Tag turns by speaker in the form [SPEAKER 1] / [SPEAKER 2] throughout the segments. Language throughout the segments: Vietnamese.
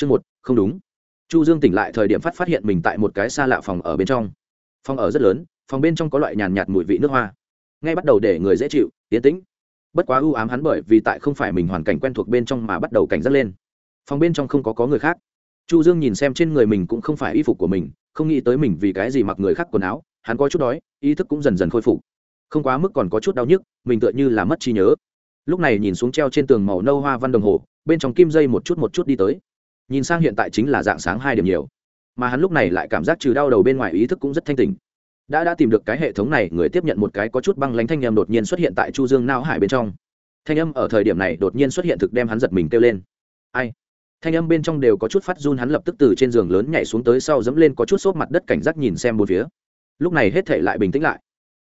[SPEAKER 1] chương một, không đúng. Chu dương tỉnh lại thời điểm phát phát hiện mình tại một cái xa lạ phòng ở bên trong. Phòng ở rất lớn, phòng bên trong có loại nhàn nhạt mùi vị nước hoa. Ngay bắt đầu để người dễ chịu tiến tĩnh. Bất quá ưu ám hắn bởi vì tại không phải mình hoàn cảnh quen thuộc bên trong mà bắt đầu cảnh giác lên. Phòng bên trong không có có người khác. Chu dương nhìn xem trên người mình cũng không phải y phục của mình, không nghĩ tới mình vì cái gì mặc người khác quần áo, hắn có chút đói, ý thức cũng dần dần khôi phục. Không quá mức còn có chút đau nhức, mình tựa như là mất trí nhớ. Lúc này nhìn xuống treo trên tường màu nâu hoa văn đồng hồ, bên trong kim dây một chút một chút đi tới nhìn sang hiện tại chính là dạng sáng hai điểm nhiều. Mà hắn lúc này lại cảm giác trừ đau đầu bên ngoài ý thức cũng rất thanh tình đã đã tìm được cái hệ thống này, người tiếp nhận một cái có chút băng lánh thanh âm đột nhiên xuất hiện tại chu dương nao hải bên trong. Thanh âm ở thời điểm này đột nhiên xuất hiện thực đem hắn giật mình kêu lên. Ai? Thanh âm bên trong đều có chút phát run, hắn lập tức từ trên giường lớn nhảy xuống tới sau dẫm lên có chút xốp mặt đất cảnh giác nhìn xem bốn phía. Lúc này hết thể lại bình tĩnh lại.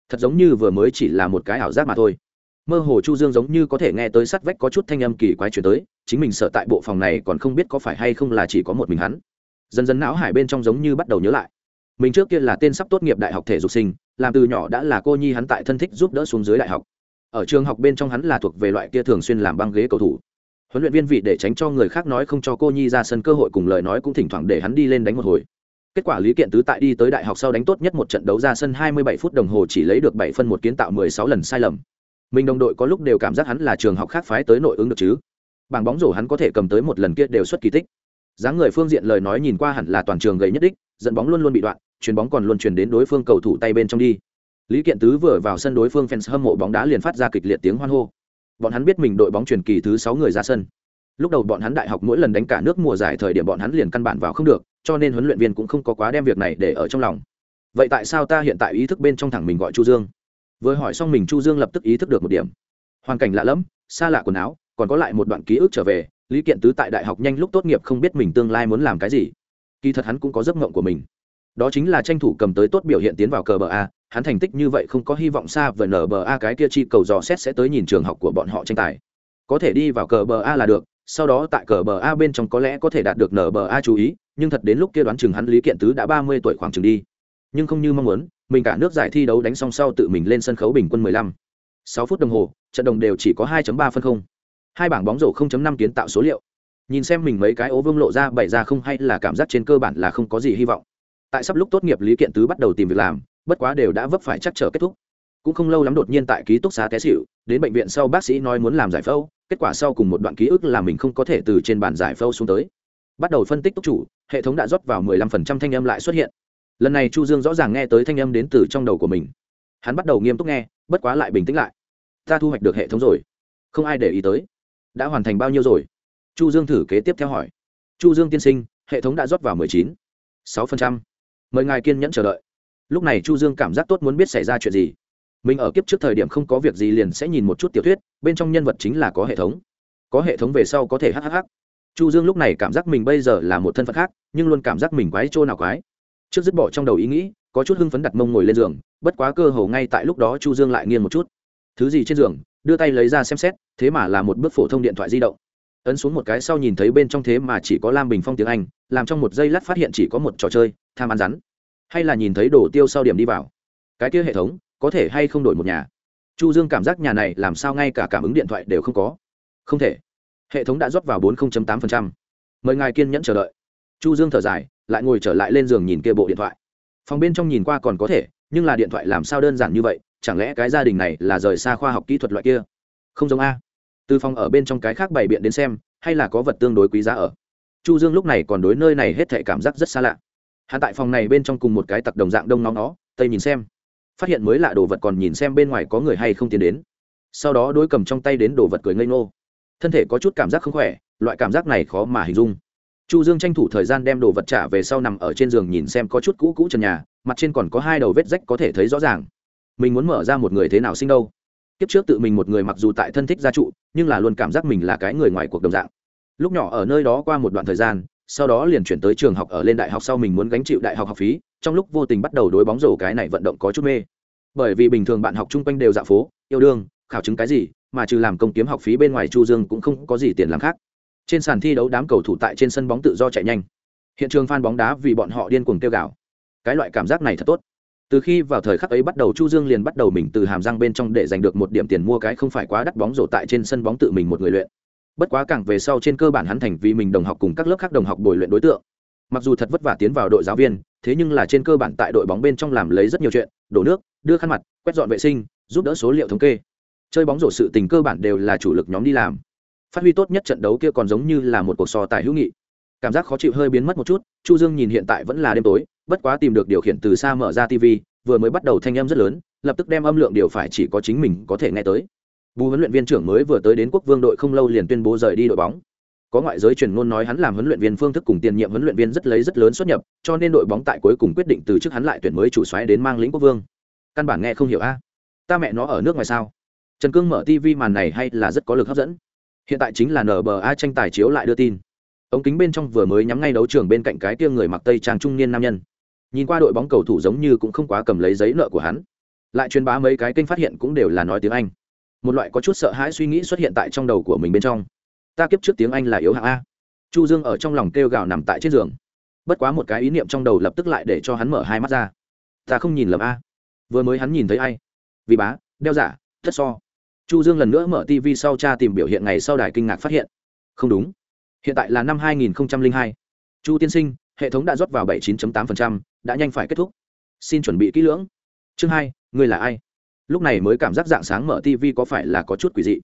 [SPEAKER 1] Thật giống như vừa mới chỉ là một cái ảo giác mà thôi. Mơ hồ chu dương giống như có thể nghe tới sắt vách có chút thanh âm kỳ quái chuyển tới chính mình sợ tại bộ phòng này còn không biết có phải hay không là chỉ có một mình hắn. Dần dần não hải bên trong giống như bắt đầu nhớ lại. Mình trước kia là tên sắp tốt nghiệp đại học thể dục sinh, làm từ nhỏ đã là cô nhi hắn tại thân thích giúp đỡ xuống dưới đại học. Ở trường học bên trong hắn là thuộc về loại kia thường xuyên làm băng ghế cầu thủ. Huấn luyện viên vị để tránh cho người khác nói không cho cô nhi ra sân cơ hội cùng lời nói cũng thỉnh thoảng để hắn đi lên đánh một hồi. Kết quả lý kiện tứ tại đi tới đại học sau đánh tốt nhất một trận đấu ra sân 27 phút đồng hồ chỉ lấy được 7 phân một kiến tạo 16 lần sai lầm. Mình đồng đội có lúc đều cảm giác hắn là trường học khác phái tới nội ứng được chứ bảng bóng rổ hắn có thể cầm tới một lần kia đều xuất kỳ tích. Dáng người phương diện lời nói nhìn qua hẳn là toàn trường gầy nhất đích, dẫn bóng luôn luôn bị đoạn, chuyền bóng còn luôn truyền đến đối phương cầu thủ tay bên trong đi. Lý kiện tứ vừa vào sân đối phương fans hâm mộ bóng đá liền phát ra kịch liệt tiếng hoan hô. Bọn hắn biết mình đội bóng truyền kỳ thứ sáu người ra sân. Lúc đầu bọn hắn đại học mỗi lần đánh cả nước mùa giải thời điểm bọn hắn liền căn bản vào không được, cho nên huấn luyện viên cũng không có quá đem việc này để ở trong lòng. Vậy tại sao ta hiện tại ý thức bên trong thẳng mình gọi chu dương? Vừa hỏi xong mình chu dương lập tức ý thức được một điểm. Hoàn cảnh lạ lẫm, xa lạ quần áo còn có lại một đoạn ký ức trở về, lý kiện tứ tại đại học nhanh lúc tốt nghiệp không biết mình tương lai muốn làm cái gì. Kỳ thật hắn cũng có giấc mộng của mình. Đó chính là tranh thủ cầm tới tốt biểu hiện tiến vào cờ bờ a, hắn thành tích như vậy không có hy vọng xa vời nở bờ a, cái kia chi cầu dò xét sẽ tới nhìn trường học của bọn họ tranh tài. Có thể đi vào cờ bờ a là được, sau đó tại cờ bờ a bên trong có lẽ có thể đạt được nở bờ a chú ý, nhưng thật đến lúc kia đoán chừng hắn lý kiện tứ đã ba mươi tuổi khoảng chừng đi. Nhưng không như mong muốn, mình cả nước giải thi đấu đánh xong sau tự mình lên sân khấu bình quân mười lăm. sáu phút đồng hồ, trận đồng đều chỉ có hai ba phân không hai bảng bóng rổ không năm kiến tạo số liệu. Nhìn xem mình mấy cái ố vương lộ ra bày ra không hay là cảm giác trên cơ bản là không có gì hy vọng. Tại sắp lúc tốt nghiệp lý kiện tứ bắt đầu tìm việc làm, bất quá đều đã vấp phải chắc trở kết thúc. Cũng không lâu lắm đột nhiên tại ký túc xá té xịu đến bệnh viện sau bác sĩ nói muốn làm giải phẫu, kết quả sau cùng một đoạn ký ức là mình không có thể từ trên bàn giải phẫu xuống tới. Bắt đầu phân tích túc chủ, hệ thống đã rót vào 15% thanh âm lại xuất hiện. Lần này chu dương rõ ràng nghe tới thanh âm đến từ trong đầu của mình. Hắn bắt đầu nghiêm túc nghe, bất quá lại bình tĩnh lại. Ta thu hoạch được hệ thống rồi. Không ai để ý tới đã hoàn thành bao nhiêu rồi? Chu dương thử kế tiếp theo hỏi. Chu dương tiên sinh, hệ thống đã rót vào 19. 6%. mời ngài kiên nhẫn chờ đợi. Lúc này chu dương cảm giác tốt muốn biết xảy ra chuyện gì. Mình ở kiếp trước thời điểm không có việc gì liền sẽ nhìn một chút tiểu thuyết, bên trong nhân vật chính là có hệ thống. Có hệ thống về sau có thể hhh chu dương lúc này cảm giác mình bây giờ là một thân phận khác, nhưng luôn cảm giác mình quái trô nào quái. Trước dứt bỏ trong đầu ý nghĩ, có chút hưng phấn đặt mông ngồi lên giường, bất quá cơ hồ ngay tại lúc đó chu dương lại nghiêng một chút. Thứ gì trên giường? Đưa tay lấy ra xem xét, thế mà là một bước phổ thông điện thoại di động. Ấn xuống một cái sau nhìn thấy bên trong thế mà chỉ có lam bình phong tiếng anh, làm trong một giây lát phát hiện chỉ có một trò chơi, tham ăn rắn. Hay là nhìn thấy đồ tiêu sau điểm đi vào. Cái kia hệ thống, có thể hay không đổi một nhà? Chu dương cảm giác nhà này làm sao ngay cả cảm ứng điện thoại đều không có. Không thể. Hệ thống đã rót vào bốn tám mời ngài kiên nhẫn chờ đợi. Chu dương thở dài, lại ngồi trở lại lên giường nhìn kia bộ điện thoại. Phòng bên trong nhìn qua còn có thể, nhưng là điện thoại làm sao đơn giản như vậy? Chẳng lẽ cái gia đình này là rời xa khoa học kỹ thuật loại kia? Không giống a. Từ phòng ở bên trong cái khác bày biện đến xem, hay là có vật tương đối quý giá ở. Chu dương lúc này còn đối nơi này hết thệ cảm giác rất xa lạ. Hạ tại phòng này bên trong cùng một cái tặc đồng dạng đông nóng nó tây nhìn xem. Phát hiện mới lạ đồ vật còn nhìn xem bên ngoài có người hay không tiến đến. Sau đó đối cầm trong tay đến đồ vật cười ngây ngô. Thân thể có chút cảm giác không khỏe, loại cảm giác này khó mà hình dung. Chu dương tranh thủ thời gian đem đồ vật trả về sau nằm ở trên giường nhìn xem có chút cũ cũ trần nhà, mặt trên còn có hai đầu vết rách có thể thấy rõ ràng mình muốn mở ra một người thế nào sinh đâu? Kiếp trước tự mình một người mặc dù tại thân thích gia trụ, nhưng là luôn cảm giác mình là cái người ngoài cuộc đồng dạng. Lúc nhỏ ở nơi đó qua một đoạn thời gian, sau đó liền chuyển tới trường học ở lên đại học sau mình muốn gánh chịu đại học học phí, trong lúc vô tình bắt đầu đối bóng rổ cái này vận động có chút mê. Bởi vì bình thường bạn học chung quanh đều dạ phố, yêu đương, khảo chứng cái gì, mà trừ làm công kiếm học phí bên ngoài chu dương cũng không có gì tiền làm khác. Trên sàn thi đấu đám cầu thủ tại trên sân bóng tự do chạy nhanh. Hiện trường phan bóng đá vì bọn họ điên cuồng tiêu gạo. cái loại cảm giác này thật tốt từ khi vào thời khắc ấy bắt đầu chu dương liền bắt đầu mình từ hàm răng bên trong để giành được một điểm tiền mua cái không phải quá đắt bóng rổ tại trên sân bóng tự mình một người luyện. Bất quá càng về sau trên cơ bản hắn thành vì mình đồng học cùng các lớp khác đồng học bồi luyện đối tượng. Mặc dù thật vất vả tiến vào đội giáo viên, thế nhưng là trên cơ bản tại đội bóng bên trong làm lấy rất nhiều chuyện, đổ nước, đưa khăn mặt, quét dọn vệ sinh, giúp đỡ số liệu thống kê. Chơi bóng rổ sự tình cơ bản đều là chủ lực nhóm đi làm. Phát huy tốt nhất trận đấu kia còn giống như là một cuộc so tài hữu nghị. Cảm giác khó chịu hơi biến mất một chút, chu dương nhìn hiện tại vẫn là đêm tối bất quá tìm được điều khiển từ xa mở ra tv vừa mới bắt đầu thanh âm rất lớn, lập tức đem âm lượng điều phải chỉ có chính mình có thể nghe tới. Bù huấn luyện viên trưởng mới vừa tới đến quốc vương đội không lâu liền tuyên bố rời đi đội bóng. Có ngoại giới truyền ngôn nói hắn làm huấn luyện viên phương thức cùng tiền nhiệm huấn luyện viên rất lấy rất lớn xuất nhập, cho nên đội bóng tại cuối cùng quyết định từ chức hắn lại tuyển mới chủ xoáy đến mang lĩnh quốc vương. Căn bản nghe không hiểu a. Ta mẹ nó ở nước ngoài sao? Trần cương mở tv màn này hay là rất có lực hấp dẫn. Hiện tại chính là nba tranh tài chiếu lại đưa tin. Ống kính bên trong vừa mới nhắm ngay đấu trường bên cạnh cái tia người mặc tây trang trung niên nam nhân nhìn qua đội bóng cầu thủ giống như cũng không quá cầm lấy giấy nợ của hắn. Lại truyền bá mấy cái kênh phát hiện cũng đều là nói tiếng anh. Một loại có chút sợ hãi suy nghĩ xuất hiện tại trong đầu của mình bên trong. Ta kiếp trước tiếng anh là yếu hạng a. Chu dương ở trong lòng kêu gào nằm tại trên giường. Bất quá một cái ý niệm trong đầu lập tức lại để cho hắn mở hai mắt ra. Ta không nhìn lầm a. Vừa mới hắn nhìn thấy ai? Vì bá đeo giả thất so. Chu dương lần nữa mở tv sau cha tìm biểu hiện ngày sau đài kinh ngạc phát hiện. Không đúng. Hiện tại là năm 2002. chu tiên sinh hệ thống đã rót vào 79.8%, đã nhanh phải kết thúc. Xin chuẩn bị kỹ lưỡng. Chương hai, ngươi là ai? Lúc này mới cảm giác dạng sáng mở tv có phải là có chút quỷ dị?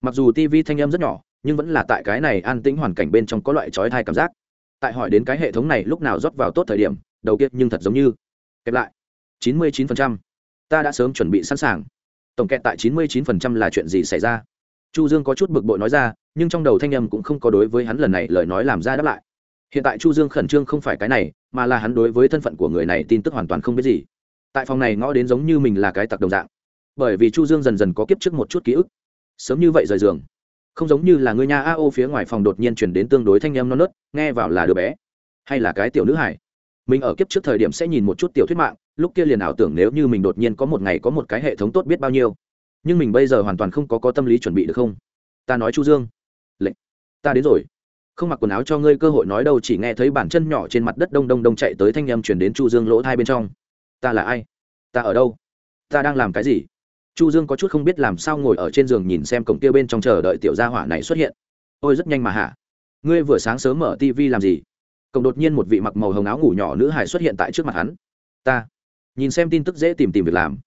[SPEAKER 1] Mặc dù tv thanh âm rất nhỏ, nhưng vẫn là tại cái này an tĩnh hoàn cảnh bên trong có loại trói thai cảm giác. Tại hỏi đến cái hệ thống này lúc nào rót vào tốt thời điểm, đầu kiệt nhưng thật giống như kẹp lại. 99%. ta đã sớm chuẩn bị sẵn sàng. Tổng kẹt tại 99% là chuyện gì xảy ra? Chu dương có chút bực bội nói ra, nhưng trong đầu thanh âm cũng không có đối với hắn lần này lời nói làm ra đáp lại. Hiện tại chu dương khẩn trương không phải cái này mà là hắn đối với thân phận của người này tin tức hoàn toàn không biết gì. Tại phòng này ngõ đến giống như mình là cái tặc đồng dạng. Bởi vì chu dương dần dần có kiếp trước một chút ký ức. Sớm như vậy rời giường. Không giống như là người nhà a ô phía ngoài phòng đột nhiên chuyển đến tương đối thanh em non nớt, nghe vào là đứa bé. Hay là cái tiểu nữ hải mình ở kiếp trước thời điểm sẽ nhìn một chút tiểu thuyết mạng, lúc kia liền ảo tưởng nếu như mình đột nhiên có một ngày có một cái hệ thống tốt biết bao nhiêu. Nhưng mình bây giờ hoàn toàn không có có tâm lý chuẩn bị được không? Ta nói chu dương. Lệnh. Ta đến rồi không mặc quần áo cho ngươi cơ hội nói đâu, chỉ nghe thấy bản chân nhỏ trên mặt đất đông đông đông chạy tới thanh âm chuyển đến chu dương lỗ thai bên trong. Ta là ai? Ta ở đâu? Ta đang làm cái gì? Chu dương có chút không biết làm sao ngồi ở trên giường nhìn xem cổng kia bên trong chờ đợi tiểu gia hỏa này xuất hiện. Ôi, rất nhanh mà hả? Ngươi vừa sáng sớm mở tv làm gì? Cổng đột nhiên một vị mặc màu hồng áo ngủ nhỏ nữ hải xuất hiện tại trước mặt hắn. Ta. Nhìn xem tin tức dễ tìm tìm việc làm.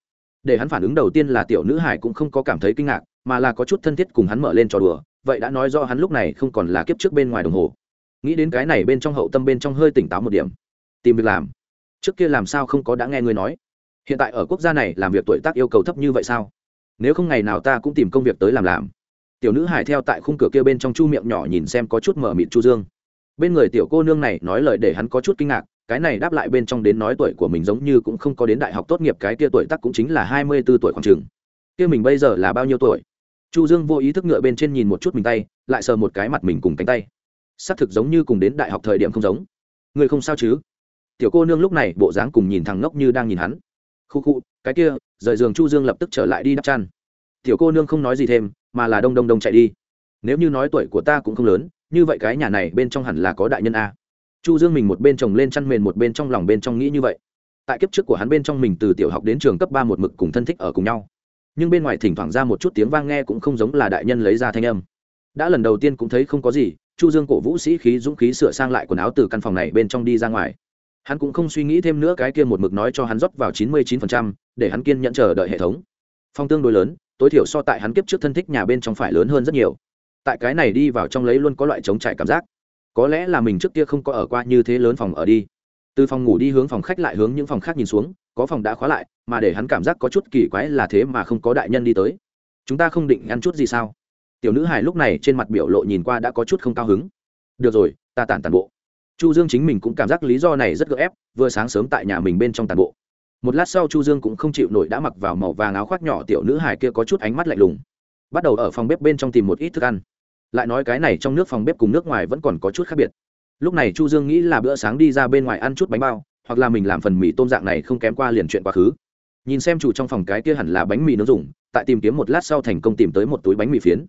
[SPEAKER 1] Để hắn phản ứng đầu tiên là tiểu nữ hải cũng không có cảm thấy kinh ngạc, mà là có chút thân thiết cùng hắn mở lên trò đùa vậy đã nói do hắn lúc này không còn là kiếp trước bên ngoài đồng hồ. Nghĩ đến cái này bên trong hậu tâm bên trong hơi tỉnh táo một điểm. Tìm việc làm. Trước kia làm sao không có đã nghe ngươi nói. Hiện tại ở quốc gia này làm việc tuổi tác yêu cầu thấp như vậy sao? Nếu không ngày nào ta cũng tìm công việc tới làm làm. Tiểu nữ hải theo tại khung cửa kia bên trong chu miệng nhỏ nhìn xem có chút mở mịt chu dương. Bên người tiểu cô nương này nói lời để hắn có chút kinh ngạc, cái này đáp lại bên trong đến nói tuổi của mình giống như cũng không có đến đại học tốt nghiệp cái kia tuổi tác cũng chính là hai mươi 24 tuổi khoảng chừng. Kia mình bây giờ là bao nhiêu tuổi? Chu dương vô ý thức ngựa bên trên nhìn một chút mình tay, lại sờ một cái mặt mình cùng cánh tay. Xác thực giống như cùng đến đại học thời điểm không giống. Người không sao chứ? Tiểu cô nương lúc này bộ dáng cùng nhìn thằng ngốc như đang nhìn hắn. Khu khu, cái kia, rời giường chu dương lập tức trở lại đi đắp chăn. Tiểu cô nương không nói gì thêm, mà là đông đông đông chạy đi. Nếu như nói tuổi của ta cũng không lớn, như vậy cái nhà này bên trong hẳn là có đại nhân a. Chu dương mình một bên chồng lên chăn mền một bên trong lòng bên trong nghĩ như vậy. Tại kiếp trước của hắn bên trong mình từ tiểu học đến trường cấp ba một mực cùng thân thích ở cùng nhau nhưng bên ngoài thỉnh thoảng ra một chút tiếng vang nghe cũng không giống là đại nhân lấy ra thanh âm. Đã lần đầu tiên cũng thấy không có gì, chu dương cổ vũ sĩ khí dũng khí sửa sang lại quần áo từ căn phòng này bên trong đi ra ngoài. Hắn cũng không suy nghĩ thêm nữa cái kia một mực nói cho hắn rót vào chín mươi chín phần trăm, để hắn kiên nhận chờ đợi hệ thống. Phong tương đối lớn, tối thiểu so tại hắn kiếp trước thân thích nhà bên trong phải lớn hơn rất nhiều. Tại cái này đi vào trong lấy luôn có loại chống trải cảm giác. Có lẽ là mình trước kia không có ở qua như thế lớn phòng ở đi. Từ phòng ngủ đi hướng phòng khách lại hướng những phòng khác nhìn xuống có phòng đã khóa lại, mà để hắn cảm giác có chút kỳ quái là thế mà không có đại nhân đi tới. Chúng ta không định ăn chút gì sao? Tiểu nữ hài lúc này trên mặt biểu lộ nhìn qua đã có chút không cao hứng. Được rồi, ta tản tản bộ. Chu dương chính mình cũng cảm giác lý do này rất gỡ ép, vừa sáng sớm tại nhà mình bên trong tàn bộ. Một lát sau chu dương cũng không chịu nổi đã mặc vào màu vàng áo khoác nhỏ tiểu nữ hài kia có chút ánh mắt lạnh lùng. Bắt đầu ở phòng bếp bên trong tìm một ít thức ăn. Lại nói cái này trong nước phòng bếp cùng nước ngoài vẫn còn có chút khác biệt. Lúc này chu dương nghĩ là bữa sáng đi ra bên ngoài ăn chút bánh bao hoặc là mình làm phần mì tôm dạng này không kém qua liền chuyện quá khứ. Nhìn xem chủ trong phòng cái kia hẳn là bánh mì nướng dùng, tại tìm kiếm một lát sau thành công tìm tới một túi bánh mì phiến.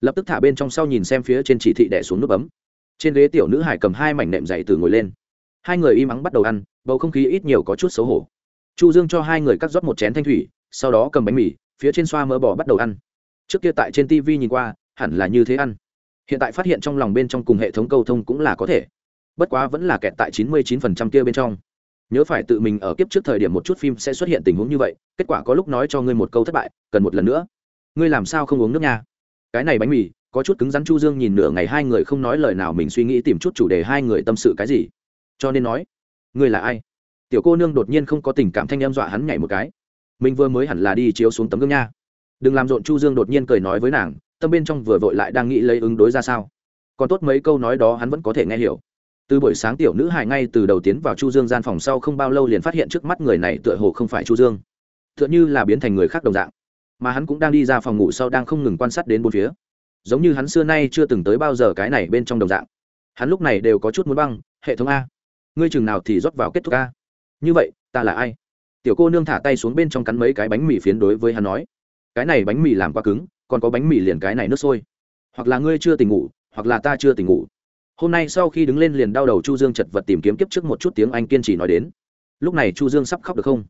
[SPEAKER 1] Lập tức thả bên trong sau nhìn xem phía trên chỉ thị đẻ xuống nút ấm trên ghế tiểu nữ hải cầm hai mảnh nệm dày từ ngồi lên. Hai người im ắng bắt đầu ăn, bầu không khí ít nhiều có chút xấu hổ. Chu dương cho hai người cắt rót một chén thanh thủy, sau đó cầm bánh mì, phía trên xoa mỡ bò bắt đầu ăn. Trước kia tại trên tv nhìn qua, hẳn là như thế ăn. Hiện tại phát hiện trong lòng bên trong cùng hệ thống câu thông cũng là có thể. Bất quá vẫn là kẹt tại chín mươi chín phần trăm kia bên trong nhớ phải tự mình ở kiếp trước thời điểm một chút phim sẽ xuất hiện tình huống như vậy, kết quả có lúc nói cho ngươi một câu thất bại, cần một lần nữa. Ngươi làm sao không uống nước nha? Cái này bánh mì, có chút cứng rắn chu dương nhìn nửa ngày hai người không nói lời nào mình suy nghĩ tìm chút chủ đề hai người tâm sự cái gì. Cho nên nói, ngươi là ai? Tiểu cô nương đột nhiên không có tình cảm thanh em dọa hắn nhảy một cái. Mình vừa mới hẳn là đi chiếu xuống tấm gương nha. Đừng làm rộn chu dương đột nhiên cười nói với nàng, tâm bên trong vừa vội lại đang nghĩ lấy ứng đối ra sao. Còn tốt mấy câu nói đó hắn vẫn có thể nghe hiểu từ buổi sáng tiểu nữ hài ngay từ đầu tiến vào chu dương gian phòng sau không bao lâu liền phát hiện trước mắt người này tựa hồ không phải chu dương. Tựa như là biến thành người khác đồng dạng. Mà hắn cũng đang đi ra phòng ngủ sau đang không ngừng quan sát đến bốn phía. Giống như hắn xưa nay chưa từng tới bao giờ cái này bên trong đồng dạng. Hắn lúc này đều có chút muốn băng, hệ thống a, ngươi chừng nào thì rót vào kết thúc a? Như vậy, ta là ai? Tiểu cô nương thả tay xuống bên trong cắn mấy cái bánh mì phiến đối với hắn nói. Cái này bánh mì làm quá cứng, còn có bánh mì liền cái này nước sôi. Hoặc là ngươi chưa tỉnh ngủ, hoặc là ta chưa tỉnh ngủ hôm nay sau khi đứng lên liền đau đầu chu dương chật vật tìm kiếm kiếp trước một chút tiếng anh kiên trì nói đến. Lúc này chu dương sắp khóc được không?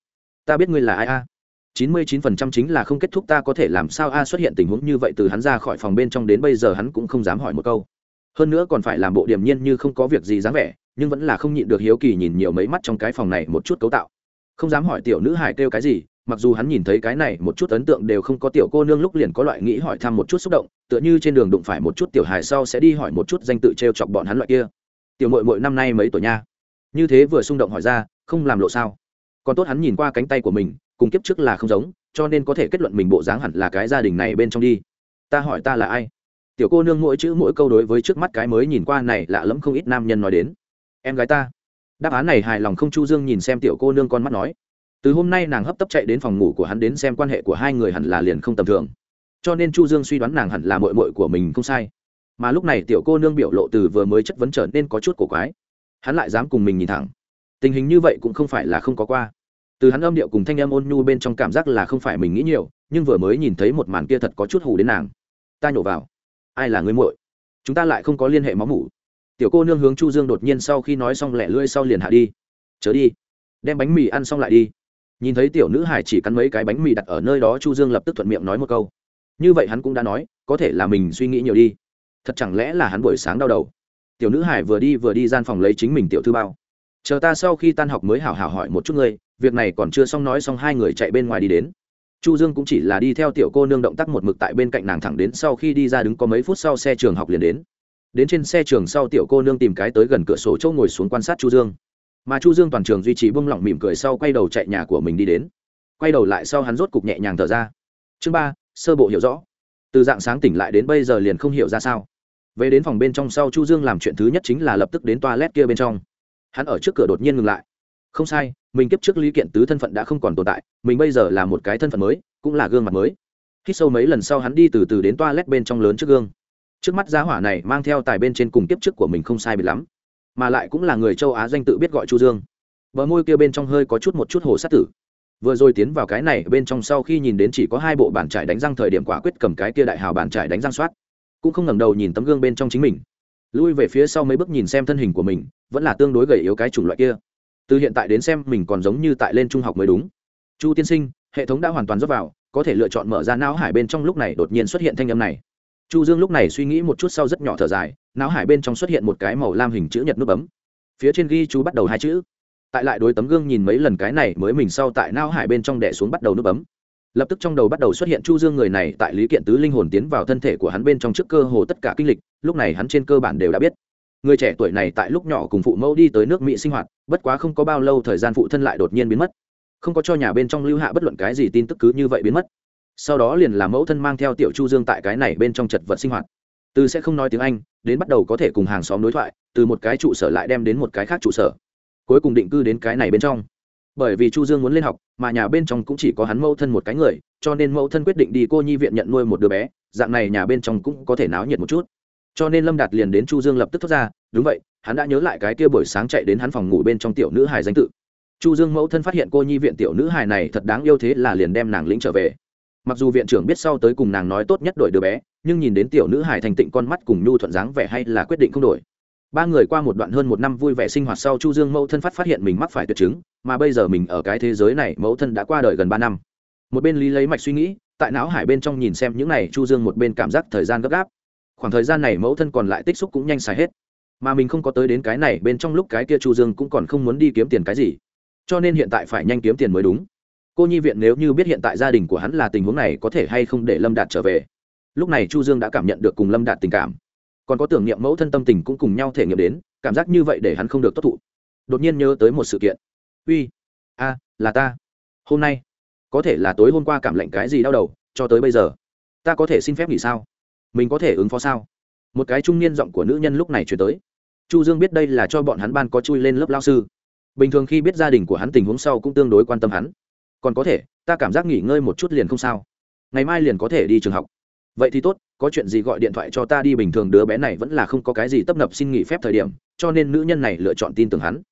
[SPEAKER 1] Ta biết ngươi là ai a. Chín mươi chín phần trăm chính là không kết thúc ta có thể làm sao a xuất hiện tình huống như vậy từ hắn ra khỏi phòng bên trong đến bây giờ hắn cũng không dám hỏi một câu. Hơn nữa còn phải làm bộ điềm nhiên như không có việc gì dáng vẻ, nhưng vẫn là không nhịn được hiếu kỳ nhìn nhiều mấy mắt trong cái phòng này một chút cấu tạo. Không dám hỏi tiểu nữ hải kêu cái gì mặc dù hắn nhìn thấy cái này, một chút ấn tượng đều không có. Tiểu cô nương lúc liền có loại nghĩ hỏi thăm một chút xúc động, tựa như trên đường đụng phải một chút tiểu hài sau sẽ đi hỏi một chút danh tự t r e o chọc bọn hắn loại kia. Tiểu mội mội năm nay mấy tuổi nha? Như thế vừa xung động hỏi ra, không làm lộ sao? Còn tốt hắn nhìn qua cánh tay của mình, cùng kiếp trước là không giống, cho nên có thể kết luận mình bộ dáng hẳn là cái gia đình này bên trong đi. Ta hỏi ta là ai? Tiểu cô nương mỗi chữ mỗi câu đối với trước mắt cái mới nhìn qua này lạ lẫm không ít nam nhân nói đến. Em gái ta. Đáp án này hài lòng không chu dương nhìn xem tiểu cô nương con mắt nói từ hôm nay nàng hấp tấp chạy đến phòng ngủ của hắn đến xem quan hệ của hai người hẳn là liền không tầm thường. Cho nên chu dương suy đoán nàng hẳn là mội mội của mình không sai. Mà lúc này tiểu cô nương biểu lộ từ vừa mới chất vấn trở nên có chút cổ quái. Hắn lại dám cùng mình nhìn thẳng. Tình hình như vậy cũng không phải là không có qua. Từ hắn âm điệu cùng thanh âm ôn nhu bên trong cảm giác là không phải mình nghĩ nhiều, nhưng vừa mới nhìn thấy một màn kia thật có chút hù đến nàng. Ta nhổ vào. Ai là người muội? Chúng ta lại không có liên hệ máu mủ. Tiểu cô nương hướng chu dương đột nhiên sau khi nói xong lẹ lưỡi sau liền hạ đi. Chớ đi. Đem bánh mì ăn xong lại đi nhìn thấy tiểu nữ hải chỉ cắn mấy cái bánh mì đặt ở nơi đó, chu dương lập tức thuận miệng nói một câu. Như vậy hắn cũng đã nói, có thể là mình suy nghĩ nhiều đi. Thật chẳng lẽ là hắn buổi sáng đau đầu? Tiểu nữ hải vừa đi vừa đi gian phòng lấy chính mình tiểu thư bao. Chờ ta sau khi tan học mới hảo hảo hỏi một chút ngươi, việc này còn chưa xong nói xong hai người chạy bên ngoài đi đến. Chu dương cũng chỉ là đi theo tiểu cô nương động tác một mực tại bên cạnh nàng thẳng đến sau khi đi ra đứng có mấy phút sau xe trường học liền đến. Đến trên xe trường sau tiểu cô nương tìm cái tới gần cửa sổ châu ngồi xuống quan sát chu dương mà chu dương toàn trường duy trì bông lỏng mỉm cười sau quay đầu chạy nhà của mình đi đến. Quay đầu lại sau hắn rốt cục nhẹ nhàng thở ra. Chương ba, sơ bộ hiểu rõ. Từ dạng sáng tỉnh lại đến bây giờ liền không hiểu ra sao. Về đến phòng bên trong sau chu dương làm chuyện thứ nhất chính là lập tức đến toilet kia bên trong. Hắn ở trước cửa đột nhiên ngừng lại. Không sai, mình kiếp trước lý kiện tứ thân phận đã không còn tồn tại, mình bây giờ là một cái thân phận mới, cũng là gương mặt mới. Hít sâu mấy lần sau hắn đi từ từ đến toilet bên trong lớn trước gương. Trước mắt giá hỏa này mang theo tài bên trên cùng kiếp trước của mình không sai biệt lắm mà lại cũng là người châu á danh tự biết gọi chu dương. Bờ môi kia bên trong hơi có chút một chút hồ sát tử. Vừa rồi tiến vào cái này, bên trong sau khi nhìn đến chỉ có hai bộ bàn trải đánh răng thời điểm quả quyết cầm cái kia đại hào bàn trải đánh răng soát. Cũng không ngẩng đầu nhìn tấm gương bên trong chính mình. Lui về phía sau mấy bước nhìn xem thân hình của mình, vẫn là tương đối gầy yếu cái chủng loại kia. Từ hiện tại đến xem mình còn giống như tại lên trung học mới đúng. Chu tiên sinh, hệ thống đã hoàn toàn rút vào, có thể lựa chọn mở ra não hải bên trong lúc này đột nhiên xuất hiện thanh âm này chu dương lúc này suy nghĩ một chút sau rất nhỏ thở dài, não hải bên trong xuất hiện một cái màu lam hình chữ nhật nút bấm. Phía trên ghi chú bắt đầu hai chữ. Tại lại đối tấm gương nhìn mấy lần cái này mới mình sau tại não hải bên trong đẻ xuống bắt đầu nút bấm. Lập tức trong đầu bắt đầu xuất hiện chu dương người này tại lý kiện tứ linh hồn tiến vào thân thể của hắn bên trong trước cơ hồ tất cả kinh lịch, lúc này hắn trên cơ bản đều đã biết. Người trẻ tuổi này tại lúc nhỏ cùng phụ mẫu đi tới nước mỹ sinh hoạt, bất quá không có bao lâu thời gian phụ thân lại đột nhiên biến mất. Không có cho nhà bên trong lưu hạ bất luận cái gì tin tức cứ như vậy biến mất sau đó liền làm mẫu thân mang theo tiểu chu dương tại cái này bên trong chật vật sinh hoạt. Từ sẽ không nói tiếng anh, đến bắt đầu có thể cùng hàng xóm đối thoại, từ một cái trụ sở lại đem đến một cái khác trụ sở. Cuối cùng định cư đến cái này bên trong. Bởi vì chu dương muốn lên học, mà nhà bên trong cũng chỉ có hắn mẫu thân một cái người, cho nên mẫu thân quyết định đi cô nhi viện nhận nuôi một đứa bé, dạng này nhà bên trong cũng có thể náo nhiệt một chút. Cho nên lâm đạt liền đến chu dương lập tức thoát ra, đúng vậy, hắn đã nhớ lại cái kia buổi sáng chạy đến hắn phòng ngủ bên trong tiểu nữ hài danh tự. Chu dương mẫu thân phát hiện cô nhi viện tiểu nữ hài này thật đáng yêu thế là liền đem nàng lĩnh trở về mặc dù viện trưởng biết sau tới cùng nàng nói tốt nhất đổi đứa bé, nhưng nhìn đến tiểu nữ hải thành tịnh con mắt cùng nhu thuận dáng vẻ hay là quyết định không đổi. Ba người qua một đoạn hơn một năm vui vẻ sinh hoạt sau chu dương mẫu thân phát phát hiện mình mắc phải tuyệt chứng, mà bây giờ mình ở cái thế giới này mẫu thân đã qua đời gần ba năm. Một bên lý lấy mạch suy nghĩ, tại não hải bên trong nhìn xem những này, chu dương một bên cảm giác thời gian gấp gáp. Khoảng thời gian này mẫu thân còn lại tích xúc cũng nhanh xài hết. Mà mình không có tới đến cái này, bên trong lúc cái kia chu dương cũng còn không muốn đi kiếm tiền cái gì. Cho nên hiện tại phải nhanh kiếm tiền mới đúng cô nhi viện nếu như biết hiện tại gia đình của hắn là tình huống này có thể hay không để lâm đạt trở về? Lúc này chu dương đã cảm nhận được cùng lâm đạt tình cảm. Còn có tưởng niệm mẫu thân tâm tình cũng cùng nhau thể nghiệm đến, cảm giác như vậy để hắn không được tốt thụ. Đột nhiên nhớ tới một sự kiện. Uy, a, là ta. Hôm nay, có thể là tối hôm qua cảm lạnh cái gì đau đầu, cho tới bây giờ, ta có thể xin phép nghỉ sao? Mình có thể ứng phó sao? Một cái trung niên giọng của nữ nhân lúc này chuyển tới. Chu dương biết đây là cho bọn hắn ban có chui lên lớp lao sư. Bình thường khi biết gia đình của hắn tình huống sau cũng tương đối quan tâm hắn còn có thể, ta cảm giác nghỉ ngơi một chút liền không sao. Ngày mai liền có thể đi trường học. Vậy thì tốt, có chuyện gì gọi điện thoại cho ta đi, bình thường đứa bé này vẫn là không có cái gì tấp nập xin nghỉ phép thời điểm, cho nên nữ nhân này lựa chọn tin tưởng hắn.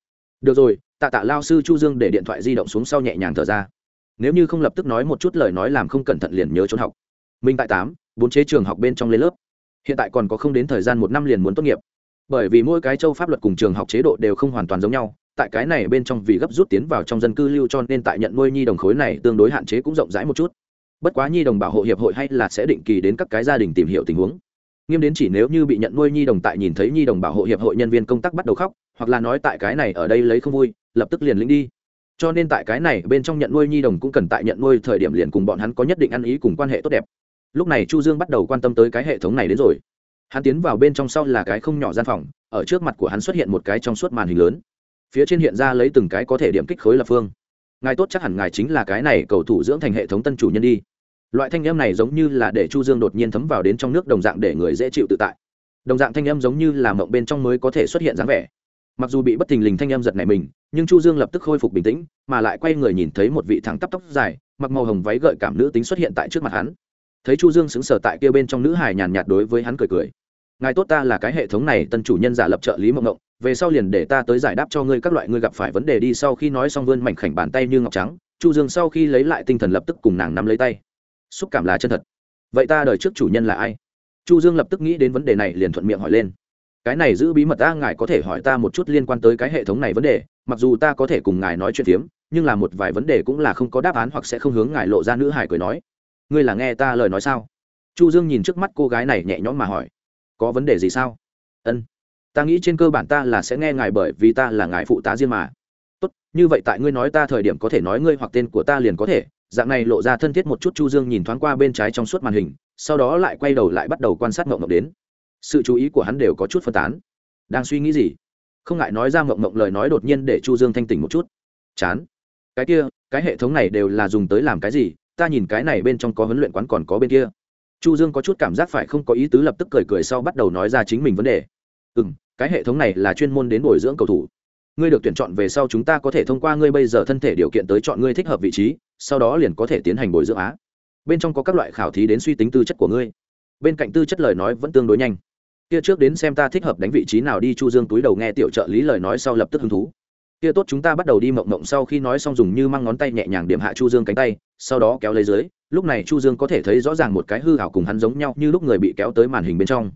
[SPEAKER 1] Được rồi, tạ tạ lao sư chu dương để điện thoại di động xuống sau nhẹ nhàng thở ra. Nếu như không lập tức nói một chút lời nói làm không cẩn thận liền nhớ trốn học. Mình tại tám, bốn chế trường học bên trong lên lớp. Hiện tại còn có không đến thời gian một năm liền muốn tốt nghiệp. Bởi vì mỗi cái châu pháp luật cùng trường học chế độ đều không hoàn toàn giống nhau tại cái này bên trong vì gấp rút tiến vào trong dân cư lưu cho nên tại nhận nuôi nhi đồng khối này tương đối hạn chế cũng rộng rãi một chút. Bất quá nhi đồng bảo hộ hiệp hội hay là sẽ định kỳ đến các cái gia đình tìm hiểu tình huống. Nghiêm đến chỉ nếu như bị nhận nuôi nhi đồng tại nhìn thấy nhi đồng bảo hộ hiệp hội nhân viên công tác bắt đầu khóc, hoặc là nói tại cái này ở đây lấy không vui, lập tức liền lĩnh đi. Cho nên tại cái này bên trong nhận nuôi nhi đồng cũng cần tại nhận nuôi thời điểm liền cùng bọn hắn có nhất định ăn ý cùng quan hệ tốt đẹp. Lúc này chu dương bắt đầu quan tâm tới cái hệ thống này đến rồi. Hắn tiến vào bên trong sau là cái không nhỏ gian phòng, ở trước mặt của hắn xuất hiện một cái trong suốt màn hình lớn phía trên hiện ra lấy từng cái có thể điểm kích khối lập phương. Ngài tốt chắc hẳn ngài chính là cái này cầu thủ dưỡng thành hệ thống tân chủ nhân đi. Loại thanh âm này giống như là để chu dương đột nhiên thấm vào đến trong nước đồng dạng để người dễ chịu tự tại. Đồng dạng thanh âm giống như là mộng bên trong mới có thể xuất hiện dáng vẻ. Mặc dù bị bất thình lình thanh âm giật này mình, nhưng chu dương lập tức khôi phục bình tĩnh, mà lại quay người nhìn thấy một vị thẳng tắp tóc dài, mặc màu hồng váy gợi cảm nữ tính xuất hiện tại trước mặt hắn. Thấy chu dương xứng sở tại kia bên trong nữ hài nhàn nhạt đối với hắn cười cười ngài tốt ta là cái hệ thống này, tân chủ nhân giả lập trợ lý mộng ngộng về sau liền để ta tới giải đáp cho ngươi các loại, ngươi gặp phải vấn đề đi, sau khi nói xong vươn mảnh khảnh bàn tay như ngọc trắng, chu dương sau khi lấy lại tinh thần lập tức cùng nàng nắm lấy tay. Xúc cảm là chân thật. Vậy ta đời trước chủ nhân là ai? Chu dương lập tức nghĩ đến vấn đề này, liền thuận miệng hỏi lên. Cái này giữ bí mật ta, ngài có thể hỏi ta một chút liên quan tới cái hệ thống này vấn đề, mặc dù ta có thể cùng ngài nói chuyện phiếm, nhưng là một vài vấn đề cũng là không có đáp án hoặc sẽ không hướng ngài lộ ra nữ hải cười nói. Ngươi là nghe ta lời nói sao? Chu dương nhìn trước mắt cô gái này nhẹ nhõm mà hỏi có vấn đề gì sao? Ân, ta nghĩ trên cơ bản ta là sẽ nghe ngài bởi vì ta là ngài phụ tá riêng mà. Tốt, như vậy tại ngươi nói ta thời điểm có thể nói ngươi hoặc tên của ta liền có thể. Dạng này lộ ra thân thiết một chút chu dương nhìn thoáng qua bên trái trong suốt màn hình, sau đó lại quay đầu lại bắt đầu quan sát mộng mộng đến. Sự chú ý của hắn đều có chút phân tán. Đang suy nghĩ gì? Không ngại nói ra mộng mộng lời nói đột nhiên để chu dương thanh tỉnh một chút. Chán. Cái kia, cái hệ thống này đều là dùng tới làm cái gì? Ta nhìn cái này bên trong có huấn luyện quán còn có bên kia chu dương có chút cảm giác phải không có ý tứ lập tức cười cười sau bắt đầu nói ra chính mình vấn đề. Ừ cái hệ thống này là chuyên môn đến bồi dưỡng cầu thủ. Ngươi được tuyển chọn về sau chúng ta có thể thông qua ngươi bây giờ thân thể điều kiện tới chọn ngươi thích hợp vị trí, sau đó liền có thể tiến hành bồi dưỡng á. Bên trong có các loại khảo thí đến suy tính tư chất của ngươi. Bên cạnh tư chất lời nói vẫn tương đối nhanh. Kia trước đến xem ta thích hợp đánh vị trí nào đi, chu dương túi đầu nghe tiểu trợ lý lời nói sau lập tức hứng thú kia tốt chúng ta bắt đầu đi mộng mộng sau khi nói xong dùng như mang ngón tay nhẹ nhàng điểm hạ chu dương cánh tay, sau đó kéo lấy dưới, lúc này chu dương có thể thấy rõ ràng một cái hư hảo cùng hắn giống nhau như lúc người bị kéo tới màn hình bên trong.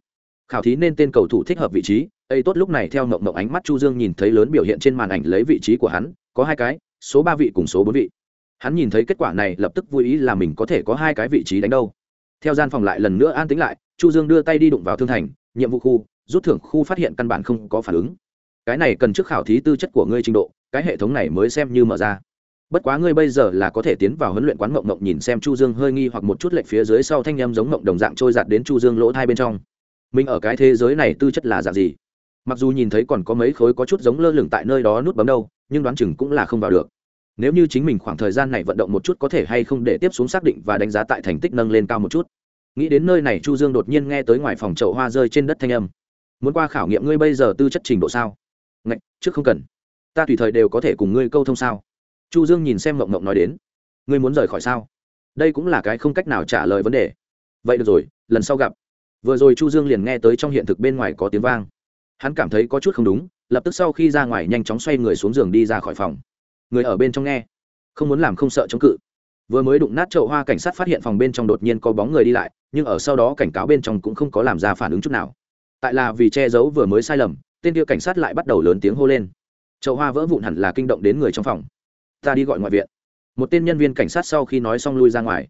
[SPEAKER 1] Khảo thí nên tên cầu thủ thích hợp vị trí ây tốt lúc này theo mộng mộng ánh mắt chu dương nhìn thấy lớn biểu hiện trên màn ảnh lấy vị trí của hắn, có hai cái, số ba vị cùng số bốn vị. Hắn nhìn thấy kết quả này lập tức vui ý là mình có thể có hai cái vị trí đánh đâu. Theo gian phòng lại lần nữa an tính lại, chu dương đưa tay đi đụng vào thương thành, nhiệm vụ khu, rút thưởng khu phát hiện căn bản không có phản ứng cái này cần trước khảo thí tư chất của ngươi trình độ, cái hệ thống này mới xem như mở ra. Bất quá ngươi bây giờ là có thể tiến vào huấn luyện quán mộng mộng nhìn xem chu dương hơi nghi hoặc một chút lệch phía dưới sau thanh em giống mộng đồng dạng trôi giạt đến chu dương lỗ thai bên trong. Mình ở cái thế giới này tư chất là dạng gì? Mặc dù nhìn thấy còn có mấy khối có chút giống lơ lửng tại nơi đó nút bấm đâu, nhưng đoán chừng cũng là không vào được. Nếu như chính mình khoảng thời gian này vận động một chút có thể hay không để tiếp xuống xác định và đánh giá tại thành tích nâng lên cao một chút. Nghĩ đến nơi này chu dương đột nhiên nghe tới ngoài phòng chậu hoa rơi trên đất thanh âm. Muốn qua khảo nghiệm ngươi bây giờ tư chất trình độ sao? Ngạch, trước không cần. Ta tùy thời đều có thể cùng ngươi câu thông sao? Chu dương nhìn xem mộng mộng nói đến. Ngươi muốn rời khỏi sao? Đây cũng là cái không cách nào trả lời vấn đề. Vậy được rồi, lần sau gặp. Vừa rồi chu dương liền nghe tới trong hiện thực bên ngoài có tiếng vang. Hắn cảm thấy có chút không đúng, lập tức sau khi ra ngoài nhanh chóng xoay người xuống giường đi ra khỏi phòng. Người ở bên trong nghe. Không muốn làm không sợ chống cự. Vừa mới đụng nát chậu hoa cảnh sát phát hiện phòng bên trong đột nhiên có bóng người đi lại, nhưng ở sau đó cảnh cáo bên trong cũng không có làm ra phản ứng chút nào. Tại là vì che giấu vừa mới sai lầm tên kia cảnh sát lại bắt đầu lớn tiếng hô lên. Chậu hoa vỡ vụn hẳn là kinh động đến người trong phòng. Ta đi gọi ngoại viện. Một tên nhân viên cảnh sát sau khi nói xong lui ra ngoài.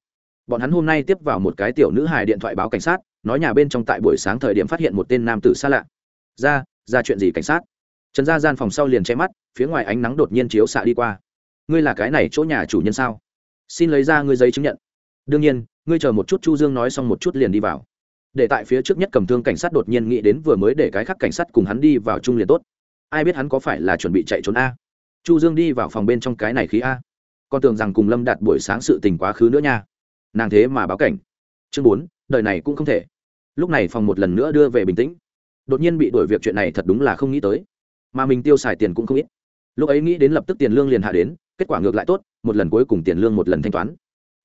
[SPEAKER 1] Bọn hắn hôm nay tiếp vào một cái tiểu nữ hài điện thoại báo cảnh sát, nói nhà bên trong tại buổi sáng thời điểm phát hiện một tên nam tử xa lạ. Ra ra chuyện gì cảnh sát? Trần ra gian phòng sau liền che mắt, phía ngoài ánh nắng đột nhiên chiếu xạ đi qua. Ngươi là cái này chỗ nhà chủ nhân sao? Xin lấy ra ngươi giấy chứng nhận. Đương nhiên, ngươi chờ một chút chu dương nói xong một chút liền đi vào để tại phía trước nhất cầm thương cảnh sát đột nhiên nghĩ đến vừa mới để cái khác cảnh sát cùng hắn đi vào chung liền tốt. Ai biết hắn có phải là chuẩn bị chạy trốn a? Chu dương đi vào phòng bên trong cái này khí a. Con tưởng rằng cùng lâm đạt buổi sáng sự tình quá khứ nữa nha. Nàng thế mà báo cảnh. Chương bốn, đời này cũng không thể. Lúc này phòng một lần nữa đưa về bình tĩnh. Đột nhiên bị đổi việc chuyện này thật đúng là không nghĩ tới. Mà mình tiêu xài tiền cũng không ít. Lúc ấy nghĩ đến lập tức tiền lương liền hạ đến, kết quả ngược lại tốt, một lần cuối cùng tiền lương một lần thanh toán.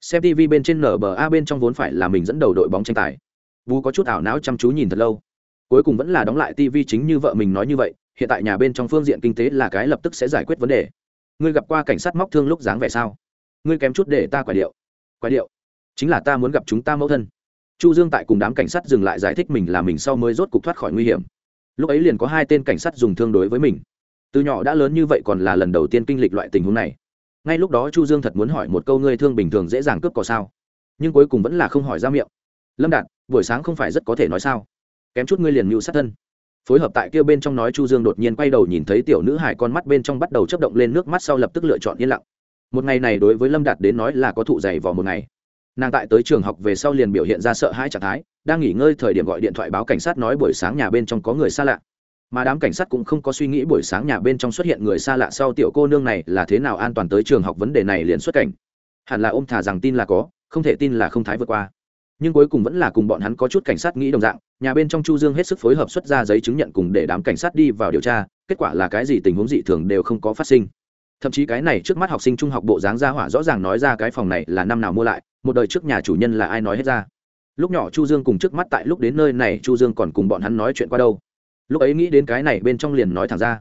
[SPEAKER 1] Xem tv bên trên nở bờ a bên trong vốn phải là mình dẫn đầu đội bóng tranh tài. Vú có chút ảo não chăm chú nhìn thật lâu. Cuối cùng vẫn là đóng lại tv chính như vợ mình nói như vậy, hiện tại nhà bên trong phương diện kinh tế là cái lập tức sẽ giải quyết vấn đề. Ngươi gặp qua cảnh sát móc thương lúc dáng vẻ sao? Ngươi kém chút để ta quả điệu. Quả điệu? Chính là ta muốn gặp chúng ta mẫu thân. Chu dương tại cùng đám cảnh sát dừng lại giải thích mình là mình sau mới rốt cục thoát khỏi nguy hiểm. Lúc ấy liền có hai tên cảnh sát dùng thương đối với mình. Từ nhỏ đã lớn như vậy còn là lần đầu tiên kinh lịch loại tình huống này. Ngay lúc đó chu dương thật muốn hỏi một câu ngươi thương bình thường dễ dàng cướp có sao? Nhưng cuối cùng vẫn là không hỏi ra miệng lâm đạt, buổi sáng không phải rất có thể nói sao? Kém chút ngươi liền mưu sát thân. Phối hợp tại kia bên trong nói chu dương đột nhiên quay đầu nhìn thấy tiểu nữ hải con mắt bên trong bắt đầu chấp động lên nước mắt sau lập tức lựa chọn yên lặng. Một ngày này đối với lâm đạt đến nói là có thụ dày vào một ngày. Nàng tại tới trường học về sau liền biểu hiện ra sợ hãi trạng thái, đang nghỉ ngơi thời điểm gọi điện thoại báo cảnh sát nói buổi sáng nhà bên trong có người xa lạ. Mà đám cảnh sát cũng không có suy nghĩ buổi sáng nhà bên trong xuất hiện người xa lạ sau tiểu cô nương này là thế nào an toàn tới trường học vấn đề này liền xuất cảnh. Hẳn là ôm thả rằng tin là có, không thể tin là không thái vượt qua nhưng cuối cùng vẫn là cùng bọn hắn có chút cảnh sát nghĩ đồng dạng, nhà bên trong chu dương hết sức phối hợp xuất ra giấy chứng nhận cùng để đám cảnh sát đi vào điều tra, kết quả là cái gì tình huống dị thường đều không có phát sinh. Thậm chí cái này trước mắt học sinh trung học bộ dáng gia hỏa rõ ràng nói ra cái phòng này là năm nào mua lại, một đời trước nhà chủ nhân là ai nói hết ra. Lúc nhỏ chu dương cùng trước mắt tại lúc đến nơi này chu dương còn cùng bọn hắn nói chuyện qua đâu. Lúc ấy nghĩ đến cái này bên trong liền nói thẳng ra.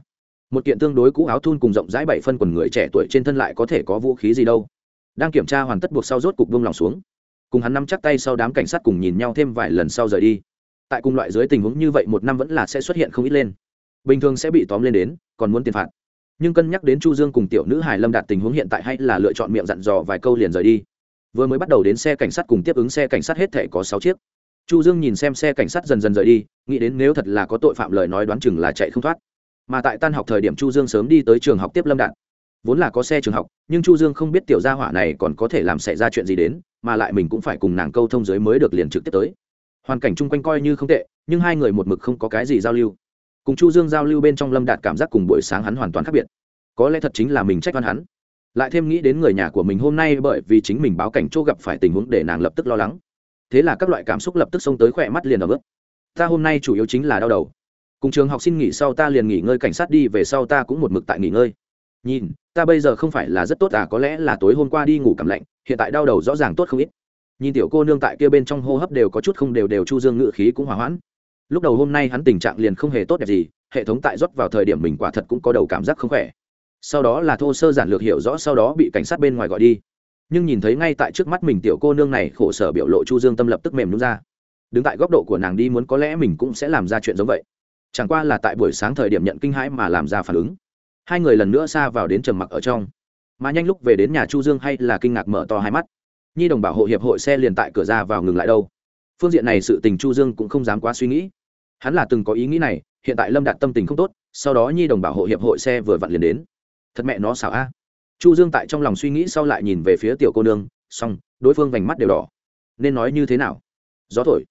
[SPEAKER 1] Một kiện tương đối cũ áo thun cùng rộng rãi bảy phân quần người trẻ tuổi trên thân lại có thể có vũ khí gì đâu. Đang kiểm tra hoàn tất buộc sau rốt cục buông lòng xuống cùng hắn nắm chắc tay sau đám cảnh sát cùng nhìn nhau thêm vài lần sau rời đi. Tại cùng loại dưới tình huống như vậy một năm vẫn là sẽ xuất hiện không ít lên. Bình thường sẽ bị tóm lên đến, còn muốn tiền phạt. Nhưng cân nhắc đến chu dương cùng tiểu nữ hải lâm đạt tình huống hiện tại hay là lựa chọn miệng dặn dò vài câu liền rời đi. Vừa mới bắt đầu đến xe cảnh sát cùng tiếp ứng xe cảnh sát hết thể có sáu chiếc. Chu dương nhìn xem xe cảnh sát dần dần rời đi, nghĩ đến nếu thật là có tội phạm lời nói đoán chừng là chạy không thoát. Mà tại tan học thời điểm chu dương sớm đi tới trường học tiếp lâm đạt vốn là có xe trường học, nhưng chu dương không biết tiểu gia hỏa này còn có thể làm xảy ra chuyện gì đến, mà lại mình cũng phải cùng nàng câu thông giới mới được liền trực tiếp tới. Hoàn cảnh chung quanh coi như không tệ, nhưng hai người một mực không có cái gì giao lưu. Cùng chu dương giao lưu bên trong lâm đạt cảm giác cùng buổi sáng hắn hoàn toàn khác biệt. Có lẽ thật chính là mình trách văn hắn. Lại thêm nghĩ đến người nhà của mình hôm nay bởi vì chính mình báo cảnh chỗ gặp phải tình huống để nàng lập tức lo lắng. Thế là các loại cảm xúc lập tức xông tới khỏe mắt liền ở bước ta hôm nay chủ yếu chính là đau đầu. Cùng trường học xin nghỉ sau ta liền nghỉ ngơi, cảnh sát đi về sau ta cũng một mực tại nghỉ ngơi nhìn, ta bây giờ không phải là rất tốt à có lẽ là tối hôm qua đi ngủ cảm lạnh, hiện tại đau đầu rõ ràng tốt không ít. Nhìn tiểu cô nương tại kia bên trong hô hấp đều có chút không đều đều chu dương ngự khí cũng hòa hoãn. Lúc đầu hôm nay hắn tình trạng liền không hề tốt đẹp gì, hệ thống tại rót vào thời điểm mình quả thật cũng có đầu cảm giác không khỏe. Sau đó là thô sơ giản lược hiểu rõ sau đó bị cảnh sát bên ngoài gọi đi. Nhưng nhìn thấy ngay tại trước mắt mình tiểu cô nương này khổ sở biểu lộ chu dương tâm lập tức mềm nhún ra. Đứng tại góc độ của nàng đi muốn có lẽ mình cũng sẽ làm ra chuyện giống vậy. Chẳng qua là tại buổi sáng thời điểm nhận kinh hãi mà làm ra phản ứng hai người lần nữa xa vào đến trầm mặc ở trong. Mà nhanh lúc về đến nhà chu dương hay là kinh ngạc mở to hai mắt. Nhi đồng bảo hộ hiệp hội xe liền tại cửa ra vào ngừng lại đâu. Phương diện này sự tình chu dương cũng không dám quá suy nghĩ. Hắn là từng có ý nghĩ này, hiện tại lâm đạt tâm tình không tốt, sau đó nhi đồng bảo hộ hiệp hội xe vừa vặn liền đến. Thật mẹ nó xảo a. Chu dương tại trong lòng suy nghĩ sau lại nhìn về phía tiểu cô nương, xong, đối phương vành mắt đều đỏ. Nên nói như thế nào? Gió thổi.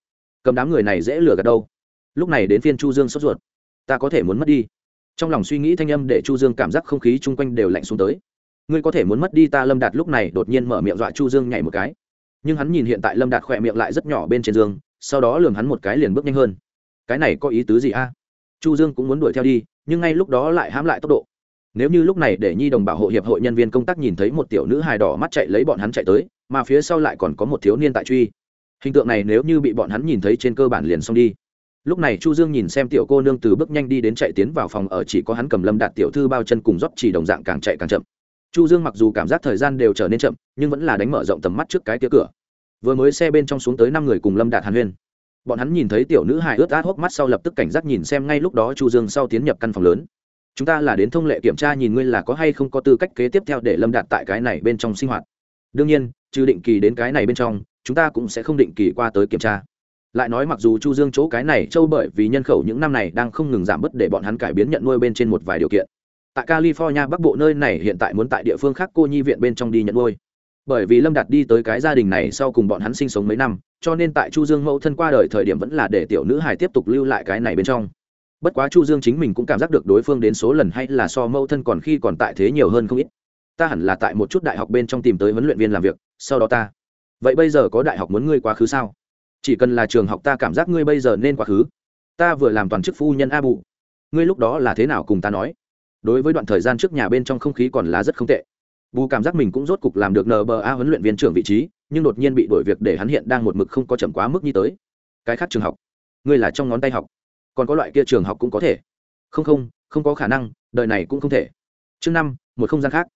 [SPEAKER 1] Cầm đám người này dễ lừa gạt đâu. Lúc này đến phiên chu dương sốt ruột. Ta có thể muốn mất đi trong lòng suy nghĩ thanh âm để chu dương cảm giác không khí chung quanh đều lạnh xuống tới. Ngươi có thể muốn mất đi ta, lâm đạt lúc này đột nhiên mở miệng dọa chu dương nhảy một cái. Nhưng hắn nhìn hiện tại lâm đạt khỏe miệng lại rất nhỏ bên trên dương sau đó lường hắn một cái liền bước nhanh hơn. Cái này có ý tứ gì a? À? Chu dương cũng muốn đuổi theo đi, nhưng ngay lúc đó lại hãm lại tốc độ. Nếu như lúc này để nhi đồng bảo hộ hiệp hội nhân viên công tác nhìn thấy một tiểu nữ hài đỏ mắt chạy lấy bọn hắn chạy tới, mà phía sau lại còn có một thiếu niên tại truy. Hình tượng này nếu như bị bọn hắn nhìn thấy trên cơ bản liền xong đi lúc này chu dương nhìn xem tiểu cô nương từ bước nhanh đi đến chạy tiến vào phòng, ở chỉ có hắn cầm lâm đạt tiểu thư bao chân cùng rót chỉ đồng dạng càng chạy càng chậm. Chu dương mặc dù cảm giác thời gian đều trở nên chậm, nhưng vẫn là đánh mở rộng tầm mắt trước cái kia cửa. Vừa mới xe bên trong xuống tới năm người cùng lâm đạt hàn huyên. Bọn hắn nhìn thấy tiểu nữ hài ướt át hốc mắt sau lập tức cảnh giác nhìn xem ngay lúc đó chu dương sau tiến nhập căn phòng lớn. Chúng ta là đến thông lệ kiểm tra nhìn ngươi là có hay không có tư cách kế tiếp theo để lâm đạt tại cái này bên trong sinh hoạt. Đương nhiên, trừ định kỳ đến cái này bên trong, chúng ta cũng sẽ không định kỳ qua tới kiểm tra lại nói mặc dù chu dương chỗ cái này châu bởi vì nhân khẩu những năm này đang không ngừng giảm bớt để bọn hắn cải biến nhận nuôi bên trên một vài điều kiện. Tại california bắc bộ nơi này hiện tại muốn tại địa phương khác cô nhi viện bên trong đi nhận nuôi. Bởi vì lâm đạt đi tới cái gia đình này sau cùng bọn hắn sinh sống mấy năm, cho nên tại chu dương mẫu thân qua đời thời điểm vẫn là để tiểu nữ hài tiếp tục lưu lại cái này bên trong. Bất quá chu dương chính mình cũng cảm giác được đối phương đến số lần hay là so mẫu thân còn khi còn tại thế nhiều hơn không ít. Ta hẳn là tại một chút đại học bên trong tìm tới huấn luyện viên làm việc, sau đó ta. Vậy bây giờ có đại học muốn ngươi quá khứ sao? Chỉ cần là trường học ta cảm giác ngươi bây giờ nên quá khứ. Ta vừa làm toàn chức phu nhân a bụ ngươi lúc đó là thế nào cùng ta nói? Đối với đoạn thời gian trước nhà bên trong không khí còn là rất không tệ. Bù cảm giác mình cũng rốt cục làm được nba huấn luyện viên trưởng vị trí, nhưng đột nhiên bị đổi việc để hắn hiện đang một mực không có chậm quá mức như tới. Cái khác trường học? Ngươi là trong ngón tay học. Còn có loại kia trường học cũng có thể. Không không không có khả năng, đời này cũng không thể. Chương năm, một không gian khác.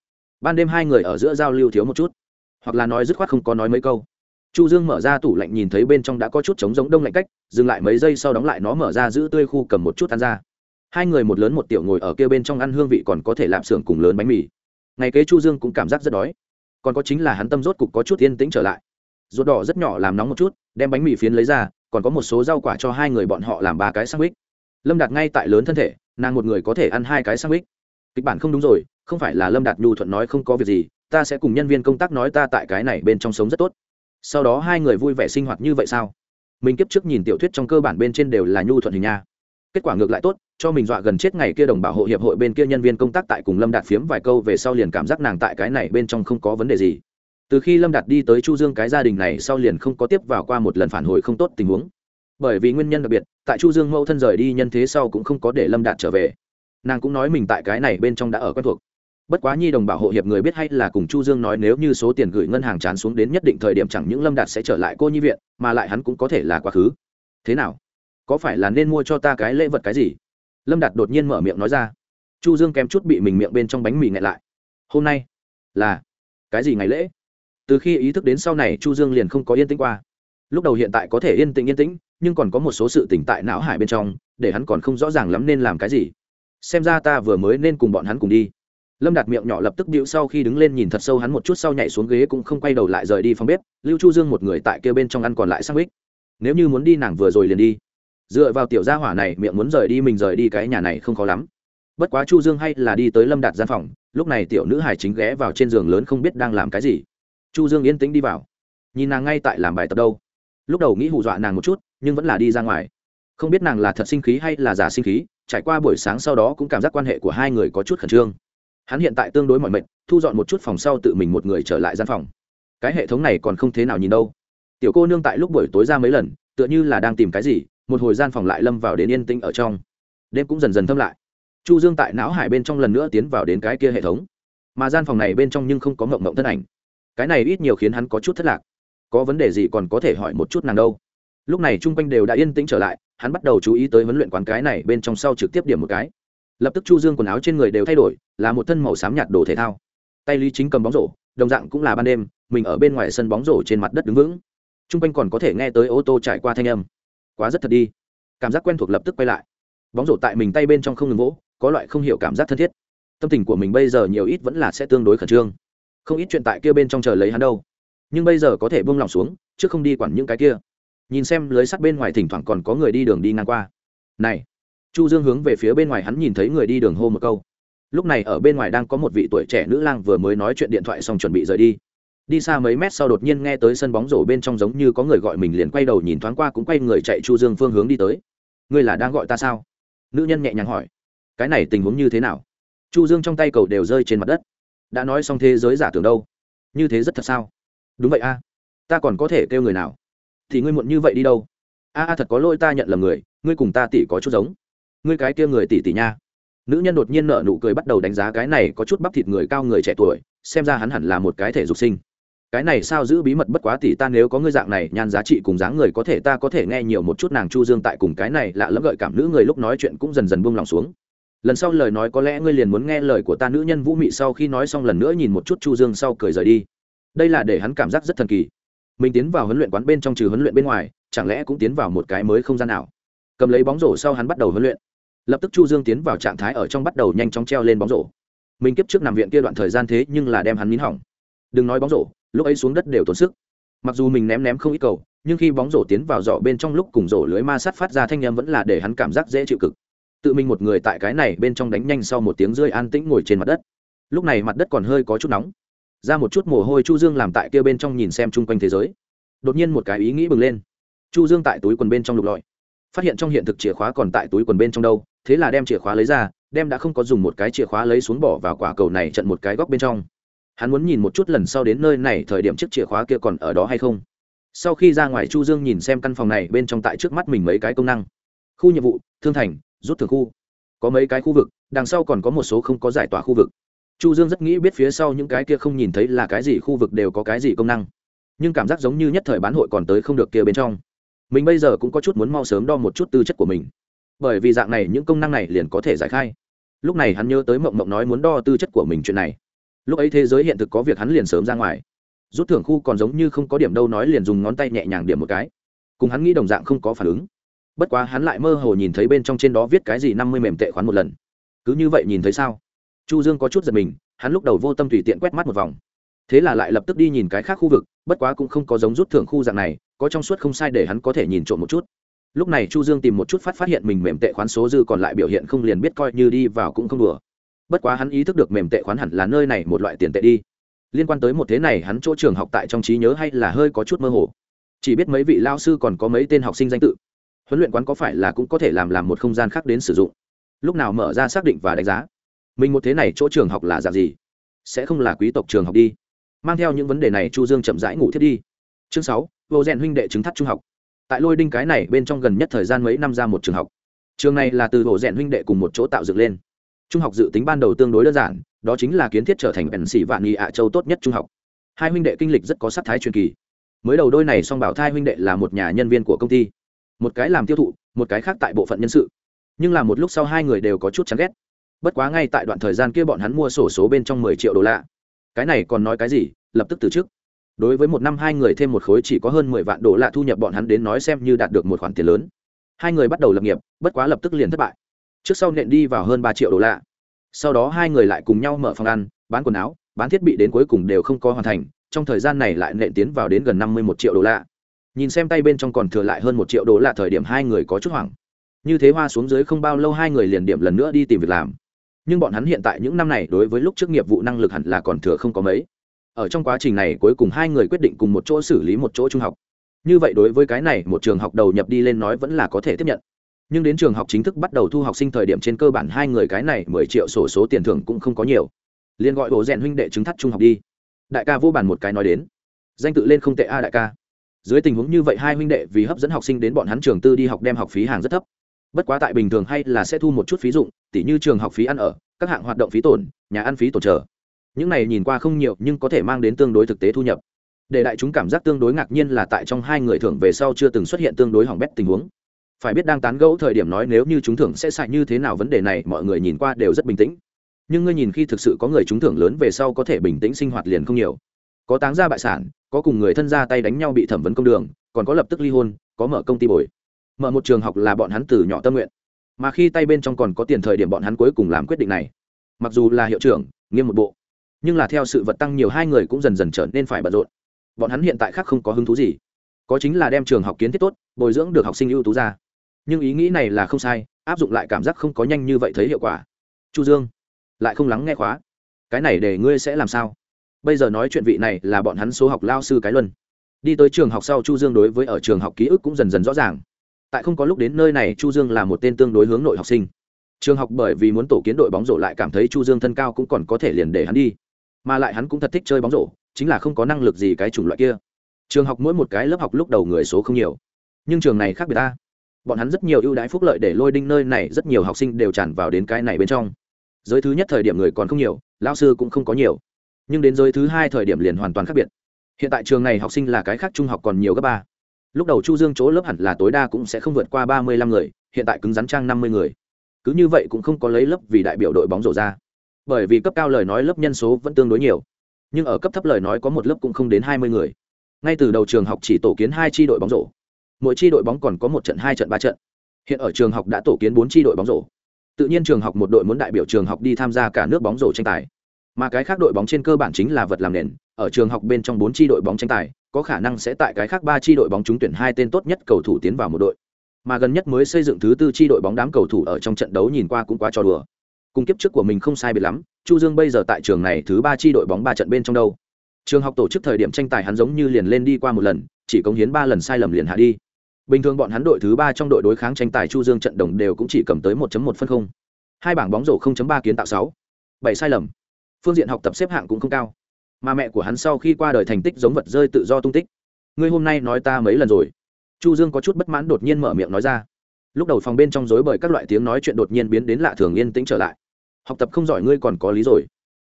[SPEAKER 1] Ban đêm hai người ở giữa giao lưu thiếu một chút. Hoặc là nói dứt khoát không có nói mấy câu chu dương mở ra tủ lạnh nhìn thấy bên trong đã có chút trống giống đông lạnh cách, dừng lại mấy giây sau đóng lại nó mở ra giữ tươi khu cầm một chút ăn ra. Hai người một lớn một tiểu ngồi ở kia bên trong ăn hương vị còn có thể làm xưởng cùng lớn bánh mì. Ngày kế chu dương cũng cảm giác rất đói. Còn có chính là hắn tâm rốt cục có chút yên tĩnh trở lại. Ruột đỏ rất nhỏ làm nóng một chút, đem bánh mì phiến lấy ra, còn có một số rau quả cho hai người bọn họ làm ba cái sandwich. Lâm đạt ngay tại lớn thân thể, nàng một người có thể ăn hai cái sandwich. Kịch bản không đúng rồi, không phải là lâm đạt nhu thuận nói không có việc gì, ta sẽ cùng nhân viên công tác nói ta tại cái này bên trong sống rất tốt sau đó hai người vui vẻ sinh hoạt như vậy sao? Mình kiếp trước nhìn tiểu thuyết trong cơ bản bên trên đều là nhu thuận hình nha. Kết quả ngược lại tốt, cho mình dọa gần chết ngày kia đồng bảo hộ hiệp hội bên kia nhân viên công tác tại cùng lâm đạt phiếm vài câu về sau liền cảm giác nàng tại cái này bên trong không có vấn đề gì. Từ khi lâm đạt đi tới chu dương cái gia đình này sau liền không có tiếp vào qua một lần phản hồi không tốt tình huống. Bởi vì nguyên nhân đặc biệt, tại chu dương mẫu thân rời đi nhân thế sau cũng không có để lâm đạt trở về. Nàng cũng nói mình tại cái này bên trong đã ở quen thuộc bất quá nhi đồng bảo hộ hiệp người biết hay là cùng chu dương nói nếu như số tiền gửi ngân hàng chán xuống đến nhất định thời điểm chẳng những lâm đạt sẽ trở lại cô nhi viện, mà lại hắn cũng có thể là quá khứ. Thế nào? Có phải là nên mua cho ta cái lễ vật cái gì? Lâm đạt đột nhiên mở miệng nói ra. Chu dương kém chút bị mình miệng bên trong bánh mì ngại lại. Hôm nay là cái gì ngày lễ? Từ khi ý thức đến sau này, chu dương liền không có yên tĩnh qua. Lúc đầu hiện tại có thể yên tĩnh yên tĩnh, nhưng còn có một số sự tỉnh tại não hải bên trong, để hắn còn không rõ ràng lắm nên làm cái gì. Xem ra ta vừa mới nên cùng bọn hắn cùng đi lâm đạt miệng nhỏ lập tức điệu sau khi đứng lên nhìn thật sâu hắn một chút sau nhảy xuống ghế cũng không quay đầu lại rời đi phòng bếp, lưu chu dương một người tại kia bên trong ăn còn lại sang bích nếu như muốn đi nàng vừa rồi liền đi. Dựa vào tiểu gia hỏa này, miệng muốn rời đi mình rời đi cái nhà này không khó lắm. Bất quá chu dương hay là đi tới lâm đạt gian phòng, lúc này tiểu nữ hải chính ghé vào trên giường lớn không biết đang làm cái gì. Chu dương yên tĩnh đi vào. Nhìn nàng ngay tại làm bài tập đâu. Lúc đầu nghĩ hù dọa nàng một chút, nhưng vẫn là đi ra ngoài. Không biết nàng là thật sinh khí hay là giả sinh khí, trải qua buổi sáng sau đó cũng cảm giác quan hệ của hai người có chút khẩn trương hắn hiện tại tương đối mọi mệnh thu dọn một chút phòng sau tự mình một người trở lại gian phòng. Cái hệ thống này còn không thế nào nhìn đâu. Tiểu cô nương tại lúc buổi tối ra mấy lần, tựa như là đang tìm cái gì, một hồi gian phòng lại lâm vào đến yên tĩnh ở trong. Đêm cũng dần dần thâm lại. Chu dương tại não hải bên trong lần nữa tiến vào đến cái kia hệ thống. Mà gian phòng này bên trong nhưng không có mộng mộng thân ảnh. Cái này ít nhiều khiến hắn có chút thất lạc. Có vấn đề gì còn có thể hỏi một chút nàng đâu. Lúc này chung quanh đều đã yên tĩnh trở lại, hắn bắt đầu chú ý tới huấn luyện quán cái này bên trong sau trực tiếp điểm một cái lập tức chu dương quần áo trên người đều thay đổi, là một thân màu xám nhạt đồ thể thao. Tay lý chính cầm bóng rổ, đồng dạng cũng là ban đêm, mình ở bên ngoài sân bóng rổ trên mặt đất đứng vững. Chung quanh còn có thể nghe tới ô tô trải qua thanh âm. Quá rất thật đi. Cảm giác quen thuộc lập tức quay lại. Bóng rổ tại mình tay bên trong không ngừng vỗ, có loại không hiểu cảm giác thân thiết. Tâm tình của mình bây giờ nhiều ít vẫn là sẽ tương đối khẩn trương. Không ít chuyện tại kia bên trong chờ lấy hắn đâu. Nhưng bây giờ có thể buông lòng xuống, chứ không đi quản những cái kia. Nhìn xem lưới sắt bên ngoài thỉnh thoảng còn có người đi đường đi ngang qua. Này! Chu dương hướng về phía bên ngoài hắn nhìn thấy người đi đường hô một câu. Lúc này ở bên ngoài đang có một vị tuổi trẻ nữ lang vừa mới nói chuyện điện thoại xong chuẩn bị rời đi. Đi xa mấy mét sau đột nhiên nghe tới sân bóng rổ bên trong giống như có người gọi mình liền quay đầu nhìn thoáng qua cũng quay người chạy chu dương phương hướng đi tới. Ngươi là đang gọi ta sao? Nữ nhân nhẹ nhàng hỏi. Cái này tình huống như thế nào? Chu dương trong tay cầu đều rơi trên mặt đất. Đã nói xong thế giới giả tưởng đâu? Như thế rất thật sao? Đúng vậy a. Ta còn có thể kêu người nào? Thì ngươi muộn như vậy đi đâu? A a thật có lỗi ta nhận là người. Ngươi cùng ta tỷ có chút giống ngươi cái kia người tỷ tỷ nha. Nữ nhân đột nhiên nở nụ cười bắt đầu đánh giá cái này có chút bắp thịt người cao người trẻ tuổi, xem ra hắn hẳn là một cái thể dục sinh. Cái này sao giữ bí mật bất quá tỷ ta nếu có ngươi dạng này, nhan giá trị cùng dáng người có thể ta có thể nghe nhiều một chút nàng chu dương tại cùng cái này lạ lẫm gợi cảm nữ người lúc nói chuyện cũng dần dần buông lòng xuống. Lần sau lời nói có lẽ ngươi liền muốn nghe lời của ta nữ nhân vũ mị sau khi nói xong lần nữa nhìn một chút chu dương sau cười rời đi. Đây là để hắn cảm giác rất thần kỳ. Mình tiến vào huấn luyện quán bên trong trừ huấn luyện bên ngoài, chẳng lẽ cũng tiến vào một cái mới không gian nào? Cầm lấy bóng rổ sau hắn bắt đầu huấn luyện lập tức chu dương tiến vào trạng thái ở trong bắt đầu nhanh chóng treo lên bóng rổ. Mình kiếp trước nằm viện kia đoạn thời gian thế nhưng là đem hắn nín hỏng. Đừng nói bóng rổ, lúc ấy xuống đất đều tốn sức. Mặc dù mình ném ném không ít cầu, nhưng khi bóng rổ tiến vào giỏ bên trong lúc cùng rổ lưới ma sát phát ra thanh â vẫn là để hắn cảm giác dễ chịu cực. Tự mình một người tại cái này bên trong đánh nhanh sau một tiếng rơi an tĩnh ngồi trên mặt đất. Lúc này mặt đất còn hơi có chút nóng. Ra một chút mồ hôi chu dương làm tại kia bên trong nhìn xem chung quanh thế giới. Đột nhiên một cái ý nghĩ bừng lên. Chu dương tại túi quần bên trong lục lọi phát hiện trong hiện thực chìa khóa còn tại túi quần bên trong đâu, thế là đem chìa khóa lấy ra, đem đã không có dùng một cái chìa khóa lấy xuống bỏ vào quả cầu này trận một cái góc bên trong. Hắn muốn nhìn một chút lần sau đến nơi này thời điểm chiếc chìa khóa kia còn ở đó hay không. Sau khi ra ngoài chu dương nhìn xem căn phòng này bên trong tại trước mắt mình mấy cái công năng. Khu nhiệm vụ, thương thành, rút thường khu. Có mấy cái khu vực, đằng sau còn có một số không có giải tỏa khu vực. Chu dương rất nghĩ biết phía sau những cái kia không nhìn thấy là cái gì khu vực đều có cái gì công năng. Nhưng cảm giác giống như nhất thời bán hội còn tới không được kia bên trong mình bây giờ cũng có chút muốn mau sớm đo một chút tư chất của mình. Bởi vì dạng này những công năng này liền có thể giải khai. Lúc này hắn nhớ tới mộng mộng nói muốn đo tư chất của mình chuyện này. Lúc ấy thế giới hiện thực có việc hắn liền sớm ra ngoài. Rút thưởng khu còn giống như không có điểm đâu nói liền dùng ngón tay nhẹ nhàng điểm một cái. Cùng hắn nghĩ đồng dạng không có phản ứng. Bất quá hắn lại mơ hồ nhìn thấy bên trong trên đó viết cái gì năm mươi mềm tệ khoán một lần. Cứ như vậy nhìn thấy sao? Chu dương có chút giật mình, hắn lúc đầu vô tâm tùy tiện quét mắt một vòng thế là lại lập tức đi nhìn cái khác khu vực, bất quá cũng không có giống rút thưởng khu dạng này, có trong suốt không sai để hắn có thể nhìn trộm một chút. Lúc này chu dương tìm một chút phát phát hiện mình mềm tệ khoán số dư còn lại biểu hiện không liền biết coi như đi vào cũng không đùa. Bất quá hắn ý thức được mềm tệ khoán hẳn là nơi này một loại tiền tệ đi. Liên quan tới một thế này hắn chỗ trường học tại trong trí nhớ hay là hơi có chút mơ hồ. Chỉ biết mấy vị lao sư còn có mấy tên học sinh danh tự. Huấn luyện quán có phải là cũng có thể làm làm một không gian khác đến sử dụng. Lúc nào mở ra xác định và đánh giá. Mình một thế này chỗ trường học là dạng gì? Sẽ không là quý tộc trường học đi mang theo những vấn đề này chu dương chậm rãi ngủ thiết đi. Chương sáu, vô rèn huynh đệ chứng thắt trung học. Tại lôi đinh cái này bên trong gần nhất thời gian mấy năm ra một trường học. Trường này là từ bộ rèn huynh đệ cùng một chỗ tạo dựng lên. Trung học dự tính ban đầu tương đối đơn giản, đó chính là kiến thiết trở thành ẩn sĩ vạn nghị ạ châu tốt nhất trung học. Hai huynh đệ kinh lịch rất có sắc thái truyền kỳ. Mới đầu đôi này song bảo thai huynh đệ là một nhà nhân viên của công ty. Một cái làm tiêu thụ, một cái khác tại bộ phận nhân sự. Nhưng là một lúc sau hai người đều có chút chán ghét. Bất quá ngay tại đoạn thời gian kia bọn hắn mua sổ số bên trong mười triệu đô la cái này còn nói cái gì, lập tức từ chức. Đối với một năm hai người thêm một khối chỉ có hơn mười vạn đô la thu nhập bọn hắn đến nói xem như đạt được một khoản tiền lớn. Hai người bắt đầu lập nghiệp, bất quá lập tức liền thất bại. Trước sau nện đi vào hơn ba triệu đô la. Sau đó hai người lại cùng nhau mở phòng ăn, bán quần áo, bán thiết bị đến cuối cùng đều không có hoàn thành, trong thời gian này lại nện tiến vào đến gần năm mươi một triệu đô la. Nhìn xem tay bên trong còn thừa lại hơn một triệu đô la thời điểm hai người có chút hoảng. Như thế hoa xuống dưới không bao lâu hai người liền điểm lần nữa đi tìm việc làm nhưng bọn hắn hiện tại những năm này đối với lúc trước nghiệp vụ năng lực hẳn là còn thừa không có mấy. Ở trong quá trình này cuối cùng hai người quyết định cùng một chỗ xử lý một chỗ trung học. Như vậy đối với cái này, một trường học đầu nhập đi lên nói vẫn là có thể tiếp nhận. Nhưng đến trường học chính thức bắt đầu thu học sinh thời điểm trên cơ bản hai người cái này mười triệu sổ số tiền thưởng cũng không có nhiều. Liền gọi bộ rèn huynh đệ chứng thắt trung học đi. Đại ca vô bàn một cái nói đến. Danh tự lên không tệ a đại ca. Dưới tình huống như vậy hai huynh đệ vì hấp dẫn học sinh đến bọn hắn trường tư đi học đem học phí hàng rất thấp bất quá tại bình thường hay là sẽ thu một chút phí dụng, tỉ như trường học phí ăn ở, các hạng hoạt động phí tổn, nhà ăn phí tổn trở. Những này nhìn qua không nhiều, nhưng có thể mang đến tương đối thực tế thu nhập. Để đại chúng cảm giác tương đối ngạc nhiên là tại trong hai người thưởng về sau chưa từng xuất hiện tương đối hỏng bét tình huống. Phải biết đang tán gẫu thời điểm nói nếu như chúng thưởng sẽ xài như thế nào vấn đề này, mọi người nhìn qua đều rất bình tĩnh. Nhưng ngươi nhìn khi thực sự có người trúng thưởng lớn về sau có thể bình tĩnh sinh hoạt liền không nhiều. Có táng ra bại sản, có cùng người thân ra tay đánh nhau bị thẩm vấn công đường, còn có lập tức ly hôn, có mở công ty bồi mở một trường học là bọn hắn từ nhỏ tâm nguyện. Mà khi tay bên trong còn có tiền thời điểm bọn hắn cuối cùng làm quyết định này. Mặc dù là hiệu trưởng, nghiêm một bộ, nhưng là theo sự vật tăng nhiều hai người cũng dần dần trở nên phải bận rộn. Bọn hắn hiện tại khác không có hứng thú gì. Có chính là đem trường học kiến thiết tốt, bồi dưỡng được học sinh ưu tú ra. Nhưng ý nghĩ này là không sai, áp dụng lại cảm giác không có nhanh như vậy thấy hiệu quả. Chu dương, lại không lắng nghe khóa. Cái này để ngươi sẽ làm sao? Bây giờ nói chuyện vị này là bọn hắn số học lao sư cái luân. Đi tới trường học sau chu dương đối với ở trường học ký ức cũng dần dần rõ ràng tại không có lúc đến nơi này, chu dương là một tên tương đối hướng nội học sinh. Trường học bởi vì muốn tổ kiến đội bóng rổ lại cảm thấy chu dương thân cao cũng còn có thể liền để hắn đi. Mà lại hắn cũng thật thích chơi bóng rổ, chính là không có năng lực gì cái chủng loại kia. Trường học mỗi một cái lớp học lúc đầu người số không nhiều. Nhưng trường này khác biệt ta. Bọn hắn rất nhiều ưu đãi phúc lợi để lôi đinh nơi này, rất nhiều học sinh đều tràn vào đến cái này bên trong. Giới thứ nhất thời điểm người còn không nhiều lao sư cũng không có nhiều. Nhưng đến giới thứ hai thời điểm liền hoàn toàn khác biệt. Hiện tại trường này học sinh là cái khác trung học còn nhiều gấp ba lúc đầu chu dương chỗ lớp hẳn là tối đa cũng sẽ không vượt qua ba mươi lăm người, hiện tại cứng rắn trang năm mươi người. Cứ như vậy cũng không có lấy lớp vì đại biểu đội bóng rổ ra. Bởi vì cấp cao lời nói lớp nhân số vẫn tương đối nhiều, nhưng ở cấp thấp lời nói có một lớp cũng không đến hai mươi người. Ngay từ đầu trường học chỉ tổ kiến hai tri đội bóng rổ, mỗi tri đội bóng còn có một trận, hai trận, ba trận. Hiện ở trường học đã tổ kiến bốn tri đội bóng rổ. Tự nhiên trường học một đội muốn đại biểu trường học đi tham gia cả nước bóng rổ tranh tài mà cái khác đội bóng trên cơ bản chính là vật làm nền, ở trường học bên trong bốn tri đội bóng tranh tài, có khả năng sẽ tại cái khác ba tri đội bóng trúng tuyển hai tên tốt nhất cầu thủ tiến vào một đội. Mà gần nhất mới xây dựng thứ tư tri đội bóng đám cầu thủ ở trong trận đấu nhìn qua cũng quá trò đùa. Cùng kiếp trước của mình không sai biệt lắm, chu dương bây giờ tại trường này thứ ba tri đội bóng ba trận bên trong đâu. Trường học tổ chức thời điểm tranh tài hắn giống như liền lên đi qua một lần, chỉ cống hiến ba lần sai lầm liền hạ đi. Bình thường bọn hắn đội thứ ba trong đội đối kháng tranh tài chu dương trận đồng đều cũng chỉ cầm tới 1.1 phân không. Hai bảng bóng rổ 0.3 kiến tạo 6. bảy sai lầm phương diện học tập xếp hạng cũng không cao. Mà mẹ của hắn sau khi qua đời thành tích giống vật rơi tự do tung tích. Ngươi hôm nay nói ta mấy lần rồi? Chu dương có chút bất mãn đột nhiên mở miệng nói ra. Lúc đầu phòng bên trong rối bởi các loại tiếng nói chuyện đột nhiên biến đến lạ thường yên tĩnh trở lại. Học tập không giỏi ngươi còn có lý rồi.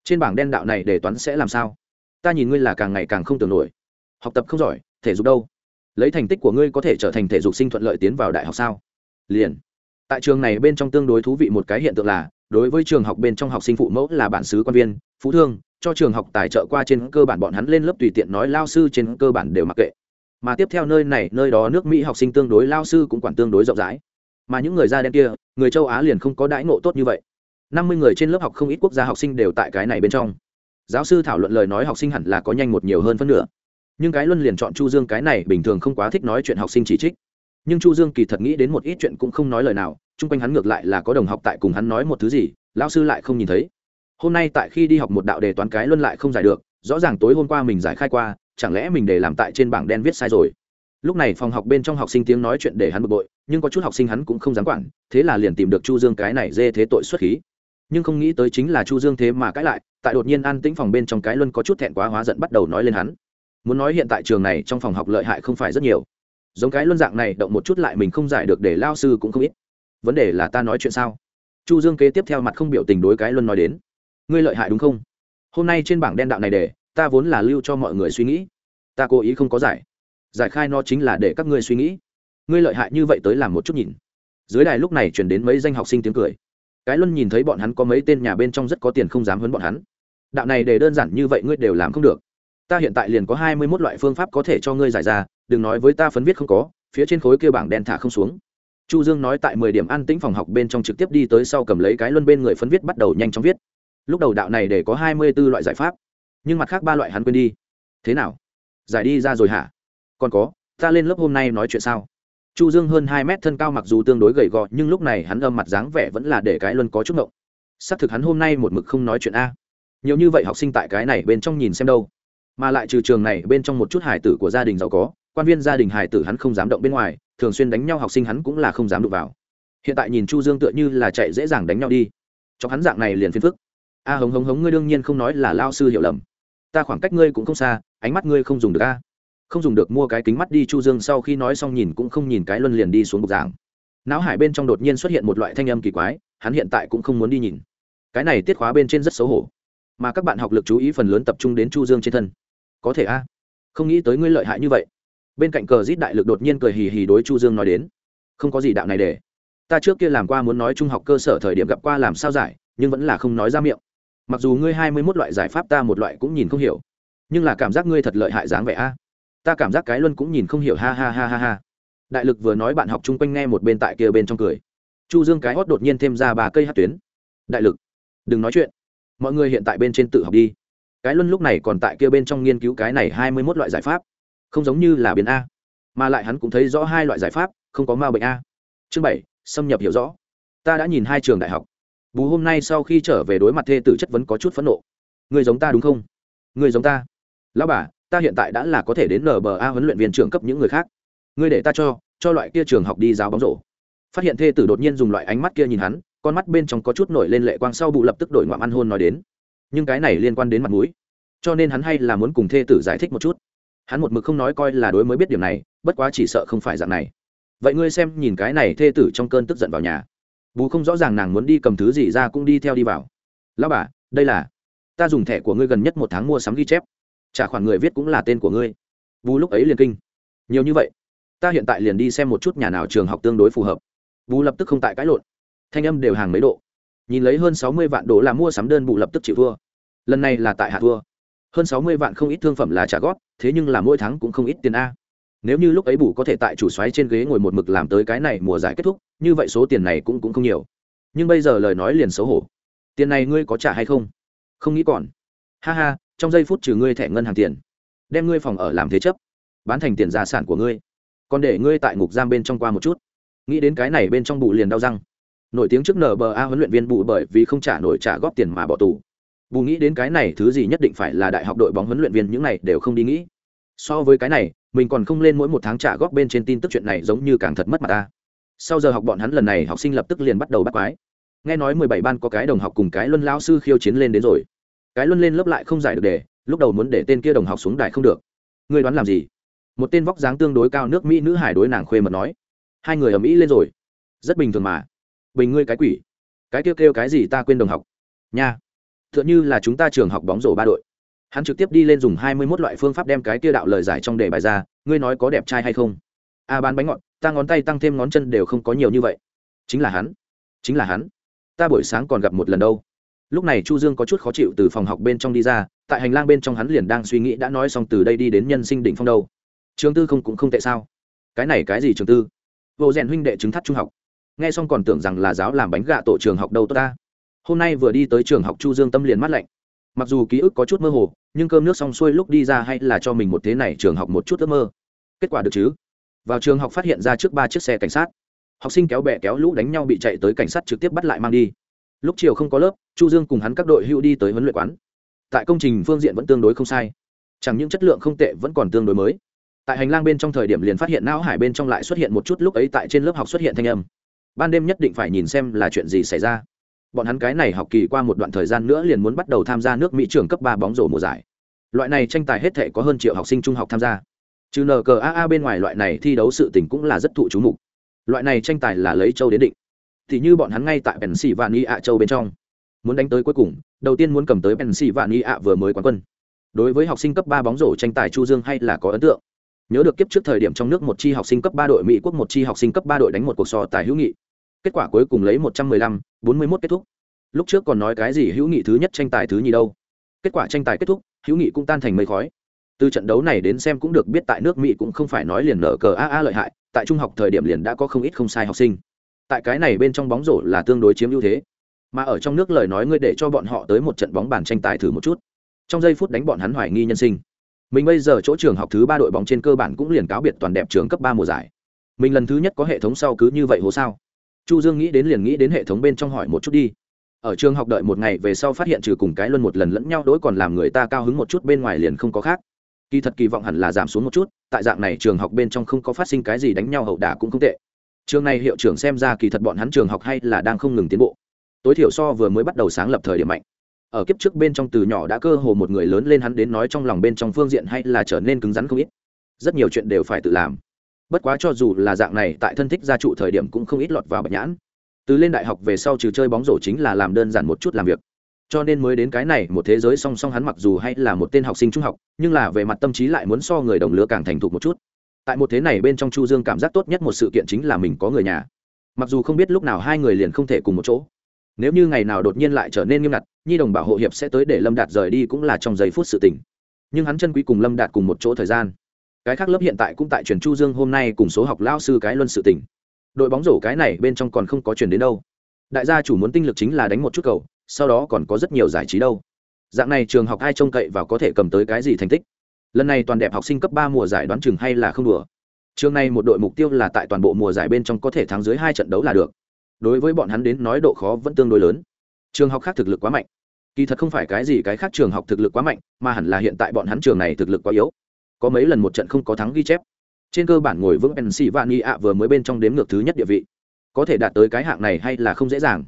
[SPEAKER 1] Trên bảng đen đạo này để toán sẽ làm sao? Ta nhìn ngươi là càng ngày càng không tưởng nổi. Học tập không giỏi, thể dục đâu? Lấy thành tích của ngươi có thể trở thành thể dục sinh thuận lợi tiến vào đại học sao? Liền. Tại trường này bên trong tương đối thú vị một cái hiện tượng là đối với trường học bên trong học sinh phụ mẫu là bản xứ quan viên, phú thương, cho trường học tài trợ qua trên cơ bản bọn hắn lên lớp tùy tiện nói lao sư trên cơ bản đều mặc kệ. Mà tiếp theo nơi này, nơi đó nước mỹ học sinh tương đối, lao sư cũng quản tương đối rộng rãi. Mà những người da đen kia, người châu á liền không có đãi ngộ tốt như vậy. Năm mươi người trên lớp học không ít quốc gia học sinh đều tại cái này bên trong. Giáo sư thảo luận lời nói học sinh hẳn là có nhanh một nhiều hơn phân nửa. Nhưng cái luân liền chọn chu dương cái này bình thường không quá thích nói chuyện học sinh chỉ trích nhưng chu dương kỳ thật nghĩ đến một ít chuyện cũng không nói lời nào, chung quanh hắn ngược lại là có đồng học tại cùng hắn nói một thứ gì, lão sư lại không nhìn thấy. Hôm nay tại khi đi học một đạo đề toán cái luân lại không giải được, rõ ràng tối hôm qua mình giải khai qua, chẳng lẽ mình để làm tại trên bảng đen viết sai rồi? Lúc này phòng học bên trong học sinh tiếng nói chuyện để hắn bực bội, nhưng có chút học sinh hắn cũng không dám quản, thế là liền tìm được chu dương cái này dê thế tội xuất khí. Nhưng không nghĩ tới chính là chu dương thế mà cãi lại, tại đột nhiên an tĩnh phòng bên trong cái luân có chút thẹn quá hóa giận bắt đầu nói lên hắn. Muốn nói hiện tại trường này trong phòng học lợi hại không phải rất nhiều giống cái luân dạng này, động một chút lại mình không giải được để lao sư cũng không ít. Vấn đề là ta nói chuyện sao? Chu dương kế tiếp theo mặt không biểu tình đối cái luân nói đến. Ngươi lợi hại đúng không? Hôm nay trên bảng đen đạo này để, ta vốn là lưu cho mọi người suy nghĩ. Ta cố ý không có giải. Giải khai nó chính là để các ngươi suy nghĩ. Ngươi lợi hại như vậy tới làm một chút nhìn. Dưới đài lúc này chuyển đến mấy danh học sinh tiếng cười. Cái luân nhìn thấy bọn hắn có mấy tên nhà bên trong rất có tiền không dám hấn bọn hắn. Đạo này để đơn giản như vậy ngươi đều làm không được ta hiện tại liền có hai mươi mốt loại phương pháp có thể cho ngươi giải ra, đừng nói với ta phấn viết không có, phía trên khối kia bảng đen thả không xuống. Chu dương nói tại mười điểm an tĩnh phòng học bên trong trực tiếp đi tới sau cầm lấy cái luân bên người phấn viết bắt đầu nhanh chóng viết. Lúc đầu đạo này để có hai mươi b ố loại giải pháp, nhưng mặt khác ba loại hắn quên đi. Thế nào? Giải đi ra rồi hả? Còn có, ta lên lớp hôm nay nói chuyện sao? Chu dương hơn hai mét thân cao mặc dù tương đối gầy gò, nhưng lúc này hắn âm mặt dáng vẻ vẫn là để cái luân có chút ngộng. Xác thực hắn hôm nay một mực không nói chuyện a. Nhiều như vậy học sinh tại cái này bên trong nhìn xem đâu mà lại trừ trường này bên trong một chút hải tử của gia đình giàu có, quan viên gia đình hải tử hắn không dám động bên ngoài, thường xuyên đánh nhau học sinh hắn cũng là không dám đụng vào. Hiện tại nhìn chu dương tựa như là chạy dễ dàng đánh nhau đi. Cho hắn dạng này liền phiền phức. A à, hống hống hống, ngươi đương nhiên không nói là lao sư hiểu lầm. Ta khoảng cách ngươi cũng không xa, ánh mắt ngươi không dùng được a. Không dùng được mua cái kính mắt đi, chu dương sau khi nói xong nhìn cũng không nhìn cái luân liền đi xuống bục giảng. Não hải bên trong đột nhiên xuất hiện một loại thanh âm kỳ quái, hắn hiện tại cũng không muốn đi nhìn. Cái này tiết khóa bên trên rất xấu hổ. Mà các bạn học lực chú ý phần lớn tập trung đến chu dương trên thân có thể a? Không nghĩ tới ngươi lợi hại như vậy. Bên cạnh cờ rít đại lực đột nhiên cười hì hì đối chu dương nói đến. Không có gì đạo này để. Ta trước kia làm qua muốn nói trung học cơ sở thời điểm gặp qua làm sao giải, nhưng vẫn là không nói ra miệng. Mặc dù ngươi hai mươi mốt loại giải pháp ta một loại cũng nhìn không hiểu, nhưng là cảm giác ngươi thật lợi hại dáng vẻ a. Ta cảm giác cái luân cũng nhìn không hiểu, ha ha ha ha ha. Đại lực vừa nói bạn học chung quanh nghe một bên tại kia bên trong cười. Chu dương cái hót đột nhiên thêm ra ba cây hát tuyến. Đại lực, đừng nói chuyện. Mọi người hiện tại bên trên tự học đi cái luân lúc này còn tại kia bên trong nghiên cứu cái này hai mươi mốt loại giải pháp. Không giống như là biến a, mà lại hắn cũng thấy rõ hai loại giải pháp, không có ma bệnh a. Chương bảy, xâm nhập hiểu rõ. Ta đã nhìn hai trường đại học. Bù hôm nay sau khi trở về đối mặt thê tử chất vấn có chút phẫn nộ. Người giống ta đúng không? Người giống ta. Lão bà, ta hiện tại đã là có thể đến nba huấn luyện viên trưởng cấp những người khác. Ngươi để ta cho cho loại kia trường học đi giáo bóng rổ. Phát hiện thê tử đột nhiên dùng loại ánh mắt kia nhìn hắn, con mắt bên trong có chút nổi lên lệ quang sau bụ lập tức đổi ngoạm ăn hôn nói đến nhưng cái này liên quan đến mặt mũi. Cho nên hắn hay là muốn cùng thê tử giải thích một chút. Hắn một mực không nói coi là đối mới biết điểm này, bất quá chỉ sợ không phải dạng này. Vậy ngươi xem nhìn cái này thê tử trong cơn tức giận vào nhà. Bù không rõ ràng nàng muốn đi cầm thứ gì ra cũng đi theo đi vào. Lao bà, đây là, ta dùng thẻ của ngươi gần nhất một tháng mua sắm ghi chép. Trả khoản người viết cũng là tên của ngươi. Bù lúc ấy liền kinh. Nhiều như vậy, ta hiện tại liền đi xem một chút nhà nào trường học tương đối phù hợp. Bù lập tức không tại cãi lộn. Thanh âm đều hàng mấy độ. Nhìn lấy hơn sáu mươi vạn đô là mua sắm đơn bù lập tức chịu thua lần này là tại hạ thua. Hơn sáu mươi vạn không ít thương phẩm là trả góp, thế nhưng là mỗi tháng cũng không ít tiền a. Nếu như lúc ấy bù có thể tại chủ xoáy trên ghế ngồi một mực làm tới cái này mùa giải kết thúc, như vậy số tiền này cũng cũng không nhiều. Nhưng bây giờ lời nói liền xấu hổ. Tiền này ngươi có trả hay không? Không nghĩ còn. Ha ha, trong giây phút trừ ngươi thẻ ngân hàng tiền, đem ngươi phòng ở làm thế chấp, bán thành tiền gia sản của ngươi. Còn để ngươi tại ngục giam bên trong qua một chút. Nghĩ đến cái này bên trong bù liền đau răng. Nổi tiếng trước nở bờ a huấn luyện viên bù bởi vì không trả nổi trả góp tiền mà bỏ tù bù nghĩ đến cái này thứ gì nhất định phải là đại học đội bóng huấn luyện viên, những này đều không đi nghĩ. So với cái này, mình còn không lên mỗi một tháng trả góp bên trên tin tức chuyện này giống như càng thật mất mặt ta. Sau giờ học bọn hắn lần này, học sinh lập tức liền bắt đầu bắt quái. Nghe nói mười bảy ban có cái đồng học cùng cái luân lao sư khiêu chiến lên đến rồi. Cái luân lên lớp lại không giải được đề, lúc đầu muốn để tên kia đồng học xuống đài không được. Ngươi đoán làm gì? Một tên vóc dáng tương đối cao nước mỹ nữ hải đối nàng khuê mật nói. Hai người ở mỹ lên rồi. Rất bình thường mà. Bình ngươi cái quỷ. Cái kêu kêu cái gì ta quên đồng học. Nha. Tựa như là chúng ta trường học bóng rổ ba đội. Hắn trực tiếp đi lên dùng hai mươi mốt loại phương pháp đem cái kia đạo lời giải trong đề bài ra ngươi nói có đẹp trai hay không? A à, bán bánh ngọt ta ngón tay tăng thêm ngón chân đều không có nhiều như vậy. Chính là hắn chính là hắn. Ta buổi sáng còn gặp một lần đâu. Lúc này chu dương có chút khó chịu từ phòng học bên trong đi ra tại hành lang bên trong hắn liền đang suy nghĩ đã nói xong từ đây đi đến nhân sinh đỉnh phong đâu. Trường tư không cũng không tệ sao? Cái này cái gì trường tư? Vô rèn huynh đệ chứng thắt trung học. Nghe xong còn tưởng rằng là giáo làm bánh gạ tổ trường học đâu tốt ta hôm nay vừa đi tới trường học chu dương tâm liền mắt lạnh. Mặc dù ký ức có chút mơ hồ, nhưng cơm nước xong xuôi lúc đi ra hay là cho mình một thế này trường học một chút ước mơ. Kết quả được chứ? Vào trường học phát hiện ra trước ba chiếc xe cảnh sát. Học sinh kéo bè kéo lũ đánh nhau bị chạy tới cảnh sát trực tiếp bắt lại mang đi. Lúc chiều không có lớp, chu dương cùng hắn các đội hưu đi tới huấn luyện quán. Tại công trình phương diện vẫn tương đối không sai. Chẳng những chất lượng không tệ, vẫn còn tương đối mới. Tại hành lang bên trong thời điểm liền phát hiện não hải bên trong lại xuất hiện một chút lúc ấy tại trên lớp học xuất hiện thanh âm. Ban đêm nhất định phải nhìn xem là chuyện gì xảy ra bọn hắn cái này học kỳ qua một đoạn thời gian nữa liền muốn bắt đầu tham gia nước mỹ trường cấp ba bóng rổ mùa giải. Loại này tranh tài hết thể có hơn triệu học sinh trung học tham gia. Trừ nkaa bên ngoài loại này thi đấu sự tình cũng là rất thụ chú mục. Loại này tranh tài là lấy châu đến định. Thì như bọn hắn ngay tại pennsylvania châu bên trong. Muốn đánh tới cuối cùng, đầu tiên muốn cầm tới pennsylvania vừa mới quán quân. Đối với học sinh cấp ba bóng rổ tranh tài chu dương hay là có ấn tượng? Nhớ được kiếp trước thời điểm trong nước một chi học sinh cấp ba đội mỹ quốc một chi học sinh cấp ba đội đánh một cuộc so tài hữu nghị kết quả cuối cùng lấy một trăm mười lăm, bốn mươi mốt kết thúc. Lúc trước còn nói cái gì hữu nghị thứ nhất tranh tài thứ nhì đâu. Kết quả tranh tài kết thúc, hữu nghị cũng tan thành mây khói. Từ trận đấu này đến xem cũng được biết tại nước mỹ cũng không phải nói liền nở cờ a a lợi hại, tại trung học thời điểm liền đã có không ít không sai học sinh. Tại cái này bên trong bóng rổ là tương đối chiếm ưu thế. Mà ở trong nước lời nói ngươi để cho bọn họ tới một trận bóng bàn tranh tài thử một chút. Trong giây phút đánh bọn hắn hoài nghi nhân sinh. Mình bây giờ chỗ trường học thứ ba đội bóng trên cơ bản cũng liền cáo biệt toàn đẹp trường cấp ba mùa giải. Mình lần thứ nhất có hệ thống sau cứ như vậy hồ sao? Chu dương nghĩ đến liền nghĩ đến hệ thống bên trong hỏi một chút đi. Ở trường học đợi một ngày về sau phát hiện trừ cùng cái luân một lần lẫn nhau đối còn làm người ta cao hứng một chút bên ngoài liền không có khác. Kỳ thật kỳ vọng hẳn là giảm xuống một chút, tại dạng này trường học bên trong không có phát sinh cái gì đánh nhau hậu đả cũng không tệ. Trường này hiệu trưởng xem ra kỳ thật bọn hắn trường học hay là đang không ngừng tiến bộ. Tối thiểu so vừa mới bắt đầu sáng lập thời điểm mạnh. Ở kiếp trước bên trong từ nhỏ đã cơ hồ một người lớn lên hắn đến nói trong lòng bên trong phương diện hay là trở nên cứng rắn không ít. Rất nhiều chuyện đều phải tự làm bất quá cho dù là dạng này, tại thân thích gia trụ thời điểm cũng không ít lọt vào bạch nhãn. Từ lên đại học về sau trừ chơi bóng rổ chính là làm đơn giản một chút làm việc. Cho nên mới đến cái này, một thế giới song song hắn mặc dù hay là một tên học sinh trung học, nhưng là về mặt tâm trí lại muốn so người đồng lứa càng thành thục một chút. Tại một thế này bên trong chu dương cảm giác tốt nhất một sự kiện chính là mình có người nhà. Mặc dù không biết lúc nào hai người liền không thể cùng một chỗ. Nếu như ngày nào đột nhiên lại trở nên nghiêm ngặt, nhi đồng bảo hộ hiệp sẽ tới để lâm đạt rời đi cũng là trong giây phút sự tình. Nhưng hắn chân quý cùng lâm đạt cùng một chỗ thời gian cái khác lớp hiện tại cũng tại truyền chu dương hôm nay cùng số học lao sư cái luân sự tỉnh đội bóng rổ cái này bên trong còn không có truyền đến đâu. Đại gia chủ muốn tinh lực chính là đánh một chút cầu, sau đó còn có rất nhiều giải trí đâu. Dạng này trường học ai trông cậy và có thể cầm tới cái gì thành tích? Lần này toàn đẹp học sinh cấp ba mùa giải đoán chừng hay là không đùa? Trường này một đội mục tiêu là tại toàn bộ mùa giải bên trong có thể thắng dưới hai trận đấu là được. Đối với bọn hắn đến nói độ khó vẫn tương đối lớn. Trường học khác thực lực quá mạnh. Kỳ thật không phải cái gì cái khác trường học thực lực quá mạnh, mà hẳn là hiện tại bọn hắn trường này thực lực quá yếu có mấy lần một trận không có thắng ghi chép. Trên cơ bản ngồi vững pennsylvania vừa mới bên trong đếm ngược thứ nhất địa vị. Có thể đạt tới cái hạng này hay là không dễ dàng.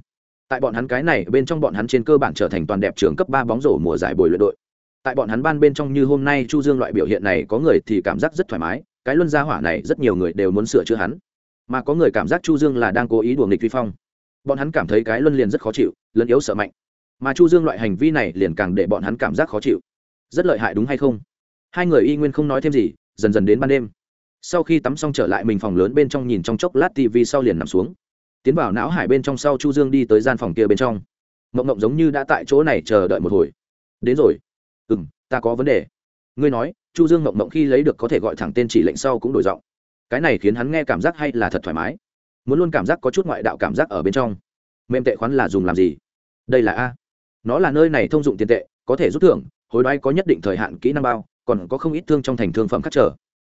[SPEAKER 1] Tại bọn hắn cái này, bên trong bọn hắn trên cơ bản trở thành toàn đẹp trường cấp ba bóng rổ mùa giải bồi luyện đội. Tại bọn hắn ban bên trong như hôm nay chu dương loại biểu hiện này, có người thì cảm giác rất thoải mái, cái luân gia hỏa này rất nhiều người đều muốn sửa chữa hắn. Mà có người cảm giác chu dương là đang cố ý đùa nghịch vi phong. Bọn hắn cảm thấy cái luân liền rất khó chịu, lẫn yếu sợ mạnh. Mà chu dương loại hành vi này liền càng để bọn hắn cảm giác khó chịu. Rất lợi hại đúng hay không? Hai người y nguyên không nói thêm gì, dần dần đến ban đêm. Sau khi tắm xong trở lại mình phòng lớn bên trong nhìn trong chốc lát tv sau liền nằm xuống. Tiến vào não hải bên trong sau chu dương đi tới gian phòng kia bên trong. Mộng mộng giống như đã tại chỗ này chờ đợi một hồi. Đến rồi. Ừ m ta có vấn đề. Ngươi nói, chu dương mộng mộng khi lấy được có thể gọi thẳng tên chỉ lệnh sau cũng đổi giọng. Cái này khiến hắn nghe cảm giác hay là thật thoải mái. Muốn luôn cảm giác có chút ngoại đạo cảm giác ở bên trong. Mềm tệ khoán là dùng làm gì? Đây là a. Nó là nơi này thông dụng tiền tệ, có thể rút thưởng, hối đoái có nhất định thời hạn kỹ năng bao còn có không ít thương trong thành thương phẩm khắc trở.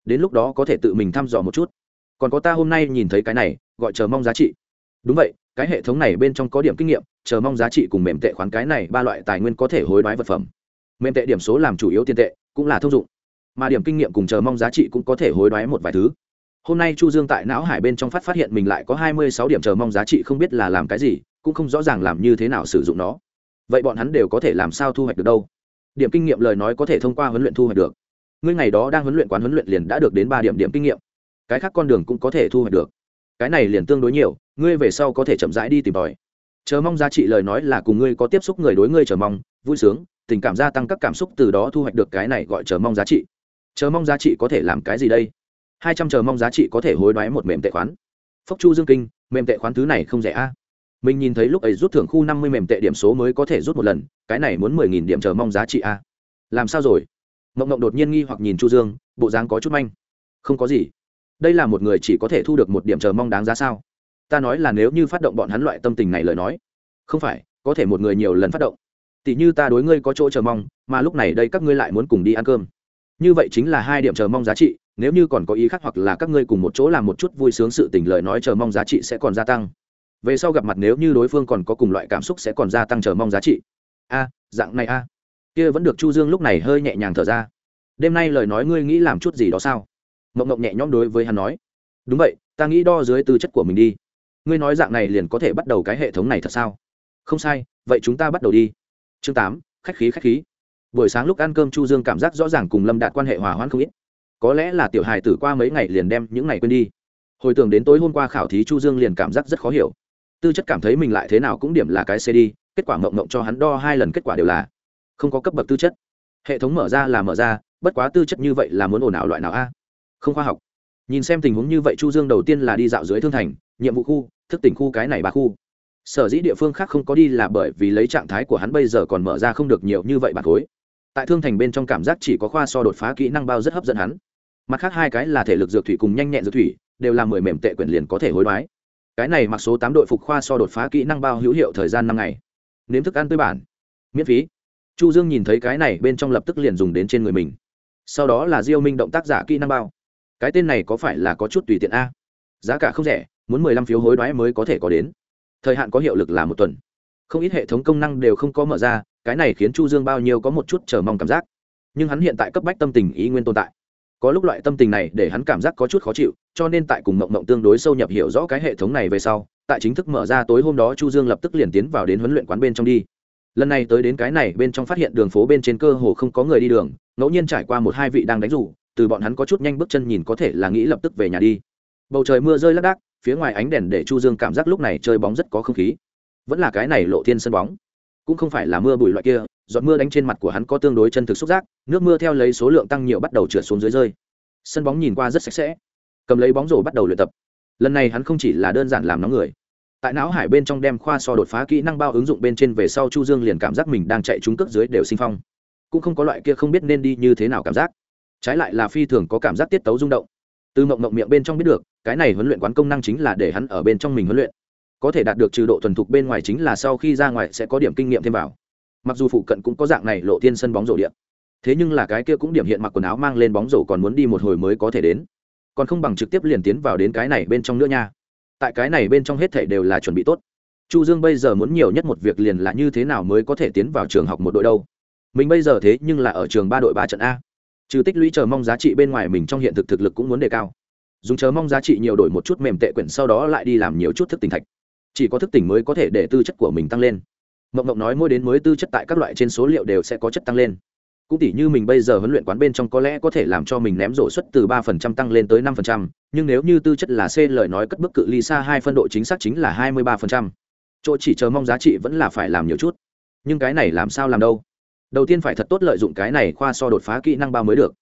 [SPEAKER 1] Đến lúc đó có thể tự mình thăm dò một chút. Còn có ta hôm nay nhìn thấy cái này, gọi chờ mong giá trị. Đúng vậy, cái hệ thống này bên trong có điểm kinh nghiệm, chờ mong giá trị cùng mềm tệ khoán cái này ba loại tài nguyên có thể hối đoái vật phẩm. Mềm tệ điểm số làm chủ yếu tiền tệ, cũng là thông dụng. Mà điểm kinh nghiệm cùng chờ mong giá trị cũng có thể hối đoái một vài thứ. Hôm nay chu dương tại não hải bên trong phát phát hiện mình lại có hai mươi sáu điểm chờ mong giá trị không biết là làm cái gì, cũng không rõ ràng làm như thế nào sử dụng nó. Vậy bọn hắn đều có thể làm sao thu hoạch được đâu? Điểm kinh nghiệm lời nói có thể thông qua huấn luyện thu hoạch được. Ngươi ngày đó đang huấn luyện quán huấn luyện liền đã được đến ba điểm điểm kinh nghiệm. Cái khác con đường cũng có thể thu hoạch được. Cái này liền tương đối nhiều, ngươi về sau có thể chậm rãi đi tìm tòi. Chờ mong giá trị lời nói là cùng ngươi có tiếp xúc người đối ngươi chờ mong, vui sướng, tình cảm gia tăng các cảm xúc từ đó thu hoạch được cái này gọi chờ mong giá trị. Chờ mong giá trị có thể làm cái gì đây? Hai trăm chờ mong giá trị có thể hối đoái một mềm tệ khoán. Phốc chu dương kinh, mềm tệ khoán thứ này không rẻ a mình nhìn thấy lúc ấy rút thưởng khu năm mươi mềm tệ điểm số mới có thể rút một lần, cái này muốn mười nghìn điểm chờ mong giá trị a. Làm sao rồi? Mộng mộng đột nhiên nghi hoặc nhìn chu dương, bộ dáng có chút manh. Không có gì. Đây là một người chỉ có thể thu được một điểm chờ mong đáng giá sao? Ta nói là nếu như phát động bọn hắn loại tâm tình này lời nói. Không phải, có thể một người nhiều lần phát động. Tỷ như ta đối ngươi có chỗ chờ mong, mà lúc này đây các ngươi lại muốn cùng đi ăn cơm. Như vậy chính là hai điểm chờ mong giá trị, nếu như còn có ý khác hoặc là các ngươi cùng một chỗ làm một chút vui sướng sự tình lời nói chờ mong giá trị sẽ còn gia tăng về sau gặp mặt nếu như đối phương còn có cùng loại cảm xúc sẽ còn gia tăng chờ mong giá trị. A, dạng này a. Kia vẫn được chu dương lúc này hơi nhẹ nhàng thở ra. Đêm nay lời nói ngươi nghĩ làm chút gì đó sao? Mộng mộng nhẹ nhõm đối với hắn nói. Đúng vậy, ta nghĩ đo dưới tư chất của mình đi. Ngươi nói dạng này liền có thể bắt đầu cái hệ thống này thật sao? Không sai, vậy chúng ta bắt đầu đi. Chương tám, khách khí khách khí. Buổi sáng lúc ăn cơm chu dương cảm giác rõ ràng cùng lâm đạt quan hệ hòa hoãn không ít. Có lẽ là tiểu hài tử qua mấy ngày liền đem những ngày quên đi. Hồi tưởng đến tối hôm qua khảo thí chu dương liền cảm giác rất khó hiểu tư chất cảm thấy mình lại thế nào cũng điểm là cái cd kết quả mộng mộng cho hắn đo hai lần kết quả đều là không có cấp bậc tư chất. Hệ thống mở ra là mở ra, bất quá tư chất như vậy là muốn ồn ào loại nào a? Không khoa học. Nhìn xem tình huống như vậy chu dương đầu tiên là đi dạo dưới thương thành, nhiệm vụ khu, thức tỉnh khu cái này ba khu. Sở dĩ địa phương khác không có đi là bởi vì lấy trạng thái của hắn bây giờ còn mở ra không được nhiều như vậy bản khối tại thương thành bên trong cảm giác chỉ có khoa so đột phá kỹ năng bao rất hấp dẫn hắn. Mặt khác hai cái là thể lực dược thủy cùng nhanh nhẹn dược thủy, đều là mười mềm tệ quyển liền có thể hối đoái cái này mặc số tám đội phục khoa so đột phá kỹ năng bao hữu hiệu thời gian năm ngày. Nếm thức ăn tươi bản. Miễn phí. Chu dương nhìn thấy cái này, bên trong lập tức liền dùng đến trên người mình. Sau đó là diêu minh động tác giả kỹ năng bao. Cái tên này có phải là có chút tùy tiện a? Giá cả không rẻ, muốn mười lăm phiếu hối đoái mới có thể có đến. Thời hạn có hiệu lực là một tuần. Không ít hệ thống công năng đều không có mở ra, cái này khiến chu dương bao nhiêu có một chút chờ mong cảm giác. Nhưng hắn hiện tại cấp bách tâm tình ý nguyên tồn tại có lúc loại tâm tình này để hắn cảm giác có chút khó chịu, cho nên tại cùng mộng mộng tương đối sâu nhập hiểu rõ cái hệ thống này về sau, tại chính thức mở ra tối hôm đó chu dương lập tức liền tiến vào đến huấn luyện quán bên trong đi. Lần này tới đến cái này bên trong phát hiện đường phố bên trên cơ hồ không có người đi đường, ngẫu nhiên trải qua một hai vị đang đánh rủ, từ bọn hắn có chút nhanh bước chân nhìn có thể là nghĩ lập tức về nhà đi. Bầu trời mưa rơi lác đác, phía ngoài ánh đèn để chu dương cảm giác lúc này chơi bóng rất có không khí. Vẫn là cái này lộ thiên sân bóng cũng không phải là mưa bụi loại kia, giọt mưa đánh trên mặt của hắn có tương đối chân thực xúc giác, nước mưa theo lấy số lượng tăng nhiều bắt đầu trượt xuống dưới rơi. Sân bóng nhìn qua rất sạch sẽ, cầm lấy bóng rổ bắt đầu luyện tập. Lần này hắn không chỉ là đơn giản làm nóng người, tại não hải bên trong đem khoa so đột phá kỹ năng bao ứng dụng bên trên về sau chu dương liền cảm giác mình đang chạy trúng cước dưới đều sinh phong. Cũng không có loại kia không biết nên đi như thế nào cảm giác. Trái lại là phi thường có cảm giác tiết tấu rung động. Từ mộng mộng miệng bên trong biết được, cái này huấn luyện quán công năng chính là để hắn ở bên trong mình huấn luyện có thể đạt được trừ độ thuần thục bên ngoài chính là sau khi ra ngoài sẽ có điểm kinh nghiệm thêm vào. Mặc dù phụ cận cũng có dạng này lộ thiên sân bóng rổ điện thế nhưng là cái kia cũng điểm hiện mặc quần áo mang lên bóng rổ còn muốn đi một hồi mới có thể đến. Còn không bằng trực tiếp liền tiến vào đến cái này bên trong nữa nha. Tại cái này bên trong hết thể đều là chuẩn bị tốt. Chu dương bây giờ muốn nhiều nhất một việc liền là như thế nào mới có thể tiến vào trường học một đội đâu. Mình bây giờ thế nhưng là ở trường ba đội ba trận a. Trừ tích lũy chờ mong giá trị bên ngoài mình trong hiện thực thực lực cũng muốn đề cao. Dùng chờ mong giá trị nhiều đổi một chút mềm tệ quyển sau đó lại đi làm nhiều chút thức tình thạch chỉ có thức tỉnh mới có thể để tư chất của mình tăng lên. Mộng mộng nói mỗi đến mới tư chất tại các loại trên số liệu đều sẽ có chất tăng lên. Cũng tỉ như mình bây giờ huấn luyện quán bên trong có lẽ có thể làm cho mình ném rổ suất từ ba phần trăm tăng lên tới năm phần trăm, nhưng nếu như tư chất là c lời nói cất bước cự ly xa hai phân độ chính xác chính là hai mươi ba phần trăm. Chỗ chỉ chờ mong giá trị vẫn là phải làm nhiều chút. Nhưng cái này làm sao làm đâu? Đầu tiên phải thật tốt lợi dụng cái này khoa so đột phá kỹ năng ba mới được.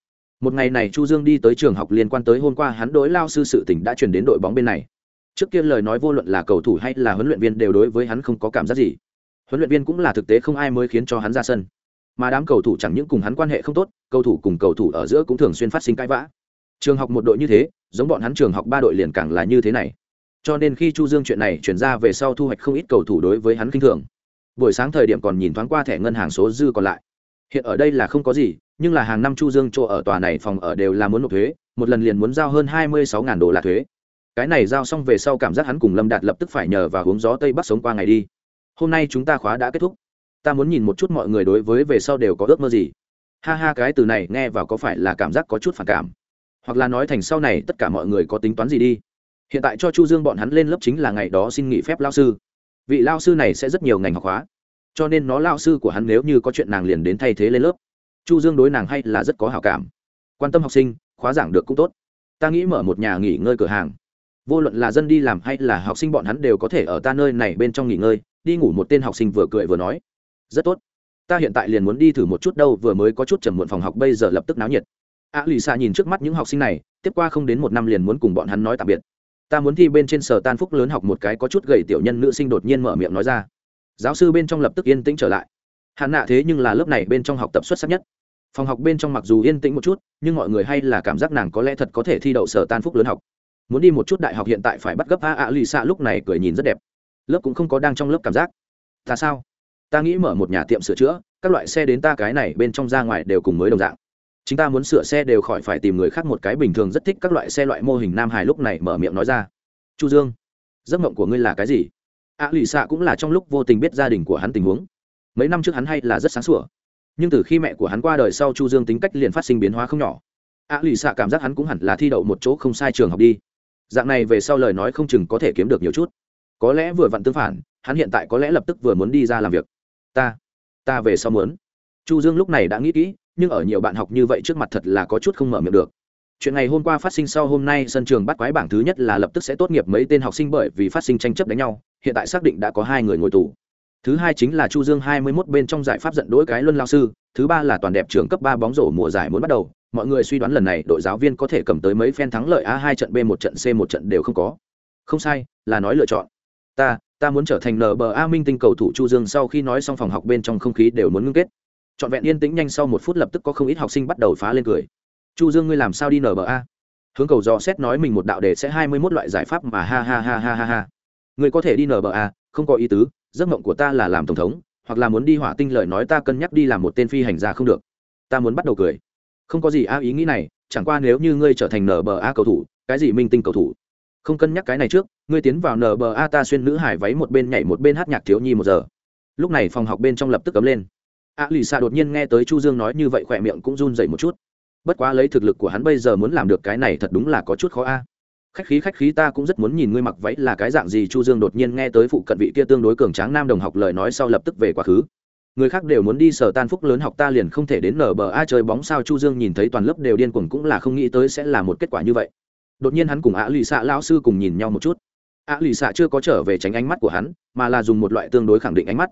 [SPEAKER 1] Một ngày này chu dương đi tới trường học liên quan tới hôm qua hắn đối lao sư sự tỉnh đã chuyển đến đội bóng bên này trước kia lời nói vô luận là cầu thủ hay là huấn luyện viên đều đối với hắn không có cảm giác gì. Huấn luyện viên cũng là thực tế không ai mới khiến cho hắn ra sân. Mà đám cầu thủ chẳng những cùng hắn quan hệ không tốt, cầu thủ cùng cầu thủ ở giữa cũng thường xuyên phát sinh cãi vã. Trường học một đội như thế, giống bọn hắn trường học ba đội liền càng là như thế này. Cho nên khi chu dương chuyện này chuyển ra về sau thu hoạch không ít cầu thủ đối với hắn kinh thường. Buổi sáng thời điểm còn nhìn thoáng qua thẻ ngân hàng số dư còn lại. Hiện ở đây là không có gì, nhưng là hàng năm chu dương chỗ ở tòa này phòng ở đều là muốn nộp thuế, một lần liền muốn giao hơn hai mươi sáu đô la thuế cái này giao xong về sau cảm giác hắn cùng lâm đạt lập tức phải nhờ và hướng gió tây bắc sống qua ngày đi. Hôm nay chúng ta khóa đã kết thúc. Ta muốn nhìn một chút mọi người đối với về sau đều có ước mơ gì. Ha ha, cái từ này nghe vào có phải là cảm giác có chút phản cảm? Hoặc là nói thành sau này tất cả mọi người có tính toán gì đi? Hiện tại cho chu dương bọn hắn lên lớp chính là ngày đó xin nghỉ phép lao sư. Vị lao sư này sẽ rất nhiều ngành học hóa cho nên nó lao sư của hắn nếu như có chuyện nàng liền đến thay thế lên lớp. Chu dương đối nàng hay là rất có hảo cảm. Quan tâm học sinh, khóa giảng được cũng tốt. Ta nghĩ mở một nhà nghỉ ngơi cửa hàng vô luận là dân đi làm hay là học sinh bọn hắn đều có thể ở ta nơi này bên trong nghỉ ngơi, đi ngủ một tên học sinh vừa cười vừa nói, rất tốt, ta hiện tại liền muốn đi thử một chút đâu, vừa mới có chút trầm muộn phòng học, bây giờ lập tức náo nhiệt. A lì xa nhìn trước mắt những học sinh này, tiếp qua không đến một năm liền muốn cùng bọn hắn nói tạm biệt. Ta muốn thi bên trên sở tan phúc lớn học một cái có chút gầy tiểu nhân nữ sinh đột nhiên mở miệng nói ra. Giáo sư bên trong lập tức yên tĩnh trở lại. Hạn nạ thế nhưng là lớp này bên trong học tập xuất sắc nhất. Phòng học bên trong mặc dù yên tĩnh một chút, nhưng mọi người hay là cảm giác nàng có lẽ thật có thể thi đậu sở tan phúc lớn học muốn đi một chút đại học hiện tại phải bắt gấp a a lì xạ lúc này cười nhìn rất đẹp. Lớp cũng không có đang trong lớp cảm giác. Ta sao? Ta nghĩ mở một nhà tiệm sửa chữa, các loại xe đến ta cái này bên trong ra ngoài đều cùng mới đồng dạng. Chúng ta muốn sửa xe đều khỏi phải tìm người khác một cái bình thường rất thích các loại xe loại mô hình nam hài lúc này mở miệng nói ra. Chu dương, giấc mộng của ngươi là cái gì? A lì xạ cũng là trong lúc vô tình biết gia đình của hắn tình huống. Mấy năm trước hắn hay là rất sáng sủa. Nhưng từ khi mẹ của hắn qua đời sau chu dương tính cách liền phát sinh biến hóa không nhỏ. A lì xạ cảm giác hắn cũng hẳn là thi đậu một chỗ không sai trường học đi dạng này về sau lời nói không chừng có thể kiếm được nhiều chút. Có lẽ vừa vặn tương phản, hắn hiện tại có lẽ lập tức vừa muốn đi ra làm việc. Ta ta về sau muốn. Chu dương lúc này đã nghĩ kỹ, nhưng ở nhiều bạn học như vậy trước mặt thật là có chút không mở miệng được. Chuyện ngày hôm qua phát sinh sau hôm nay sân trường bắt quái bảng thứ nhất là lập tức sẽ tốt nghiệp mấy tên học sinh bởi vì phát sinh tranh chấp đánh nhau, hiện tại xác định đã có hai người ngồi tù. Thứ hai chính là chu dương hai mươi 21 bên trong giải pháp giận đỗi cái luân lao sư, thứ ba là toàn đẹp trường cấp ba bóng rổ mùa giải muốn bắt đầu mọi người suy đoán lần này đội giáo viên có thể cầm tới mấy phen thắng lợi a hai trận b một trận c một trận đều không có. Không sai, là nói lựa chọn. Ta ta muốn trở thành nba minh tinh cầu thủ chu dương sau khi nói xong phòng học bên trong không khí đều muốn ngưng kết. Trọn vẹn yên tĩnh nhanh sau một phút lập tức có không ít học sinh bắt đầu phá lên cười. Chu dương ngươi làm sao đi nba hướng cầu dò xét nói mình một đạo đề sẽ hai mươi 21 loại giải pháp mà ha ha ha ha ha ha. Người có thể đi nba không có ý tứ, giấc mộng của ta là làm tổng thống, hoặc là muốn đi hỏa tinh lời nói ta cân nhắc đi làm một tên phi hành gia không được. Ta muốn bắt đầu cười không có gì a ý nghĩ này, chẳng qua nếu như ngươi trở thành nba cầu thủ, cái gì minh tinh cầu thủ? Không cân nhắc cái này trước, ngươi tiến vào nba ta xuyên nữ hải váy một bên nhảy một bên hát nhạc thiếu nhi một giờ. Lúc này phòng học bên trong lập tức cấm lên. A lì xa đột nhiên nghe tới chu dương nói như vậy khỏe miệng cũng run dậy một chút. Bất quá lấy thực lực của hắn bây giờ muốn làm được cái này thật đúng là có chút khó a. Khách khí khách khí, ta cũng rất muốn nhìn ngươi mặc váy là cái dạng gì, chu dương đột nhiên nghe tới phụ cận vị kia tương đối cường tráng nam đồng học lời nói sau lập tức về quá khứ người khác đều muốn đi sở tan phúc lớn học ta liền không thể đến nở bờ a chơi bóng sao. Chu dương nhìn thấy toàn lớp đều điên cuồng cũng là không nghĩ tới sẽ là một kết quả như vậy. Đột nhiên hắn cùng ạ lì xạ lão sư cùng nhìn nhau một chút. Ạ lì xạ chưa có trở về tránh ánh mắt của hắn, mà là dùng một loại tương đối khẳng định ánh mắt.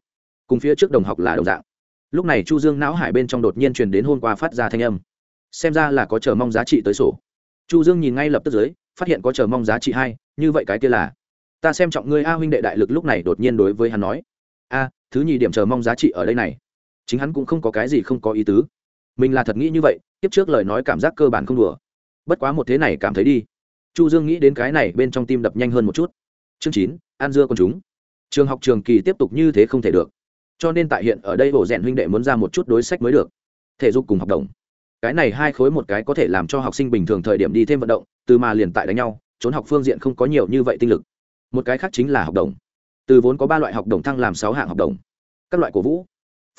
[SPEAKER 1] Cùng phía trước đồng học là đồng dạng. Lúc này chu dương não hải bên trong đột nhiên truyền đến hôm qua phát ra thanh âm. Xem ra là có chờ mong giá trị tới sổ. Chu dương nhìn ngay lập tức dưới, phát hiện có chờ mong giá trị hai, như vậy cái kia là. Ta xem trọng ngươi a huynh đệ đại lực lúc này đột nhiên đối với hắn nói. A thứ nhì điểm chờ mong giá trị ở đây này. Chính hắn cũng không có cái gì không có ý tứ. Mình là thật nghĩ như vậy, tiếp trước lời nói cảm giác cơ bản không đùa. Bất quá một thế này cảm thấy đi. Chu dương nghĩ đến cái này bên trong tim đập nhanh hơn một chút. Chương chín an dưa con chúng. Trường học trường kỳ tiếp tục như thế không thể được. Cho nên tại hiện ở đây bổ rèn huynh đệ muốn ra một chút đối sách mới được. Thể dục cùng học đồng cái này hai khối một cái có thể làm cho học sinh bình thường thời điểm đi thêm vận động, từ mà liền tại đánh nhau, trốn học phương diện không có nhiều như vậy tinh lực. Một cái khác chính là học đồng từ vốn có ba loại học đồng thăng làm sáu hạng học đồng. Các loại cổ vũ.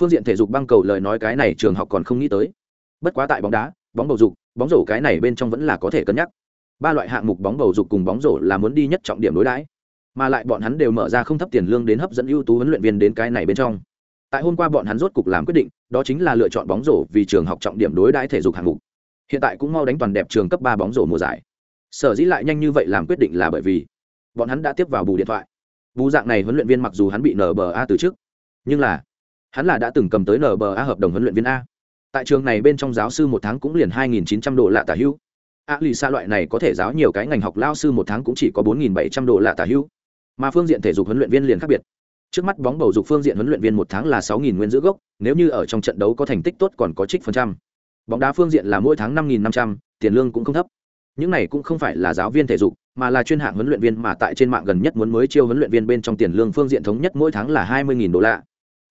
[SPEAKER 1] Phương diện thể dục băng cầu lời nói cái này trường học còn không nghĩ tới. Bất quá tại bóng đá, bóng bầu dục, bóng rổ cái này bên trong vẫn là có thể cân nhắc. Ba loại hạng mục bóng bầu dục cùng bóng rổ là muốn đi nhất trọng điểm đối đãi. Mà lại bọn hắn đều mở ra không thấp tiền lương đến hấp dẫn ưu tú huấn luyện viên đến cái này bên trong. Tại hôm qua bọn hắn rốt cục làm quyết định, đó chính là lựa chọn bóng rổ vì trường học trọng điểm đối đãi thể dục hạng mục. Hiện tại cũng mau đánh toàn đẹp trường cấp ba bóng rổ mùa giải. Sở dĩ lại nhanh như vậy làm quyết định là bởi vì bọn hắn đã tiếp vào bù điện thoại vũ dạng này huấn luyện viên mặc dù hắn bị nba từ trước, nhưng là hắn là đã từng cầm tới nba hợp đồng huấn luyện viên a. Tại trường này bên trong giáo sư một tháng cũng liền hai nghìn chín trăm độ lạ tả hữu a lì xa loại này có thể giáo nhiều cái ngành học, lao sư một tháng cũng chỉ có bốn nghìn bảy trăm độ lạ tả hữu mà phương diện thể dục huấn luyện viên liền khác biệt. Trước mắt bóng bầu dục phương diện huấn luyện viên một tháng là sáu nghìn nguyên giữ gốc, nếu như ở trong trận đấu có thành tích tốt còn có trích phần trăm. Bóng đá phương diện là mỗi tháng năm nghìn năm trăm, tiền lương cũng không thấp những này cũng không phải là giáo viên thể dục, mà là chuyên hạng huấn luyện viên mà tại trên mạng gần nhất muốn mới chiêu huấn luyện viên bên trong tiền lương phương diện thống nhất mỗi tháng là hai mươi đô la.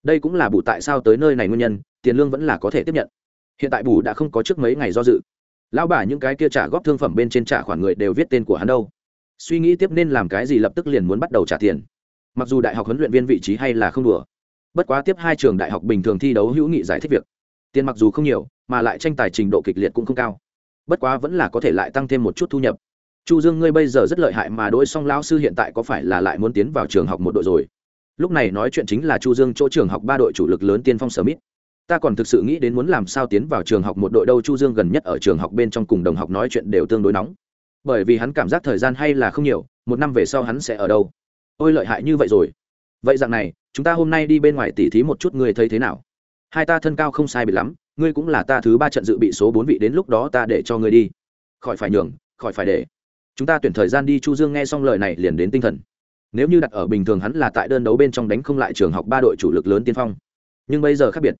[SPEAKER 1] Đây cũng là bù tại sao tới nơi này nguyên nhân, tiền lương vẫn là có thể tiếp nhận. Hiện tại bù đã không có trước mấy ngày do dự. Lão bà những cái kia trả góp thương phẩm bên trên trả khoản người đều viết tên của hắn đâu. Suy nghĩ tiếp nên làm cái gì lập tức liền muốn bắt đầu trả tiền. Mặc dù đại học huấn luyện viên vị trí hay là không đùa, bất quá tiếp hai trường đại học bình thường thi đấu hữu nghị giải thích việc. Tiền mặc dù không nhiều, mà lại tranh tài trình độ kịch liệt cũng không cao bất quá vẫn là có thể lại tăng thêm một chút thu nhập. Chu dương, ngươi bây giờ rất lợi hại mà đối song lão sư hiện tại có phải là lại muốn tiến vào trường học một đội rồi? Lúc này nói chuyện chính là chu dương, chỗ trường học ba đội chủ lực lớn tiên phong smith ta còn thực sự nghĩ đến muốn làm sao tiến vào trường học một đội đâu, chu dương gần nhất ở trường học bên trong cùng đồng học nói chuyện đều tương đối nóng. Bởi vì hắn cảm giác thời gian hay là không nhiều, một năm về sau hắn sẽ ở đâu? Ôi lợi hại như vậy rồi. Vậy dạng này, chúng ta hôm nay đi bên ngoài tỉ thí một chút người thấy thế nào? Hai ta thân cao không sai biệt lắm ngươi cũng là ta thứ ba trận dự bị số bốn vị đến lúc đó ta để cho ngươi đi. Khỏi phải nhường khỏi phải để. Chúng ta tuyển thời gian đi chu dương nghe xong lời này liền đến tinh thần. Nếu như đặt ở bình thường hắn là tại đơn đấu bên trong đánh không lại trường học ba đội chủ lực lớn tiên phong. Nhưng bây giờ khác biệt.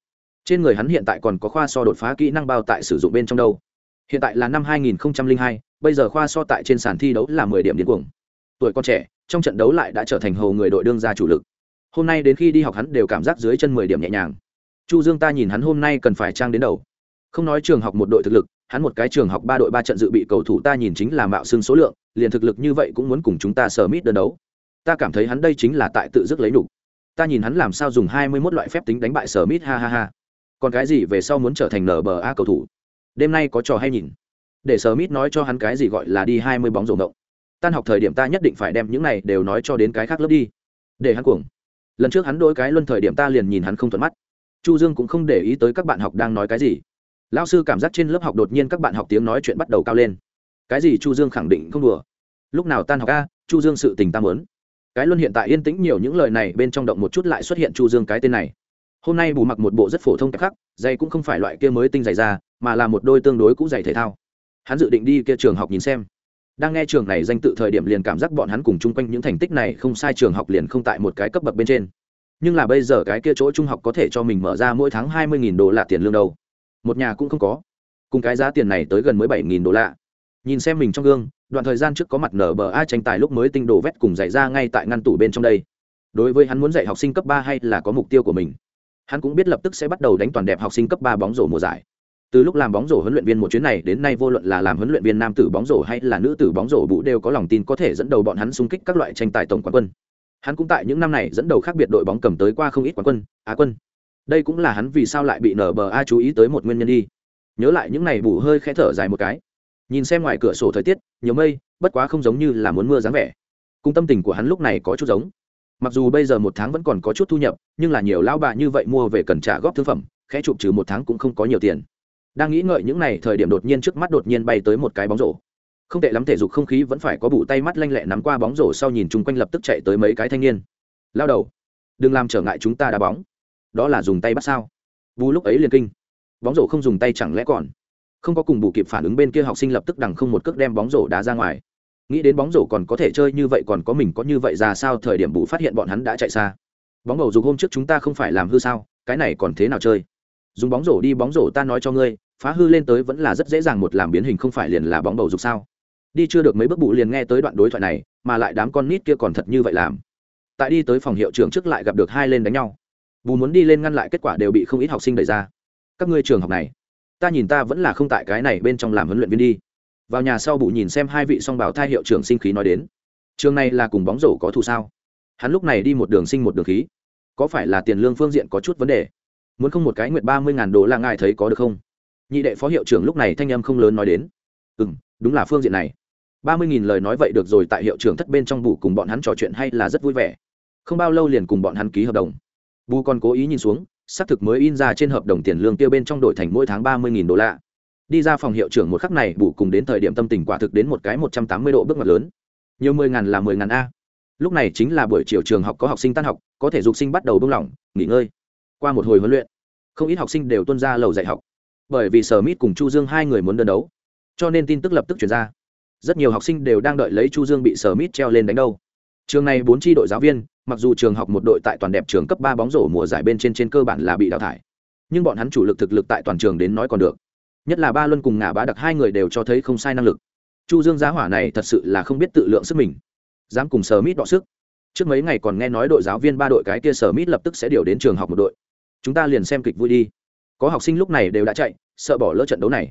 [SPEAKER 1] Trên người hắn hiện tại còn có khoa so đột phá kỹ năng bao tại sử dụng bên trong đâu. Hiện tại là năm 2002, bây giờ khoa so tại trên sàn thi đấu là 10 điểm điên cuồng. Tuổi con trẻ trong trận đấu lại đã trở thành hầu người đội đương gia chủ lực. Hôm nay đến khi đi học hắn đều cảm giác dưới chân 10 điểm nhẹ nhàng chu dương ta nhìn hắn hôm nay cần phải trang đến đầu. Không nói trường học một đội thực lực, hắn một cái trường học ba đội ba trận dự bị cầu thủ ta nhìn chính là mạo xưng số lượng, liền thực lực như vậy cũng muốn cùng chúng ta sở mít đơn đấu. Ta cảm thấy hắn đây chính là tại tự dứt lấy đủ. ta nhìn hắn làm sao dùng hai mươi 21 loại phép tính đánh bại sở mít, ha ha ha. Còn cái gì về sau muốn trở thành nở bờ a cầu thủ? Đêm nay có trò hay nhìn. Để sở mít nói cho hắn cái gì gọi là đi hai mươi bóng rổ động. Tan học thời điểm ta nhất định phải đem những này đều nói cho đến cái khác lớp đi. Để hắn cuồng. Lần trước hắn đôi cái luân thời điểm ta liền nhìn hắn không thuận mắt chu dương cũng không để ý tới các bạn học đang nói cái gì. Lao sư cảm giác trên lớp học đột nhiên các bạn học tiếng nói chuyện bắt đầu cao lên. Cái gì chu dương khẳng định không đùa. Lúc nào tan học a, chu dương sự tình tam lớn cái luân hiện tại yên tĩnh nhiều những lời này bên trong động một chút lại xuất hiện chu dương cái tên này. Hôm nay bù mặc một bộ rất phổ thông khác giày cũng không phải loại kia mới tinh giày ra, mà là một đôi tương đối cũ giày thể thao. Hắn dự định đi kia trường học nhìn xem. Đang nghe trường này danh tự thời điểm liền cảm giác bọn hắn cùng chung quanh những thành tích này không sai, trường học liền không tại một cái cấp bậc bên trên nhưng là bây giờ cái kia chỗ trung học có thể cho mình mở ra mỗi tháng hai mươi đô là tiền lương đâu. Một nhà cũng không có. Cùng cái giá tiền này tới gần mới bảy đô la. Nhìn xem mình trong gương, đoạn thời gian trước có mặt nở bờ ai tranh tài lúc mới tinh đồ vét cùng dạy ra ngay tại ngăn tủ bên trong đây. Đối với hắn muốn dạy học sinh cấp ba hay là có mục tiêu của mình, hắn cũng biết lập tức sẽ bắt đầu đánh toàn đẹp học sinh cấp ba bóng rổ mùa giải. Từ lúc làm bóng rổ huấn luyện viên một chuyến này đến nay vô luận là làm huấn luyện viên nam tử bóng rổ hay là nữ tử bóng rổ bụ đều có lòng tin có thể dẫn đầu bọn hắn xung kích các loại tranh tài tổng quán quân hắn cũng tại những năm này dẫn đầu khác biệt đội bóng cầm tới qua không ít quán quân, á quân. Đây cũng là hắn vì sao lại bị nở bờ a chú ý tới một nguyên nhân đi. Nhớ lại những ngày bù hơi khẽ thở dài một cái. Nhìn xem ngoài cửa sổ thời tiết, nhiều mây, bất quá không giống như là muốn mưa dáng vẻ. Cung tâm tình của hắn lúc này có chút giống. Mặc dù bây giờ một tháng vẫn còn có chút thu nhập, nhưng là nhiều lão bà như vậy mua về cần trả góp thương phẩm, khẽ chụp trừ một tháng cũng không có nhiều tiền. Đang nghĩ ngợi những ngày thời điểm đột nhiên trước mắt đột nhiên bay tới một cái bóng rổ không tệ lắm thể dục không khí vẫn phải có bụ tay mắt lanh lẹ nắm qua bóng rổ sau nhìn chung quanh lập tức chạy tới mấy cái thanh niên. Lao đầu, đừng làm trở ngại chúng ta đá bóng. Đó là dùng tay bắt sao? Bù lúc ấy liền kinh. Bóng rổ không dùng tay chẳng lẽ còn? Không có cùng bù kịp phản ứng bên kia học sinh lập tức đằng không một cước đem bóng rổ đá ra ngoài. Nghĩ đến bóng rổ còn có thể chơi như vậy còn có mình có như vậy ra sao thời điểm bù phát hiện bọn hắn đã chạy xa. Bóng bầu dục hôm trước chúng ta không phải làm hư sao, cái này còn thế nào chơi? Dùng bóng rổ đi, bóng rổ ta nói cho ngươi, phá hư lên tới vẫn là rất dễ dàng một làm biến hình không phải liền là bóng bầu dục sao? Đi chưa được mấy bước bụ liền nghe tới đoạn đối thoại này, mà lại đám con nít kia còn thật như vậy làm. Tại đi tới phòng hiệu trưởng trước lại gặp được hai lên đánh nhau. Bù muốn đi lên ngăn lại kết quả đều bị không ít học sinh đẩy ra. Các ngươi trường học này, ta nhìn ta vẫn là không tại cái này bên trong làm huấn luyện viên đi. Vào nhà sau bụ nhìn xem hai vị song bảo thai hiệu trưởng sinh khí nói đến. Trường này là cùng bóng rổ có thù sao? Hắn lúc này đi một đường sinh một đường khí. Có phải là tiền lương phương diện có chút vấn đề? Muốn không một cái nguyện ba mươi ngàn đô la ngài thấy có được không? Nhị đệ phó hiệu trưởng lúc này thanh âm không lớn nói đến. Ừ m đúng là phương diện này ba mươi nghìn lời nói vậy được rồi, tại hiệu trưởng thất bên trong bù cùng bọn hắn trò chuyện hay là rất vui vẻ. Không bao lâu liền cùng bọn hắn ký hợp đồng. Bù còn cố ý nhìn xuống, xác thực mới in ra trên hợp đồng tiền lương tiêu bên trong đổi thành mỗi tháng ba mươi nghìn đô la. Đi ra phòng hiệu trưởng một khắc này, bù cùng đến thời điểm tâm tình quả thực đến một cái một trăm tám mươi độ bước ngoặt lớn. Nhiều mười ngàn là mười ngàn a. Lúc này chính là buổi chiều trường học có học sinh tan học, có thể dục sinh bắt đầu buông lỏng, nghỉ ngơi. Qua một hồi huấn luyện, không ít học sinh đều tuân ra lầu dạy học. Bởi vì sở mít cùng chu dương hai người muốn đơn đấu, cho nên tin tức lập tức chuyển ra rất nhiều học sinh đều đang đợi lấy chu dương bị sở mít treo lên đánh đâu. Trường này bốn tri đội giáo viên, mặc dù trường học một đội tại toàn đẹp trường cấp ba bóng rổ mùa giải bên trên trên cơ bản là bị đào thải, nhưng bọn hắn chủ lực thực lực tại toàn trường đến nói còn được. Nhất là ba luân cùng ngả bá đặc hai người đều cho thấy không sai năng lực. Chu dương giá hỏa này thật sự là không biết tự lượng sức mình, dám cùng sở mít đọ sức. Trước mấy ngày còn nghe nói đội giáo viên ba đội cái kia sở mít lập tức sẽ điều đến trường học một đội. Chúng ta liền xem kịch vui đi. Có học sinh lúc này đều đã chạy, sợ bỏ lỡ trận đấu này.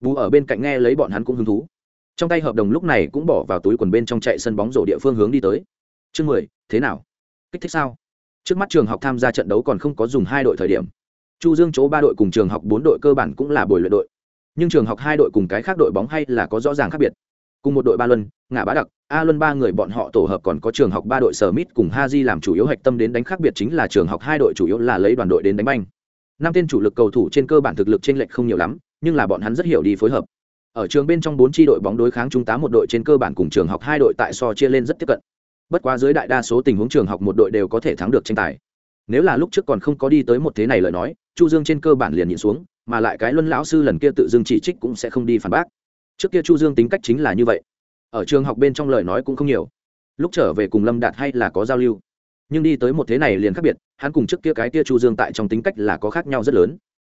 [SPEAKER 1] Bù ở bên cạnh nghe lấy bọn hắn cũng hứng thú trong tay hợp đồng lúc này cũng bỏ vào túi quần bên trong chạy sân bóng rổ địa phương hướng đi tới. Chương mười, thế nào? Kích thích sao? Trước mắt trường học tham gia trận đấu còn không có dùng hai đội thời điểm. Chu dương chỗ ba đội cùng trường học bốn đội cơ bản cũng là bồi luyện đội. Nhưng trường học hai đội cùng cái khác đội bóng hay là có rõ ràng khác biệt. Cùng một đội ba luân, ngã bá đặc, a luân ba người bọn họ tổ hợp còn có trường học ba đội sở mít cùng ha di làm chủ yếu hạch tâm đến đánh khác biệt chính là trường học hai đội chủ yếu là lấy đoàn đội đến đánh banh. Năm tên chủ lực cầu thủ trên cơ bản thực lực trên lệch không nhiều lắm, nhưng là bọn hắn rất hiểu đi phối hợp ở trường bên trong bốn tri đội bóng đối kháng trung tá một đội trên cơ bản cùng trường học hai đội tại so chia lên rất tiếp cận. Bất quá dưới đại đa số tình huống trường học một đội đều có thể thắng được tranh tài. Nếu là lúc trước còn không có đi tới một thế này lời nói, chu dương trên cơ bản liền nhịn xuống, mà lại cái luân lão sư lần kia tự dưng chỉ trích cũng sẽ không đi phản bác. Trước kia chu dương tính cách chính là như vậy. Ở trường học bên trong lời nói cũng không nhiều. Lúc trở về cùng lâm đạt hay là có giao lưu. Nhưng đi tới một thế này liền khác biệt, hắn cùng trước kia cái kia chu dương tại trong tính cách là có khác nhau rất lớn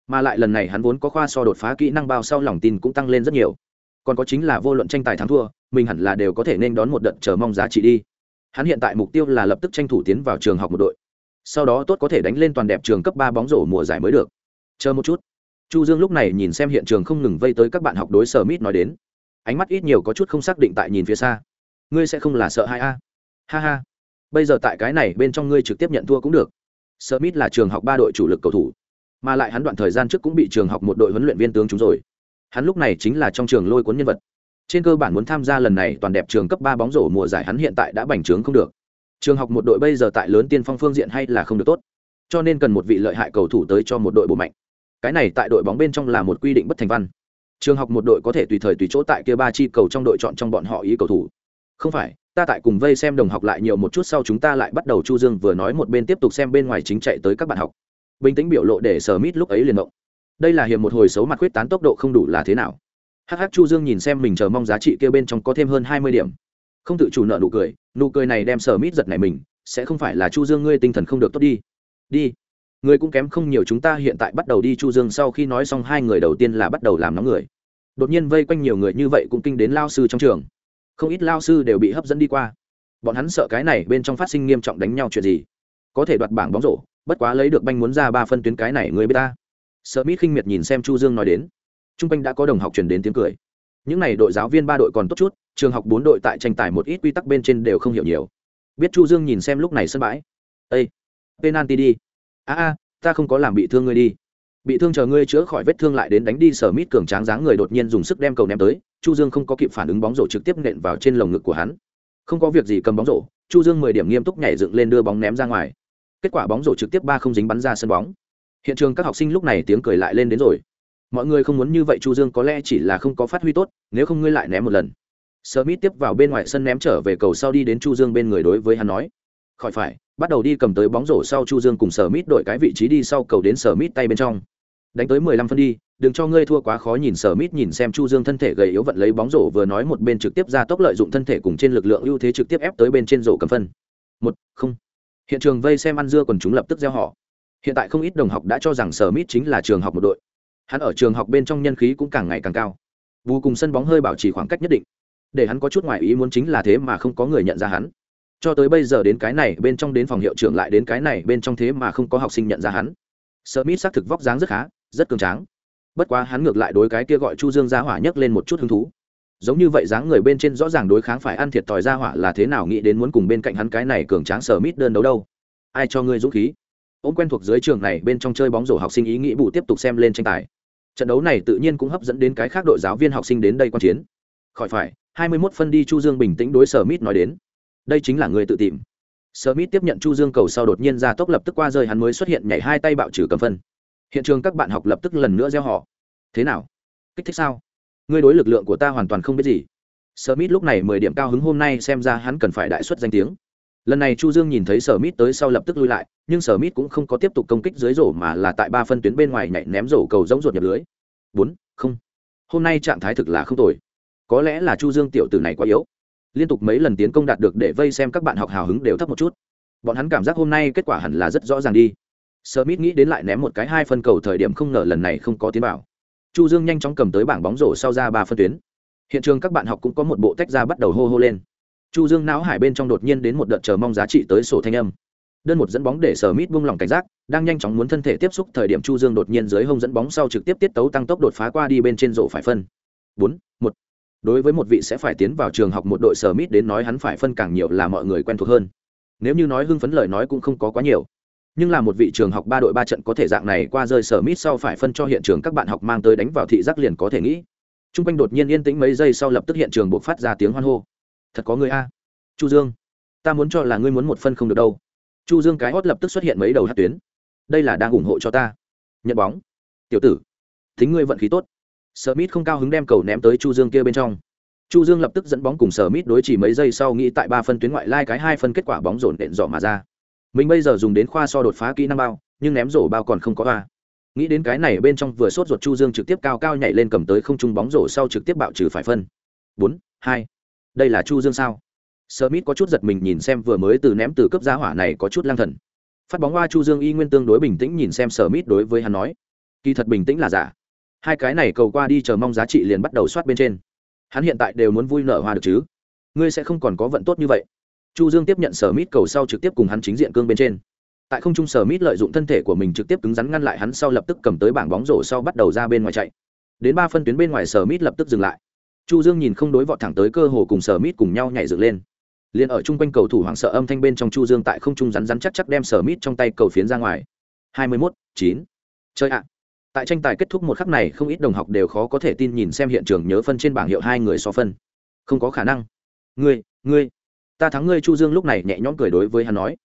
[SPEAKER 1] mà lại lần này hắn vốn có khoa so đột phá kỹ năng bao sau lòng tin cũng tăng lên rất nhiều. Còn có chính là vô luận tranh tài thắng thua, mình hẳn là đều có thể nên đón một đợt chờ mong giá trị đi. Hắn hiện tại mục tiêu là lập tức tranh thủ tiến vào trường học một đội. Sau đó tốt có thể đánh lên toàn đẹp trường cấp ba bóng rổ mùa giải mới được. Chờ một chút. Chu dương lúc này nhìn xem hiện trường không ngừng vây tới các bạn học đối sở mít nói đến. Ánh mắt ít nhiều có chút không xác định tại nhìn phía xa. Ngươi sẽ không là sợ hai a? Ha ha. Bây giờ tại cái này bên trong ngươi trực tiếp nhận thua cũng được. Sở mít là trường học ba đội chủ lực cầu thủ mà lại hắn đoạn thời gian trước cũng bị trường học một đội huấn luyện viên tướng chúng rồi. Hắn lúc này chính là trong trường lôi cuốn nhân vật. Trên cơ bản muốn tham gia lần này toàn đẹp trường cấp ba bóng rổ mùa giải hắn hiện tại đã bành trướng không được. Trường học một đội bây giờ tại lớn tiên phong phương diện hay là không được tốt. Cho nên cần một vị lợi hại cầu thủ tới cho một đội bổ mạnh. Cái này tại đội bóng bên trong là một quy định bất thành văn. Trường học một đội có thể tùy thời tùy chỗ tại kia ba chi cầu trong đội chọn trong bọn họ ý cầu thủ. Không phải, ta tại cùng vây xem đồng học lại nhiều một chút sau chúng ta lại bắt đầu chu dương vừa nói một bên tiếp tục xem bên ngoài chính chạy tới các bạn học bình tĩnh biểu lộ để sở mít lúc ấy liền động đây là hiểm một hồi xấu mặt khuyết tán tốc độ không đủ là thế nào? Hắc hắc chu dương nhìn xem mình chờ mong giá trị kia bên trong có thêm hơn hai mươi điểm. Không tự chủ nợ nụ cười nụ cười này đem sở mít giật này mình, sẽ không phải là chu dương ngươi tinh thần không được tốt đi. Đi. Người cũng kém không nhiều chúng ta hiện tại bắt đầu đi chu dương sau khi nói xong hai người đầu tiên là bắt đầu làm nóng người. Đột nhiên vây quanh nhiều người như vậy cũng kinh đến lao sư trong trường. Không ít lao sư đều bị hấp dẫn đi qua. Bọn hắn sợ cái này bên trong phát sinh nghiêm trọng đánh nhau chuyện gì? Có thể đoạt bảng bóng rổ bất quá lấy được banh muốn ra ba phân tuyến cái này người b ta. Sợ mít khinh miệt nhìn xem chu dương nói đến. T r u n g quanh đã có đồng học truyền đến tiếng cười. Những n à y đội giáo viên ba đội còn tốt chút, trường học bốn đội tại tranh tài một ít quy tắc bên trên đều không hiểu nhiều. Biết chu dương nhìn xem lúc này sân bãi. Â penalty đi. A a, ta không có làm bị thương ngươi đi. Bị thương chờ ngươi chữa khỏi vết thương lại đến đánh đi. Sở mít cường tráng dáng người đột nhiên dùng sức đem cầu ném tới. Chu dương không có kịp phản ứng bóng rổ trực tiếp nện vào trên lồng ngực của hắn. Không có việc gì cầm bóng rổ, chu dương mười điểm nghiêm túc nhảy dựng lên đưa bóng ném ra ngoài kết quả bóng rổ trực tiếp ba không dính bắn ra sân bóng. Hiện trường các học sinh lúc này tiếng cười lại lên đến rồi. Mọi người không muốn như vậy, chu dương, có lẽ chỉ là không có phát huy tốt, nếu không ngươi lại ném một lần. Smith tiếp vào bên ngoài sân ném trở về cầu sau đi đến chu dương bên người đối với hắn nói. Khỏi phải, bắt đầu đi cầm tới bóng rổ sau chu dương cùng smith đội cái vị trí đi sau cầu đến smith tay bên trong. Đánh tới mười lăm phân đi, đừng cho ngươi thua quá khó nhìn sở mít nhìn xem chu dương thân thể gầy yếu vận lấy bóng rổ vừa nói một bên trực tiếp ra tốc lợi dụng thân thể cùng trên lực lượng ưu thế trực tiếp ép tới bên trên rổ cầm phân. Một, không hiện trường vây xem ăn dưa còn chúng lập tức gieo họ. Hiện tại không ít đồng học đã cho rằng sở mít chính là trường học một đội. Hắn ở trường học bên trong nhân khí cũng càng ngày càng cao. Vù cùng sân bóng hơi bảo trì khoảng cách nhất định. Để hắn có chút ngoại ý muốn chính là thế mà không có người nhận ra hắn. Cho tới bây giờ đến cái này, bên trong đến phòng hiệu trưởng lại đến cái này, bên trong thế mà không có học sinh nhận ra hắn. Sở mít xác thực vóc dáng rất khá, rất cường tráng. Bất quá hắn ngược lại đối cái kia gọi chu dương ra hỏa nhấc lên một chút hứng thú giống như vậy dáng người bên trên rõ ràng đối kháng phải ăn thiệt thòi ra hỏa là thế nào nghĩ đến muốn cùng bên cạnh hắn cái này cường tráng sở mít đơn đấu đâu. Ai cho ngươi dũng khí? Ông quen thuộc dưới trường này bên trong chơi bóng rổ học sinh ý nghĩ bù tiếp tục xem lên tranh tài. Trận đấu này tự nhiên cũng hấp dẫn đến cái khác đội giáo viên học sinh đến đây quan chiến. Khỏi phải, hai mươi 21 phân đi chu dương bình tĩnh đối sở mít nói đến. Đây chính là người tự tìm. Sở mít tiếp nhận chu dương cầu sau đột nhiên ra tốc lập tức qua rơi hắn mới xuất hiện nhảy hai tay bạo trừ cầm phân. Hiện trường các bạn học lập tức lần nữa gieo họ. Thế nào? Kích thích sao? Ngươi đối lực lượng của ta hoàn toàn không biết gì Smith lúc này mười điểm cao hứng hôm nay xem ra hắn cần phải đại xuất danh tiếng. Lần này Chu Dương nhìn thấy Smith tới sau lập tức lui lại, nhưng Smith cũng không có tiếp tục công kích dưới rổ mà là tại ba phân tuyến bên ngoài nhảy ném rổ cầu giống ruột nhập lưới. Bốn, không. Hôm nay trạng thái thực là không tồi. Có lẽ là Chu Dương tiểu tử này quá yếu. Liên tục mấy lần tiến công đạt được để vây xem các bạn học hào hứng đều thấp một chút. Bọn hắn cảm giác hôm nay kết quả hẳn là rất rõ ràng đi. Smith nghĩ đến lại ném một cái hai phân cầu thời điểm không ngờ lần này không có tiến bảo chu dương nhanh chóng cầm tới bảng bóng rổ sau ra ba phân tuyến. Hiện trường các bạn học cũng có một bộ tách ra bắt đầu hô hô lên. Chu dương não hải bên trong đột nhiên đến một đợt chờ mong giá trị tới sổ thanh âm. Đơn một dẫn bóng để sở mít buông lỏng cảnh giác, đang nhanh chóng muốn thân thể tiếp xúc thời điểm chu dương đột nhiên dưới hông dẫn bóng sau trực tiếp tiết tấu tăng tốc đột phá qua đi bên trên rổ phải phân. Bốn, một. Đối với một vị sẽ phải tiến vào trường học một đội sở mít đến nói hắn phải phân càng nhiều là mọi người quen thuộc hơn. Nếu như nói hưng phấn lời nói cũng không có quá nhiều nhưng là một vị trường học ba đội ba trận có thể dạng này qua rơi sở mít sau phải phân cho hiện trường các bạn học mang tới đánh vào thị giác liền có thể nghĩ. T r u n g quanh đột nhiên yên tĩnh mấy giây sau lập tức hiện trường buộc phát ra tiếng hoan hô. Thật có người a. Chu dương, ta muốn cho là ngươi muốn một phân không được đâu. Chu dương cái hót lập tức xuất hiện mấy đầu hát tuyến. Đây là đang ủng hộ cho ta. Nhận bóng. Tiểu tử, thính ngươi vận khí tốt. Sở mít không cao hứng đem cầu ném tới chu dương kia bên trong. Chu dương lập tức dẫn bóng cùng sở mít đối chỉ mấy giây sau nghĩ tại ba phân tuyến ngoại lai cái hai phân kết quả bóng rổn đện dọ mà ra mình bây giờ dùng đến khoa so đột phá kỹ năng bao, nhưng ném rổ bao còn không có ba. Nghĩ đến cái này bên trong vừa sốt ruột chu dương trực tiếp cao cao nhảy lên cầm tới không trung bóng rổ sau trực tiếp bạo trừ phải phân. Bốn, hai. Đây là chu dương sao? Smith có chút giật mình nhìn xem vừa mới từ ném từ cấp giá hỏa này có chút lang thần. Phát bóng qua chu dương y nguyên tương đối bình tĩnh nhìn xem Smith đối với hắn nói. Kỳ thật bình tĩnh là giả. Hai cái này cầu qua đi chờ mong giá trị liền bắt đầu soát bên trên. Hắn hiện tại đều muốn vui nở hoa được chứ? Ngươi sẽ không còn có vận tốt như vậy chu dương tiếp nhận sở mít cầu sau trực tiếp cùng hắn chính diện cương bên trên. Tại không trung sở mít lợi dụng thân thể của mình trực tiếp cứng rắn ngăn lại hắn sau lập tức cầm tới bảng bóng rổ sau bắt đầu ra bên ngoài chạy. Đến ba phân tuyến bên ngoài sở mít lập tức dừng lại. Chu dương nhìn không đối vọt thẳng tới cơ hồ cùng sở mít cùng nhau nhảy dựng lên. Liên ở chung quanh cầu thủ hoảng sợ âm thanh bên trong chu dương tại không trung rắn rắn chắc chắc đem sở mít trong tay cầu phiến ra ngoài. 21, 9. chơi ạ. Tại tranh tài kết thúc một khắc này không ít đồng học đều khó có thể tin nhìn xem hiện trường nhớ phân trên bảng hiệu hai người so phân. Không có khả năng. Ngươi ngươi ta thắng ngươi chu dương lúc này nhẹ nhõm cười đối với hắn nói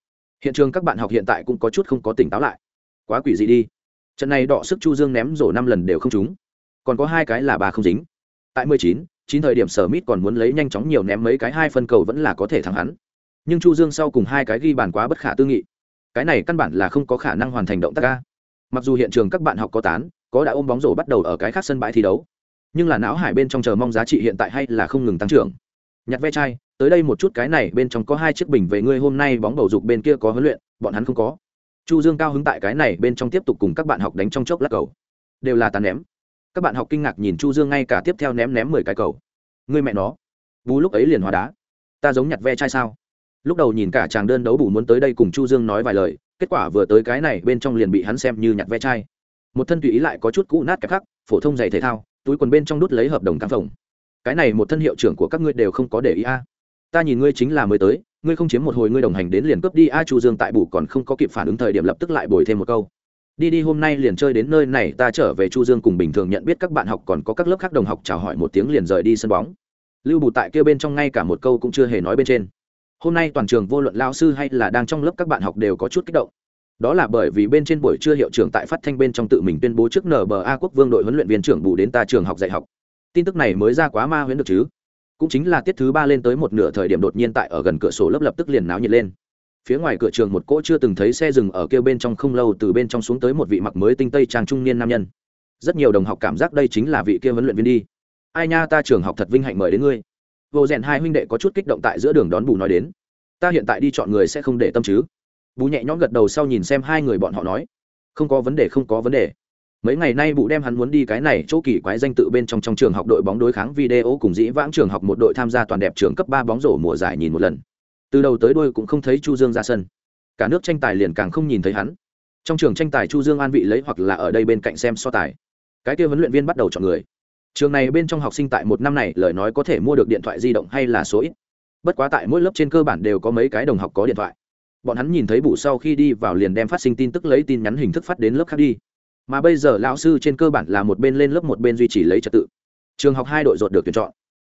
[SPEAKER 1] hiện trường các bạn học hiện tại cũng có chút không có tỉnh táo lại quá quỷ dị đi trận này đọ sức chu dương ném rổ năm lần đều không trúng còn có hai cái là bà không dính tại mười chín chín thời điểm sở mít còn muốn lấy nhanh chóng nhiều ném mấy cái hai phân cầu vẫn là có thể thắng hắn nhưng chu dương sau cùng hai cái ghi bàn quá bất khả tư nghị cái này căn bản là không có khả năng hoàn thành động tác ca mặc dù hiện trường các bạn học có tán có đã ôm bóng rổ bắt đầu ở cái khác sân bãi thi đấu nhưng là não hải bên trong chờ mong giá trị hiện tại hay là không ngừng tăng trưởng nhặt ve chai tới đây một chút cái này bên trong có hai chiếc bình về ngươi hôm nay bóng bầu dục bên kia có huấn luyện, bọn hắn không có. Chu dương cao hứng tại cái này bên trong tiếp tục cùng các bạn học đánh trong chốc lắc cầu. Đều là tàn ném. Các bạn học kinh ngạc nhìn chu dương ngay cả tiếp theo ném ném mười cái cầu. Ngươi mẹ nó. Bú lúc ấy liền hóa đá. Ta giống nhặt ve chai sao? Lúc đầu nhìn cả chàng đơn đấu bù muốn tới đây cùng chu dương nói vài lời, kết quả vừa tới cái này bên trong liền bị hắn xem như nhặt ve chai. Một thân tùy ý lại có chút cũ nát kẹp khắc, phổ thông giày thể thao, túi quần bên trong đút lấy hợp đồng căng phòng cái này một thân hiệu trưởng của các ngươi đều không có để ý a ta nhìn ngươi chính là mới tới, ngươi không chiếm một hồi ngươi đồng hành đến liền cướp đi, a chu dương tại bù còn không có kịp phản ứng thời điểm lập tức lại bồi thêm một câu. Đi đi, hôm nay liền chơi đến nơi này, ta trở về chu dương cùng bình thường nhận biết các bạn học, còn có các lớp khác đồng học chào hỏi một tiếng liền rời đi sân bóng. Lưu bù tại kia bên trong ngay cả một câu cũng chưa hề nói bên trên. Hôm nay toàn trường vô luận lao sư hay là đang trong lớp các bạn học đều có chút kích động. Đó là bởi vì bên trên buổi trưa hiệu trưởng tại phát thanh bên trong tự mình tuyên bố trước nba quốc vương đội huấn luyện viên trưởng bù đến ta trường học dạy học. Tin tức này mới ra quá ma huyễn được chứ? Cũng chính là tiết thứ ba lên tới một nửa thời điểm đột nhiên tại ở gần cửa sổ lớp lập tức liền náo nhiệt lên. Phía ngoài cửa trường một cỗ chưa từng thấy xe dừng ở kêu bên trong không lâu từ bên trong xuống tới một vị mặc mới tinh tây trang trung niên nam nhân. Rất nhiều đồng học cảm giác đây chính là vị kia huấn luyện viên đi. Ai nha, ta trường học thật vinh hạnh mời đến ngươi. Vô rèn hai huynh đệ có chút kích động tại giữa đường đón bù nói đến. Ta hiện tại đi chọn người sẽ không để tâm chứ. Bù nhẹ nhõm gật đầu sau nhìn xem hai người bọn họ nói. Không có vấn đề, không có vấn đề mấy ngày nay bụ đem hắn muốn đi cái này chỗ kỳ quái danh tự bên trong trong trường học đội bóng đối kháng video cùng dĩ vãng trường học một đội tham gia toàn đẹp trường cấp ba bóng rổ mùa giải nhìn một lần. Từ đầu tới đôi cũng không thấy chu dương ra sân. Cả nước tranh tài liền càng không nhìn thấy hắn. Trong trường tranh tài chu dương an vị lấy hoặc là ở đây bên cạnh xem so tài. Cái kia huấn luyện viên bắt đầu chọn người. Trường này bên trong học sinh tại một năm này lời nói có thể mua được điện thoại di động hay là số ít. Bất quá tại mỗi lớp trên cơ bản đều có mấy cái đồng học có điện thoại. Bọn hắn nhìn thấy bụ sau khi đi vào liền đem phát sinh tin tức lấy tin nhắn hình thức phát đến lớp khác đi mà bây giờ lão sư trên cơ bản là một bên lên lớp một bên duy trì lấy trật tự. Trường học hai đội dột được tuyển chọn.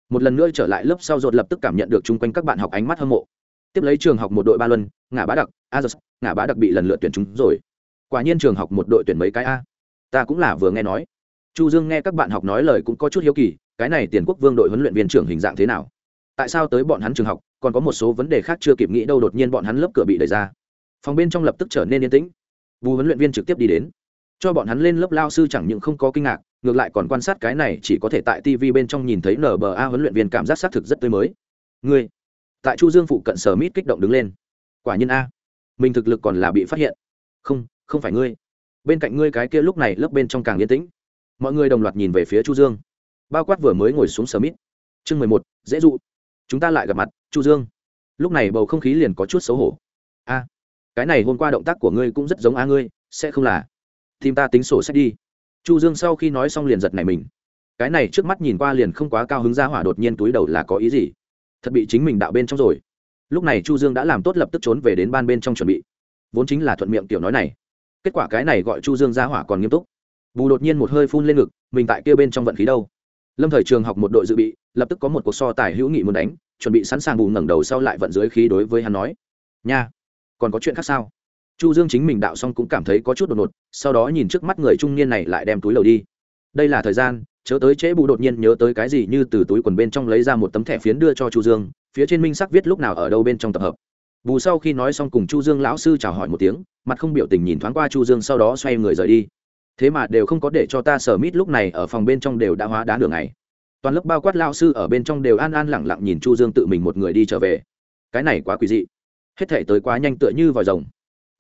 [SPEAKER 1] Một lần nữa trở lại lớp sau dột lập tức cảm nhận được chung quanh các bạn học ánh mắt hâm mộ. Tiếp lấy trường học một đội ba luân, ngã bá đặc, a giật, ngã bá đặc bị lần lượt tuyển chúng rồi. Quả nhiên trường học một đội tuyển mấy cái a. Ta cũng là vừa nghe nói. Chu dương nghe các bạn học nói lời cũng có chút hiếu kỳ, cái này tiền quốc vương đội huấn luyện viên trưởng hình dạng thế nào? Tại sao tới bọn hắn trường học, còn có một số vấn đề khác chưa kịp nghĩ đâu đột nhiên bọn hắn lớp cửa bị đẩy ra. Phòng bên trong lập tức trở nên yên tĩnh. Bù huấn luyện viên trực tiếp đi đến cho bọn hắn lên lớp lao sư chẳng những không có kinh ngạc, ngược lại còn quan sát cái này chỉ có thể tại tv bên trong nhìn thấy nba huấn luyện viên cảm giác xác thực rất tươi mới. Ngươi, tại chu dương phụ cận sở mít kích động đứng lên. Quả nhiên a, mình thực lực còn là bị phát hiện. Không không phải ngươi. Bên cạnh ngươi cái kia lúc này lớp bên trong càng yên tĩnh. Mọi người đồng loạt nhìn về phía chu dương. Bao quát vừa mới ngồi xuống sở mít. Chương mười một, dễ dụ. Chúng ta lại gặp mặt, chu dương. Lúc này bầu không khí liền có chút xấu hổ. A, cái này hôm qua động tác của ngươi cũng rất giống a ngươi, sẽ không là tìm ta tính sổ sách đi. Chu dương sau khi nói xong liền giật này mình. Cái này trước mắt nhìn qua liền không quá cao hứng ra hỏa đột nhiên túi đầu là có ý gì? Thật bị chính mình đạo bên trong rồi. Lúc này chu dương đã làm tốt lập tức trốn về đến ban bên trong chuẩn bị. Vốn chính là thuận miệng tiểu nói này. Kết quả cái này gọi chu dương ra hỏa còn nghiêm túc. Bù đột nhiên một hơi phun lên ngực, mình tại kia bên trong vận khí đâu? Lâm thời trường học một đội dự bị, lập tức có một cuộc so tài hữu nghị muốn đánh, chuẩn bị sẵn sàng bù ngẩng đầu sau lại vận dưới khí đối với hắn nói. Nha, còn có chuyện khác sao? Chu dương chính mình đạo xong cũng cảm thấy có chút đột ngột, sau đó nhìn trước mắt người trung niên này lại đem túi lầu đi. Đây là thời gian, chớ tới trễ bù đột nhiên nhớ tới cái gì như từ túi quần bên trong lấy ra một tấm thẻ phiến đưa cho chu dương, phía trên minh sắc viết lúc nào ở đâu bên trong tập hợp. Bù sau khi nói xong cùng chu dương lão sư chào hỏi một tiếng, mặt không biểu tình nhìn thoáng qua chu dương sau đó xoay người rời đi. Thế mà đều không có để cho ta sở mít lúc này ở phòng bên trong đều đã hóa đá đường này toàn lớp bao quát lao sư ở bên trong đều an an lẳng lặng nhìn chu dương tự mình một người đi trở về. Cái này quá quỷ dị. Hết thể tới quá nhanh tựa như vòi rồng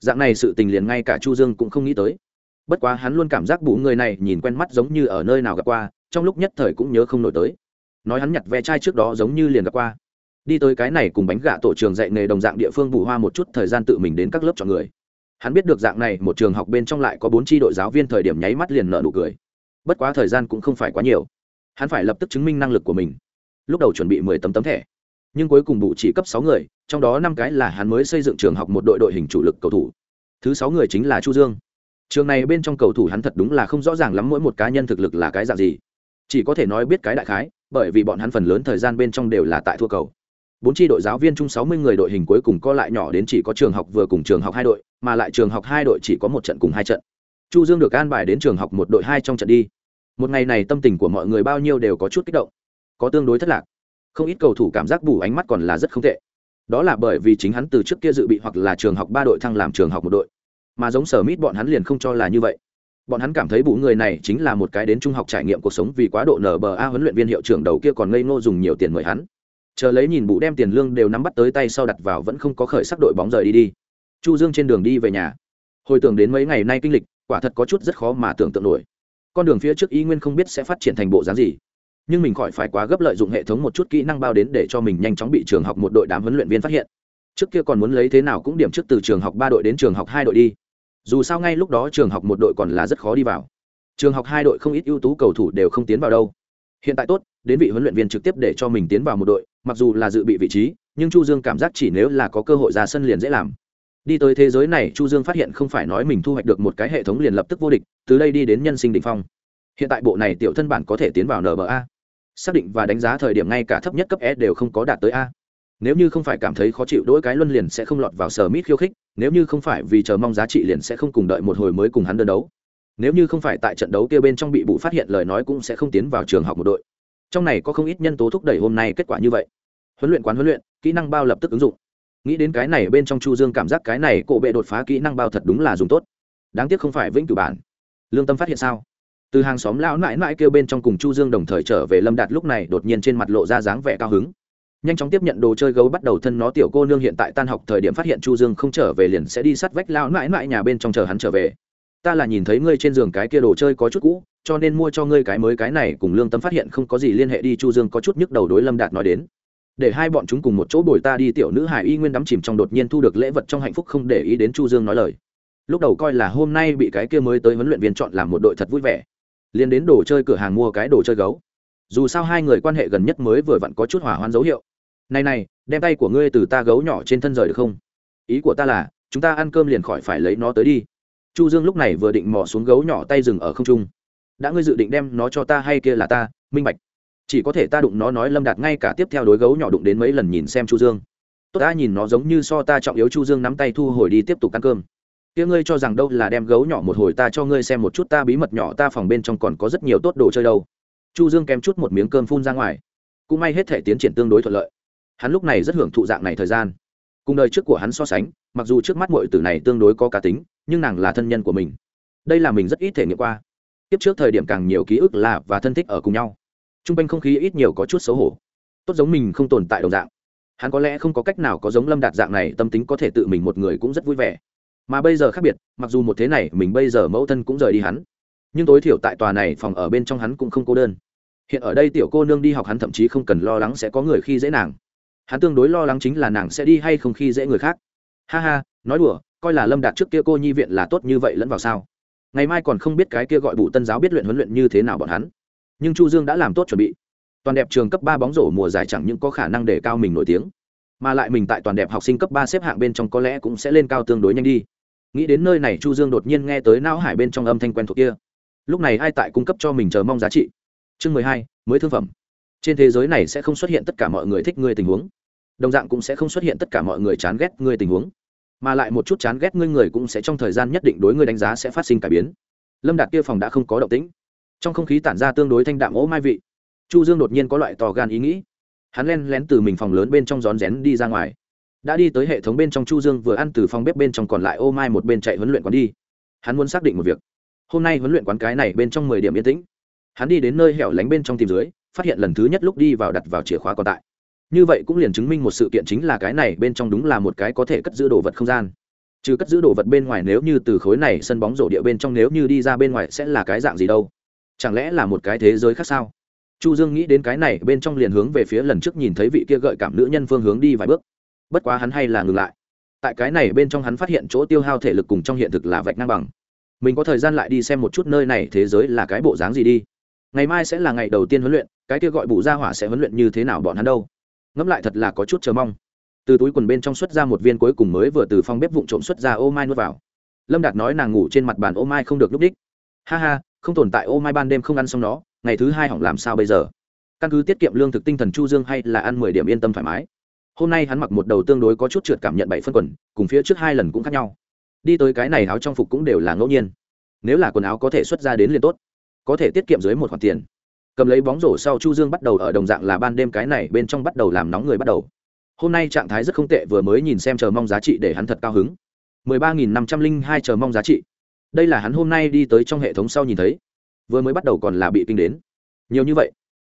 [SPEAKER 1] dạng này sự tình liền ngay cả chu dương cũng không nghĩ tới. Bất quá hắn luôn cảm giác bù người này nhìn quen mắt giống như ở nơi nào gặp qua, trong lúc nhất thời cũng nhớ không nổi tới. Nói hắn nhặt ve chai trước đó giống như liền gặp qua. Đi tới cái này cùng bánh gạ tổ trường dạy nghề đồng dạng địa phương bù hoa một chút thời gian tự mình đến các lớp chọn người. Hắn biết được dạng này, một trường học bên trong lại có bốn tri đội giáo viên thời điểm nháy mắt liền nợ nụ cười. Bất quá thời gian cũng không phải quá nhiều. Hắn phải lập tức chứng minh năng lực của mình. Lúc đầu chuẩn bị mười tấm tấm thẻ nhưng cuối cùng đủ chỉ cấp sáu người, trong đó năm cái là hắn mới xây dựng trường học một đội đội hình chủ lực cầu thủ. Thứ sáu người chính là chu dương. Trường này bên trong cầu thủ hắn thật đúng là không rõ ràng lắm mỗi một cá nhân thực lực là cái dạng gì. Chỉ có thể nói biết cái đại khái, bởi vì bọn hắn phần lớn thời gian bên trong đều là tại thua cầu. Bốn tri đội giáo viên chung sáu mươi người đội hình cuối cùng co lại nhỏ đến chỉ có trường học vừa cùng trường học hai đội, mà lại trường học hai đội chỉ có một trận cùng hai trận. Chu dương được an bài đến trường học một đội hai trong trận đi. Một ngày này tâm tình của mọi người bao nhiêu đều có chút kích động. Có tương đối thất lạc không ít cầu thủ cảm giác bù ánh mắt còn là rất không tệ. Đó là bởi vì chính hắn từ trước kia dự bị hoặc là trường học ba đội thăng làm trường học một đội. Mà giống sở mít bọn hắn liền không cho là như vậy. Bọn hắn cảm thấy bù người này chính là một cái đến trung học trải nghiệm cuộc sống vì quá độ nở bờ a huấn luyện viên hiệu trưởng đầu kia còn ngây ngô dùng nhiều tiền mời hắn. Chờ lấy nhìn bù đem tiền lương đều nắm bắt tới tay sau đặt vào vẫn không có khởi sắc đội bóng rời đi đi. Chu dương trên đường đi về nhà. Hồi tưởng đến mấy ngày nay kinh lịch, quả thật có chút rất khó mà tưởng tượng nổi. Con đường phía trước y nguyên không biết sẽ phát triển thành bộ dáng gì nhưng mình khỏi phải quá gấp lợi dụng hệ thống một chút kỹ năng bao đến để cho mình nhanh chóng bị trường học một đội đám huấn luyện viên phát hiện. Trước kia còn muốn lấy thế nào cũng điểm trước từ trường học ba đội đến trường học hai đội đi. Dù sao ngay lúc đó trường học một đội còn là rất khó đi vào. Trường học hai đội không ít ưu tú cầu thủ đều không tiến vào đâu. Hiện tại tốt, đến vị huấn luyện viên trực tiếp để cho mình tiến vào một đội, mặc dù là dự bị vị trí, nhưng chu dương cảm giác chỉ nếu là có cơ hội ra sân liền dễ làm. Đi tới thế giới này, chu dương phát hiện không phải nói mình thu hoạch được một cái hệ thống liền lập tức vô địch, từ đây đi đến nhân sinh đ ỉ n h phong. Hiện tại bộ này tiểu thân bản có thể tiến vào nba xác định và đánh giá thời điểm ngay cả thấp nhất cấp e đều không có đạt tới a. Nếu như không phải cảm thấy khó chịu đỗi cái luân liền sẽ không lọt vào sở mít khiêu khích, nếu như không phải vì chờ mong giá trị liền sẽ không cùng đợi một hồi mới cùng hắn đơn đấu. Nếu như không phải tại trận đấu kia bên trong bị bụ phát hiện lời nói cũng sẽ không tiến vào trường học một đội. Trong này có không ít nhân tố thúc đẩy hôm nay kết quả như vậy. Huấn luyện quán huấn luyện, kỹ năng bao lập tức ứng dụng. Nghĩ đến cái này bên trong chu dương cảm giác cái này cổ bệ đột phá kỹ năng bao thật đúng là dùng tốt. Đáng tiếc không phải vĩnh cửu bản. Lương tâm phát hiện sao? Từ hàng xóm lão mãi mãi kêu bên trong cùng chu dương đồng thời trở về lâm đạt lúc này đột nhiên trên mặt lộ ra dáng vẻ cao hứng. Nhanh chóng tiếp nhận đồ chơi gấu bắt đầu thân nó tiểu cô nương hiện tại tan học thời điểm phát hiện chu dương không trở về liền sẽ đi sắt vách lão mãi mãi nhà bên trong chờ hắn trở về. Ta là nhìn thấy ngươi trên giường cái kia đồ chơi có chút cũ, cho nên mua cho ngươi cái mới cái này cùng lương tâm phát hiện không có gì liên hệ đi, chu dương có chút nhức đầu đối lâm đạt nói đến. Để hai bọn chúng cùng một chỗ bồi ta đi, tiểu nữ hải y nguyên đắm chìm trong đột nhiên thu được lễ vật trong hạnh phúc không để ý đến chu dương nói lời. Lúc đầu coi là hôm nay bị cái kia mới tới huấn luyện viên chọn làm một đội thật vui vẻ liền đến đồ chơi cửa hàng mua cái đồ chơi gấu. Dù sao hai người quan hệ gần nhất mới vừa vặn có chút hỏa hoạn dấu hiệu. Này này, đem tay của ngươi từ ta gấu nhỏ trên thân rời được không? Ý của ta là, chúng ta ăn cơm liền khỏi phải lấy nó tới đi. Chu dương lúc này vừa định mò xuống gấu nhỏ tay rừng ở không trung. Đã ngươi dự định đem nó cho ta hay kia là ta, minh bạch. Chỉ có thể ta đụng nó nói lâm đạt ngay cả tiếp theo đối gấu nhỏ đụng đến mấy lần nhìn xem chu dương. Tốt ta nhìn nó giống như so ta trọng yếu chu dương nắm tay thu hồi đi tiếp tục ăn cơm kia ngươi cho rằng đâu là đem gấu nhỏ một hồi ta cho ngươi xem một chút, ta bí mật nhỏ ta phòng bên trong còn có rất nhiều tốt đồ chơi đâu. Chu dương kém chút một miếng cơm phun ra ngoài. Cũng may hết thể tiến triển tương đối thuận lợi. Hắn lúc này rất hưởng thụ dạng này thời gian. Cùng đời trước của hắn so sánh, mặc dù trước mắt mọi tử này tương đối có cá tính, nhưng nàng là thân nhân của mình. Đây là mình rất ít thể nghiệm qua. Tiếp trước thời điểm càng nhiều ký ức là và thân thích ở cùng nhau. T r u n g quanh không khí ít nhiều có chút xấu hổ. Tốt giống mình không tồn tại đồng dạng. Hắn có lẽ không có cách nào có giống lâm đạt dạng này, tâm tính có thể tự mình một người cũng rất vui vẻ mà bây giờ khác biệt, mặc dù một thế này mình bây giờ mẫu thân cũng rời đi hắn, nhưng tối thiểu tại tòa này phòng ở bên trong hắn cũng không cô đơn. Hiện ở đây tiểu cô nương đi học hắn thậm chí không cần lo lắng sẽ có người khi dễ nàng. Hắn tương đối lo lắng chính là nàng sẽ đi hay không khi dễ người khác. Ha ha, nói đùa, coi là lâm đạt trước kia cô nhi viện là tốt như vậy lẫn vào sao? Ngày mai còn không biết cái kia gọi bụ tân giáo biết luyện huấn luyện như thế nào bọn hắn. Nhưng chu dương đã làm tốt chuẩn bị. Toàn đẹp trường cấp ba bóng rổ mùa giải chẳng những có khả năng để cao mình nổi tiếng, mà lại mình tại toàn đẹp học sinh cấp ba xếp hạng bên trong có lẽ cũng sẽ lên cao tương đối nhanh đi nghĩ đến nơi này chu dương đột nhiên nghe tới não hải bên trong âm thanh quen thuộc kia. Lúc này ai tại cung cấp cho mình chờ mong giá trị? Chương mười hai, mới thương phẩm. Trên thế giới này sẽ không xuất hiện tất cả mọi người thích ngươi tình huống. Đồng dạng cũng sẽ không xuất hiện tất cả mọi người chán ghét ngươi tình huống. Mà lại một chút chán ghét ngươi người cũng sẽ trong thời gian nhất định đối ngươi đánh giá sẽ phát sinh cải biến. Lâm đạt kia phòng đã không có động tĩnh. Trong không khí tản ra tương đối thanh đạm ố mai vị. Chu dương đột nhiên có loại tò gan ý nghĩ. Hắn len lén từ mình phòng lớn bên trong rón rén đi ra ngoài đã đi tới hệ thống bên trong chu dương vừa ăn từ phòng bếp bên trong còn lại, ô mai một bên chạy huấn luyện quán đi. Hắn muốn xác định một việc. Hôm nay huấn luyện quán cái này bên trong mười điểm yên tĩnh. Hắn đi đến nơi hẻo lánh bên trong tìm dưới, phát hiện lần thứ nhất lúc đi vào đặt vào chìa khóa còn tại. Như vậy cũng liền chứng minh một sự kiện chính là cái này bên trong đúng là một cái có thể cất giữ đồ vật không gian. Trừ cất giữ đồ vật bên ngoài nếu như từ khối này sân bóng rổ địa bên trong nếu như đi ra bên ngoài sẽ là cái dạng gì đâu? Chẳng lẽ là một cái thế giới khác sao? Chu dương nghĩ đến cái này bên trong liền hướng về phía lần trước nhìn thấy vị kia gợi cảm nữ nhân phương hướng đi vài bước bất quá hắn hay là ngừng lại. Tại cái này bên trong hắn phát hiện chỗ tiêu hao thể lực cùng trong hiện thực là vạch ngang bằng. Mình có thời gian lại đi xem một chút nơi này thế giới là cái bộ dáng gì đi. Ngày mai sẽ là ngày đầu tiên huấn luyện, cái kia gọi bù gia hỏa sẽ huấn luyện như thế nào bọn hắn đâu. Ngẫm lại thật là có chút chờ mong. Từ túi quần bên trong xuất ra một viên cuối cùng mới vừa từ phòng bếp vụn trộm xuất ra ô mai nuốt vào. Lâm đạt nói nàng ngủ trên mặt bàn ô mai không được lúc đích. Ha ha, không tồn tại ô mai ban đêm không ăn xong nó, ngày thứ hai hỏng làm sao bây giờ? Căn cứ tiết kiệm lương thực tinh thần chu dương hay là ăn mười điểm yên tâm thoải mái hôm nay hắn mặc một đầu tương đối có chút trượt cảm nhận bảy phân quần, cùng phía trước hai lần cũng khác nhau. Đi tới cái này áo trong phục cũng đều là ngẫu nhiên. Nếu là quần áo có thể xuất ra đến liền tốt. Có thể tiết kiệm dưới một khoản tiền. Cầm lấy bóng rổ sau chu dương bắt đầu ở đồng dạng là ban đêm cái này bên trong bắt đầu làm nóng người bắt đầu. Hôm nay trạng thái rất không tệ, vừa mới nhìn xem chờ mong giá trị để hắn thật cao hứng. mười ba nghìn năm trăm linh hai chờ mong giá trị. Đây là hắn hôm nay đi tới trong hệ thống sau nhìn thấy. Vừa mới bắt đầu còn là bị kinh đến. Nhiều như vậy.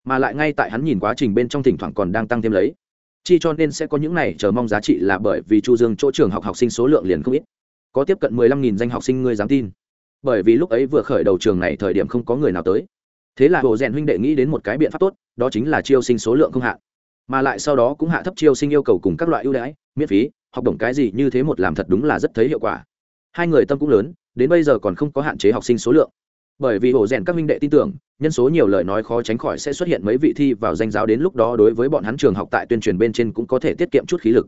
[SPEAKER 1] Mà lại ngay tại hắn nhìn quá trình bên trong thỉnh thoảng còn đang tăng thêm lấy chi cho nên sẽ có những này chờ mong giá trị là bởi vì chu dương chỗ trường học học sinh số lượng liền không ít. Có tiếp cận mười lăm nghìn danh học sinh ngươi dám tin. Bởi vì lúc ấy vừa khởi đầu trường này thời điểm không có người nào tới. Thế là hồ rèn huynh đệ nghĩ đến một cái biện pháp tốt, đó chính là chiêu sinh số lượng không hạn mà lại sau đó cũng hạ thấp chiêu sinh yêu cầu cùng các loại ưu đãi, miễn phí, học đồng cái gì như thế một làm thật đúng là rất thấy hiệu quả. Hai người tâm cũng lớn, đến bây giờ còn không có hạn chế học sinh số lượng. Bởi vì hồ rèn các huynh đệ tin tưởng nhân số nhiều lời nói khó tránh khỏi sẽ xuất hiện mấy vị thi vào danh giáo đến lúc đó đối với bọn hắn trường học tại tuyên truyền bên trên cũng có thể tiết kiệm chút khí lực.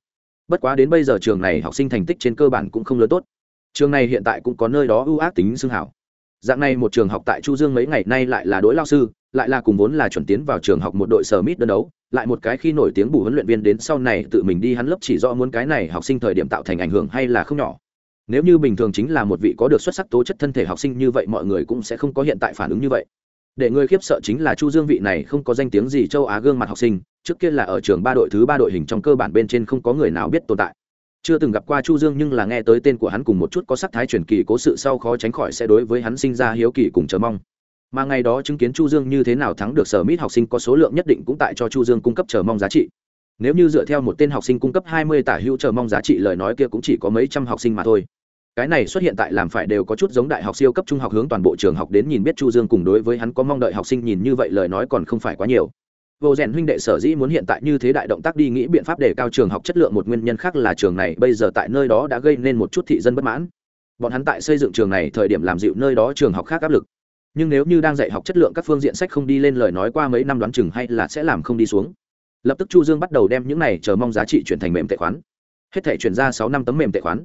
[SPEAKER 1] Bất quá đến bây giờ trường này học sinh thành tích trên cơ bản cũng không lớn tốt. Trường này hiện tại cũng có nơi đó ưu ác tính xương hảo. Dạng này một trường học tại chu dương mấy ngày nay lại là đối lao sư, lại là cùng vốn là chuẩn tiến vào trường học một đội sở mít đơn đấu, lại một cái khi nổi tiếng bù huấn luyện viên đến sau này tự mình đi hắn lớp chỉ do muốn cái này học sinh thời điểm tạo thành ảnh hưởng hay là không nhỏ. Nếu như bình thường chính là một vị có được xuất sắc tố chất thân thể học sinh như vậy mọi người cũng sẽ không có hiện tại phản ứng như vậy để người khiếp sợ chính là chu dương vị này không có danh tiếng gì châu á gương mặt học sinh, trước kia là ở trường ba đội thứ ba đội hình trong cơ bản bên trên không có người nào biết tồn tại. Chưa từng gặp qua chu dương nhưng là nghe tới tên của hắn cùng một chút có sắc thái truyền kỳ cố sự sau khó tránh khỏi sẽ đối với hắn sinh ra hiếu kỳ cùng chờ mong. Mà ngày đó chứng kiến chu dương như thế nào thắng được sở mít học sinh có số lượng nhất định cũng tại cho chu dương cung cấp chờ mong giá trị. Nếu như dựa theo một tên học sinh cung cấp 20 tả hữu chờ mong giá trị lời nói kia cũng chỉ có mấy trăm học sinh mà thôi cái này xuất hiện tại làm phải đều có chút giống đại học siêu cấp trung học hướng toàn bộ trường học đến nhìn biết chu dương cùng đối với hắn có mong đợi học sinh nhìn như vậy lời nói còn không phải quá nhiều. Vô rèn huynh đệ sở dĩ muốn hiện tại như thế đại động tác đi nghĩ biện pháp để cao trường học chất lượng một nguyên nhân khác là trường này bây giờ tại nơi đó đã gây nên một chút thị dân bất mãn. Bọn hắn tại xây dựng trường này thời điểm làm dịu nơi đó trường học khác áp lực. Nhưng nếu như đang dạy học chất lượng các phương diện sách không đi lên lời nói qua mấy năm đoán chừng hay là sẽ làm không đi xuống. Lập tức chu dương bắt đầu đem những này chờ mong giá trị chuyển thành mềm tệ khoán. Hết thể chuyển ra sáu năm tấm mềm tệ khoán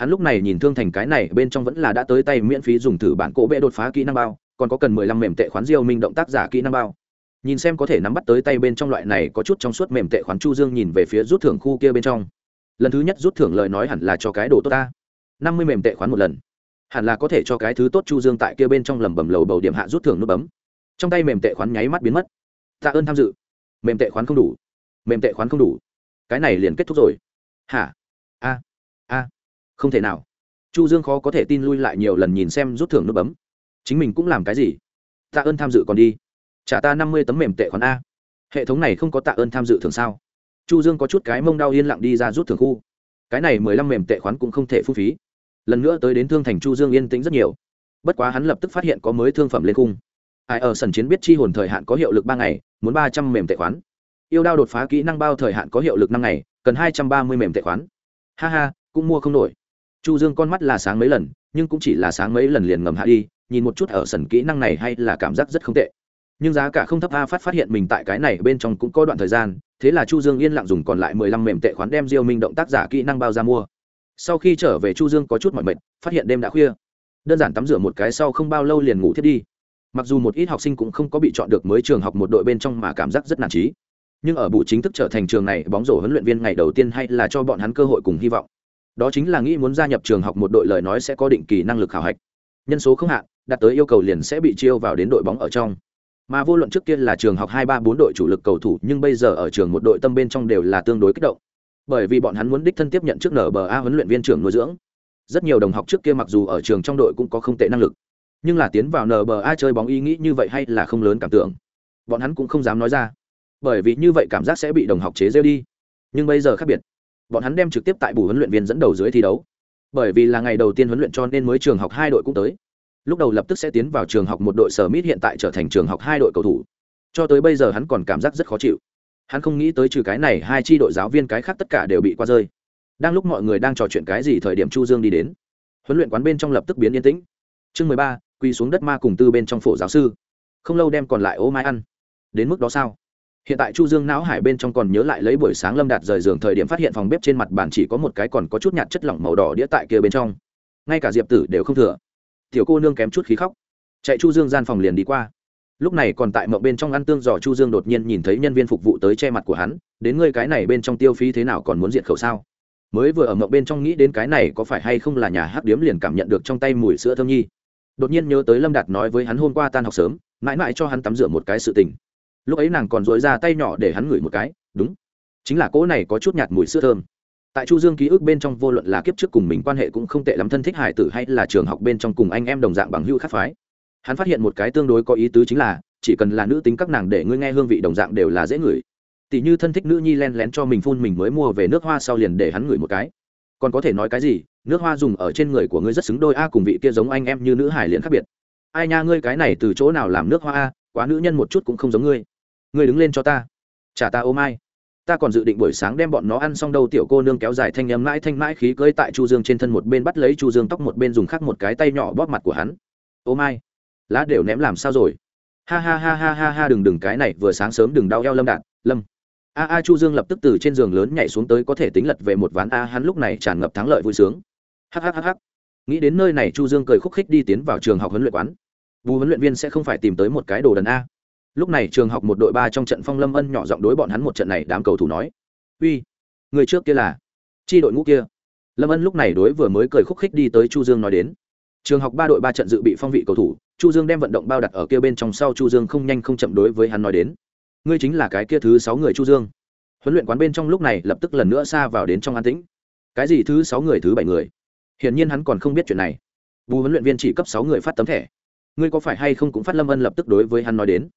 [SPEAKER 1] hắn lúc này nhìn thương thành cái này, bên trong vẫn là đã tới tay miễn phí dùng thử bản cỗ bệ đột phá kỹ năng bao, còn có cần mười lăm mềm tệ khoán diêu minh động tác giả kỹ năng bao. Nhìn xem có thể nắm bắt tới tay bên trong loại này có chút trong suốt mềm tệ khoán chu dương nhìn về phía rút thưởng khu kia bên trong. Lần thứ nhất rút thưởng lời nói hẳn là cho cái đồ tốt ta. Năm mươi mềm tệ khoán một lần. Hẳn là có thể cho cái thứ tốt chu dương tại kia bên trong lầm bầm lầu bầu điểm hạ rút thưởng nút bấm. Trong tay mềm tệ khoán nháy mắt biến mất. Tạ ơn tham dự. Mềm tệ khoán không đủ. Mềm tệ khoán không đủ. Cái này liền kết thúc rồi. Hả? Không thể nào. Chu dương khó có thể tin lui lại nhiều lần nhìn xem rút thưởng nút bấm. Chính mình cũng làm cái gì? Tạ ơn tham dự còn đi. Trả ta năm mươi tấm mềm tệ khoản a. Hệ thống này không có tạ ơn tham dự thường sao? Chu dương có chút cái mông đau yên lặng đi ra rút thưởng khu. Cái này mười lăm mềm tệ khoán cũng không thể phung phí. Lần nữa tới đến thương thành chu dương yên tĩnh rất nhiều. Bất quá hắn lập tức phát hiện có mới thương phẩm lên cung ai ở sần chiến biết chi hồn thời hạn có hiệu lực ba ngày, muốn ba trăm mềm tệ khoán yêu đao đột phá kỹ năng bao thời hạn có hiệu lực năm ngày, cần hai trăm ba mươi mềm tệ khoán ha ha, cũng mua không nổi chu dương con mắt là sáng mấy lần, nhưng cũng chỉ là sáng mấy lần liền ngầm hạ đi, nhìn một chút ở sần kỹ năng này hay là cảm giác rất không tệ. Nhưng giá cả không thấp, a phát phát hiện mình tại cái này bên trong cũng có đoạn thời gian, thế là chu dương yên lặng dùng còn lại mười lăm mềm tệ khoán đem diêu minh động tác giả kỹ năng bao ra mua. Sau khi trở về chu dương có chút mỏi mệt, phát hiện đêm đã khuya. Đơn giản tắm rửa một cái sau không bao lâu liền ngủ thiết đi. Mặc dù một ít học sinh cũng không có bị chọn được mới trường học một đội bên trong mà cảm giác rất nản trí. Nhưng ở bụ chính thức trở thành trường này, bóng rổ huấn luyện viên ngày đầu tiên hay là cho bọn hắn cơ hội cùng hy vọng đó chính là nghĩ muốn gia nhập trường học một đội lời nói sẽ có định kỳ năng lực khảo hạch. Nhân số không hạn, đạt tới yêu cầu liền sẽ bị chiêu vào đến đội bóng ở trong. Mà vô luận trước kia là trường học hai ba bốn đội chủ lực cầu thủ, nhưng bây giờ ở trường một đội tâm bên trong đều là tương đối kích động. Bởi vì bọn hắn muốn đích thân tiếp nhận trước nở bờ a huấn luyện viên trưởng nuôi dưỡng. Rất nhiều đồng học trước kia mặc dù ở trường trong đội cũng có không tệ năng lực, nhưng là tiến vào nba chơi bóng ý nghĩ như vậy hay là không lớn cảm tưởng. Bọn hắn cũng không dám nói ra. Bởi vì như vậy cảm giác sẽ bị đồng học chế rêu đi. Nhưng bây giờ khác biệt bọn hắn đem trực tiếp tại bù huấn luyện viên dẫn đầu dưới thi đấu. Bởi vì là ngày đầu tiên huấn luyện cho nên mới trường học hai đội cũng tới. Lúc đầu lập tức sẽ tiến vào trường học một đội sở mít hiện tại trở thành trường học hai đội cầu thủ. Cho tới bây giờ hắn còn cảm giác rất khó chịu. Hắn không nghĩ tới trừ cái này, hai tri đội giáo viên cái khác tất cả đều bị qua rơi. Đang lúc mọi người đang trò chuyện cái gì thời điểm chu dương đi đến. Huấn luyện quán bên trong lập tức biến yên tĩnh. Chương mười ba, quỳ xuống đất ma cùng tư bên trong phổ giáo sư. Không lâu đem còn lại ô mai ăn. Đến mức đó sao? Hiện tại chu dương não hải bên trong còn nhớ lại lấy buổi sáng lâm đạt rời giường thời điểm phát hiện phòng bếp trên mặt bàn chỉ có một cái còn có chút nhạt chất lỏng màu đỏ đĩa tại kia bên trong. Ngay cả diệp tử đều không thừa. Tiểu cô nương kém chút khí khóc. Chạy chu dương gian phòng liền đi qua. Lúc này còn tại mộng bên trong ăn tương giò, chu dương đột nhiên nhìn thấy nhân viên phục vụ tới che mặt của hắn, đến ngươi cái này bên trong tiêu phí thế nào còn muốn diện khẩu sao? Mới vừa ở mộng bên trong nghĩ đến cái này có phải hay không là nhà hát điếm liền cảm nhận được trong tay mùi sữa thơm nhi. Đột nhiên nhớ tới lâm đạt nói với hắn hôm qua tan học sớm, mãi mãi cho hắn tắm rửa một cái sự tình lúc ấy nàng còn dối ra tay nhỏ để hắn ngửi một cái, đúng, chính là cỗ này có chút nhạt mùi sữa thơm. Tại chu dương ký ức bên trong vô luận là kiếp trước cùng mình quan hệ cũng không tệ lắm, thân thích hải tử hay là trường học bên trong cùng anh em đồng dạng bằng hữu khác phái. Hắn phát hiện một cái tương đối có ý tứ chính là, chỉ cần là nữ tính các nàng để ngươi nghe hương vị đồng dạng đều là dễ ngửi. Tỷ như thân thích nữ nhi len lén cho mình phun mình mới mua về nước hoa sau liền để hắn ngửi một cái. Còn có thể nói cái gì, nước hoa dùng ở trên người của ngươi rất xứng đôi a cùng vị kia giống anh em như nữ hải liền khác biệt. Ai nha ngươi cái này từ chỗ nào làm nước hoa a, quá nữ nhân một chút cũng không giống ngươi ngươi đứng lên cho ta. Trả ta ô mai. Ta còn dự định buổi sáng đem bọn nó ăn xong đâu, tiểu cô nương kéo dài thanh nhấm mãi thanh mãi khí cưỡi tại chu dương trên thân một bên bắt lấy chu dương tóc một bên dùng khắc một cái tay nhỏ bóp mặt của hắn. Ô mai. Lá đều ném làm sao rồi? Ha ha ha ha ha ha, đừng đừng, cái này vừa sáng sớm đừng đau eo, lâm đạn lâm. A a, chu dương lập tức từ trên giường lớn nhảy xuống tới, có thể tính lật về một ván a, hắn lúc này tràn ngập thắng lợi vui sướng. Hhhh nghĩ đến nơi này, chu dương cười khúc khích đi tiến vào trường học huấn luyện quán. Bù huấn luyện viên sẽ không phải tìm tới một cái đồ đần a lúc này trường học một đội ba trong trận phong lâm ân nhỏ giọng đối bọn hắn một trận này, đám cầu thủ nói. Uy, người trước kia là? Chi đội ngũ kia. Lâm ân lúc này đối vừa mới cười khúc khích đi tới chu dương nói đến. Trường học ba đội ba trận dự bị phong vị cầu thủ, chu dương đem vận động bao đặt ở kia bên trong sau chu dương không nhanh không chậm đối với hắn nói đến. Ngươi chính là cái kia thứ sáu người chu dương. Huấn luyện quán bên trong lúc này lập tức lần nữa xa vào đến trong an tĩnh. Cái gì thứ sáu người thứ bảy người? Hiển nhiên hắn còn không biết chuyện này. Bù huấn luyện viên chỉ cấp sáu người phát tấm thẻ. Ngươi có phải hay không cũng phát lâm ân lập tức đối với hắn nói đến?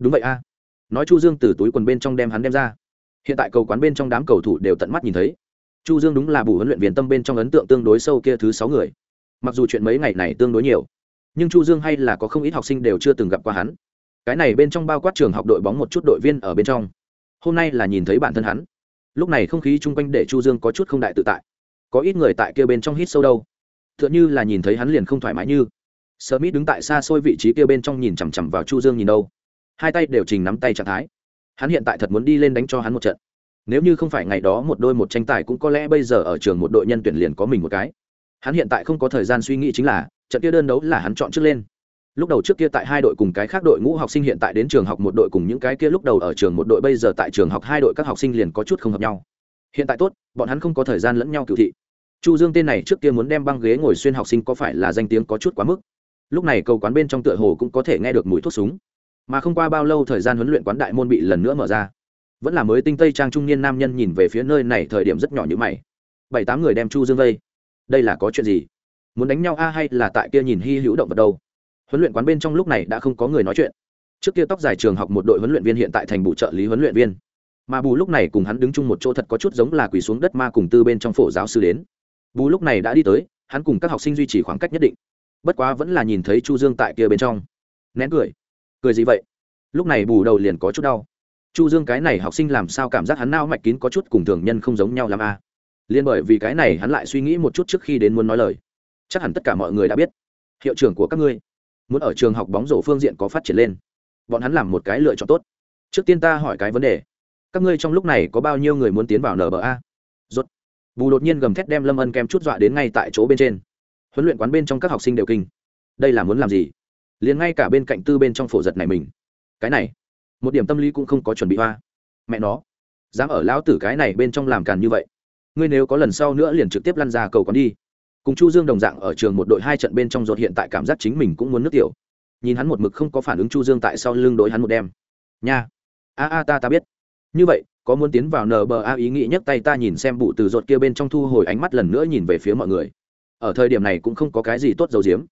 [SPEAKER 1] Đúng vậy a. Nói chu dương từ túi quần bên trong đem hắn đem ra. Hiện tại cầu quán bên trong đám cầu thủ đều tận mắt nhìn thấy. Chu dương đúng là bù huấn luyện viên tâm bên trong ấn tượng tương đối sâu kia thứ sáu người. Mặc dù chuyện mấy ngày này tương đối nhiều, nhưng chu dương hay là có không ít học sinh đều chưa từng gặp qua hắn. Cái này bên trong bao quát trường học đội bóng một chút đội viên ở bên trong. Hôm nay là nhìn thấy bản thân hắn. Lúc này không khí chung quanh để chu dương có chút không đại tự tại. Có ít người tại kia bên trong hít sâu đâu. Tựa như là nhìn thấy hắn liền không thoải mái như. Smith đứng tại xa xôi vị trí kia bên trong nhìn chằm chằm vào Chu Dương nhìn đâu. Hai tay đều trình nắm tay trạng thái. Hắn hiện tại thật muốn đi lên đánh cho hắn một trận. Nếu như không phải ngày đó một đôi một tranh tài cũng có lẽ bây giờ ở trường một đội nhân tuyển liền có mình một cái. Hắn hiện tại không có thời gian suy nghĩ chính là, trận kia đơn đấu là hắn chọn trước lên lúc đầu trước kia tại hai đội cùng cái khác đội ngũ học sinh hiện tại đến trường học một đội cùng những cái kia lúc đầu ở trường một đội bây giờ tại trường học hai đội các học sinh liền có chút không hợp nhau hiện tại tốt bọn hắn không có thời gian lẫn nhau cựu thị chu dương tên này trước kia muốn đem băng ghế ngồi xuyên học sinh có phải là danh tiếng có chút quá mức lúc này cầu quán bên trong tựa hồ cũng có thể nghe được mùi thuốc súng mà không qua bao lâu thời gian huấn luyện quán đại môn bị lần nữa mở ra. Vẫn là mới tinh tây trang trung niên nam nhân nhìn về phía nơi này thời điểm rất nhỏ như mày. Bảy tám người đem chu dương vây. Đây là có chuyện gì? Muốn đánh nhau a hay là tại kia nhìn hy hữu động vật đâu? Huấn luyện quán bên trong lúc này đã không có người nói chuyện. Trước kia tóc dài trường học một đội huấn luyện viên hiện tại thành bù trợ lý huấn luyện viên. Mà bù lúc này cùng hắn đứng chung một chỗ thật có chút giống là quỳ xuống đất ma cùng tư bên trong phổ giáo sư đến. Bù lúc này đã đi tới, hắn cùng các học sinh duy trì khoảng cách nhất định. Bất quá vẫn là nhìn thấy chu dương tại kia bên trong. Nén cười cười gì vậy? Lúc này bù đầu liền có chút đau. Chu dương cái này học sinh làm sao cảm giác hắn nao mạch kín có chút cùng thường nhân không giống nhau làm a? Liên bởi vì cái này hắn lại suy nghĩ một chút trước khi đến muốn nói lời. Chắc hẳn tất cả mọi người đã biết. Hiệu trưởng của các ngươi muốn ở trường học bóng rổ phương diện có phát triển lên. Bọn hắn làm một cái lựa chọn tốt. Trước tiên ta hỏi cái vấn đề. Các ngươi trong lúc này có bao nhiêu người muốn tiến vào nba rốt. Bù đột nhiên gầm thét đem lâm ân kem chút dọa đến ngay tại chỗ bên trên. Huấn luyện quán bên trong các học sinh đều kinh. Đây là muốn làm gì? Liền ngay cả bên cạnh tư bên trong phổ giật này mình. Cái này, một điểm tâm lý cũng không có chuẩn bị hoa. Mẹ nó, dám ở lão tử cái này bên trong làm càn như vậy. Ngươi nếu có lần sau nữa liền trực tiếp lăn ra cầu còn đi. Cùng chu dương đồng dạng ở trường một đội hai trận bên trong ruột hiện tại cảm giác chính mình cũng muốn nước tiểu. Nhìn hắn một mực không có phản ứng chu dương tại sau lưng đối hắn một đêm. Nha. A a ta ta biết. Như vậy, có muốn tiến vào nba ý nghĩ nhấc tay ta nhìn xem bụ từ ruột kia bên trong thu hồi ánh mắt lần nữa nhìn về phía mọi người. Ở thời điểm này cũng không có cái gì tốt dầu diếm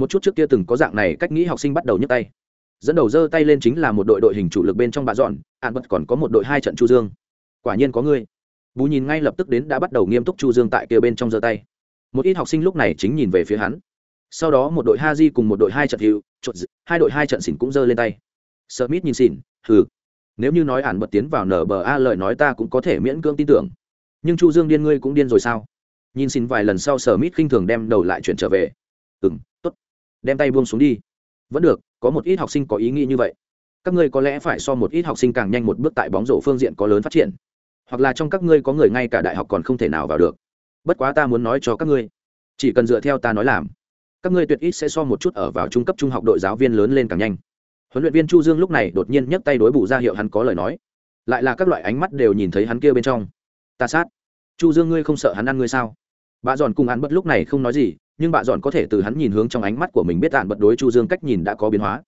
[SPEAKER 1] một chút trước kia từng có dạng này cách nghĩ học sinh bắt đầu nhấc tay. Dẫn đầu giơ tay lên chính là một đội đội hình chủ lực bên trong bà dọn, an bật còn có một đội hai trận chu dương. Quả nhiên có ngươi bù nhìn ngay lập tức đến đã bắt đầu nghiêm túc chu dương tại kia bên trong giơ tay. Một ít học sinh lúc này chính nhìn về phía hắn. Sau đó một đội ha di cùng một đội hai trận hiệu chột hai đội hai trận xỉn cũng giơ lên tay. Smith nhìn xỉn hừ, nếu như nói ản bật tiến vào nba lời nói ta cũng có thể miễn cưỡng tin tưởng. Nhưng chu dương điên ngươi cũng điên rồi sao? Nhìn xin vài lần sau sở mít khinh thường đem đầu lại chuyển trở về. Ừng đem tay buông xuống đi. Vẫn được, có một ít học sinh có ý nghĩ như vậy. Các ngươi có lẽ phải so một ít học sinh càng nhanh một bước tại bóng rổ phương diện có lớn phát triển. Hoặc là trong các ngươi có người ngay cả đại học còn không thể nào vào được. Bất quá ta muốn nói cho các ngươi, chỉ cần dựa theo ta nói làm, các ngươi tuyệt ít sẽ so một chút ở vào trung cấp trung học đội giáo viên lớn lên càng nhanh. Huấn luyện viên chu dương lúc này đột nhiên nhấc tay đối bù ra hiệu hắn có lời nói. Lại là các loại ánh mắt đều nhìn thấy hắn kia bên trong. Ta sát. Chu dương ngươi không sợ hắn ăn ngươi sao? Bà dọn cùng hắn bất lúc này không nói gì nhưng bà dọn có thể từ hắn nhìn hướng trong ánh mắt của mình biết đạn bật đối chu dương cách nhìn đã có biến hóa.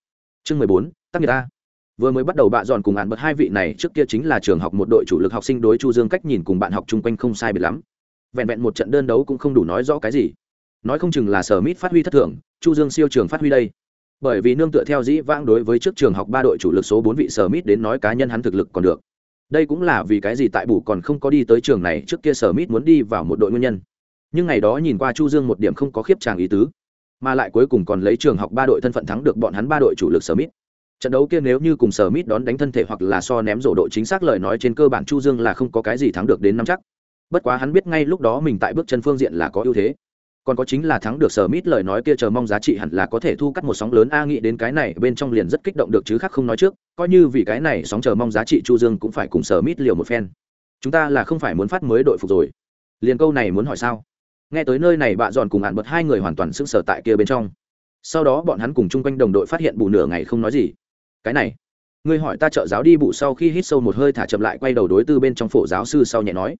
[SPEAKER 1] Chương mười bốn tắc người ta vừa mới bắt đầu bà dọn cùng ạn bật hai vị này trước kia chính là trường học một đội chủ lực học sinh đối chu dương cách nhìn cùng bạn học chung quanh không sai biệt lắm. Vẹn vẹn một trận đơn đấu cũng không đủ nói rõ cái gì. Nói không chừng là sở mít phát huy thất thường, chu dương siêu trường phát huy đây. Bởi vì nương tựa theo dĩ vãng đối với trước trường học ba đội chủ lực số bốn vị sở mít đến nói cá nhân hắn thực lực còn được. Đây cũng là vì cái gì tại bù còn không có đi tới trường này trước kia sở mít muốn đi vào một đội nguyên nhân nhưng ngày đó nhìn qua chu dương một điểm không có khiếp tràng ý tứ, mà lại cuối cùng còn lấy trường học ba đội thân phận thắng được bọn hắn ba đội chủ lực sở mít. Trận đấu kia nếu như cùng sở mít đón đánh thân thể hoặc là so ném rổ độ chính xác lời nói trên cơ bản chu dương là không có cái gì thắng được đến năm chắc. Bất quá hắn biết ngay lúc đó mình tại bước chân phương diện là có ưu thế. Còn có chính là thắng được sở mít lời nói kia chờ mong giá trị hẳn là có thể thu cắt một sóng lớn. A nghĩ đến cái này, bên trong liền rất kích động được chứ khác không nói trước, coi như vì cái này sóng chờ mong giá trị chu dương cũng phải cùng sở mít liều một phen. Chúng ta là không phải muốn phát mới đội phục rồi. Liền câu này muốn hỏi sao? Nghe tới nơi này bạ dọn cùng hạn bật hai người hoàn toàn sững sờ tại kia bên trong. Sau đó bọn hắn cùng chung quanh đồng đội phát hiện bù nửa ngày không nói gì. Cái này, ngươi hỏi ta trợ giáo đi bụ sau khi hít sâu một hơi thả chậm lại quay đầu đối tư bên trong phổ giáo sư sau nhẹ nói.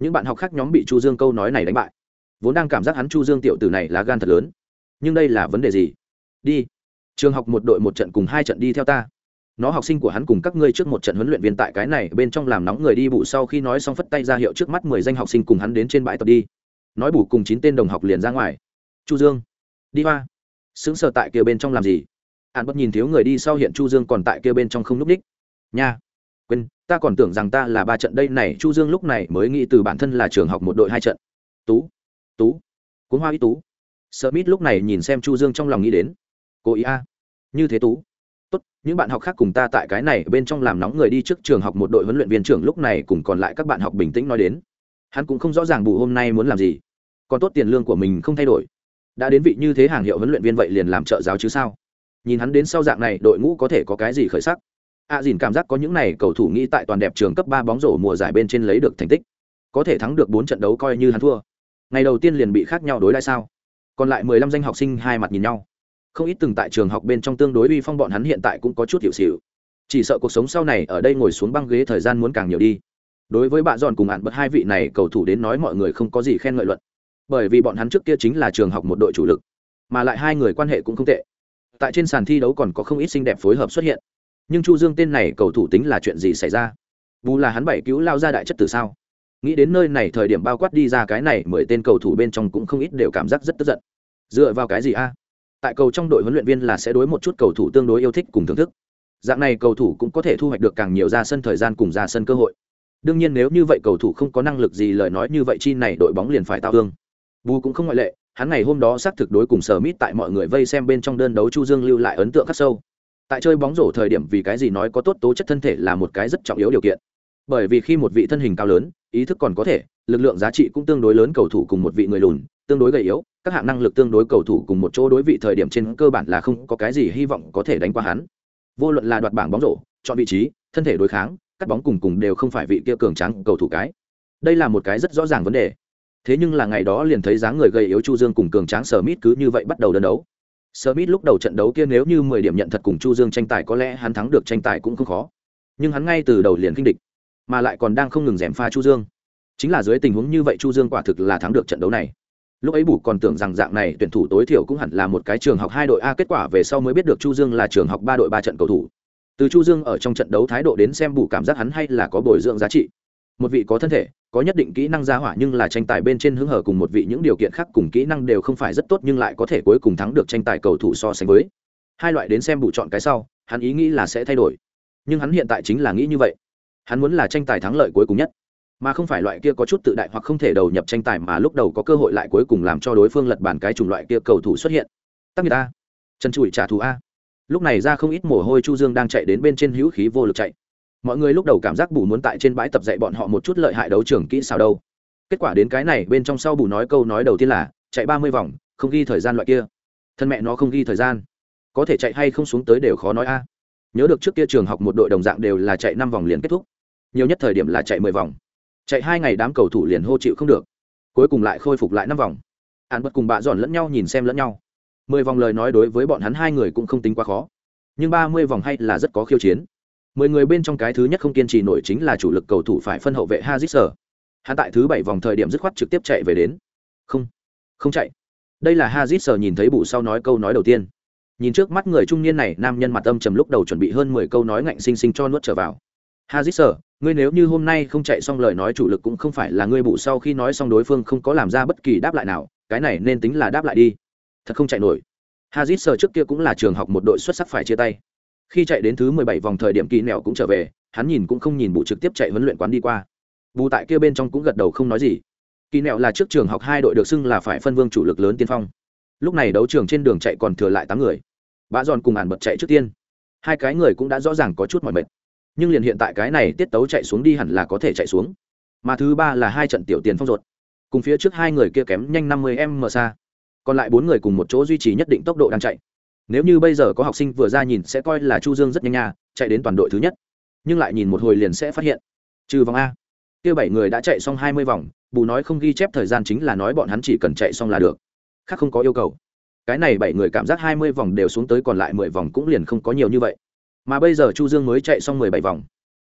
[SPEAKER 1] Những bạn học khác nhóm bị chu dương câu nói này đánh bại. Vốn đang cảm giác hắn chu dương tiểu tử này là gan thật lớn. Nhưng đây là vấn đề gì? Đi. Trường học một đội một trận cùng hai trận đi theo ta. Nó học sinh của hắn cùng các ngươi trước một trận huấn luyện viên tại cái này bên trong làm nóng người đi bụ sau khi nói xong phất tay ra hiệu trước mắt mười danh học sinh cùng hắn đến trên bãi tập đi nói bù cùng chín tên đồng học liền ra ngoài. Chu dương, đi hoa. Sững sờ tại kia bên trong làm gì? Hạn bất nhìn thiếu người đi sau hiện chu dương còn tại kia bên trong không núp đích. Nha, quên, ta còn tưởng rằng ta là ba trận đây này, chu dương lúc này mới nghĩ từ bản thân là trường học một đội hai trận. Tú tú, cuốn hoa Y tú. Smith lúc này nhìn xem chu dương trong lòng nghĩ đến. Cố ý a, như thế tú. Tốt, những bạn học khác cùng ta tại cái này bên trong làm nóng người đi trước trường học một đội huấn luyện viên trưởng lúc này cùng còn lại các bạn học bình tĩnh nói đến hắn cũng không rõ ràng bù hôm nay muốn làm gì. Còn tốt tiền lương của mình không thay đổi. Đã đến vị như thế hàng hiệu huấn luyện viên vậy liền làm trợ giáo chứ sao? Nhìn hắn đến sau dạng này đội ngũ có thể có cái gì khởi sắc? A à, dìn cảm giác có những này cầu thủ nghĩ tại toàn đẹp trường cấp ba bóng rổ mùa giải bên trên lấy được thành tích. Có thể thắng được bốn trận đấu coi như hắn thua. Ngày đầu tiên liền bị khác nhau đối lại sao? Còn lại mười lăm danh học sinh hai mặt nhìn nhau. Không ít từng tại trường học bên trong tương đối uy phong bọn hắn hiện tại cũng có chút hiệu xịu. Chỉ sợ cuộc sống sau này ở đây ngồi xuống băng ghế thời gian muốn càng nhiều đi đối với bạn dọn cùng hạn bật hai vị này, cầu thủ đến nói mọi người không có gì khen ngợi luận. Bởi vì bọn hắn trước kia chính là trường học một đội chủ lực, mà lại hai người quan hệ cũng không tệ. Tại trên sàn thi đấu còn có không ít xinh đẹp phối hợp xuất hiện. Nhưng chu dương tên này cầu thủ tính là chuyện gì xảy ra? Bù là hắn bảy cứu lao ra đại chất từ sao? Nghĩ đến nơi này thời điểm bao quát đi ra cái này, mười tên cầu thủ bên trong cũng không ít đều cảm giác rất tức giận. Dựa vào cái gì a? Tại cầu trong đội huấn luyện viên là sẽ đối một chút cầu thủ tương đối yêu thích cùng thưởng thức. Dạng này cầu thủ cũng có thể thu hoạch được càng nhiều ra sân thời gian cùng ra sân cơ hội đương nhiên nếu như vậy cầu thủ không có năng lực gì lời nói như vậy chi này đội bóng liền phải tao thương. Bù cũng không ngoại lệ, hắn ngày hôm đó xác thực đối cùng sở mít tại mọi người vây xem bên trong đơn đấu chu dương lưu lại ấn tượng khắc sâu. Tại chơi bóng rổ thời điểm vì cái gì nói có tốt tố chất thân thể là một cái rất trọng yếu điều kiện. Bởi vì khi một vị thân hình cao lớn, ý thức còn có thể, lực lượng giá trị cũng tương đối lớn cầu thủ cùng một vị người lùn, tương đối gầy yếu, các hạng năng lực tương đối cầu thủ cùng một chỗ đối vị thời điểm trên cơ bản là không có cái gì hy vọng có thể đánh qua hắn. Vô luận là đoạt bảng bóng rổ, chọn vị trí, thân thể đối kháng cắt bóng cùng cùng đều không phải vị kia cường tráng cầu thủ cái đây là một cái rất rõ ràng vấn đề thế nhưng là ngày đó liền thấy dáng người gầy yếu chu dương cùng cường tráng sở mít cứ như vậy bắt đầu đơn đấu Smith lúc đầu trận đấu kia nếu như 10 điểm nhận thật cùng Chu Dương tranh tài có lẽ hắn thắng được tranh tài cũng không khó. Nhưng hắn ngay từ đầu liền kinh địch, mà lại còn đang không ngừng dèm pha Chu Dương. Chính là dưới tình huống như vậy Chu Dương quả thực là thắng được trận đấu này. Lúc ấy bù còn tưởng rằng dạng này tuyển thủ tối thiểu cũng hẳn là một cái trường học hai đội A kết quả về sau mới biết được Chu Dương là trường học ba đội ba trận cầu thủ. Từ Chu Dương ở trong trận đấu thái độ đến xem bù cảm giác hắn hay là có bồi dưỡng giá trị. Một vị có thân thể, có nhất định kỹ năng gia hỏa nhưng là tranh tài bên trên hứng hở cùng một vị những điều kiện khác cùng kỹ năng đều không phải rất tốt nhưng lại có thể cuối cùng thắng được tranh tài cầu thủ so sánh với. Hai loại đến xem bù chọn cái sau hắn ý nghĩ là sẽ thay đổi. Nhưng hắn hiện tại chính là nghĩ như vậy. Hắn muốn là tranh tài thắng lợi cuối cùng nhất. Mà không phải loại kia có chút tự đại hoặc không thể đầu nhập tranh tài mà lúc đầu có cơ hội lại cuối cùng làm cho đối phương lật bàn cái chủng loại kia cầu thủ xuất hiện. Tắc người ta chân trụi trả thù a lúc này ra không ít mồ hôi chu dương đang chạy đến bên trên hữu khí vô lực chạy. Mọi người lúc đầu cảm giác bù muốn tại trên bãi tập dạy bọn họ một chút lợi hại đấu trường kỹ sao đâu. Kết quả đến cái này, bên trong sau bù nói câu nói đầu tiên là, chạy ba mươi vòng, không ghi thời gian loại kia. Thân mẹ nó không ghi thời gian. Có thể chạy hay không xuống tới đều khó nói a. Nhớ được trước kia trường học một đội đồng dạng đều là chạy năm vòng liền kết thúc. Nhiều nhất thời điểm là chạy mười vòng. Chạy hai ngày đám cầu thủ liền hô chịu không được. Cuối cùng lại khôi phục lại năm vòng. An bất cùng bạ dọn lẫn nhau nhìn xem lẫn nhau mười vòng lời nói đối với bọn hắn hai người cũng không tính quá khó. Nhưng ba mươi vòng hay là rất có khiêu chiến. Mười người bên trong cái thứ nhất không kiên trì nổi chính là chủ lực cầu thủ phải phân hậu vệ hazit hắn tại thứ bảy vòng thời điểm dứt khoát trực tiếp chạy về đến. Không không chạy. Đây là hazit nhìn thấy bụ sau nói câu nói đầu tiên. Nhìn trước mắt người trung niên này, nam nhân mặt âm trầm lúc đầu chuẩn bị hơn mười câu nói ngạnh xinh xinh cho nuốt trở vào. Hazit ngươi nếu như hôm nay không chạy xong lời nói chủ lực cũng không phải là ngươi bụ sau khi nói xong đối phương không có làm ra bất kỳ đáp lại nào, cái này nên tính là đáp lại đi thật không chạy nổi. Hazit trước kia cũng là trường học một đội xuất sắc phải chia tay. Khi chạy đến thứ mười bảy vòng thời điểm kỳ nẹo cũng trở về, hắn nhìn cũng không nhìn bụ trực tiếp chạy huấn luyện quán đi qua. Bù tại kia bên trong cũng gật đầu không nói gì. Kỳ nẹo là trước trường học hai đội được xưng là phải phân vương chủ lực lớn tiên phong. Lúc này đấu trường trên đường chạy còn thừa lại tám người. Bã giòn cùng ản bật chạy trước tiên. Hai cái người cũng đã rõ ràng có chút mỏi mệt. Nhưng liền hiện tại cái này tiết tấu chạy xuống đi hẳn là có thể chạy xuống. Mà thứ ba là hai trận tiểu tiền phong ruột. Cùng phía trước hai người kia kém nhanh năm mươi m xa còn lại bốn người cùng một chỗ duy trì nhất định tốc độ đang chạy. Nếu như bây giờ có học sinh vừa ra nhìn sẽ coi là chu dương rất nhanh nha, chạy đến toàn đội thứ nhất. Nhưng lại nhìn một hồi liền sẽ phát hiện. Trừ vòng a. Kia bảy người đã chạy xong hai mươi vòng, bù nói không ghi chép thời gian chính là nói bọn hắn chỉ cần chạy xong là được. Khác không có yêu cầu. Cái này bảy người cảm giác hai mươi vòng đều xuống tới còn lại mười vòng cũng liền không có nhiều như vậy. Mà bây giờ chu dương mới chạy xong mười bảy vòng.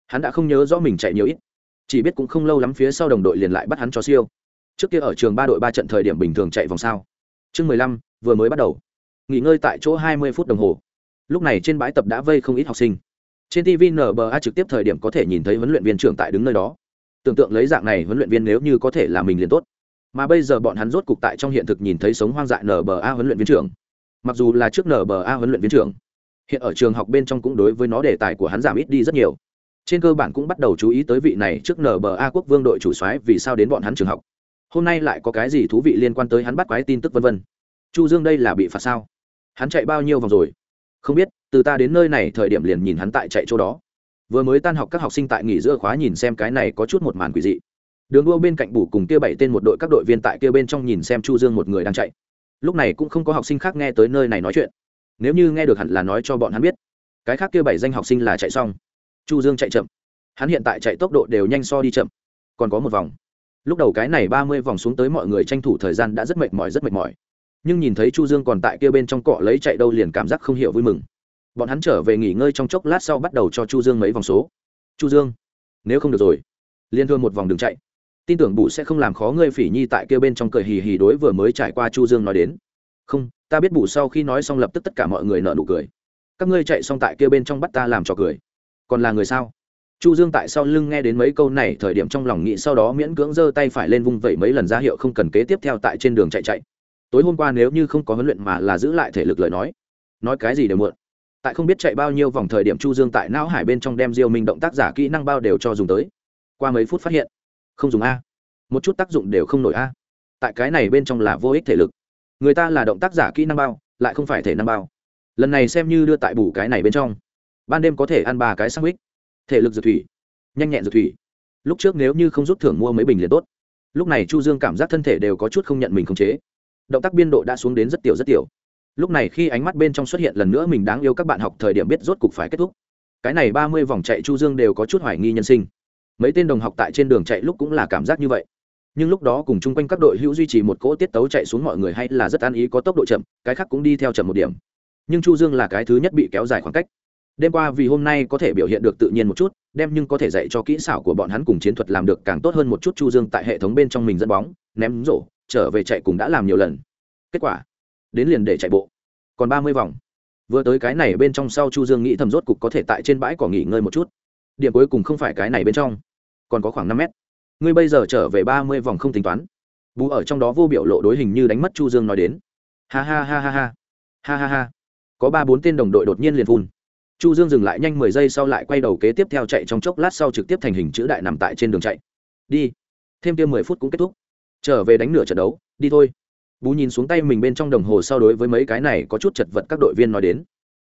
[SPEAKER 1] Hắn đã không nhớ rõ mình chạy nhiều ít. Chỉ biết cũng không lâu lắm phía sau đồng đội liền lại bắt hắn cho siêu. Trước kia ở trường ba đội ba trận thời điểm bình thường chạy vòng sao chương mười lăm, vừa mới bắt đầu. Nghỉ ngơi tại chỗ 20 phút đồng hồ. Lúc này trên bãi tập đã vây không ít học sinh. Trên tv nba trực tiếp thời điểm có thể nhìn thấy huấn luyện viên trưởng tại đứng nơi đó. Tưởng tượng lấy dạng này huấn luyện viên nếu như có thể là mình liền tốt. Mà bây giờ bọn hắn rốt cục tại trong hiện thực nhìn thấy sống hoang dại nba huấn luyện viên trưởng. Mặc dù là trước nba huấn luyện viên trưởng, hiện ở trường học bên trong cũng đối với nó đề tài của hắn giảm ít đi rất nhiều. Trên cơ bản cũng bắt đầu chú ý tới vị này trước nba quốc vương đội chủ soái vì sao đến bọn hắn trường học hôm nay lại có cái gì thú vị liên quan tới hắn bắt quái tin tức vân vân? Chu dương đây là bị phạt sao? Hắn chạy bao nhiêu vòng rồi? Không biết, từ ta đến nơi này thời điểm liền nhìn hắn tại chạy chỗ đó. Vừa mới tan học các học sinh tại nghỉ giữa khóa nhìn xem cái này có chút một màn quỷ dị. Đường đua bên cạnh bù cùng kia bảy tên một đội các đội viên tại kia bên trong nhìn xem chu dương một người đang chạy. Lúc này cũng không có học sinh khác nghe tới nơi này nói chuyện. Nếu như nghe được hẳn là nói cho bọn hắn biết. Cái khác kia bảy danh học sinh là chạy xong. Chu dương chạy chậm. Hắn hiện tại chạy tốc độ đều nhanh so đi chậm. Còn có một vòng lúc đầu cái này ba mươi vòng xuống tới mọi người tranh thủ thời gian đã rất mệt mỏi, rất mệt mỏi. Nhưng nhìn thấy chu dương còn tại kia bên trong cọ lấy chạy đâu liền cảm giác không hiểu vui mừng. Bọn hắn trở về nghỉ ngơi trong chốc lát sau bắt đầu cho chu dương mấy vòng số. Chu dương, nếu không được rồi liên thương một vòng đường chạy. Tin tưởng bụ sẽ không làm khó ngươi phỉ nhi tại kia bên trong cười hì hì đối vừa mới trải qua chu dương nói đến. Không, ta biết bụ sau khi nói xong lập tức tất cả mọi người nở nụ cười. Các ngươi chạy xong tại kia bên trong bắt ta làm trò cười. Còn là người sao? Chu dương tại sau lưng nghe đến mấy câu này, thời điểm trong lòng nghĩ sau đó miễn cưỡng giơ tay phải lên vung vẩy mấy lần ra hiệu không cần kế tiếp theo tại trên đường chạy chạy. Tối hôm qua nếu như không có huấn luyện mà là giữ lại thể lực lời nói. Nói cái gì đều muộn. Tại không biết chạy bao nhiêu vòng thời điểm chu dương tại não hải bên trong đem diêu minh động tác giả kỹ năng bao đều cho dùng tới. Qua mấy phút phát hiện, không dùng a. Một chút tác dụng đều không nổi a. Tại cái này bên trong là vô ích thể lực. Người ta là động tác giả kỹ năng bao, lại không phải thể năng bao. Lần này xem như đưa tại bù cái này bên trong. Ban đêm có thể ăn ba cái sandwich thể lực dược thủy, nhanh nhẹn dược thủy. Lúc trước nếu như không rút thưởng mua mấy bình liền tốt. Lúc này chu dương cảm giác thân thể đều có chút không nhận mình khống chế. Động tác biên độ đã xuống đến rất tiểu rất tiểu. Lúc này khi ánh mắt bên trong xuất hiện lần nữa mình đáng yêu các bạn học thời điểm biết rốt cục phải kết thúc. Cái này ba mươi vòng chạy chu dương đều có chút hoài nghi nhân sinh. Mấy tên đồng học tại trên đường chạy lúc cũng là cảm giác như vậy. Nhưng lúc đó cùng chung quanh các đội hữu duy trì một cỗ tiết tấu chạy xuống mọi người hay là rất an ý có tốc độ chậm, cái khác cũng đi theo chậm một điểm. Nhưng chu dương là cái thứ nhất bị kéo dài khoảng cách đêm qua vì hôm nay có thể biểu hiện được tự nhiên một chút đem nhưng có thể dạy cho kỹ xảo của bọn hắn cùng chiến thuật làm được càng tốt hơn một chút chu dương tại hệ thống bên trong mình dẫn bóng, ném rổ, trở về chạy cùng đã làm nhiều lần. Kết quả, đến liền để chạy bộ. Còn ba mươi vòng. Vừa tới cái này bên trong sau chu dương nghĩ thầm rốt cục có thể tại trên bãi cỏ nghỉ ngơi một chút. Điểm cuối cùng không phải cái này bên trong. Còn có khoảng năm mét. Ngươi bây giờ trở về ba mươi vòng không tính toán. Bù ở trong đó vô biểu lộ đối hình như đánh mất chu dương nói đến. Ha ha ha ha ha. Ha ha ha. Có ba bốn tên đồng đội đột nhiên liền phun chu dương dừng lại nhanh mười giây sau lại quay đầu kế tiếp theo chạy trong chốc lát sau trực tiếp thành hình chữ đại nằm tại trên đường chạy. Đi. Thêm kia mười phút cũng kết thúc. Trở về đánh nửa trận đấu, đi thôi. Bú nhìn xuống tay mình bên trong đồng hồ sau đối với mấy cái này có chút chật vật các đội viên nói đến.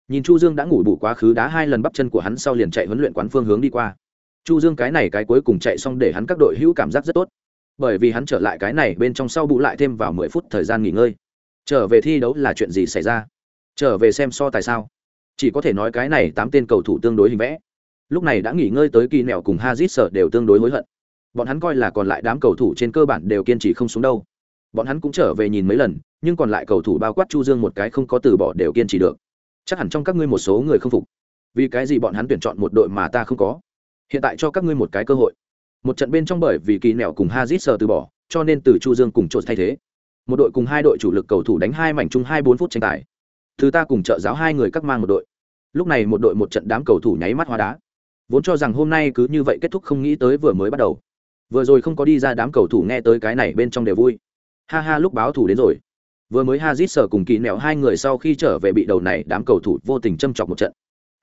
[SPEAKER 1] Nhìn chu dương đã ngủ bủ quá khứ đá hai lần bắp chân của hắn sau liền chạy huấn luyện quán phương hướng đi qua. Chu dương cái này cái cuối cùng chạy xong để hắn các đội hữu cảm giác rất tốt. Bởi vì hắn trở lại cái này bên trong sau bù lại thêm vào mười phút thời gian nghỉ ngơi. Trở về thi đấu là chuyện gì xảy ra? Trở về xem so tại sao? Chỉ có thể nói cái này tám tên cầu thủ tương đối hình vẽ. Lúc này đã nghỉ ngơi tới kỳ nẹo cùng hazit sở đều tương đối hối hận. Bọn hắn coi là còn lại đám cầu thủ trên cơ bản đều kiên trì không xuống đâu. Bọn hắn cũng trở về nhìn mấy lần, nhưng còn lại cầu thủ bao quát chu dương một cái không có từ bỏ đều kiên trì được. Chắc hẳn trong các ngươi một số người không phục. Vì cái gì bọn hắn tuyển chọn một đội mà ta không có? Hiện tại cho các ngươi một cái cơ hội. Một trận bên trong bởi vì kỳ nẹo cùng hazit sờ từ bỏ, cho nên từ chu dương cùng trộn thay thế. Một đội cùng hai đội chủ lực cầu thủ đánh hai mảnh chung hai bốn phút tranh tài thứ ta cùng trợ giáo hai người các mang một đội. Lúc này một đội một trận đám cầu thủ nháy mắt hóa đá. Vốn cho rằng hôm nay cứ như vậy kết thúc không nghĩ tới vừa mới bắt đầu. Vừa rồi không có đi ra đám cầu thủ nghe tới cái này bên trong đều vui. Ha ha, lúc báo thủ đến rồi. Vừa mới hazit sở cùng kỳ nẹo hai người sau khi trở về bị đầu này đám cầu thủ vô tình châm chọc một trận.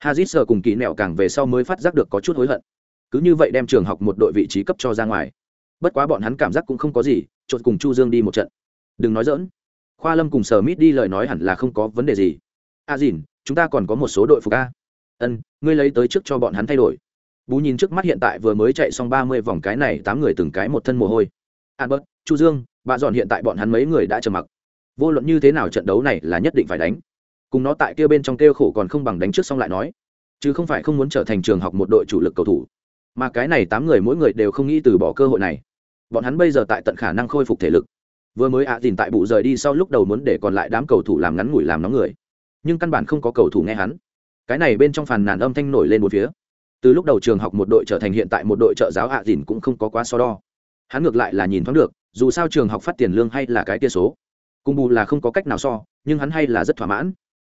[SPEAKER 1] Hazit sở cùng kỳ nẹo càng về sau mới phát giác được có chút hối hận. Cứ như vậy đem trường học một đội vị trí cấp cho ra ngoài. Bất quá bọn hắn cảm giác cũng không có gì chột cùng chu dương đi một trận. Đừng nói dỡn khoa lâm cùng sở mít đi lời nói hẳn là không có vấn đề gì. A à dìn, chúng ta còn có một số đội phục a. Ân, ngươi lấy tới trước cho bọn hắn thay đổi. Bú nhìn trước mắt hiện tại vừa mới chạy xong ba mươi vòng cái này, tám người từng cái một thân mồ hôi. À Albert chu dương, bà dọn hiện tại bọn hắn mấy người đã trầm mặc. Vô luận như thế nào trận đấu này là nhất định phải đánh. Cùng nó tại kia bên trong kêu khổ còn không bằng đánh trước xong lại nói. Chứ không phải không muốn trở thành trường học một đội chủ lực cầu thủ. Mà cái này tám người mỗi người đều không nghĩ từ bỏ cơ hội này. Bọn hắn bây giờ tại tận khả năng khôi phục thể lực vừa mới ạ à dìn tại bụ rời đi sau lúc đầu muốn để còn lại đám cầu thủ làm ngắn ngủi làm nóng người. Nhưng căn bản không có cầu thủ nghe hắn. Cái này bên trong phàn nàn âm thanh nổi lên một phía. Từ lúc đầu trường học một đội trở thành hiện tại một đội trợ giáo ạ à dìn cũng không có quá so đo. Hắn ngược lại là nhìn thoáng được, dù sao trường học phát tiền lương hay là cái tia số. Cùng bù là không có cách nào so, nhưng hắn hay là rất thỏa mãn.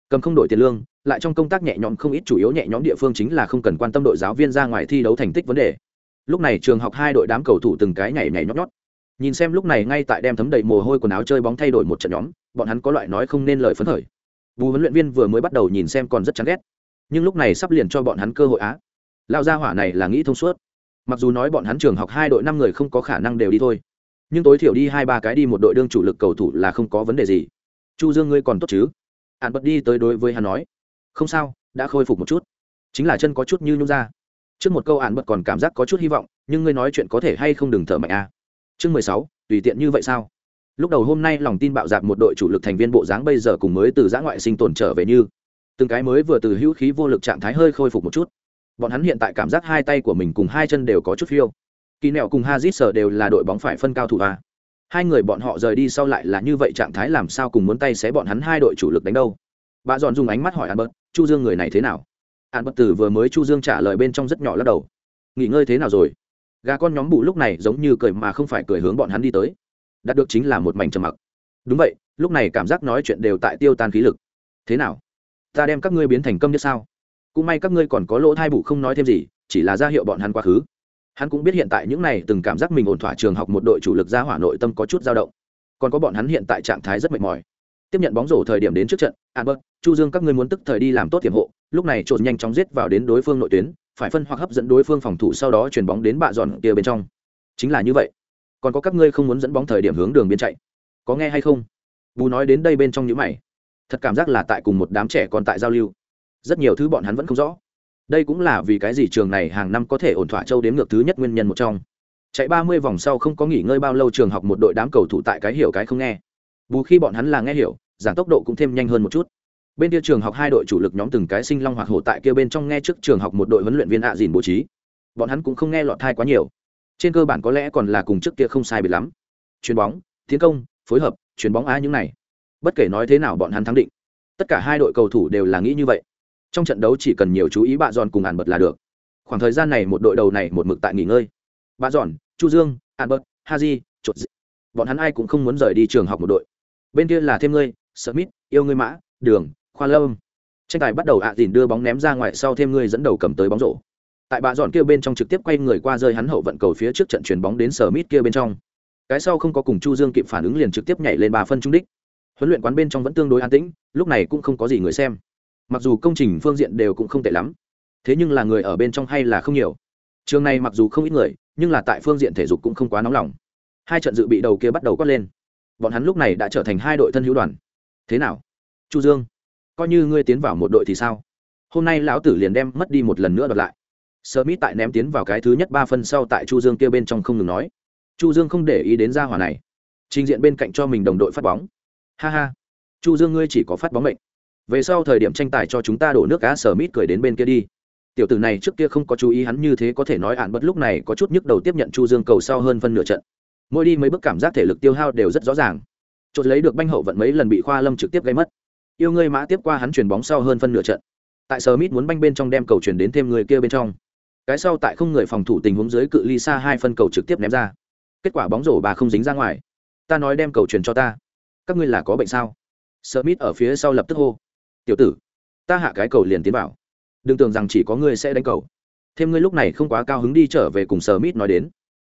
[SPEAKER 1] Cầm không đổi tiền lương, lại trong công tác nhẹ nhõm không ít chủ yếu nhẹ nhõm địa phương chính là không cần quan tâm đội giáo viên ra ngoài thi đấu thành tích vấn đề. Lúc này trường học hai đội đám cầu thủ từng cái nhảy nhảy nhót nhót nhìn xem lúc này ngay tại đem thấm đầy mồ hôi quần áo chơi bóng thay đổi một trận nhóm, bọn hắn có loại nói không nên lời phấn khởi. Bù huấn luyện viên vừa mới bắt đầu nhìn xem còn rất chán ghét. Nhưng lúc này sắp liền cho bọn hắn cơ hội á. Lao gia hỏa này là nghĩ thông suốt. Mặc dù nói bọn hắn trường học hai đội năm người không có khả năng đều đi thôi, nhưng tối thiểu đi hai ba cái đi một đội đương chủ lực cầu thủ là không có vấn đề gì. Chu dương ngươi còn tốt chứ? Ạn bật đi tới đối với hắn nói. Không sao, đã khôi phục một chút. Chính là chân có chút như nhung ra. Trước một câu ạn bật còn cảm giác có chút hy vọng, nhưng ngươi nói chuyện có thể hay không đừng thở mạnh a à chương mười sáu, tùy tiện như vậy sao? Lúc đầu hôm nay lòng tin bạo dạp một đội chủ lực thành viên bộ dáng bây giờ cùng mới từ giã ngoại sinh tồn trở về như, từng cái mới vừa từ hữu khí vô lực trạng thái hơi khôi phục một chút. Bọn hắn hiện tại cảm giác hai tay của mình cùng hai chân đều có chút phiêu. Kỳ nẹo cùng hazit sở đều là đội bóng phải phân cao thủ a. Hai người bọn họ rời đi sau lại là như vậy trạng thái làm sao cùng muốn tay xé bọn hắn hai đội chủ lực đánh đâu? Bà dọn dùng ánh mắt hỏi An albert, chu dương người này thế nào? An albert từ vừa mới chu dương trả lời bên trong rất nhỏ lắc đầu. Nghỉ ngơi thế nào rồi? Gà con nhóm bụ lúc này giống như cười mà không phải cười hướng bọn hắn đi tới. Đạt được chính là một mảnh trầm mặc. Đúng vậy, lúc này cảm giác nói chuyện đều tại tiêu tan khí lực. Thế nào? Ta đem các ngươi biến thành câm nhất sao? Cũng may các ngươi còn có lỗ thai bụ không nói thêm gì, chỉ là ra hiệu bọn hắn quá khứ. Hắn cũng biết hiện tại những này từng cảm giác mình ổn thỏa trường học một đội chủ lực ra hỏa nội tâm có chút dao động. Còn có bọn hắn hiện tại trạng thái rất mệt mỏi. Tiếp nhận bóng rổ thời điểm đến trước trận, albert, chu dương các ngươi muốn tức thời đi làm tốt tiềm hộ, lúc này trộn nhanh chóng giết vào đến đối phương nội tuyến phải phân hoặc hấp dẫn đối phương phòng thủ sau đó chuyển bóng đến bạ dọn kia bên trong. Chính là như vậy. Còn có các ngươi không muốn dẫn bóng thời điểm hướng đường biên chạy. Có nghe hay không? Bù nói đến đây bên trong những mày. Thật cảm giác là tại cùng một đám trẻ còn tại giao lưu. Rất nhiều thứ bọn hắn vẫn không rõ. Đây cũng là vì cái gì trường này hàng năm có thể ổn thỏa châu đến ngược thứ nhất nguyên nhân một trong. Chạy ba mươi vòng sau không có nghỉ ngơi bao lâu trường học một đội đám cầu thủ tại cái hiểu cái không nghe. Bù khi bọn hắn là nghe hiểu giảm tốc độ cũng thêm nhanh hơn một chút bên kia trường học hai đội chủ lực nhóm từng cái sinh long hoạt hổ tại kia bên trong nghe trước trường học một đội huấn luyện viên ạ à dìn bố trí. Bọn hắn cũng không nghe lọt thai quá nhiều. Trên cơ bản có lẽ còn là cùng trước kia không sai biệt lắm. Chuyền bóng, tiến công, phối hợp, chuyền bóng á những này. Bất kể nói thế nào bọn hắn thắng định. Tất cả hai đội cầu thủ đều là nghĩ như vậy. Trong trận đấu chỉ cần nhiều chú ý bạ giòn cùng ạn bật là được. Khoảng thời gian này một đội đầu này một mực tại nghỉ ngơi. Bạ giòn, chu dương ạn bật, haji chột dị. bọn hắn ai cũng không muốn rời đi trường học một đội. Bên kia là thêm ngươi, smith, yêu ngươi mã, đường khoa lâm. Tranh tài bắt đầu ạ dìn đưa bóng ném ra ngoài sau thêm người dẫn đầu cầm tới bóng rổ. Tại bà dọn kia bên trong trực tiếp quay người qua rơi hắn hậu vận cầu phía trước trận chuyền bóng đến sở mít kia bên trong. Cái sau không có cùng chu dương kịp phản ứng liền trực tiếp nhảy lên ba phân trung đích. Huấn luyện quán bên trong vẫn tương đối an tĩnh, lúc này cũng không có gì người xem. Mặc dù công trình phương diện đều cũng không tệ lắm, thế nhưng là người ở bên trong hay là không nhiều. Trường này mặc dù không ít người, nhưng là tại phương diện thể dục cũng không quá nóng lòng. Hai trận dự bị đầu kia bắt đầu quát lên. Bọn hắn lúc này đã trở thành hai đội thân hữu đoàn. Thế nào? Chu dương coi như ngươi tiến vào một đội thì sao hôm nay lão tử liền đem mất đi một lần nữa đợt lại Smith tại ném tiến vào cái thứ nhất ba phân sau tại Chu Dương kia bên trong không ngừng nói. Chu Dương không để ý đến ra hỏa này, trình diện bên cạnh cho mình đồng đội phát bóng. Ha ha, Chu Dương ngươi chỉ có phát bóng mệnh. Về sau thời điểm tranh tài cho chúng ta đổ nước cá Smith cười đến bên kia đi. Tiểu tử này trước kia không có chú ý hắn như thế có thể nói ạn bất lúc này có chút nhức đầu tiếp nhận Chu Dương cầu sau hơn phân nửa trận. Mỗi đi mấy bước cảm giác thể lực tiêu hao đều rất rõ ràng. Chột lấy được banh hậu vận mấy lần bị Khoa Lâm trực tiếp gây mất. Yêu ngươi mã tiếp qua hắn chuyển bóng sau hơn phân nửa trận. Tại Smith muốn banh bên trong đem cầu chuyển đến thêm người kia bên trong. Cái sau tại không người phòng thủ tình huống dưới cự ly xa hai phân cầu trực tiếp ném ra. Kết quả bóng rổ bà không dính ra ngoài. Ta nói đem cầu truyền cho ta. Các ngươi là có bệnh sao? Smith ở phía sau lập tức hô. Tiểu tử, ta hạ cái cầu liền tiến vào. Đừng tưởng rằng chỉ có ngươi sẽ đánh cầu. Thêm ngươi lúc này không quá cao hứng đi trở về cùng smith nói đến.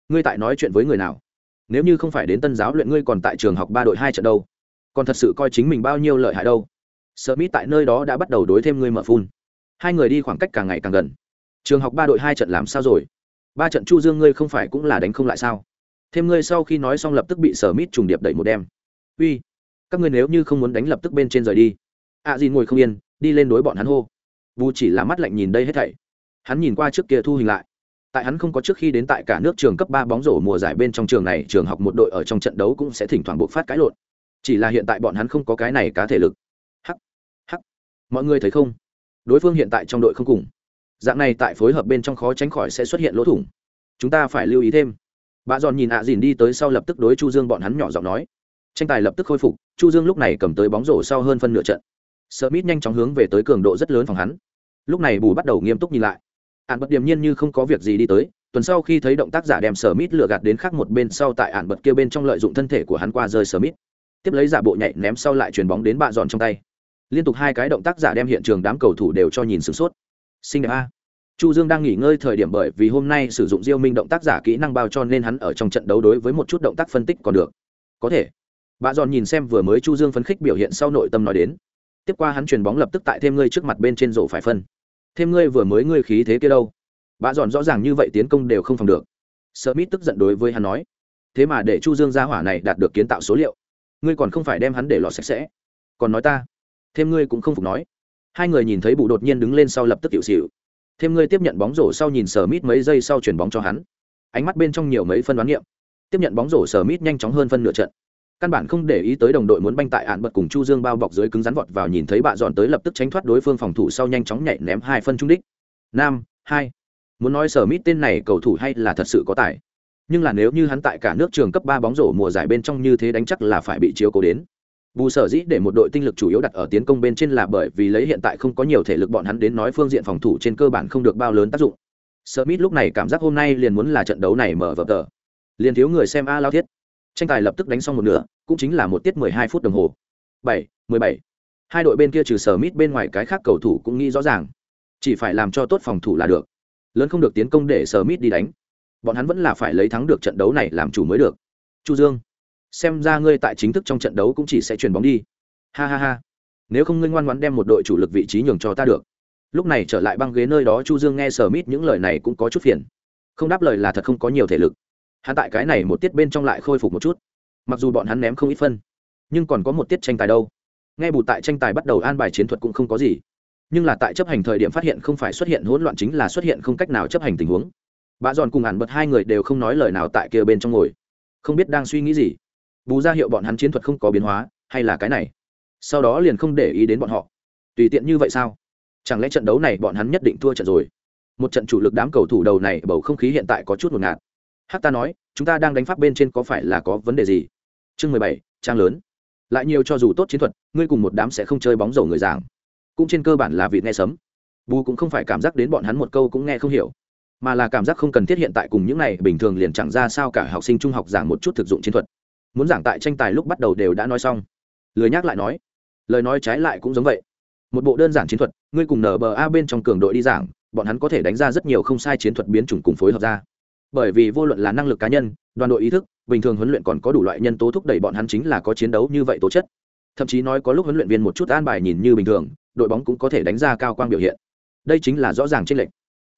[SPEAKER 1] Ngươi tại nói chuyện với người nào? Nếu như không phải đến tân giáo luyện ngươi còn tại trường học ba đội hai trận đâu. Còn thật sự coi chính mình bao nhiêu lợi hại đâu smith tại nơi đó đã bắt đầu đối thêm người mở phun. Hai người đi khoảng cách càng ngày càng gần. Trường học ba đội hai trận làm sao rồi? Ba trận chu dương ngươi không phải cũng là đánh không lại sao? Thêm ngươi sau khi nói xong lập tức bị sở mít trùng điệp đẩy một đêm. uy, các ngươi nếu như không muốn đánh lập tức bên trên rời đi. À gì ngồi không yên, đi lên đối bọn hắn hô. Vu chỉ là mắt lạnh nhìn đây hết thảy. Hắn nhìn qua trước kia thu hình lại. Tại hắn không có trước khi đến tại cả nước trường cấp ba bóng rổ mùa giải bên trong trường này, trường học một đội ở trong trận đấu cũng sẽ thỉnh thoảng buộc phát cãi lộn. Chỉ là hiện tại bọn hắn không có cái này cá thể lực mọi người thấy không? Đối phương hiện tại trong đội không cùng. Dạng này tại phối hợp bên trong khó tránh khỏi sẽ xuất hiện lỗ thủng. Chúng ta phải lưu ý thêm. Bà giòn nhìn ạ dìn đi tới sau lập tức đối chu dương bọn hắn nhỏ giọng nói. Tranh tài lập tức khôi phục, chu dương lúc này cầm tới bóng rổ sau hơn phân nửa trận. Smith nhanh chóng hướng về tới cường độ rất lớn phòng hắn. Lúc này bù bắt đầu nghiêm túc nhìn lại. Ạn bật điềm nhiên như không có việc gì đi tới, tuần sau khi thấy động tác giả đem Mít lừa gạt đến khác một bên sau tại ạn bật kia bên trong lợi dụng thân thể của hắn qua rơi Sở Mít tiếp lấy giả bộ nhảy ném sau lại chuyền bóng đến bạ dọn trong tay liên tục hai cái động tác giả đem hiện trường đám cầu thủ đều cho nhìn sửng sốt. Xinh đẹp a. Chu dương đang nghỉ ngơi thời điểm bởi vì hôm nay sử dụng diêu minh động tác giả kỹ năng bao cho nên hắn ở trong trận đấu đối với một chút động tác phân tích còn được. Có thể. Bà giòn nhìn xem vừa mới chu dương phấn khích biểu hiện sau nội tâm nói đến. Tiếp qua hắn chuyền bóng lập tức tại thêm ngươi trước mặt bên trên rổ phải phân. Thêm ngươi vừa mới ngươi khí thế kia đâu? Bà giòn rõ ràng như vậy tiến công đều không phòng được. Smith tức giận đối với hắn nói. Thế mà để chu dương ra hỏa này đạt được kiến tạo số liệu. Ngươi còn không phải đem hắn để lọt sạch sẽ. Còn nói ta thêm ngươi cũng không phục nói. Hai người nhìn thấy bụ đột nhiên đứng lên sau lập tức tiểu xỉu. Thêm ngươi tiếp nhận bóng rổ sau nhìn sở mít mấy giây sau chuyển bóng cho hắn. Ánh mắt bên trong nhiều mấy phân đoán nghiệm tiếp nhận bóng rổ sở mít nhanh chóng hơn phân nửa trận. Căn bản không để ý tới đồng đội muốn banh tại ạn bật cùng chu dương bao bọc dưới cứng rắn vọt vào nhìn thấy bạ dọn tới lập tức tránh thoát đối phương phòng thủ sau nhanh chóng nhảy ném hai phân trung đích. Nam, hai. Muốn nói sở mít tên này cầu thủ hay là thật sự có tài? Nhưng là nếu như hắn tại cả nước trường cấp ba bóng rổ mùa giải bên trong như thế đánh chắc là phải bị chiếu cố đến bù sở dĩ để một đội tinh lực chủ yếu đặt ở tiến công bên trên là bởi vì lấy hiện tại không có nhiều thể lực bọn hắn đến nói phương diện phòng thủ trên cơ bản không được bao lớn tác dụng. Smith lúc này cảm giác hôm nay liền muốn là trận đấu này mở vở tờ. Liền thiếu người xem a lao thiết. Tranh tài lập tức đánh xong một nửa, cũng chính là một tiết mười hai phút đồng hồ. Bảy, mười bảy. Hai đội bên kia trừ Sở Mít bên ngoài cái khác cầu thủ cũng nghĩ rõ ràng. Chỉ phải làm cho tốt phòng thủ là được. Lớn không được tiến công để Sở Mít đi đánh. Bọn hắn vẫn là phải lấy thắng được trận đấu này làm chủ mới được. Chu dương xem ra ngươi tại chính thức trong trận đấu cũng chỉ sẽ chuyền bóng đi. Ha ha ha. Nếu không ngươi ngoan ngoãn đem một đội chủ lực vị trí nhường cho ta được. Lúc này trở lại băng ghế nơi đó chu dương nghe sở mít những lời này cũng có chút phiền. Không đáp lời là thật không có nhiều thể lực. Hắn tại cái này một tiết bên trong lại khôi phục một chút. Mặc dù bọn hắn ném không ít phân, nhưng còn có một tiết tranh tài đâu. Nghe bù tại tranh tài bắt đầu an bài chiến thuật cũng không có gì. Nhưng là tại chấp hành thời điểm phát hiện không phải xuất hiện hỗn loạn chính là xuất hiện không cách nào chấp hành tình huống. Bà giòn cùng ản bật hai người đều không nói lời nào tại kia bên trong ngồi. Không biết đang suy nghĩ gì bù ra hiệu bọn hắn chiến thuật không có biến hóa, hay là cái này? Sau đó liền không để ý đến bọn họ. Tùy tiện như vậy sao? Chẳng lẽ trận đấu này bọn hắn nhất định thua trận rồi? Một trận chủ lực đám cầu thủ đầu này bầu không khí hiện tại có chút ngột ngạt. Hát ta nói, chúng ta đang đánh pháp bên trên có phải là có vấn đề gì? Chương mười bảy, trang lớn. Lại nhiều cho dù tốt chiến thuật, ngươi cùng một đám sẽ không chơi bóng rổ người giảng cũng trên cơ bản là vị nghe sấm. Bù cũng không phải cảm giác đến bọn hắn một câu cũng nghe không hiểu. Mà là cảm giác không cần thiết hiện tại cùng những này bình thường liền chẳng ra sao cả học sinh trung học giảng một chút thực dụng chiến thuật muốn giảng tại tranh tài lúc bắt đầu đều đã nói xong. Lười nhắc lại nói. Lời nói trái lại cũng giống vậy. Một bộ đơn giản chiến thuật, ngươi cùng nba bên trong cường đội đi giảng, bọn hắn có thể đánh ra rất nhiều không sai chiến thuật biến chủng cùng phối hợp ra. Bởi vì vô luận là năng lực cá nhân, đoàn đội ý thức, bình thường huấn luyện còn có đủ loại nhân tố thúc đẩy bọn hắn chính là có chiến đấu như vậy tố chất. Thậm chí nói có lúc huấn luyện viên một chút an bài nhìn như bình thường, đội bóng cũng có thể đánh ra cao quang biểu hiện. Đây chính là rõ ràng trên lệnh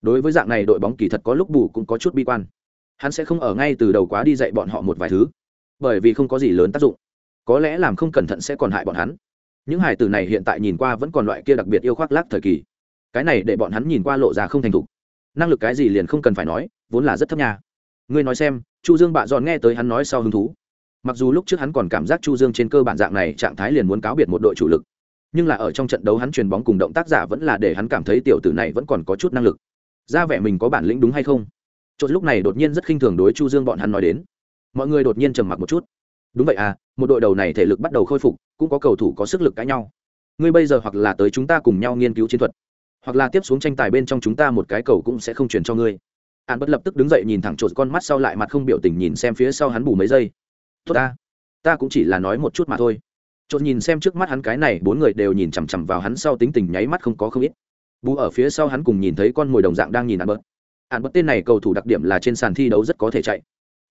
[SPEAKER 1] đối với dạng này đội bóng kỳ thật có lúc bù cũng có chút bi quan. Hắn sẽ không ở ngay từ đầu quá đi dạy bọn họ một vài thứ bởi vì không có gì lớn tác dụng. Có lẽ làm không cẩn thận sẽ còn hại bọn hắn. Những hải tử này hiện tại nhìn qua vẫn còn loại kia đặc biệt yêu khoác lác thời kỳ. Cái này để bọn hắn nhìn qua lộ ra không thành thục. Năng lực cái gì liền không cần phải nói, vốn là rất thấp nha. Ngươi nói xem, chu dương bạ dọn nghe tới hắn nói sau hứng thú. Mặc dù lúc trước hắn còn cảm giác chu dương trên cơ bản dạng này trạng thái liền muốn cáo biệt một đội chủ lực, nhưng là ở trong trận đấu hắn truyền bóng cùng động tác giả vẫn là để hắn cảm thấy tiểu tử này vẫn còn có chút năng lực. Ra vẻ mình có bản lĩnh đúng hay không? Chốt lúc này đột nhiên rất khinh thường đối chu dương bọn hắn nói đến mọi người đột nhiên trầm mặc một chút. Đúng vậy à một đội đầu này thể lực bắt đầu khôi phục, cũng có cầu thủ có sức lực cãi nhau. Ngươi bây giờ hoặc là tới chúng ta cùng nhau nghiên cứu chiến thuật, hoặc là tiếp xuống tranh tài bên trong chúng ta một cái cầu cũng sẽ không chuyển cho ngươi. An bất lập tức đứng dậy nhìn thẳng trộn con mắt sau lại mặt không biểu tình nhìn xem phía sau hắn bù mấy giây. Tốt ta ta cũng chỉ là nói một chút mà thôi. Trộn nhìn xem trước mắt hắn cái này, bốn người đều nhìn chằm chằm vào hắn sau tính tình nháy mắt không có không ít. Bù ở phía sau hắn cùng nhìn thấy con mồi đồng dạng đang nhìn an bớt an bớt tên này cầu thủ đặc điểm là trên sàn thi đấu rất có thể chạy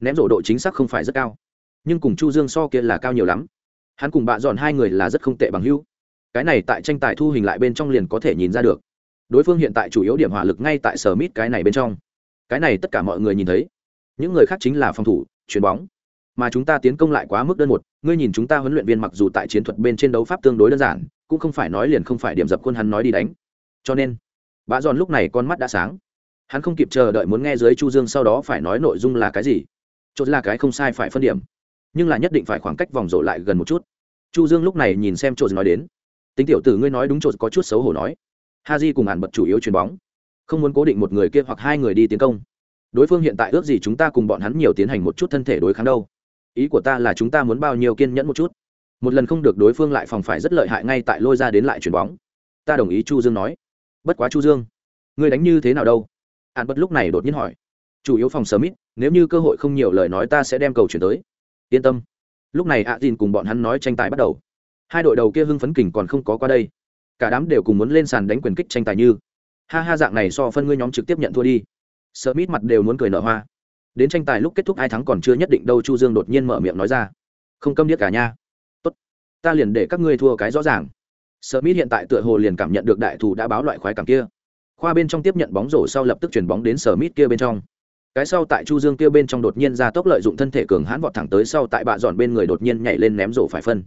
[SPEAKER 1] ném rổ độ chính xác không phải rất cao, nhưng cùng chu dương so kia là cao nhiều lắm. Hắn cùng bạ dọn hai người là rất không tệ bằng hữu. Cái này tại tranh tài thu hình lại bên trong liền có thể nhìn ra được. Đối phương hiện tại chủ yếu điểm hỏa lực ngay tại sở mít cái này bên trong. Cái này tất cả mọi người nhìn thấy. Những người khác chính là phòng thủ, chuyền bóng. Mà chúng ta tiến công lại quá mức đơn một, ngươi nhìn chúng ta huấn luyện viên mặc dù tại chiến thuật bên trên đấu pháp tương đối đơn giản, cũng không phải nói liền không phải điểm dập quân hắn nói đi đánh. Cho nên, bạ giòn lúc này con mắt đã sáng. Hắn không kịp chờ đợi muốn nghe dưới chu dương sau đó phải nói nội dung là cái gì chốt là cái không sai phải phân điểm. Nhưng là nhất định phải khoảng cách vòng rổ lại gần một chút. Chu dương lúc này nhìn xem chốt nói đến. Tính tiểu tử ngươi nói đúng chốt có chút xấu hổ nói. Ha di cùng hàn bật chủ yếu chuyền bóng. Không muốn cố định một người kia hoặc hai người đi tiến công. Đối phương hiện tại ước gì chúng ta cùng bọn hắn nhiều tiến hành một chút thân thể đối kháng đâu. Ý của ta là chúng ta muốn bao nhiêu kiên nhẫn một chút. Một lần không được đối phương lại phòng phải rất lợi hại ngay tại lôi ra đến lại chuyền bóng. Ta đồng ý chu dương nói. Bất quá chu dương, ngươi đánh như thế nào đâu? An bất lúc này đột nhiên hỏi chủ yếu phòng sớm ít nếu như cơ hội không nhiều lời nói ta sẽ đem cầu chuyển tới. Yên tâm. Lúc này ạ tin cùng bọn hắn nói tranh tài bắt đầu. Hai đội đầu kia hưng phấn kình còn không có qua đây. Cả đám đều cùng muốn lên sàn đánh quyền kích tranh tài như. Ha ha, dạng này so phân ngươi nhóm trực tiếp nhận thua đi. Sợ mít mặt đều muốn cười nở hoa. Đến tranh tài lúc kết thúc ai thắng còn chưa nhất định đâu, chu dương đột nhiên mở miệng nói ra. Không câm điếc cả nha. Tốt. Ta liền để các ngươi thua cái rõ ràng. Sợ mít hiện tại tựa hồ liền cảm nhận được đại thù đã báo loại khoái cảm kia. Khoa bên trong tiếp nhận bóng rổ sau lập tức chuyển bóng đến sở mít kia bên trong cái sau tại chu dương kia bên trong đột nhiên ra tốc lợi dụng thân thể cường hãn vọt thẳng tới sau tại bạ dọn bên người đột nhiên nhảy lên ném rổ phải phân.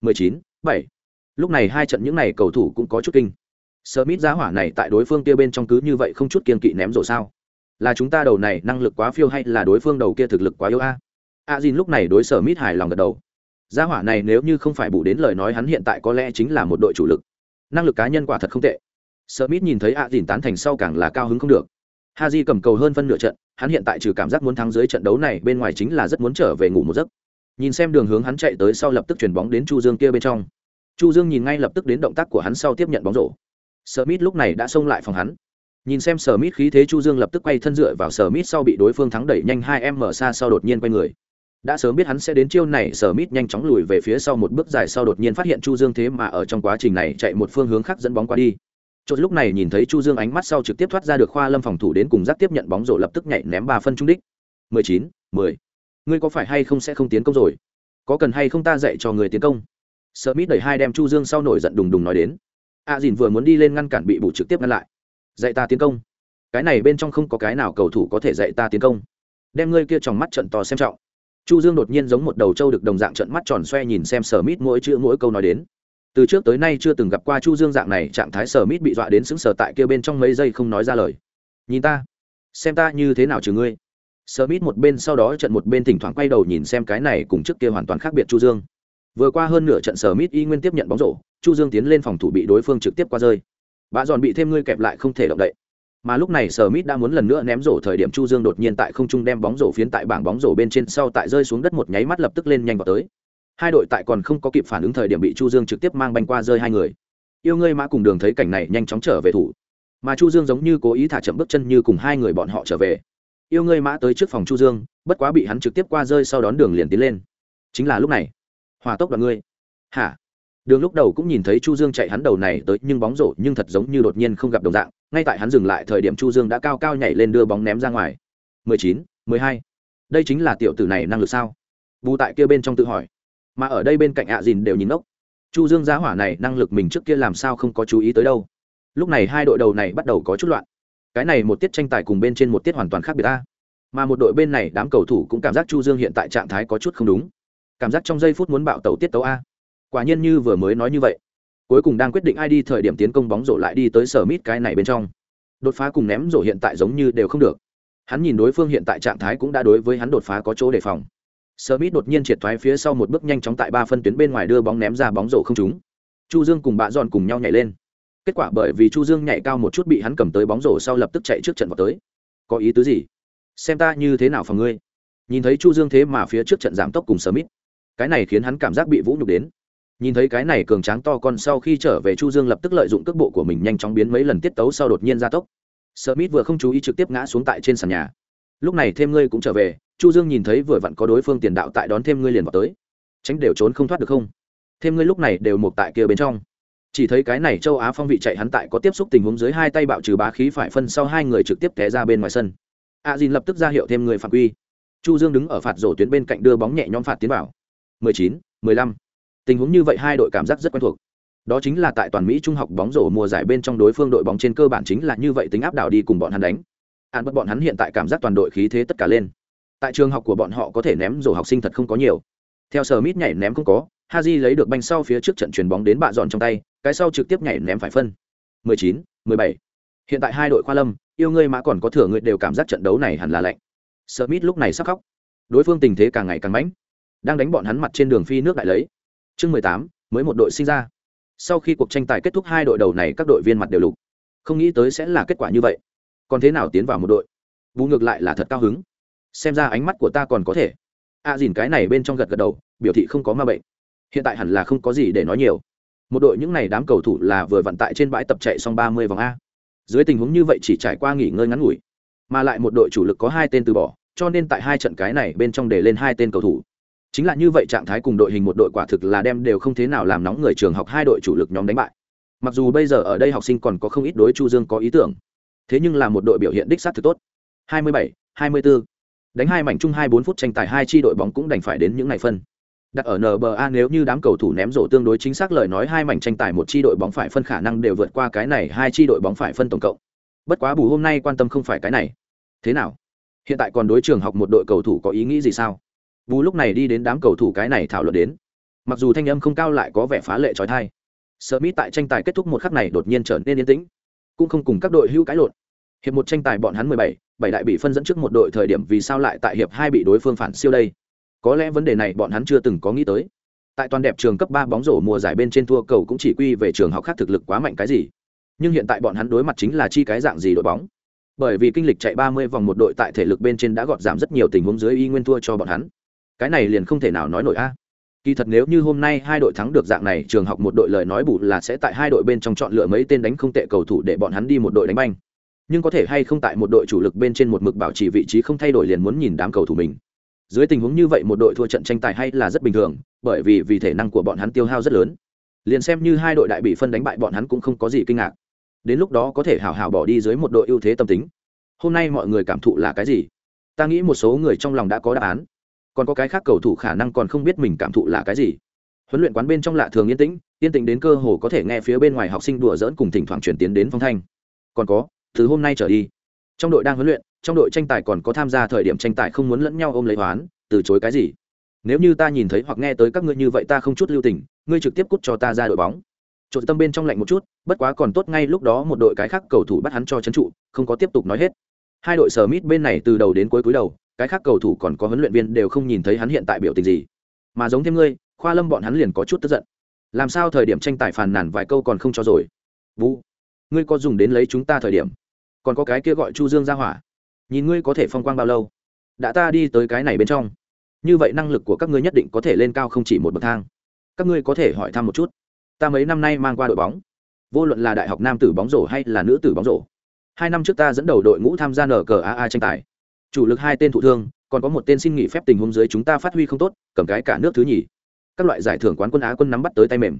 [SPEAKER 1] 19, 7. lúc này hai trận những này cầu thủ cũng có chút kinh. Smith giá hỏa này tại đối phương kia bên trong cứ như vậy không chút kiên kỵ ném rổ sao? Là chúng ta đầu này năng lực quá phiêu hay là đối phương đầu kia thực lực quá yếu a? A Jin lúc này đối Smith hài lòng gật đầu. Giá hỏa này nếu như không phải bù đến lời nói hắn hiện tại có lẽ chính là một đội chủ lực. Năng lực cá nhân quả thật không tệ. Smith nhìn thấy a Jin tán thành sau càng là cao hứng không được. Haji cầm cầu hơn phân nửa trận, hắn hiện tại trừ cảm giác muốn thắng dưới trận đấu này, bên ngoài chính là rất muốn trở về ngủ một giấc. Nhìn xem đường hướng hắn chạy tới sau lập tức chuyển bóng đến chu dương kia bên trong. Chu dương nhìn ngay lập tức đến động tác của hắn sau tiếp nhận bóng rổ. Smith lúc này đã xông lại phòng hắn. Nhìn xem Smith khí thế chu dương lập tức quay thân dựa vào Smith sau bị đối phương thắng đẩy nhanh hai em mở xa sau đột nhiên quay người. Đã sớm biết hắn sẽ đến chiêu này, Smith nhanh chóng lùi về phía sau một bước dài sau đột nhiên phát hiện chu dương thế mà ở trong quá trình này chạy một phương hướng khác dẫn bóng qua đi. Chợt lúc này nhìn thấy chu dương ánh mắt sau trực tiếp thoát ra được khoa lâm phòng thủ đến cùng giác tiếp nhận bóng rổ lập tức nhảy ném ba phân trung đích. 19, 10. ngươi có phải hay không sẽ không tiến công rồi? Có cần hay không ta dạy cho người tiến công? Smith đẩy hai đem chu dương sau nổi giận đùng đùng nói đến. A dìn vừa muốn đi lên ngăn cản bị bù trực tiếp ngăn lại. Dạy ta tiến công. Cái này bên trong không có cái nào cầu thủ có thể dạy ta tiến công. Đem ngươi kia tròng mắt trận to xem trọng. Chu dương đột nhiên giống một đầu trâu được đồng dạng trận mắt tròn xoe nhìn xem sở mít mỗi chữ mỗi câu nói đến từ trước tới nay chưa từng gặp qua chu dương dạng này, trạng thái sở mít bị dọa đến xứng sở tại kia bên trong mấy giây không nói ra lời. Nhìn ta, xem ta như thế nào trừ ngươi. Sở Mít một bên sau đó trận một bên thỉnh thoảng quay đầu nhìn xem cái này cùng trước kia hoàn toàn khác biệt chu dương. Vừa qua hơn nửa trận Sở Mít y nguyên tiếp nhận bóng rổ, chu dương tiến lên phòng thủ bị đối phương trực tiếp qua rơi. Bà giòn bị thêm ngươi kẹp lại không thể động đậy. Mà lúc này Sở Mít đã muốn lần nữa ném rổ thời điểm Chu Dương đột nhiên tại không trung đem bóng rổ phiến tại bảng bóng rổ bên trên sau tại rơi xuống đất một nháy mắt lập tức lên nhanh vào tới. Hai đội tại còn không có kịp phản ứng thời điểm bị Chu Dương trực tiếp mang banh qua rơi hai người. Yêu ngươi mã cùng đường thấy cảnh này nhanh chóng trở về thủ. Mà Chu Dương giống như cố ý thả chậm bước chân như cùng hai người bọn họ trở về. Yêu ngươi mã tới trước phòng Chu Dương, bất quá bị hắn trực tiếp qua rơi sau đón đường liền tiến lên. Chính là lúc này, hòa tốc đoạn ngươi. Hả? đường lúc đầu cũng nhìn thấy chu dương chạy hắn đầu này tới nhưng bóng rổ nhưng thật giống như đột nhiên không gặp đồng dạng ngay tại hắn dừng lại thời điểm chu dương đã cao cao nhảy lên đưa bóng ném ra ngoài 19, 12. đây chính là tiểu tử này năng lực sao bù tại kia bên trong tự hỏi mà ở đây bên cạnh ạ à dìn đều nhìn ốc chu dương giá hỏa này năng lực mình trước kia làm sao không có chú ý tới đâu. Lúc này hai đội đầu này bắt đầu có chút loạn. Cái này một tiết tranh tài cùng bên trên một tiết hoàn toàn khác biệt ta. Mà một đội bên này đám cầu thủ cũng cảm giác chu dương hiện tại trạng thái có chút không đúng. Cảm giác trong giây phút muốn bạo tàu tiết tấu a. Quả nhiên như vừa mới nói như vậy. Cuối cùng đang quyết định ai đi thời điểm tiến công bóng rổ lại đi tới sở mít cái này bên trong. Đột phá cùng ném rổ hiện tại giống như đều không được. Hắn nhìn đối phương hiện tại trạng thái cũng đã đối với hắn đột phá có chỗ đề phòng. Smith đột nhiên triệt thoái phía sau một bước nhanh chóng tại ba phân tuyến bên ngoài đưa bóng ném ra bóng rổ không trúng. Chu Dương cùng Bạ Giòn cùng nhau nhảy lên. Kết quả bởi vì Chu Dương nhảy cao một chút bị hắn cầm tới bóng rổ sau lập tức chạy trước trận vào tới. Có ý tứ gì? Xem ta như thế nào phòng ngươi. Nhìn thấy Chu Dương thế mà phía trước trận giảm tốc cùng Smith. Cái này khiến hắn cảm giác bị vũ nhục đến nhìn thấy cái này cường tráng to con sau khi trở về chu dương lập tức lợi dụng cước bộ của mình nhanh chóng biến mấy lần tiết tấu sau đột nhiên gia tốc smith vừa không chú ý trực tiếp ngã xuống tại trên sàn nhà lúc này thêm ngươi cũng trở về chu dương nhìn thấy vừa vặn có đối phương tiền đạo tại đón thêm ngươi liền vào tới. Tránh đều trốn không thoát được không? Thêm ngươi lúc này đều một tại kia bên trong. Chỉ thấy cái này châu á phong vị chạy hắn tại có tiếp xúc tình huống dưới hai tay bạo trừ bá khí phải phân sau hai người trực tiếp té ra bên ngoài sân. A dìn lập tức ra hiệu thêm người phạm quy. Chu dương đứng ở phạt rổ tuyến bên cạnh đưa bóng nhẹ nhõm phạt tiến vào. 19, 15 tình huống như vậy hai đội cảm giác rất quen thuộc. Đó chính là tại toàn mỹ trung học bóng rổ mùa giải bên trong đối phương đội bóng trên cơ bản chính là như vậy tính áp đảo đi cùng bọn hắn đánh. An bất bọn hắn hiện tại cảm giác toàn đội khí thế tất cả lên. Tại trường học của bọn họ có thể ném rổ học sinh thật không có nhiều. Theo sở mít nhảy ném không có haji lấy được banh sau phía trước trận chuyền bóng đến bạ dọn trong tay cái sau trực tiếp nhảy ném phải phân. 19, 17. hiện tại hai đội khoa lâm yêu ngươi mà còn có thừa người đều cảm giác trận đấu này hẳn là lạnh. Smith lúc này sắp khóc. Đối phương tình thế càng ngày càng mãnh. Đang đánh bọn hắn mặt trên đường phi nước đại lấy. Chương mười tám mới một đội sinh ra. Sau khi cuộc tranh tài kết thúc hai đội đầu này các đội viên mặt đều lục. Không nghĩ tới sẽ là kết quả như vậy còn thế nào tiến vào một đội? Bù ngược lại là thật cao hứng. Xem ra ánh mắt của ta còn có thể. A à, dìn cái này bên trong gật gật đầu biểu thị không có ma bệnh. Hiện tại hẳn là không có gì để nói nhiều. Một đội những n à y đám cầu thủ là vừa vận tại trên bãi tập chạy xong ba mươi vòng a. Dưới tình huống như vậy chỉ trải qua nghỉ ngơi ngắn ngủi. Mà lại một đội chủ lực có hai tên từ bỏ cho nên tại hai trận cái này bên trong để lên hai tên cầu thủ. Chính là như vậy trạng thái cùng đội hình một đội quả thực là đem đều không thế nào làm nóng người trường học hai đội chủ lực nhóm đánh bại. Mặc dù bây giờ ở đây học sinh còn có không ít đối chu dương có ý tưởng thế nhưng là một đội biểu hiện đích sát thực tốt. 27, 24. đánh hai mảnh chung hai bốn phút tranh tài hai chi đội bóng cũng đành phải đến những ngày phân. Đặt ở nba nếu như đám cầu thủ ném rổ tương đối chính xác lời nói hai mảnh tranh tài một chi đội bóng phải phân khả năng đều vượt qua cái này hai chi đội bóng phải phân tổng cộng. Bất quá bù hôm nay quan tâm không phải cái này. Thế nào? Hiện tại còn đối trường học một đội cầu thủ có ý nghĩ gì sao? Bù lúc này đi đến đám cầu thủ cái này thảo luận đến. Mặc dù thanh âm không cao lại có vẻ phá lệ trói thai. Sợ mỹ tại tranh tài kết thúc một khắc này đột nhiên trở nên yên tĩnh cũng không cùng các đội hưu cãi lộn. Hiệp một tranh tài bọn hắn mười bảy bảy đại bị phân dẫn trước một đội thời điểm vì sao lại tại hiệp hai bị đối phương phản siêu đây? Có lẽ vấn đề này bọn hắn chưa từng có nghĩ tới. Tại toàn đẹp trường cấp ba bóng rổ mùa giải bên trên thua cầu cũng chỉ quy về trường học khác thực lực quá mạnh cái gì. Nhưng hiện tại bọn hắn đối mặt chính là chi cái dạng gì đội bóng? Bởi vì kinh lịch chạy ba mươi vòng một đội tại thể lực bên trên đã gọt giảm rất nhiều tình huống dưới y nguyên thua cho bọn hắn. Cái này liền không thể nào nói nổi a kỳ thật nếu như hôm nay hai đội thắng được dạng này, trường học một đội lời nói bù là sẽ tại hai đội bên trong chọn lựa mấy tên đánh không tệ cầu thủ để bọn hắn đi một đội đánh banh. Nhưng có thể hay không tại một đội chủ lực bên trên một mực bảo trì vị trí không thay đổi liền muốn nhìn đám cầu thủ mình. Dưới tình huống như vậy một đội thua trận tranh tài hay là rất bình thường, bởi vì vì thể năng của bọn hắn tiêu hao rất lớn. Liền xem như hai đội đại bị phân đánh bại bọn hắn cũng không có gì kinh ngạc. Đến lúc đó có thể hào hào bỏ đi dưới một đội ưu thế tâm tính. Hôm nay mọi người cảm thụ là cái gì? Ta nghĩ một số người trong lòng đã có đáp án còn có cái khác cầu thủ khả năng còn không biết mình cảm thụ là cái gì. Huấn luyện quán bên trong lạ thường yên tĩnh yên tĩnh đến cơ hồ có thể nghe phía bên ngoài học sinh đùa dỡn cùng thỉnh thoảng chuyển tiến đến phong thanh. Còn có, từ hôm nay trở đi, trong đội đang huấn luyện, trong đội tranh tài còn có tham gia thời điểm tranh tài không muốn lẫn nhau ôm lấy hoán, từ chối cái gì. Nếu như ta nhìn thấy hoặc nghe tới các ngươi như vậy ta không chút lưu tình, ngươi trực tiếp cút cho ta ra đội bóng. Trộn tâm bên trong lạnh một chút, bất quá còn tốt ngay lúc đó một đội cái khác cầu thủ bắt hắn cho trấn trụ, không có tiếp tục nói hết. Hai đội sở mít bên này từ đầu đến cuối cuối đầu cái khác cầu thủ còn có huấn luyện viên đều không nhìn thấy hắn hiện tại biểu tình gì. Mà giống thêm ngươi, khoa lâm bọn hắn liền có chút tức giận. Làm sao thời điểm tranh tài phàn nàn vài câu còn không cho rồi? Vũ, ngươi có dùng đến lấy chúng ta thời điểm? Còn có cái kia gọi chu dương ra hỏa. Nhìn ngươi có thể phong quang bao lâu? Đã ta đi tới cái này bên trong. Như vậy năng lực của các ngươi nhất định có thể lên cao không chỉ một bậc thang. Các ngươi có thể hỏi thăm một chút. Ta mấy năm nay mang qua đội bóng. Vô luận là đại học nam tử bóng rổ hay là nữ tử bóng rổ. Hai năm trước ta dẫn đầu đội ngũ tham gia nở cờ aa tranh tài chủ lực hai tên thụ thương, còn có một tên xin nghỉ phép tình huống dưới chúng ta phát huy không tốt, cầm cái cả nước thứ nhì. Các loại giải thưởng quán quân á quân nắm bắt tới tay mềm.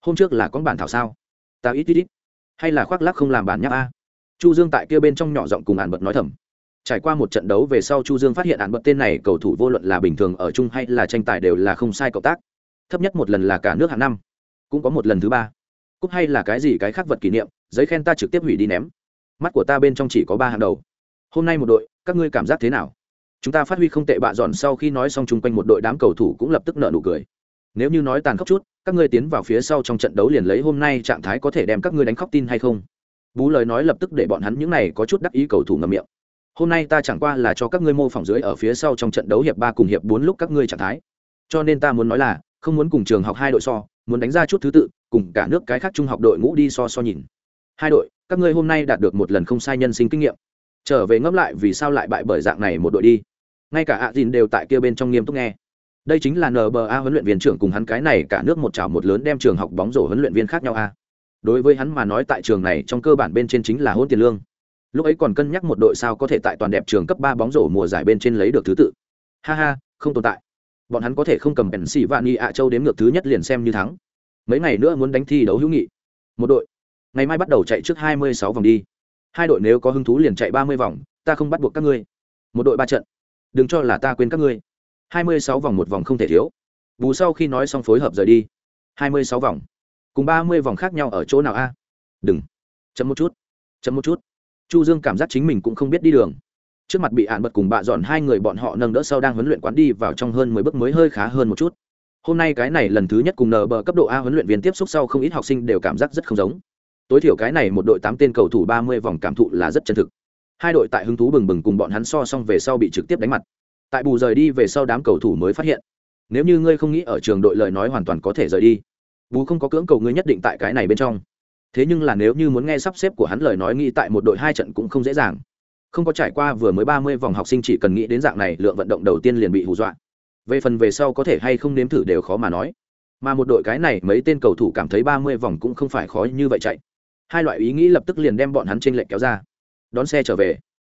[SPEAKER 1] Hôm trước là con bản thảo sao? Ta ít ít ít. Hay là khoác lắc không làm bản nháp a? Chu dương tại kia bên trong nhỏ giọng cùng ạn bật nói thầm. Trải qua một trận đấu về sau chu dương phát hiện ạn bật tên này cầu thủ vô luận là bình thường ở chung hay là tranh tài đều là không sai cộng tác. Thấp nhất một lần là cả nước hạng năm, cũng có một lần thứ ba. Cúp hay là cái gì cái khác vật kỷ niệm, giấy khen ta trực tiếp hủy đi ném. Mắt của ta bên trong chỉ có ba hàng đầu hôm nay một đội, các ngươi cảm giác thế nào? Chúng ta phát huy không tệ bạ dọn sau khi nói xong chung quanh một đội đám cầu thủ cũng lập tức nợ nụ cười. Nếu như nói tàn khốc chút, các ngươi tiến vào phía sau trong trận đấu liền lấy hôm nay trạng thái có thể đem các ngươi đánh khóc tin hay không? Bú lời nói lập tức để bọn hắn những này có chút đắc ý cầu thủ ngầm miệng. Hôm nay ta chẳng qua là cho các ngươi mô phỏng dưới ở phía sau trong trận đấu hiệp ba cùng hiệp bốn lúc các ngươi trạng thái. Cho nên ta muốn nói là, không muốn cùng trường học hai đội so, muốn đánh ra chút thứ tự, cùng cả nước cái khác trung học đội ngũ đi so so nhìn. Hai đội, các ngươi hôm nay đạt được một lần không sai nhân sinh kinh nghiệm trở về ngẫm lại vì sao lại bại bởi dạng này một đội đi. Ngay cả ạ dìn đều tại kia bên trong nghiêm túc nghe. Đây chính là nba huấn luyện viên trưởng cùng hắn cái này cả nước một chảo một lớn đem trường học bóng rổ huấn luyện viên khác nhau a. Đối với hắn mà nói tại trường này trong cơ bản bên trên chính là hôn tiền lương. Lúc ấy còn cân nhắc một đội sao có thể tại toàn đẹp trường cấp ba bóng rổ mùa giải bên trên lấy được thứ tự. Ha ha, không tồn tại. Bọn hắn có thể không cầm bèn xỉ vạn y ạ châu đến ngược thứ nhất liền xem như thắng. Mấy ngày nữa muốn đánh thi đấu hữu nghị. Một đội. Ngày mai bắt đầu chạy trước hai mươi sáu vòng đi hai đội nếu có hứng thú liền chạy ba mươi vòng, ta không bắt buộc các ngươi. Một đội ba trận. Đừng cho là ta quên các ngươi. Hai mươi sáu vòng một vòng không thể thiếu. Bù sau khi nói xong phối hợp rời đi. Hai mươi sáu vòng. Cùng ba mươi vòng khác nhau ở chỗ nào a? Đừng. Chấm một chút. Chấm một chút. Chu dương cảm giác chính mình cũng không biết đi đường. Trước mặt bị ạn bật cùng bạ dọn hai người bọn họ nâng đỡ sau đang huấn luyện quán đi vào trong hơn mười bước mới hơi khá hơn một chút. Hôm nay cái này lần thứ nhất cùng nờ bờ cấp độ a huấn luyện viên tiếp xúc sau không ít học sinh đều cảm giác rất không giống tối thiểu cái này một đội tám tên cầu thủ ba mươi vòng cảm thụ là rất chân thực. Hai đội tại hứng thú bừng bừng cùng bọn hắn so xong về sau bị trực tiếp đánh mặt. Tại bù rời đi về sau đám cầu thủ mới phát hiện, nếu như ngươi không nghĩ ở trường đội lời nói hoàn toàn có thể rời đi, bù không có cưỡng cầu ngươi nhất định tại cái này bên trong. Thế nhưng là nếu như muốn nghe sắp xếp của hắn lời nói nghĩ tại một đội hai trận cũng không dễ dàng. Không có trải qua vừa mới ba mươi vòng học sinh chỉ cần nghĩ đến dạng này, lượng vận động đầu tiên liền bị hù dọa. Về phần về sau có thể hay không nếm thử đều khó mà nói. Mà một đội cái này, mấy tên cầu thủ cảm thấy ba mươi vòng cũng không phải khó như vậy chạy hai loại ý nghĩ lập tức liền đem bọn hắn trên lệnh kéo ra. Đón xe trở về.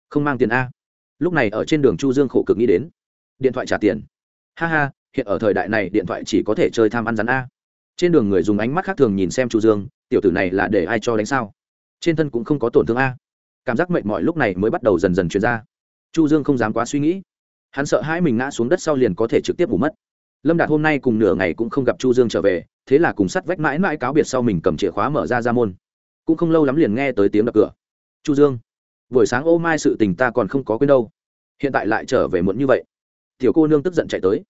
[SPEAKER 1] Không mang tiền a. Lúc này ở trên đường chu dương khổ cực nghĩ đến. Điện thoại trả tiền. Ha ha, hiện ở thời đại này điện thoại chỉ có thể chơi tham ăn rắn a. Trên đường người dùng ánh mắt khác thường nhìn xem chu dương, tiểu tử này là để ai cho đánh sao? Trên thân cũng không có tổn thương a. Cảm giác mệt mỏi lúc này mới bắt đầu dần dần chuyển ra. Chu dương không dám quá suy nghĩ. Hắn sợ hai mình ngã xuống đất sau liền có thể trực tiếp ngủ mất. Lâm đạt hôm nay cùng nửa ngày cũng không gặp chu dương trở về, thế là cùng sắt vách mãi mãi cáo biệt sau mình cầm chìa khóa mở ra ra môn cũng không lâu lắm liền nghe tới tiếng đập cửa. Chu dương, buổi sáng ô mai sự tình ta còn không có quên đâu. Hiện tại lại trở về muộn như vậy. Tiểu cô nương tức giận chạy tới.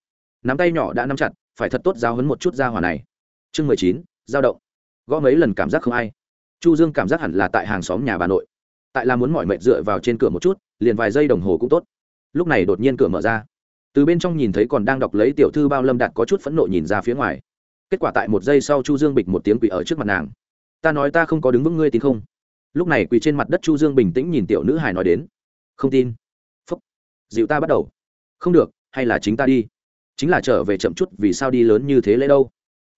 [SPEAKER 1] Nắm tay nhỏ đã nắm chặt, phải thật tốt giao hấn một chút ra hỏa này. Chương mười chín, giao động. Gõ mấy lần cảm giác không ai. Chu dương cảm giác hẳn là tại hàng xóm nhà bà nội. Tại là muốn mỏi mệt dựa vào trên cửa một chút, liền vài giây đồng hồ cũng tốt. Lúc này đột nhiên cửa mở ra. Từ bên trong nhìn thấy còn đang đọc lấy tiểu thư bao lâm đạt có chút phẫn nộ nhìn ra phía ngoài. Kết quả tại một giây sau chu dương bịch một tiếng quỷ ở trước mặt nàng ta nói ta không có đứng vững ngươi tin không? Lúc này quỳ trên mặt đất chu dương bình tĩnh nhìn tiểu nữ hải nói đến. Không tin. Phúc. Dịu ta bắt đầu. Không được, hay là chính ta đi. Chính là trở về chậm chút, vì sao đi lớn như thế lễ đâu?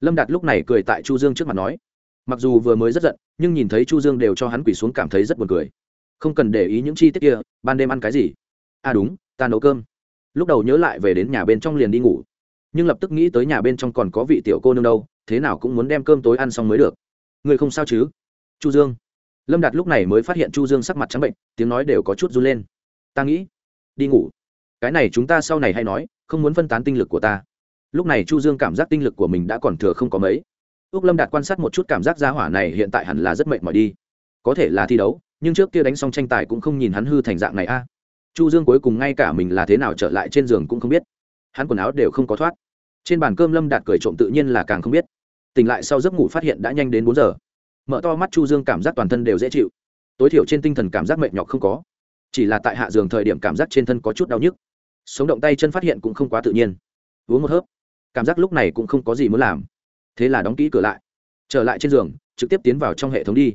[SPEAKER 1] Lâm đạt lúc này cười tại chu dương trước mặt nói. Mặc dù vừa mới rất giận, nhưng nhìn thấy chu dương đều cho hắn quỳ xuống cảm thấy rất buồn cười. Không cần để ý những chi tiết kia, ban đêm ăn cái gì? À đúng, ta nấu cơm. Lúc đầu nhớ lại về đến nhà bên trong liền đi ngủ. Nhưng lập tức nghĩ tới nhà bên trong còn có vị tiểu cô nương đâu, thế nào cũng muốn đem cơm tối ăn xong mới được người không sao chứ? Chu dương. Lâm đạt lúc này mới phát hiện chu dương sắc mặt trắng bệnh, tiếng nói đều có chút run lên. Ta nghĩ, đi ngủ. Cái này chúng ta sau này hay nói, không muốn phân tán tinh lực của ta. Lúc này chu dương cảm giác tinh lực của mình đã còn thừa không có mấy. Ước lâm đạt quan sát một chút cảm giác gia hỏa này hiện tại hẳn là rất mệt mỏi đi. Có thể là thi đấu, nhưng trước kia đánh xong tranh tài cũng không nhìn hắn hư thành dạng này a. À. Chu dương cuối cùng ngay cả mình là thế nào trở lại trên giường cũng không biết. Hắn quần áo đều không có thoát. Trên bàn cơm lâm đạt cười trộm tự nhiên là càng không biết tỉnh lại sau giấc ngủ phát hiện đã nhanh đến bốn giờ. Mở to mắt chu dương cảm giác toàn thân đều dễ chịu. Tối thiểu trên tinh thần cảm giác mệt nhọc không có. Chỉ là tại hạ giường thời điểm cảm giác trên thân có chút đau nhức. Sống động tay chân phát hiện cũng không quá tự nhiên. Uống một hớp. Cảm giác lúc này cũng không có gì muốn làm. Thế là đóng kỹ cửa lại. Trở lại trên giường, trực tiếp tiến vào trong hệ thống đi.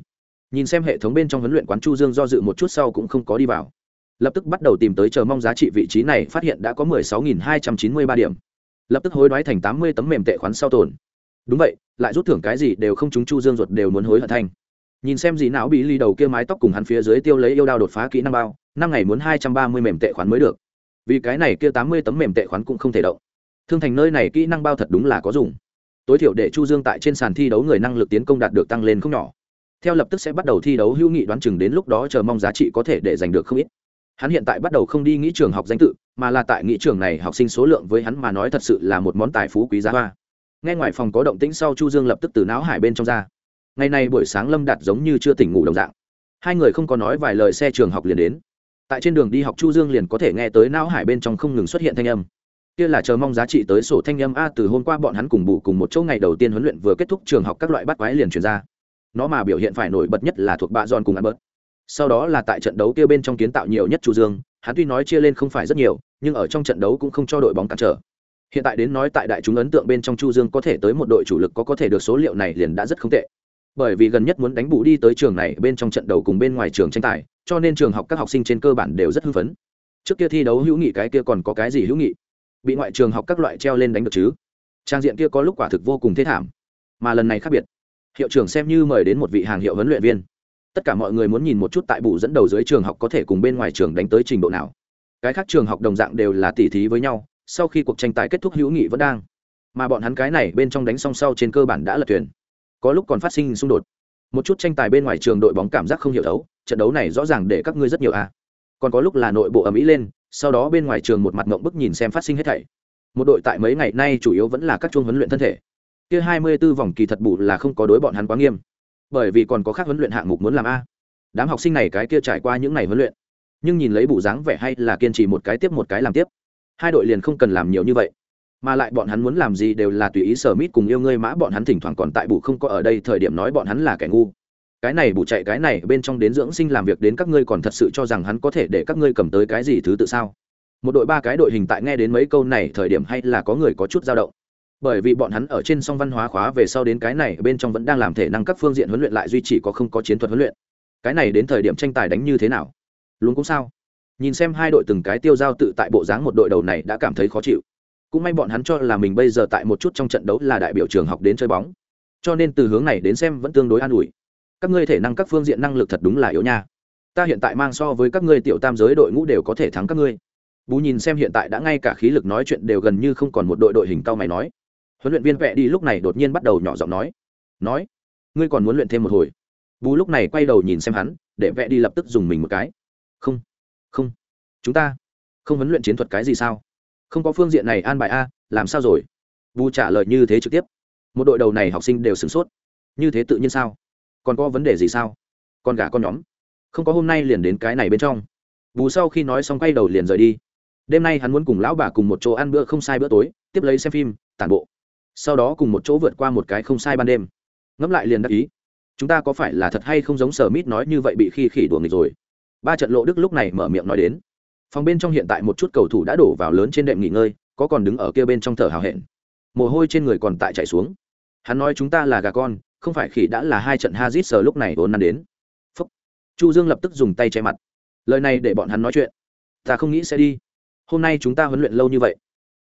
[SPEAKER 1] Nhìn xem hệ thống bên trong huấn luyện quán chu dương do dự một chút sau cũng không có đi vào. Lập tức bắt đầu tìm tới chờ mong giá trị vị trí này, phát hiện đã có mười sáu nghìn hai trăm chín mươi ba điểm. Lập tức hối đoái thành tám mươi tấm mềm tệ khoán sau tồn đúng vậy, lại rút thưởng cái gì đều không chúng chu dương ruột đều muốn hối hận thanh nhìn xem gì não bị ly đầu kia mái tóc cùng hắn phía dưới tiêu lấy yêu đao đột phá kỹ năng bao, năm ngày muốn hai trăm ba mươi mềm tệ khoán mới được. Vì cái này kia tám mươi tấm mềm tệ khoán cũng không thể động. Thương thành nơi này kỹ năng bao thật đúng là có dùng. Tối thiểu để chu dương tại trên sàn thi đấu người năng lực tiến công đạt được tăng lên không nhỏ. Theo lập tức sẽ bắt đầu thi đấu hữu nghị đoán chừng đến lúc đó chờ mong giá trị có thể để giành được không ít. Hắn hiện tại bắt đầu không đi nghĩ trường học danh tự, mà là tại nghĩ trường này học sinh số lượng với hắn mà nói thật sự là một món tài phú quý giá hoa nghe ngoài phòng có động tĩnh sau chu dương lập tức từ não hải bên trong ra. Ngày nay buổi sáng lâm đạt giống như chưa tỉnh ngủ đồng dạng. Hai người không có nói vài lời xe trường học liền đến. Tại trên đường đi học chu dương liền có thể nghe tới não hải bên trong không ngừng xuất hiện thanh âm. Kia là chờ mong giá trị tới sổ thanh âm a từ hôm qua bọn hắn cùng bù cùng một chỗ ngày đầu tiên huấn luyện vừa kết thúc trường học các loại bắt quái liền truyền ra. Nó mà biểu hiện phải nổi bật nhất là thuộc bạ giòn cùng ăn bớt sau đó là tại trận đấu kia bên trong kiến tạo nhiều nhất chu dương, hắn tuy nói chia lên không phải rất nhiều, nhưng ở trong trận đấu cũng không cho đội bóng cản trở hiện tại đến nói tại đại chúng ấn tượng bên trong chu dương có thể tới một đội chủ lực có có thể được số liệu này liền đã rất không tệ. Bởi vì gần nhất muốn đánh bù đi tới trường này bên trong trận đầu cùng bên ngoài trường tranh tài, cho nên trường học các học sinh trên cơ bản đều rất hưng phấn. Trước kia thi đấu hữu nghị cái kia còn có cái gì hữu nghị? Bị ngoại trường học các loại treo lên đánh được chứ? Trang diện kia có lúc quả thực vô cùng thế thảm. Mà lần này khác biệt. Hiệu trưởng xem như mời đến một vị hàng hiệu huấn luyện viên. Tất cả mọi người muốn nhìn một chút tại bù dẫn đầu dưới trường học có thể cùng bên ngoài trường đánh tới trình độ nào. Cái khác trường học đồng dạng đều là tỉ thí với nhau sau khi cuộc tranh tài kết thúc hữu nghị vẫn đang. Mà bọn hắn cái này bên trong đánh song sau trên cơ bản đã lật thuyền. Có lúc còn phát sinh xung đột. Một chút tranh tài bên ngoài trường đội bóng cảm giác không hiểu thấu, trận đấu này rõ ràng để các ngươi rất nhiều à. còn có lúc là nội bộ ầm ĩ lên, sau đó bên ngoài trường một mặt ngộng bức nhìn xem phát sinh hết thảy. Một đội tại mấy ngày nay chủ yếu vẫn là các chuông huấn luyện thân thể. Kia hai mươi 24 vòng kỳ thật bù là không có đối bọn hắn quá nghiêm. Bởi vì còn có khác huấn luyện hạng mục muốn làm a. Đám học sinh này cái kia trải qua những ngày huấn luyện. Nhưng nhìn lấy bù dáng vẻ hay là kiên trì một cái tiếp một cái làm tiếp hai đội liền không cần làm nhiều như vậy. Mà lại bọn hắn muốn làm gì đều là tùy ý sở mít cùng yêu ngươi mã, bọn hắn thỉnh thoảng còn tại bù không có ở đây, thời điểm nói bọn hắn là kẻ ngu. Cái này bù chạy cái này, bên trong đến dưỡng sinh làm việc đến các ngươi còn thật sự cho rằng hắn có thể để các ngươi cầm tới cái gì thứ tự sao? Một đội ba cái đội hình tại nghe đến mấy câu này thời điểm hay là có người có chút dao động. Bởi vì bọn hắn ở trên song văn hóa khóa về sau đến cái này, bên trong vẫn đang làm thể năng các phương diện huấn luyện lại duy trì có không có chiến thuật huấn luyện. Cái này đến thời điểm tranh tài đánh như thế nào? Luôn cũng sao? Nhìn xem hai đội từng cái tiêu giao tự tại bộ dáng một đội đầu này đã cảm thấy khó chịu. Cũng may bọn hắn cho là mình bây giờ tại một chút trong trận đấu là đại biểu trường học đến chơi bóng. Cho nên từ hướng này đến xem vẫn tương đối an ủi. Các ngươi thể năng, các phương diện năng lực thật đúng là yếu nha. Ta hiện tại mang so với các ngươi tiểu tam giới đội ngũ đều có thể thắng các ngươi. Bú nhìn xem hiện tại đã ngay cả khí lực nói chuyện đều gần như không còn một đội đội hình cao mày nói. Huấn luyện viên vẽ đi lúc này đột nhiên bắt đầu nhỏ giọng nói. Nói, ngươi còn muốn luyện thêm một hồi? Bú lúc này quay đầu nhìn xem hắn, để vẽ đi lập tức dùng mình một cái. Không không. Chúng ta không huấn luyện chiến thuật cái gì sao? Không có phương diện này an bài a, làm sao rồi? Vu trả lời như thế trực tiếp. Một đội đầu này học sinh đều sửng sốt. Như thế tự nhiên sao? Còn có vấn đề gì sao? Con gà con nhóm. Không có hôm nay liền đến cái này bên trong. Bù sau khi nói xong quay đầu liền rời đi. Đêm nay hắn muốn cùng lão bà cùng một chỗ ăn bữa không sai bữa tối, tiếp lấy xem phim, tản bộ. Sau đó cùng một chỗ vượt qua một cái không sai ban đêm. Ngẫm lại liền đắc ý. Chúng ta có phải là thật hay không giống sở mít nói như vậy bị khi khỉ đùa nghịch rồi? Ba trận lộ đức lúc này mở miệng nói đến. Phòng bên trong hiện tại một chút cầu thủ đã đổ vào lớn trên đệm nghỉ ngơi, có còn đứng ở kia bên trong thở hào hẹn. Mồ hôi trên người còn tại chảy xuống. Hắn nói chúng ta là gà con, không phải khỉ đã là hai trận hazit sờ lúc này vốn năn đến. Phúc. chu dương lập tức dùng tay che mặt. Lời này để bọn hắn nói chuyện. Ta không nghĩ sẽ đi. Hôm nay chúng ta huấn luyện lâu như vậy.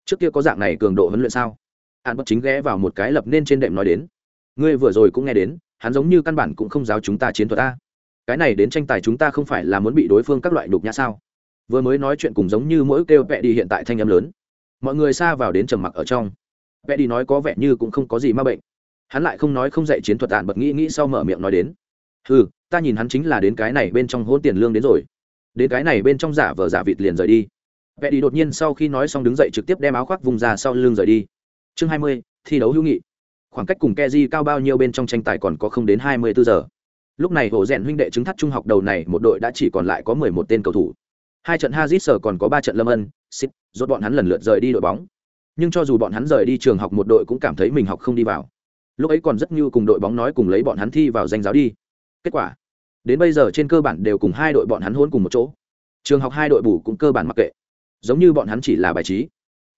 [SPEAKER 1] Trước kia có dạng này cường độ huấn luyện sao? An bất chính ghé vào một cái lập nên trên đệm nói đến. Ngươi vừa rồi cũng nghe đến, hắn giống như căn bản cũng không giáo chúng ta chiến thuật ta cái này đến tranh tài chúng ta không phải là muốn bị đối phương các loại đục nhã sao? Vừa mới nói chuyện cùng giống như mỗi kêu vẹ đi hiện tại thanh âm lớn. Mọi người xa vào đến trầm mặc ở trong. Vẹ đi nói có vẻ như cũng không có gì ma bệnh. Hắn lại không nói không dạy chiến thuật tàn bật nghĩ nghĩ sau mở miệng nói đến. Ừ ta nhìn hắn chính là đến cái này bên trong hôn tiền lương đến rồi. Đến cái này bên trong giả vờ giả vịt liền rời đi. Vẽ đi đột nhiên sau khi nói xong đứng dậy trực tiếp đem áo khoác vùng ra sau lưng rời đi. Chương hai mươi, thi đấu hữu nghị. Khoảng cách cùng keji cao bao nhiêu bên trong tranh tài còn có không đến hai mươi bốn giờ lúc này hồ rèn huynh đệ chứng thắt trung học đầu này một đội đã chỉ còn lại có mười một tên cầu thủ. Hai trận hazit sở còn có ba trận lâm ân xích rốt bọn hắn lần lượt rời đi đội bóng. Nhưng cho dù bọn hắn rời đi trường học một đội cũng cảm thấy mình học không đi vào. Lúc ấy còn rất như cùng đội bóng nói cùng lấy bọn hắn thi vào danh giáo đi. Kết quả, đến bây giờ trên cơ bản đều cùng hai đội bọn hắn hôn cùng một chỗ. Trường học hai đội bù cũng cơ bản mặc kệ. Giống như bọn hắn chỉ là bài trí.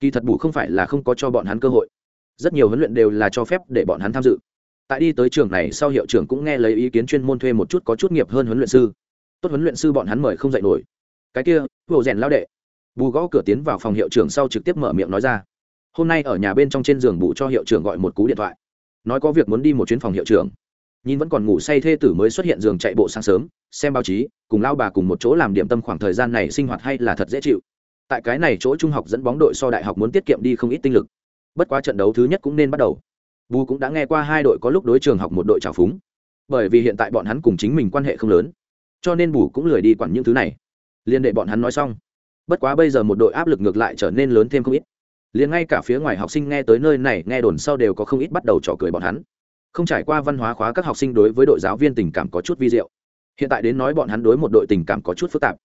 [SPEAKER 1] Kỳ thật bù không phải là không có cho bọn hắn cơ hội. Rất nhiều huấn luyện đều là cho phép để bọn hắn tham dự tại đi tới trường này sau hiệu trưởng cũng nghe lấy ý kiến chuyên môn thuê một chút có chút nghiệp hơn huấn luyện sư. Tốt huấn luyện sư bọn hắn mời không dạy nổi. Cái kia, hồ rèn lao đệ. Bù gõ cửa tiến vào phòng hiệu trưởng sau trực tiếp mở miệng nói ra. Hôm nay ở nhà bên trong trên giường bù cho hiệu trưởng gọi một cú điện thoại. Nói có việc muốn đi một chuyến phòng hiệu trưởng. Nhìn vẫn còn ngủ say thê tử mới xuất hiện giường chạy bộ sáng sớm, xem báo chí, cùng lao bà cùng một chỗ làm điểm tâm khoảng thời gian này sinh hoạt hay là thật dễ chịu. Tại cái này chỗ trung học dẫn bóng đội so đại học muốn tiết kiệm đi không ít tinh lực. Bất quá trận đấu thứ nhất cũng nên bắt đầu bù cũng đã nghe qua hai đội có lúc đối trường học một đội trào phúng. Bởi vì hiện tại bọn hắn cùng chính mình quan hệ không lớn, cho nên bù cũng lười đi quản những thứ này. Liên đệ bọn hắn nói xong, bất quá bây giờ một đội áp lực ngược lại trở nên lớn thêm không ít. Liền ngay cả phía ngoài học sinh nghe tới nơi này, nghe đồn sau đều có không ít bắt đầu trò cười bọn hắn. Không trải qua văn hóa khóa các học sinh đối với đội giáo viên tình cảm có chút vi diệu. Hiện tại đến nói bọn hắn đối một đội tình cảm có chút phức tạp.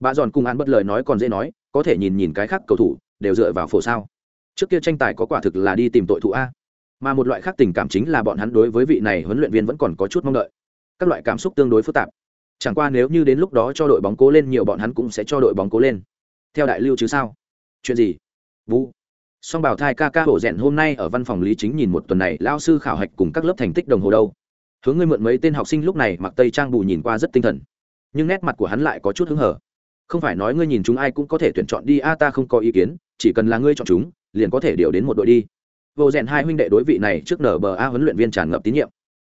[SPEAKER 1] Bà giòn cùng án bất lời nói còn dễ nói, có thể nhìn nhìn cái khác cầu thủ, đều dựa vào phổ sao. Trước kia tranh tài có quả thực là đi tìm tội thủ a mà một loại khác tình cảm chính là bọn hắn đối với vị này huấn luyện viên vẫn còn có chút mong đợi. Các loại cảm xúc tương đối phức tạp. Chẳng qua nếu như đến lúc đó cho đội bóng cố lên nhiều bọn hắn cũng sẽ cho đội bóng cố lên. Theo đại lưu chứ sao? Chuyện gì? Vũ. Song bảo thai ca ca hổ rèn hôm nay ở văn phòng lý chính nhìn một tuần này lao sư khảo hạch cùng các lớp thành tích đồng hồ đâu? Hướng ngươi mượn mấy tên học sinh lúc này, mặc tây trang bù nhìn qua rất tinh thần. Nhưng nét mặt của hắn lại có chút hứng hở. Không phải nói ngươi nhìn chúng ai cũng có thể tuyển chọn đi, a, ta không có ý kiến, chỉ cần là ngươi chọn chúng, liền có thể điều đến một đội đi vô rèn hai huynh đệ đối vị này trước nở bờ a huấn luyện viên tràn ngập tín nhiệm.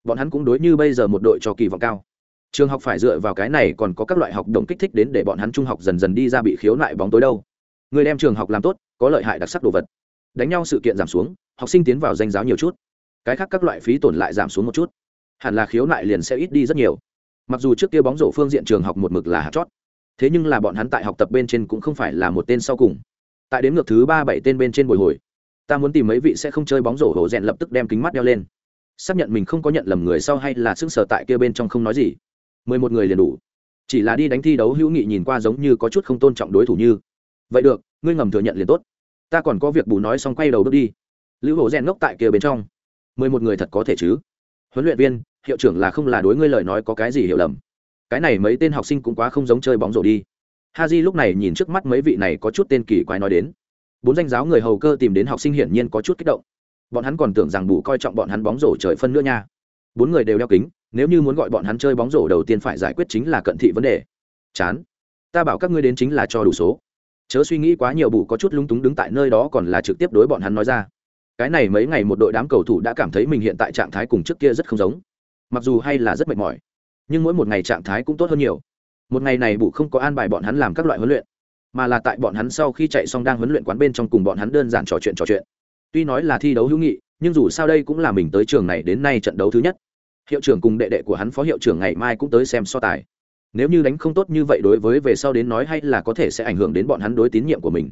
[SPEAKER 1] Bọn hắn cũng đối như bây giờ một đội cho kỳ vọng cao. Trường học phải dựa vào cái này còn có các loại học động kích thích đến để bọn hắn trung học dần dần đi ra bị khiếu nại bóng tối đâu. Người đem trường học làm tốt, có lợi hại đặc sắc đồ vật. Đánh nhau sự kiện giảm xuống, học sinh tiến vào danh giáo nhiều chút. Cái khác các loại phí tổn lại giảm xuống một chút. Hẳn là khiếu nại liền sẽ ít đi rất nhiều. Mặc dù trước kia bóng rổ phương diện trường học một mực là hạt chót, thế nhưng là bọn hắn tại học tập bên trên cũng không phải là một tên sau cùng. Tại đến ngược thứ ba bảy tên bên trên bồi hồi ta muốn tìm mấy vị sẽ không chơi bóng rổ hổ rèn lập tức đem kính mắt đeo lên. Xác nhận mình không có nhận lầm người sau hay là sững sờ tại kia bên trong không nói gì. Mười một người liền đủ. Chỉ là đi đánh thi đấu hữu nghị nhìn qua giống như có chút không tôn trọng đối thủ như. Vậy được, ngươi ngầm thừa nhận liền tốt. Ta còn có việc bù nói xong quay đầu bước đi. Lưu hổ rèn ngốc tại kia bên trong. Mười một người thật có thể chứ? Huấn luyện viên, hiệu trưởng là không là đối ngươi lời nói có cái gì hiểu lầm? Cái này mấy tên học sinh cũng quá không giống chơi bóng rổ đi. Ha j lúc này nhìn trước mắt mấy vị này có chút tên kỳ quái nói đến bốn danh giáo người hầu cơ tìm đến học sinh hiển nhiên có chút kích động. Bọn hắn còn tưởng rằng bù coi trọng bọn hắn bóng rổ trời phân nữa nha. Bốn người đều đeo kính, nếu như muốn gọi bọn hắn chơi bóng rổ đầu tiên phải giải quyết chính là cận thị vấn đề. Chán. Ta bảo các ngươi đến chính là cho đủ số. Chớ suy nghĩ quá nhiều bù có chút lúng túng đứng tại nơi đó còn là trực tiếp đối bọn hắn nói ra. Cái này mấy ngày một đội đám cầu thủ đã cảm thấy mình hiện tại trạng thái cùng trước kia rất không giống. Mặc dù hay là rất mệt mỏi, nhưng mỗi một ngày trạng thái cũng tốt hơn nhiều. Một ngày này bù không có an bài bọn hắn làm các loại huấn luyện mà là tại bọn hắn sau khi chạy xong đang huấn luyện quán bên trong cùng bọn hắn đơn giản trò chuyện trò chuyện. Tuy nói là thi đấu hữu nghị, nhưng dù sao đây cũng là mình tới trường này đến nay trận đấu thứ nhất. Hiệu trưởng cùng đệ đệ của hắn phó hiệu trưởng ngày mai cũng tới xem so tài. Nếu như đánh không tốt như vậy đối với về sau đến nói hay là có thể sẽ ảnh hưởng đến bọn hắn đối tín nhiệm của mình.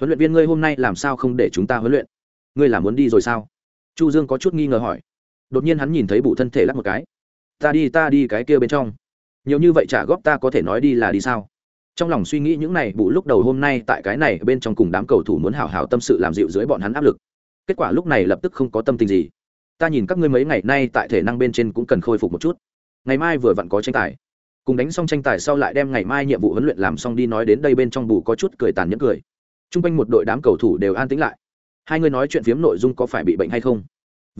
[SPEAKER 1] Huấn luyện viên ngươi hôm nay làm sao không để chúng ta huấn luyện? Ngươi là muốn đi rồi sao? Chu dương có chút nghi ngờ hỏi. Đột nhiên hắn nhìn thấy bụ thân thể lắc một cái. Ta đi ta đi cái kia bên trong. Nhiều như vậy trả góp ta có thể nói đi là đi sao? Trong lòng suy nghĩ những này bụ lúc đầu hôm nay tại cái này bên trong cùng đám cầu thủ muốn hào hào tâm sự làm dịu dưới bọn hắn áp lực. Kết quả lúc này lập tức không có tâm tình gì. Ta nhìn các ngươi mấy ngày nay tại thể năng bên trên cũng cần khôi phục một chút. Ngày mai vừa vặn có tranh tài. Cùng đánh xong tranh tài sau lại đem ngày mai nhiệm vụ huấn luyện làm xong đi nói đến đây bên trong bù có chút cười tàn nhẫn cười. T r u n g quanh một đội đám cầu thủ đều an tĩnh lại. Hai người nói chuyện phiếm nội dung có phải bị bệnh hay không?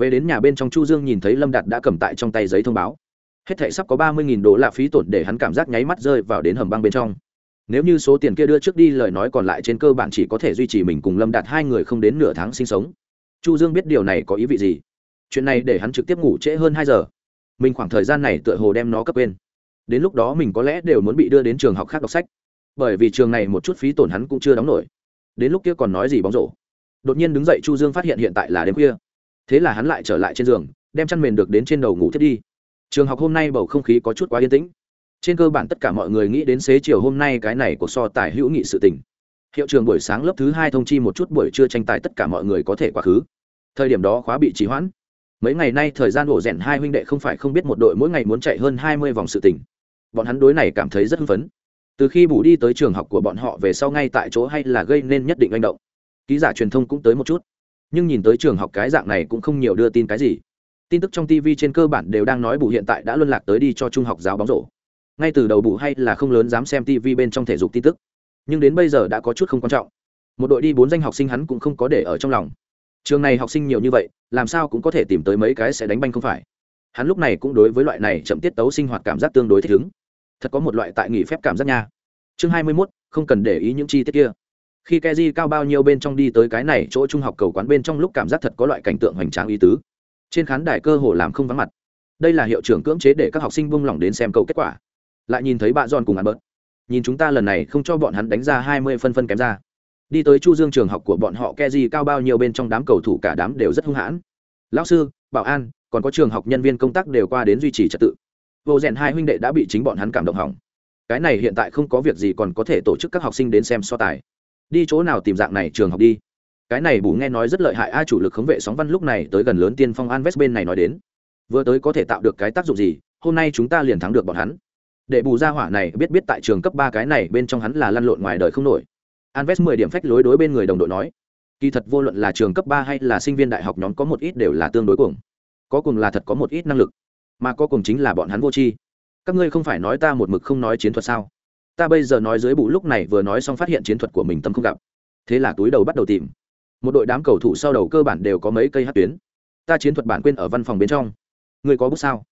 [SPEAKER 1] Về đến nhà bên trong chu dương nhìn thấy lâm đạt đã cầm tại trong tay giấy thông báo. Hết thể sắp có ba mươi đô la phí tổn để hắn cảm giác nháy mắt rơi vào đến hầm băng bên trong nếu như số tiền kia đưa trước đi, lời nói còn lại trên cơ bản chỉ có thể duy trì mình cùng lâm đạt hai người không đến nửa tháng sinh sống. Chu dương biết điều này có ý vị gì? Chuyện này để hắn trực tiếp ngủ trễ hơn hai giờ. Mình khoảng thời gian này tựa hồ đem nó cấp quên. Đến lúc đó mình có lẽ đều muốn bị đưa đến trường học khác đọc sách. Bởi vì trường này một chút phí tổn hắn cũng chưa đóng nổi. Đến lúc kia còn nói gì bóng rổ. Đột nhiên đứng dậy chu dương phát hiện hiện tại là đêm khuya. Thế là hắn lại trở lại trên giường, đem chăn mền được đến trên đầu ngủ thiết đi. Trường học hôm nay bầu không khí có chút quá yên tĩnh trên cơ bản tất cả mọi người nghĩ đến xế chiều hôm nay cái này của so tài hữu nghị sự tình. Hiệu trường buổi sáng lớp thứ hai thông chi một chút buổi trưa tranh tài tất cả mọi người có thể quá khứ. Thời điểm đó khóa bị trì hoãn. Mấy ngày nay thời gian ổ rèn hai huynh đệ không phải không biết một đội mỗi ngày muốn chạy hơn hai mươi vòng sự tình. Bọn hắn đối này cảm thấy rất hưng phấn. Từ khi bù đi tới trường học của bọn họ về sau ngay tại chỗ hay là gây nên nhất định manh động. Ký giả truyền thông cũng tới một chút. Nhưng nhìn tới trường học cái dạng này cũng không nhiều đưa tin cái gì. Tin tức trong tv trên cơ bản đều đang nói bù hiện tại đã luân lạc tới đi cho trung học giáo bóng rổ ngay từ đầu bù hay là không lớn dám xem tv bên trong thể dục tin tức. Nhưng đến bây giờ đã có chút không quan trọng. Một đội đi bốn danh học sinh hắn cũng không có để ở trong lòng. Trường này học sinh nhiều như vậy, làm sao cũng có thể tìm tới mấy cái sẽ đánh banh không phải. Hắn lúc này cũng đối với loại này chậm tiết tấu sinh hoạt cảm giác tương đối thích ứng. Thật có một loại tại nghỉ phép cảm giác nha. Chương hai mươi mốt, không cần để ý những chi tiết kia. Khi keji cao bao nhiêu bên trong đi tới cái này chỗ trung học cầu quán bên trong lúc cảm giác thật có loại cảnh tượng hoành tráng ý tứ. Trên khán đài cơ hồ làm không vắng mặt. Đây là hiệu trưởng cưỡng chế để các học sinh buông lỏng đến xem cầu kết quả lại nhìn thấy bạn giòn cùng ăn bớt nhìn chúng ta lần này không cho bọn hắn đánh ra hai mươi phân phân kém ra. Đi tới chu dương trường học của bọn họ, keji cao bao nhiêu bên trong đám cầu thủ cả đám đều rất hung hãn. Lão sư, bảo an, còn có trường học nhân viên công tác đều qua đến duy trì trật tự. Vô rèn hai huynh đệ đã bị chính bọn hắn cảm động hỏng. Cái này hiện tại không có việc gì còn có thể tổ chức các học sinh đến xem so tài. Đi chỗ nào tìm dạng này trường học đi. Cái này bù nghe nói rất lợi hại, ai chủ lực khống vệ sóng văn lúc này tới gần lớn tiên phong an vest bên này nói đến. Vừa tới có thể tạo được cái tác dụng gì, hôm nay chúng ta liền thắng được bọn hắn để bù ra hỏa này biết biết tại trường cấp ba cái này bên trong hắn là lăn lộn ngoài đời không nổi Anves 10 điểm phách lối đối bên người đồng đội nói. Kỳ thật vô luận là trường cấp ba hay là sinh viên đại học nhóm có một ít đều là tương đối cuồng. Có cuồng là thật có một ít năng lực, mà có cuồng chính là bọn hắn vô tri. Các ngươi không phải nói ta một mực không nói chiến thuật sao? Ta bây giờ nói dưới bụ lúc này vừa nói xong phát hiện chiến thuật của mình tâm không gặp. Thế là túi đầu bắt đầu tìm. Một đội đám cầu thủ sau đầu cơ bản đều có mấy cây hát tuyến. Ta chiến thuật bản quên ở văn phòng bên trong. Ngươi có bút sao?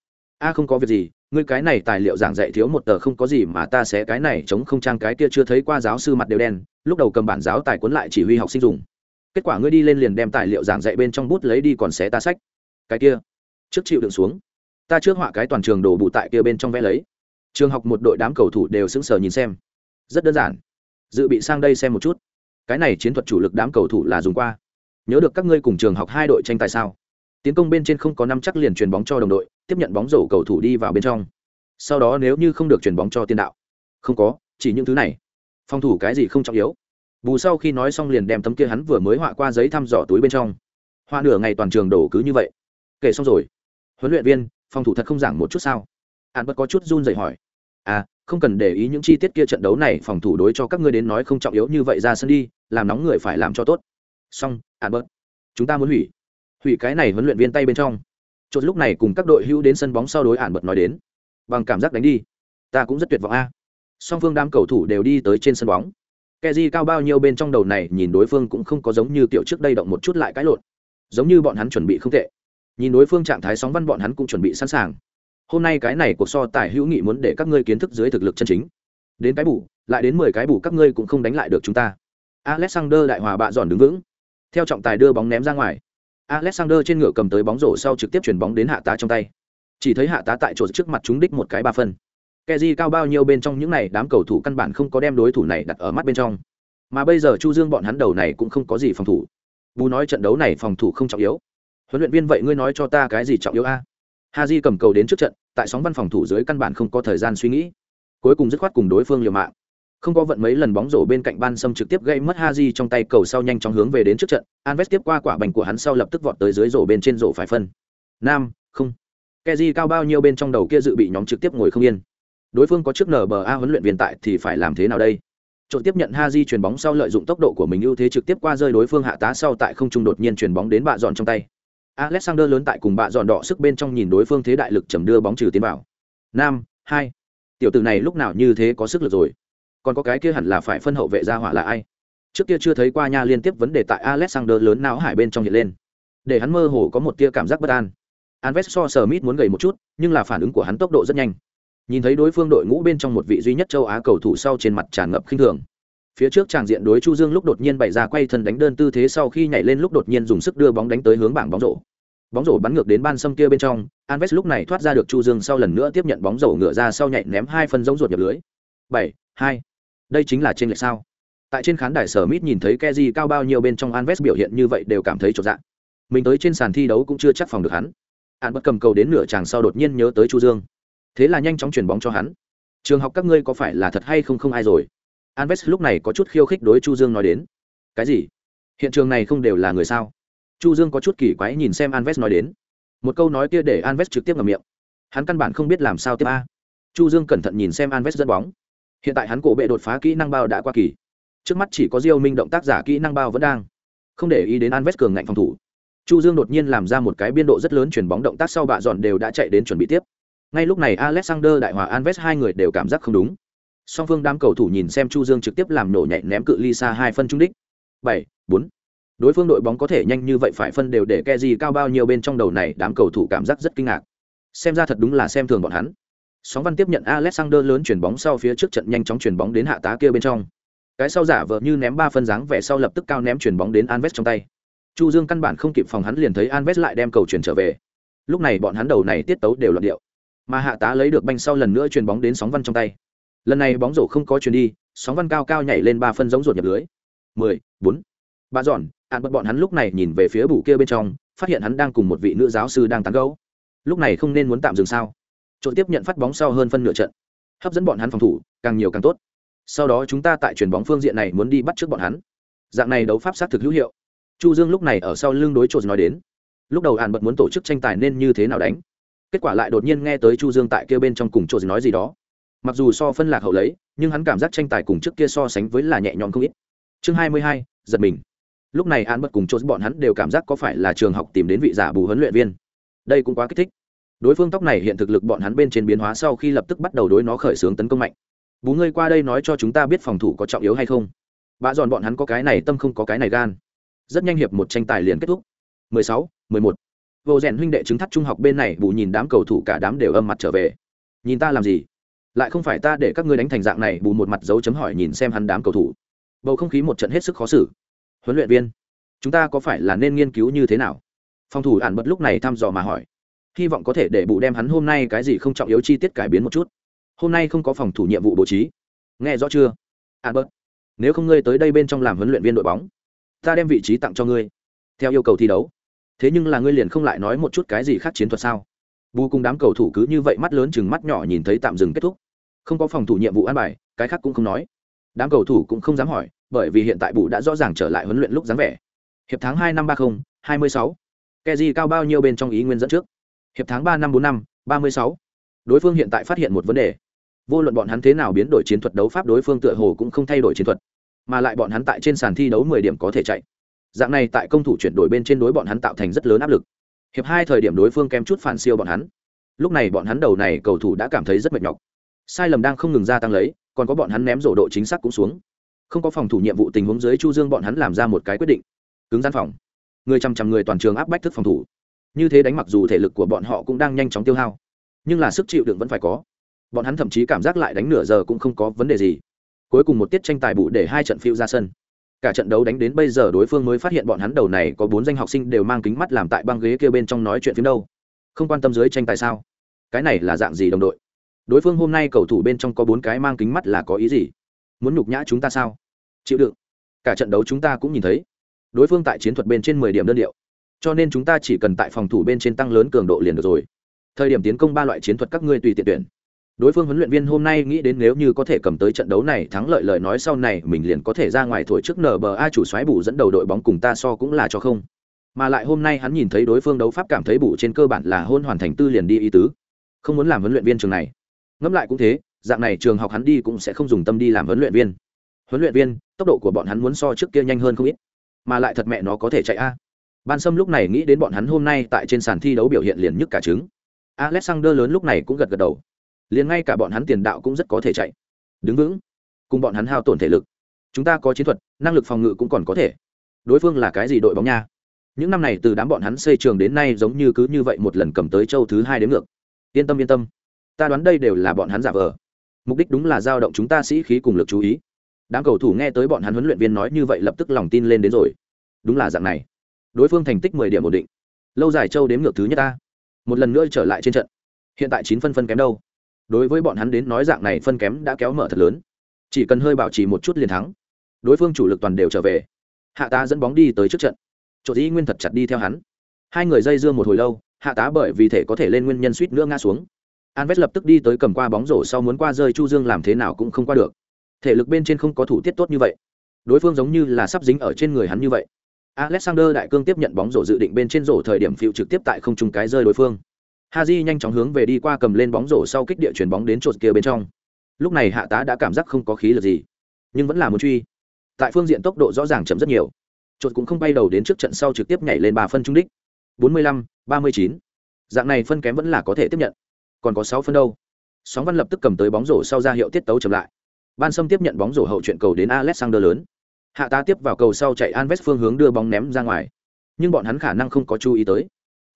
[SPEAKER 1] A không có việc gì, ngươi cái này tài liệu giảng dạy thiếu một tờ không có gì mà ta sẽ cái này chống không trang cái kia chưa thấy qua giáo sư mặt đều đen lúc đầu cầm bản giáo tài cuốn lại chỉ huy học sinh dùng. Kết quả ngươi đi lên liền đem tài liệu giảng dạy bên trong bút lấy đi còn xé ta sách. Cái kia trước chịu đựng xuống. Ta trước họa cái toàn trường đổ bụ tại kia bên trong vẽ lấy. Trường học một đội đám cầu thủ đều sững sờ nhìn xem. Rất đơn giản. Dự bị sang đây xem một chút. Cái này chiến thuật chủ lực đám cầu thủ là dùng qua. Nhớ được các ngươi cùng trường học hai đội tranh tài sao? Tiến công bên trên không có năm chắc liền truyền bóng cho đồng đội tiếp nhận bóng rổ cầu thủ đi vào bên trong. Sau đó nếu như không được chuyển bóng cho tiền đạo. Không có, chỉ những thứ này. Phòng thủ cái gì không trọng yếu. Bù sau khi nói xong liền đem tấm kia hắn vừa mới họa qua giấy thăm dò túi bên trong. Họa nửa ngày toàn trường đổ cứ như vậy. Kể xong rồi. Huấn luyện viên, phòng thủ thật không giảng một chút sao? Hắn bất có chút run rẩy hỏi. À không cần để ý những chi tiết kia trận đấu này, phòng thủ đối cho các ngươi đến nói không trọng yếu như vậy ra sân đi, làm nóng người phải làm cho tốt. Xong hắn bớt chúng ta muốn hủy. Hủy cái này huấn luyện viên tay bên trong chốt lúc này cùng các đội hữu đến sân bóng sau đối ản bật nói đến. Bằng cảm giác đánh đi. Ta cũng rất tuyệt vọng a. Song phương đám cầu thủ đều đi tới trên sân bóng. Keji cao bao nhiêu bên trong đầu này nhìn đối phương cũng không có giống như kiểu trước đây động một chút lại cãi lộn. Giống như bọn hắn chuẩn bị không tệ. Nhìn đối phương trạng thái sóng văn bọn hắn cũng chuẩn bị sẵn sàng. Hôm nay cái này cuộc so tài hữu nghị muốn để các ngươi kiến thức dưới thực lực chân chính. Đến cái bù, lại đến mười cái bù các ngươi cũng không đánh lại được chúng ta. Alexander đại hòa bạ giòn đứng vững. Theo trọng tài đưa bóng ném ra ngoài alexander trên ngựa cầm tới bóng rổ sau trực tiếp chuyển bóng đến hạ tá trong tay chỉ thấy hạ tá tại chỗ trước mặt chúng đích một cái ba phân Keji cao bao nhiêu bên trong những này đám cầu thủ căn bản không có đem đối thủ này đặt ở mắt bên trong. Mà bây giờ Chu Dương bọn hắn đầu này cũng không có gì phòng thủ. Bù nói trận đấu này phòng thủ không trọng yếu. Huấn luyện viên vậy ngươi nói cho ta cái gì trọng yếu a? Haji cầm cầu đến trước trận, tại sóng văn phòng thủ dưới căn bản không có thời gian suy nghĩ. Cuối cùng dứt khoát cùng đối phương liều mạng. Không có vận mấy lần bóng rổ bên cạnh ban sâm trực tiếp gây mất Haji trong tay cầu sau nhanh chóng hướng về đến trước trận, Anves tiếp qua quả bành của hắn sau lập tức vọt tới dưới rổ bên trên rổ phải phân. Nam, không. Keji cao bao nhiêu bên trong đầu kia dự bị nhóm trực tiếp ngồi không yên. Đối phương có trước nba huấn luyện viên tại thì phải làm thế nào đây? Trộn tiếp nhận Haji di chuyền bóng sau lợi dụng tốc độ của mình ưu thế trực tiếp qua rơi đối phương hạ tá sau tại không trung đột nhiên chuyền bóng đến bạ dọn trong tay. Alexander lớn tại cùng bạ dọn đỏ sức bên trong nhìn đối phương thế đại lực chầm đưa bóng trừ tiến vào. Nam hai. Tiểu tử này lúc nào như thế có sức lực rồi? Còn có cái kia hẳn là phải phân hậu vệ ra hỏa là ai? Trước kia chưa thấy qua nha liên tiếp vấn đề tại alexander lớn não hải bên trong hiện lên. Để hắn mơ hồ có một tia cảm giác bất an. Alves so Smith muốn gầy một chút, nhưng là phản ứng của hắn tốc độ rất nhanh. Nhìn thấy đối phương đội ngũ bên trong một vị duy nhất châu á cầu thủ sau trên mặt tràn ngập khinh thường. Phía trước tràng diện đối chu dương lúc đột nhiên bày ra quay thân đánh đơn tư thế sau khi nhảy lên lúc đột nhiên dùng sức đưa bóng đánh tới hướng bảng bóng rổ. Bóng rổ bắn ngược đến ban sâm kia bên trong Alves lúc này thoát ra được chu dương sau lần nữa tiếp nhận bóng rổ ngựa ra sau nhảy ném hai phân giống ruột nhập lưới. Bảy hai đây chính là trên lệch sao? Tại trên khán đài sở mít nhìn thấy Keji cao bao nhiêu bên trong Anves biểu hiện như vậy đều cảm thấy chột dạ. Mình tới trên sàn thi đấu cũng chưa chắc phòng được hắn. Hắn bất cầm cầu đến nửa chàng sau đột nhiên nhớ tới chu dương. Thế là nhanh chóng chuyển bóng cho hắn. Trường học các ngươi có phải là thật hay không không ai rồi? Anves lúc này có chút khiêu khích đối chu dương nói đến. Cái gì? Hiện trường này không đều là người sao? Chu dương có chút kỳ quái nhìn xem Anves nói đến. Một câu nói kia để Anves trực tiếp ngầm miệng. Hắn căn bản không biết làm sao tiếp a. Chu dương cẩn thận nhìn xem Anves dẫn bóng hiện tại hắn cổ bệ đột phá kỹ năng bao đã qua kỳ. Trước mắt chỉ có diêu minh động tác giả kỹ năng bao vẫn đang. Không để ý đến alves cường ngạnh phòng thủ. Chu dương đột nhiên làm ra một cái biên độ rất lớn chuyển bóng động tác sau bạ dọn đều đã chạy đến chuẩn bị tiếp. Ngay lúc này alexander, đại hòa alves hai người đều cảm giác không đúng. Song phương đám cầu thủ nhìn xem chu dương trực tiếp làm nổ nhảy ném cự ly xa hai phân trung đích. Bảy, bốn. Đối phương đội bóng có thể nhanh như vậy phải phân đều để ke gì cao bao nhiêu bên trong đầu này, đám cầu thủ cảm giác rất kinh ngạc. Xem ra thật đúng là xem thường bọn hắn sóng văn tiếp nhận alexander lớn chuyển bóng sau phía trước trận nhanh chóng chuyển bóng đến hạ tá kia bên trong. Cái sau giả vờ như ném ba phân dáng vẻ sau lập tức cao ném chuyển bóng đến anves trong tay. Chu dương căn bản không kịp phòng hắn liền thấy anves lại đem cầu chuyển trở về. Lúc này bọn hắn đầu này tiết tấu đều loạn điệu. Mà hạ tá lấy được banh sau lần nữa chuyền bóng đến sóng văn trong tay. Lần này bóng rổ không có chuyền đi, sóng văn cao cao nhảy lên ba phân giống ruột nhập lưới. Mười, bốn. Ba dọn, ạn bật bọn hắn lúc này nhìn về phía bù kia bên trong, phát hiện hắn đang cùng một vị nữ giáo sư đang tán gấu lúc này không nên muốn tạm dừng sao? Trộn tiếp nhận phát bóng sau hơn phân nửa trận. Hấp dẫn bọn hắn phòng thủ càng nhiều càng tốt. Sau đó chúng ta tại chuyền bóng phương diện này muốn đi bắt trước bọn hắn. Dạng này đấu pháp xác thực hữu hiệu. Chu dương lúc này ở sau lưng đối trộn nói đến. Lúc đầu hàn bật muốn tổ chức tranh tài nên như thế nào đánh? Kết quả lại đột nhiên nghe tới chu dương tại kia bên trong cùng trộn nói gì đó. Mặc dù so phân lạc hậu lấy nhưng hắn cảm giác tranh tài cùng trước kia so sánh với là nhẹ nhõm không ít. Chương hai mươi hai, giật mình. Lúc này an bất cùng chốt bọn hắn đều cảm giác có phải là trường học tìm đến vị giả bù huấn luyện viên. Đây cũng quá kích thích đối phương tóc này hiện thực lực bọn hắn bên trên biến hóa sau khi lập tức bắt đầu đối nó khởi xướng tấn công mạnh. Bú ngươi qua đây nói cho chúng ta biết phòng thủ có trọng yếu hay không. Bạ dọn bọn hắn có cái này tâm không có cái này gan. Rất nhanh hiệp một tranh tài liền kết thúc. 16, 11. vô rèn huynh đệ chứng thắt trung học bên này bù nhìn đám cầu thủ cả đám đều âm mặt trở về. Nhìn ta làm gì? Lại không phải ta để các ngươi đánh thành dạng này bù một mặt dấu chấm hỏi nhìn xem hắn đám cầu thủ. Bầu không khí một trận hết sức khó xử. Huấn luyện viên chúng ta có phải là nên nghiên cứu như thế nào? Phòng thủ ản bật lúc này thăm dò mà hỏi hy vọng có thể để bù đem hắn hôm nay cái gì không trọng yếu chi tiết cải biến một chút. Hôm nay không có phòng thủ nhiệm vụ bố trí. Nghe rõ chưa? Albert, nếu không ngươi tới đây bên trong làm huấn luyện viên đội bóng, ta đem vị trí tặng cho ngươi, theo yêu cầu thi đấu. Thế nhưng là ngươi liền không lại nói một chút cái gì khác chiến thuật sao? Bù cùng đám cầu thủ cứ như vậy mắt lớn chừng mắt nhỏ nhìn thấy tạm dừng kết thúc. Không có phòng thủ nhiệm vụ an bài, cái khác cũng không nói. Đám cầu thủ cũng không dám hỏi, bởi vì hiện tại bù đã rõ ràng trở lại huấn luyện lúc dáng vẻ. Hiệp tháng hai năm ba mươi hai mươi sáu. Keji cao bao nhiêu bên trong ý nguyên dẫn trước? Hiệp tháng ba năm bốn năm, ba mươi sáu. Đối phương hiện tại phát hiện một vấn đề. Vô luận bọn hắn thế nào biến đổi chiến thuật đấu pháp, đối phương tựa hồ cũng không thay đổi chiến thuật. Mà lại bọn hắn tại trên sàn thi đấu mười điểm có thể chạy. Dạng này tại công thủ chuyển đổi bên trên đối bọn hắn tạo thành rất lớn áp lực. Hiệp hai thời điểm đối phương kém chút phản siêu bọn hắn. Lúc này bọn hắn đầu này cầu thủ đã cảm thấy rất mệt nhọc. Sai lầm đang không ngừng gia tăng lấy, còn có bọn hắn ném rổ độ chính xác cũng xuống. Không có phòng thủ nhiệm vụ tình huống dưới chu dương bọn hắn làm ra một cái quyết định. Cứng gian phòng. Người chăm chăm người toàn trường áp bách thức phòng thủ như thế đánh mặc dù thể lực của bọn họ cũng đang nhanh chóng tiêu hao, nhưng là sức chịu đựng vẫn phải có. Bọn hắn thậm chí cảm giác lại đánh nửa giờ cũng không có vấn đề gì. Cuối cùng một tiết tranh tài bụ để hai trận phiêu ra sân. Cả trận đấu đánh đến bây giờ đối phương mới phát hiện bọn hắn đầu này có bốn danh học sinh đều mang kính mắt làm tại băng ghế kia bên trong nói chuyện phiếm đâu. Không quan tâm dưới tranh tài sao? Cái này là dạng gì đồng đội? Đối phương hôm nay cầu thủ bên trong có bốn cái mang kính mắt là có ý gì? Muốn nhục nhã chúng ta sao? Chịu đựng. Cả trận đấu chúng ta cũng nhìn thấy. Đối phương tại chiến thuật bên trên mười điểm đơn điệu cho nên chúng ta chỉ cần tại phòng thủ bên trên tăng lớn cường độ liền được rồi. Thời điểm tiến công ba loại chiến thuật các ngươi tùy tiện tuyển. Đối phương huấn luyện viên hôm nay nghĩ đến nếu như có thể cầm tới trận đấu này thắng lợi lời nói sau này, mình liền có thể ra ngoài thổi trước nở bờ a chủ xoáy bù dẫn đầu đội bóng cùng ta so cũng là cho không. Mà lại hôm nay hắn nhìn thấy đối phương đấu pháp cảm thấy bù trên cơ bản là hôn hoàn thành tư liền đi ý tứ. Không muốn làm huấn luyện viên trường này. Ngẫm lại cũng thế, dạng này trường học hắn đi cũng sẽ không dùng tâm đi làm huấn luyện viên. Huấn luyện viên, tốc độ của bọn hắn muốn so trước kia nhanh hơn không ít. Mà lại thật mẹ nó có thể chạy a ban sâm lúc này nghĩ đến bọn hắn hôm nay tại trên sàn thi đấu biểu hiện liền nhức cả trứng. Alexander lớn lúc này cũng gật gật đầu. Liền ngay cả bọn hắn tiền đạo cũng rất có thể chạy. Đứng vững. Cùng bọn hắn hao tổn thể lực. Chúng ta có chiến thuật, năng lực phòng ngự cũng còn có thể. Đối phương là cái gì đội bóng nha? Những năm này từ đám bọn hắn xây trường đến nay giống như cứ như vậy một lần cầm tới châu thứ hai đến ngược. Yên tâm yên tâm. Ta đoán đây đều là bọn hắn giả vờ. Mục đích đúng là giao động chúng ta sĩ khí cùng lực chú ý. Đám cầu thủ nghe tới bọn hắn huấn luyện viên nói như vậy lập tức lòng tin lên đến rồi. Đúng là dạng này đối phương thành tích mười điểm ổn định. Lâu dài châu đếm ngược thứ nhất ta một lần nữa trở lại trên trận. Hiện tại chín phân phân kém đâu? Đối với bọn hắn đến nói dạng này phân kém đã kéo mở thật lớn. Chỉ cần hơi bảo trì một chút liền thắng. Đối phương chủ lực toàn đều trở về. Hạ tá dẫn bóng đi tới trước trận. Chỗ dĩ nguyên thật chặt đi theo hắn. Hai người dây dưa một hồi lâu, hạ tá bởi vì thể có thể lên nguyên nhân suýt nữa ngã xuống. Alves lập tức đi tới cầm qua bóng rổ sau muốn qua rơi Chu Dương làm thế nào cũng không qua được. Thể lực bên trên không có thủ tiết tốt như vậy. Đối phương giống như là sắp dính ở trên người hắn như vậy. Alexander đại cương tiếp nhận bóng rổ dự định bên trên rổ thời điểm phiêu trực tiếp tại không trung cái rơi đối phương. Haji nhanh chóng hướng về đi qua cầm lên bóng rổ sau kích địa chuyển bóng đến chột kia bên trong. Lúc này hạ tá đã cảm giác không có khí lực gì, nhưng vẫn là muốn truy. Tại phương diện tốc độ rõ ràng chậm rất nhiều. Chột cũng không bay đầu đến trước trận sau trực tiếp nhảy lên 3 phân trung đích. 45, 39. Dạng này phân kém vẫn là có thể tiếp nhận còn có sáu phân đâu sóng văn lập tức cầm tới bóng rổ sau ra hiệu tiết tấu chậm lại ban sâm tiếp nhận bóng rổ hậu chuyện cầu đến alexander lớn hạ tá tiếp vào cầu sau chạy alves phương hướng đưa bóng ném ra ngoài. Nhưng bọn hắn khả năng không có chú ý tới.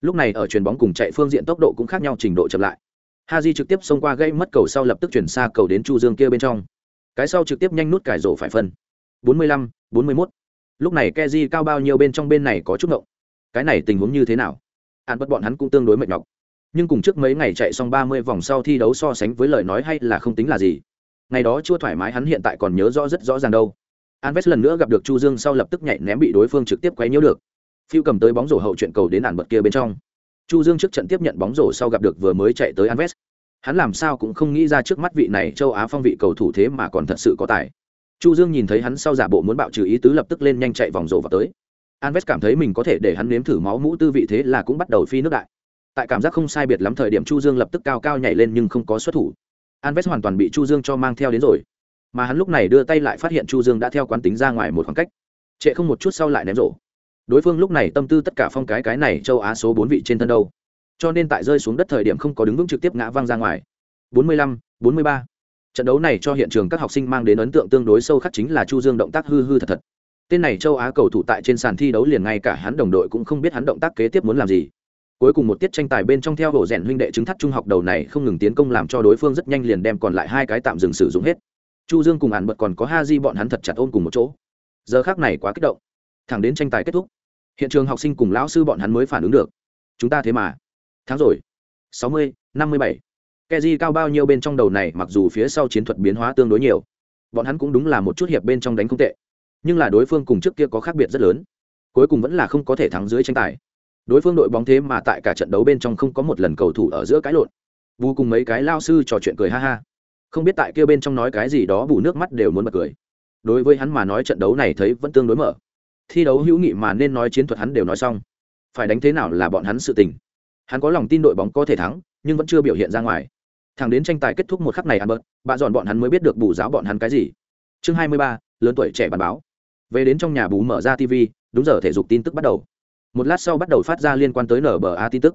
[SPEAKER 1] Lúc này ở chuyền bóng cùng chạy phương diện tốc độ cũng khác nhau trình độ chậm lại. Ha haji trực tiếp xông qua gây mất cầu sau lập tức chuyển xa cầu đến chu dương kia bên trong. Cái sau trực tiếp nhanh nút cải rổ phải phân. 45, 41. lúc này keji cao bao nhiêu bên trong bên này có chút ngộng. Cái này tình huống như thế nào? Hạn bất bọn hắn cũng tương đối mệt nhọc. Nhưng cùng trước mấy ngày chạy xong 30 vòng sau thi đấu so sánh với lời nói hay là không tính là gì. Ngày đó chưa thoải mái hắn hiện tại còn nhớ rõ rất rõ ràng đâu. Anves lần nữa gặp được Chu Dương sau lập tức nhảy ném bị đối phương trực tiếp quấy nhiễu được. Phiu cầm tới bóng rổ hậu chuyện cầu đến ản bật kia bên trong. Chu Dương trước trận tiếp nhận bóng rổ sau gặp được vừa mới chạy tới Anves, Hắn làm sao cũng không nghĩ ra trước mắt vị này châu Á phong vị cầu thủ thế mà còn thật sự có tài. Chu Dương nhìn thấy hắn sau giả bộ muốn bạo trừ ý tứ lập tức lên nhanh chạy vòng rổ vào tới. Anves cảm thấy mình có thể để hắn nếm thử máu mũ tư vị thế là cũng bắt đầu phi nước đại. Tại cảm giác không sai biệt lắm thời điểm Chu Dương lập tức cao cao nhảy lên nhưng không có xuất thủ. Anves hoàn toàn bị Chu Dương cho mang theo đến rồi mà hắn lúc này đưa tay lại phát hiện chu dương đã theo quán tính ra ngoài một khoảng cách. Trệ không một chút sau lại ném rổ. Đối phương lúc này tâm tư tất cả phong cái cái này châu á số bốn vị trên thân đâu. Cho nên tại rơi xuống đất thời điểm không có đứng vững trực tiếp ngã văng ra ngoài. 45, 43. trận đấu này cho hiện trường các học sinh mang đến ấn tượng tương đối sâu khắc chính là chu dương động tác hư hư thật thật. Tên này châu á cầu thủ tại trên sàn thi đấu liền ngay cả hắn đồng đội cũng không biết hắn động tác kế tiếp muốn làm gì. Cuối cùng một tiết tranh tài bên trong theo hồ rèn huynh đệ chứng thắt trung học đầu này không ngừng tiến công làm cho đối phương rất nhanh liền đem còn lại hai cái tạm dừng sử dụng hết chu dương cùng ản bật còn có ha di bọn hắn thật chặt ôm cùng một chỗ. Giờ khác này quá kích động. Thẳng đến tranh tài kết thúc, hiện trường học sinh cùng lão sư bọn hắn mới phản ứng được. Chúng ta thế mà. Thắng rồi. sáu mươi, năm mươi bảy. Keji cao bao nhiêu bên trong đầu này mặc dù phía sau chiến thuật biến hóa tương đối nhiều, bọn hắn cũng đúng là một chút hiệp bên trong đánh không tệ. Nhưng là đối phương cùng trước kia có khác biệt rất lớn. Cuối cùng vẫn là không có thể thắng dưới tranh tài. Đối phương đội bóng thế mà tại cả trận đấu bên trong không có một lần cầu thủ ở giữa cái lộn. Vu cùng mấy cái lao sư trò chuyện cười ha ha không biết tại kia bên trong nói cái gì đó bù nước mắt đều muốn bật cười. Đối với hắn mà nói trận đấu này thấy vẫn tương đối mở. Thi đấu hữu nghị mà nên nói chiến thuật hắn đều nói xong. Phải đánh thế nào là bọn hắn sự tình. Hắn có lòng tin đội bóng có thể thắng, nhưng vẫn chưa biểu hiện ra ngoài. Thẳng đến tranh tài kết thúc một khắc này ăn bớt bà dọn bọn hắn mới biết được bù giáo bọn hắn cái gì. Chương hai mươi ba, lớn tuổi trẻ bàn báo. Về đến trong nhà bù mở ra tv đúng giờ thể dục tin tức bắt đầu. Một lát sau bắt đầu phát ra liên quan tới nba tin tức.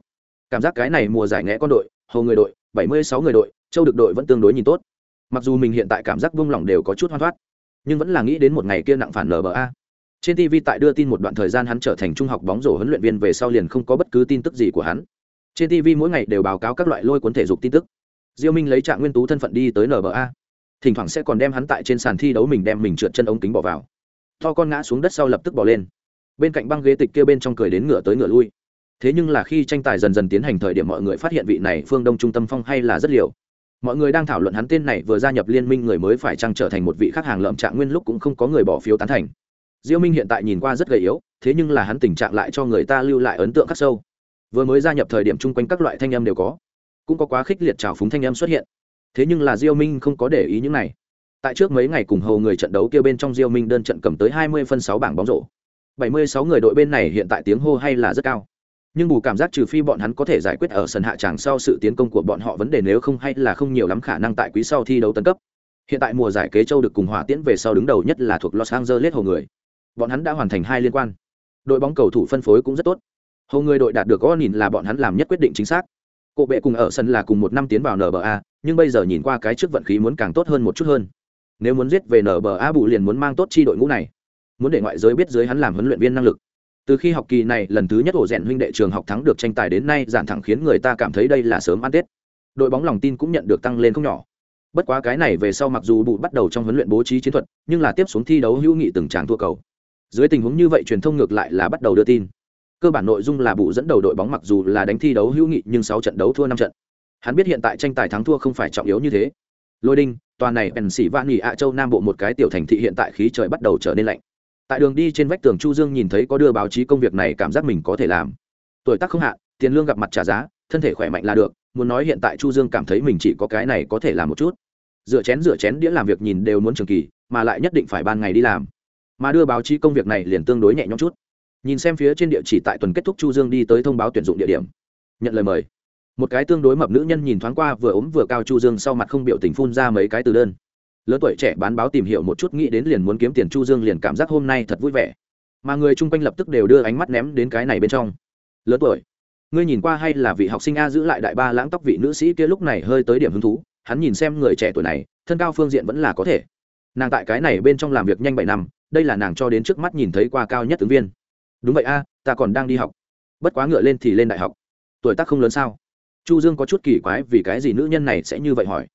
[SPEAKER 1] Cảm giác cái này mùa giải nghẽ con đội, hầu người đội bảy mươi sáu người đội, châu được đội vẫn tương đối nhìn tốt. Mặc dù mình hiện tại cảm giác vung lòng đều có chút hoan thoát, nhưng vẫn là nghĩ đến một ngày kia nặng phản nba trên tv tại đưa tin một đoạn thời gian hắn trở thành trung học bóng rổ huấn luyện viên về sau liền không có bất cứ tin tức gì của hắn. Trên tv mỗi ngày đều báo cáo các loại lôi cuốn thể dục tin tức. Diêu minh lấy trạng nguyên tú thân phận đi tới nba thỉnh thoảng sẽ còn đem hắn tại trên sàn thi đấu mình đem mình trượt chân ống kính bỏ vào. To con ngã xuống đất sau lập tức bỏ lên. Bên cạnh băng ghế tịch kia bên trong cười đến ngửa tới ngửa lui thế nhưng là khi tranh tài dần dần tiến hành thời điểm mọi người phát hiện vị này phương đông trung tâm phong hay là rất liều. Mọi người đang thảo luận hắn tên này vừa gia nhập liên minh người mới phải chăng trở thành một vị khách hàng lợm trạng nguyên lúc cũng không có người bỏ phiếu tán thành. Diêu minh hiện tại nhìn qua rất gầy yếu, thế nhưng là hắn tình trạng lại cho người ta lưu lại ấn tượng khắc sâu. Vừa mới gia nhập thời điểm chung quanh các loại thanh âm đều có. Cũng có quá khích liệt trào phúng thanh âm xuất hiện. Thế nhưng là diêu minh không có để ý những này. Tại trước mấy ngày cùng hầu người trận đấu kia bên trong diêu minh đơn trận cầm tới 20 phân 6 bảng bóng rổ. 76 người đội bên này hiện tại tiếng hô hay là rất cao nhưng bù cảm giác trừ phi bọn hắn có thể giải quyết ở sân hạ tràng sau sự tiến công của bọn họ vấn đề nếu không hay là không nhiều lắm khả năng tại quý sau thi đấu tấn cấp. Hiện tại mùa giải kế châu được cùng hỏa tiễn về sau đứng đầu nhất là thuộc los angeles hồ người. Bọn hắn đã hoàn thành hai liên quan. Đội bóng cầu thủ phân phối cũng rất tốt. Hồ người đội đạt được có nhìn là bọn hắn làm nhất quyết định chính xác. Cộ bệ cùng ở sân là cùng một năm tiến vào nba nhưng bây giờ nhìn qua cái trước vận khí muốn càng tốt hơn một chút hơn. Nếu muốn giết về nba bù liền muốn mang tốt chi đội ngũ này. Muốn để ngoại giới biết dưới hắn làm huấn luyện viên năng lực từ khi học kỳ này, lần thứ nhất ổ rèn huynh đệ trường học thắng được tranh tài đến nay, giản thẳng khiến người ta cảm thấy đây là sớm ăn tết. Đội bóng lòng tin cũng nhận được tăng lên không nhỏ. Bất quá cái này về sau mặc dù bụ bắt đầu trong huấn luyện bố trí chiến thuật, nhưng là tiếp xuống thi đấu hữu nghị từng tràng thua cầu. Dưới tình huống như vậy, truyền thông ngược lại là bắt đầu đưa tin. Cơ bản nội dung là bụ dẫn đầu đội bóng mặc dù là đánh thi đấu hữu nghị, nhưng sáu trận đấu thua năm trận. Hắn biết hiện tại tranh tài thắng thua không phải trọng yếu như thế. Lôi đinh toàn này bèn xỉ van nghỉ ạ châu nam bộ một cái tiểu thành thị hiện tại khí trời bắt đầu trở nên lạnh tại đường đi trên vách tường chu dương nhìn thấy có đưa báo chí công việc này, cảm giác mình có thể làm. Tuổi tác không hạ, tiền lương gặp mặt trả giá, thân thể khỏe mạnh là được, muốn nói hiện tại chu dương cảm thấy mình chỉ có cái này có thể làm một chút. Rửa chén rửa chén đĩa làm việc nhìn đều muốn trường kỳ, mà lại nhất định phải ban ngày đi làm. Mà đưa báo chí công việc này liền tương đối nhẹ nhõm chút. Nhìn xem phía trên địa chỉ tại tuần kết thúc chu dương đi tới thông báo tuyển dụng địa điểm. Nhận lời mời. Một cái tương đối mập nữ nhân nhìn thoáng qua vừa ốm vừa cao chu dương sau mặt không biểu tình phun ra mấy cái từ đơn lớn tuổi trẻ bán báo tìm hiểu một chút, nghĩ đến liền muốn kiếm tiền, chu dương liền cảm giác hôm nay thật vui vẻ. Mà người chung quanh lập tức đều đưa ánh mắt ném đến cái này bên trong. Lớn tuổi, ngươi nhìn qua hay là vị học sinh a giữ lại đại ba lãng tóc vị nữ sĩ kia lúc này hơi tới điểm hứng thú, hắn nhìn xem người trẻ tuổi này, thân cao phương diện vẫn là có thể. Nàng tại cái này bên trong làm việc nhanh bảy năm, đây là nàng cho đến trước mắt nhìn thấy qua cao nhất ứng viên. Đúng vậy a, ta còn đang đi học. Bất quá ngựa lên thì lên đại học. Tuổi tác không lớn sao? Chu dương có chút kỳ quái vì cái gì nữ nhân này sẽ như vậy hỏi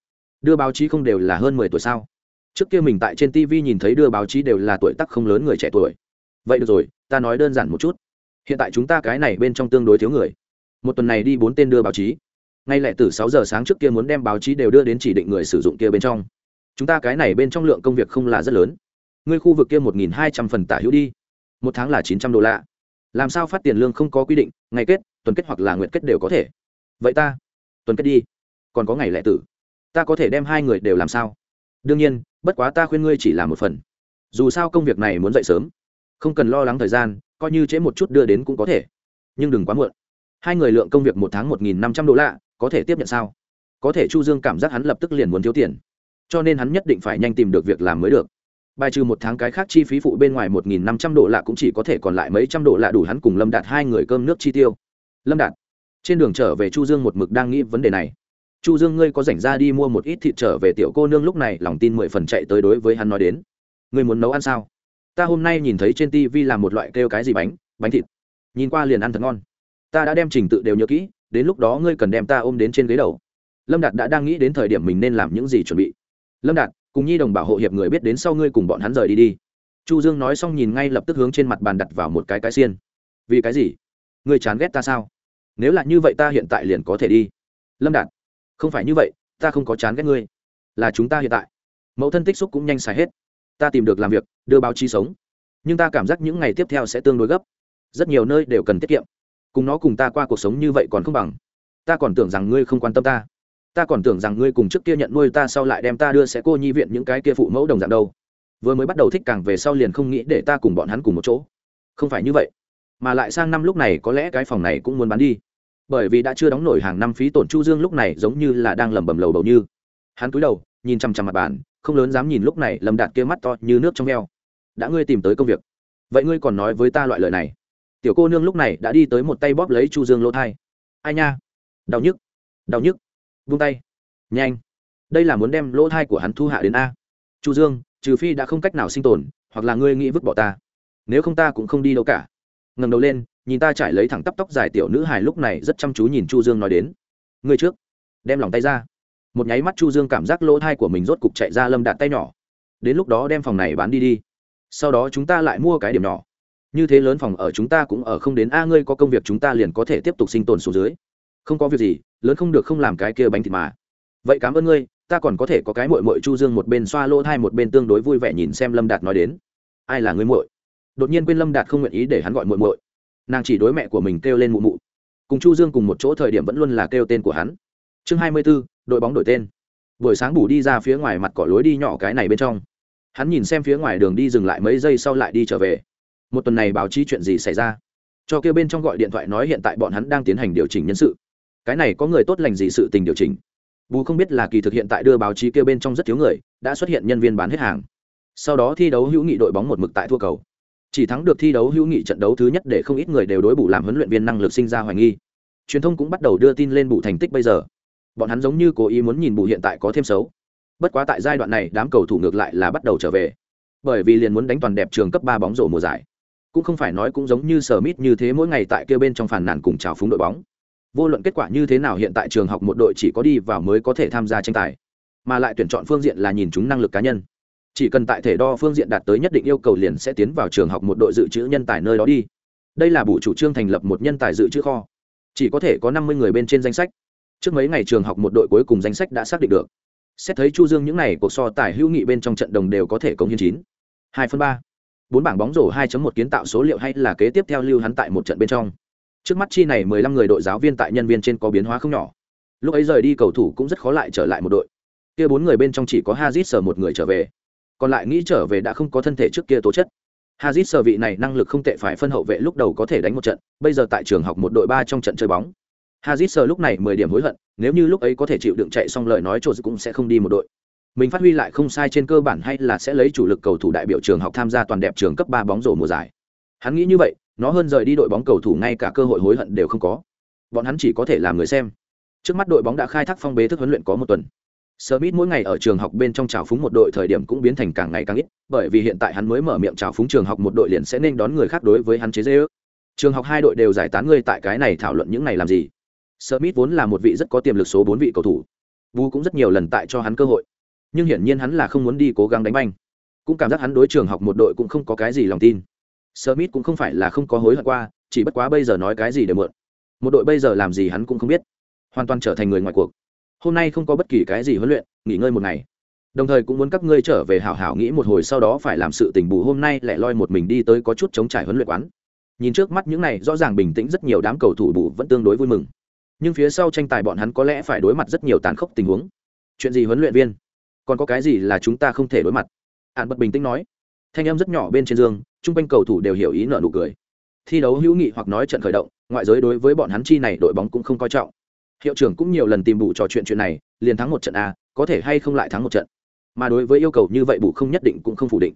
[SPEAKER 1] đưa báo chí không đều là hơn mười tuổi sao? Trước kia mình tại trên tv nhìn thấy đưa báo chí đều là tuổi tác không lớn người trẻ tuổi. Vậy được rồi, ta nói đơn giản một chút. Hiện tại chúng ta cái này bên trong tương đối thiếu người. Một tuần này đi bốn tên đưa báo chí. Ngay lẽ từ sáu giờ sáng trước kia muốn đem báo chí đều đưa đến chỉ định người sử dụng kia bên trong. Chúng ta cái này bên trong lượng công việc không là rất lớn. Ngươi khu vực kia một nghìn hai trăm phần tả hữu đi. Một tháng là chín trăm đô la. Làm sao phát tiền lương không có quy định, ngày kết, tuần kết hoặc là nguyện kết đều có thể. Vậy ta, tuần kết đi. Còn có ngày lẻ tử ta có thể đem hai người đều làm sao? Đương nhiên, bất quá ta khuyên ngươi chỉ làm một phần. Dù sao công việc này muốn dậy sớm, không cần lo lắng thời gian, coi như trễ một chút đưa đến cũng có thể. Nhưng đừng quá muộn. Hai người lượng công việc một tháng một nghìn năm trăm đô la, có thể tiếp nhận sao? Có thể chu dương cảm giác hắn lập tức liền muốn thiếu tiền. Cho nên hắn nhất định phải nhanh tìm được việc làm mới được. Bài trừ một tháng cái khác chi phí phụ bên ngoài một nghìn năm trăm đô la cũng chỉ có thể còn lại mấy trăm đô la đủ hắn cùng lâm đạt hai người cơm nước chi tiêu. Lâm đạt, trên đường trở về chu dương một mực đang nghĩ vấn đề này chu dương, ngươi có rảnh ra đi mua một ít thịt trở về tiểu cô nương lúc này, lòng tin mười phần chạy tới đối với hắn nói đến. Ngươi muốn nấu ăn sao? Ta hôm nay nhìn thấy trên tv làm một loại kêu cái gì bánh? Bánh thịt. Nhìn qua liền ăn thật ngon. Ta đã đem trình tự đều nhớ kỹ, đến lúc đó ngươi cần đem ta ôm đến trên ghế đầu. Lâm đạt đã đang nghĩ đến thời điểm mình nên làm những gì chuẩn bị. Lâm đạt, cùng nhi đồng bảo hộ hiệp người biết đến sau ngươi cùng bọn hắn rời đi đi. Chu dương nói xong nhìn ngay lập tức hướng trên mặt bàn đặt vào một cái cái xiên. Vì cái gì? Ngươi chán ghét ta sao? Nếu là như vậy ta hiện tại liền có thể đi. Lâm đạt không phải như vậy, ta không có chán ghét ngươi. Là chúng ta hiện tại. Mẫu thân tích xúc cũng nhanh xài hết. Ta tìm được làm việc, đưa báo chí sống. Nhưng ta cảm giác những ngày tiếp theo sẽ tương đối gấp. Rất nhiều nơi đều cần tiết kiệm. Cùng nó cùng ta qua cuộc sống như vậy còn không bằng. Ta còn tưởng rằng ngươi không quan tâm ta. Ta còn tưởng rằng ngươi cùng trước kia nhận nuôi ta sau lại đem ta đưa sẽ cô nhi viện những cái kia phụ mẫu đồng dạng đâu. Vừa mới bắt đầu thích càng về sau liền không nghĩ để ta cùng bọn hắn cùng một chỗ. Không phải như vậy. Mà lại sang năm lúc này có lẽ cái phòng này cũng muốn bán đi bởi vì đã chưa đóng nổi hàng năm phí tổn chu dương lúc này giống như là đang lẩm bẩm lầu bầu như. Hắn cúi đầu, nhìn chằm chằm mặt bàn, không lớn dám nhìn lúc này lầm đạt kia mắt to như nước trong veo đã ngươi tìm tới công việc, vậy ngươi còn nói với ta loại lời này? Tiểu cô nương lúc này đã đi tới một tay bóp lấy chu dương lỗ thai. Ai nha, đau nhức đau nhức, vung tay, nhanh, đây là muốn đem lỗ thai của hắn thu hạ đến a. Chu dương, trừ phi đã không cách nào sinh tồn, hoặc là ngươi nghĩ vứt bỏ ta, nếu không ta cũng không đi đâu cả. Ngẩng đầu lên nhìn ta trải lấy thẳng tắp tóc dài tiểu nữ hài lúc này rất chăm chú nhìn chu dương nói đến. Ngươi trước, đem lòng tay ra. Một nháy mắt chu dương cảm giác lỗ thai của mình rốt cục chạy ra lâm đạt tay nhỏ. Đến lúc đó đem phòng này bán đi đi. Sau đó chúng ta lại mua cái điểm nhỏ. Như thế lớn phòng ở chúng ta cũng ở không đến a, ngươi có công việc chúng ta liền có thể tiếp tục sinh tồn xuống dưới. Không có việc gì, lớn không được không làm cái kia bánh thịt mà. Vậy cảm ơn ngươi, ta còn có thể có cái mội mội chu dương một bên xoa lỗ thai một bên tương đối vui vẻ nhìn xem lâm đạt nói đến. Ai là ngươi mội đột nhiên quên lâm đạt không nguyện ý để hắn gọi mội mội nàng chỉ đối mẹ của mình kêu lên mụ mụ. Cùng chu dương cùng một chỗ thời điểm vẫn luôn là kêu tên của hắn. Chương hai mươi 24, đội bóng đổi tên. Buổi sáng bù đi ra phía ngoài mặt cỏ lối đi nhỏ cái này bên trong. Hắn nhìn xem phía ngoài đường đi dừng lại mấy giây sau lại đi trở về. Một tuần này báo chí chuyện gì xảy ra? Cho kêu bên trong gọi điện thoại nói hiện tại bọn hắn đang tiến hành điều chỉnh nhân sự. Cái này có người tốt lành gì sự tình điều chỉnh? Bù không biết là kỳ thực hiện tại đưa báo chí kêu bên trong rất thiếu người đã xuất hiện nhân viên bán hết hàng. Sau đó thi đấu hữu nghị đội bóng một mực tại thua cầu chỉ thắng được thi đấu hữu nghị trận đấu thứ nhất để không ít người đều đối bù làm huấn luyện viên năng lực sinh ra hoài nghi. Truyền thông cũng bắt đầu đưa tin lên bù thành tích bây giờ. Bọn hắn giống như cố ý muốn nhìn bù hiện tại có thêm xấu. Bất quá tại giai đoạn này, đám cầu thủ ngược lại là bắt đầu trở về. Bởi vì liền muốn đánh toàn đẹp trường cấp ba bóng rổ mùa giải. Cũng không phải nói cũng giống như sở mít như thế mỗi ngày tại kia bên trong phàn nàn cùng trào phúng đội bóng. Vô luận kết quả như thế nào hiện tại trường học một đội chỉ có đi vào mới có thể tham gia tranh tài. Mà lại tuyển chọn phương diện là nhìn chúng năng lực cá nhân chỉ cần tại thể đo phương diện đạt tới nhất định yêu cầu liền sẽ tiến vào trường học một đội dự trữ nhân tài nơi đó đi. Đây là bù chủ trương thành lập một nhân tài dự trữ kho. Chỉ có thể có năm mươi người bên trên danh sách. Trước mấy ngày trường học một đội cuối cùng danh sách đã xác định được. Xét thấy chu dương những n à y cuộc so tài hữu nghị bên trong trận đồng đều có thể công hiến chín. Hai phần ba. Bốn bảng bóng rổ 2 một kiến tạo số liệu hay là kế tiếp theo lưu hắn tại một trận bên trong. Trước mắt chi này mười lăm người đội giáo viên tại nhân viên trên có biến hóa không nhỏ. Lúc ấy rời đi cầu thủ cũng rất khó lại trở lại một đội. Kia bốn người bên trong chỉ có hazit sở một người trở về còn lại nghĩ trở về đã không có thân thể trước kia tố chất. Hazit sở vị này năng lực không tệ phải phân hậu vệ lúc đầu có thể đánh một trận, bây giờ tại trường học một đội ba trong trận chơi bóng. Hazit sở lúc này mười điểm hối hận, nếu như lúc ấy có thể chịu đựng chạy xong lời nói trộn cũng sẽ không đi một đội. Mình phát huy lại không sai trên cơ bản hay là sẽ lấy chủ lực cầu thủ đại biểu trường học tham gia toàn đẹp trường cấp ba bóng rổ mùa giải. Hắn nghĩ như vậy, nó hơn rời đi đội bóng cầu thủ ngay cả cơ hội hối hận đều không có. Bọn hắn chỉ có thể làm người xem. Trước mắt đội bóng đã khai thác phong bế thức huấn luyện có một tuần. Smith mỗi ngày ở trường học bên trong trào phúng một đội thời điểm cũng biến thành càng ngày càng ít, bởi vì hiện tại hắn mới mở miệng trào phúng trường học một đội liền sẽ nên đón người khác đối với hắn chế giễu. Trường học hai đội đều giải tán người tại cái này thảo luận những này làm gì? Smith vốn là một vị rất có tiềm lực số bốn vị cầu thủ. Vu cũng rất nhiều lần tại cho hắn cơ hội, nhưng hiển nhiên hắn là không muốn đi cố gắng đánh banh. Cũng cảm giác hắn đối trường học một đội cũng không có cái gì lòng tin. Smith cũng không phải là không có hối hận qua, chỉ bất quá bây giờ nói cái gì để mượn. Một đội bây giờ làm gì hắn cũng không biết, hoàn toàn trở thành người ngoài cuộc hôm nay không có bất kỳ cái gì huấn luyện, nghỉ ngơi một ngày. Đồng thời cũng muốn các ngươi trở về hảo hảo nghĩ một hồi sau đó phải làm sự tình bù hôm nay lại loi một mình đi tới có chút chống trải huấn luyện quán. Nhìn trước mắt những này, rõ ràng bình tĩnh rất nhiều đám cầu thủ bù vẫn tương đối vui mừng. Nhưng phía sau tranh tài bọn hắn có lẽ phải đối mặt rất nhiều tàn khốc tình huống. Chuyện gì huấn luyện viên? Còn có cái gì là chúng ta không thể đối mặt? Hạn bật bình tĩnh nói. Thanh em rất nhỏ bên trên giường chung quanh cầu thủ đều hiểu ý nợ nụ cười. Thi đấu hữu nghị hoặc nói trận khởi động, ngoại giới đối với bọn hắn chi này đội bóng cũng không coi trọng hiệu trưởng cũng nhiều lần tìm bù trò chuyện chuyện này, liền thắng một trận a, có thể hay không lại thắng một trận. Mà đối với yêu cầu như vậy bù không nhất định cũng không phủ định.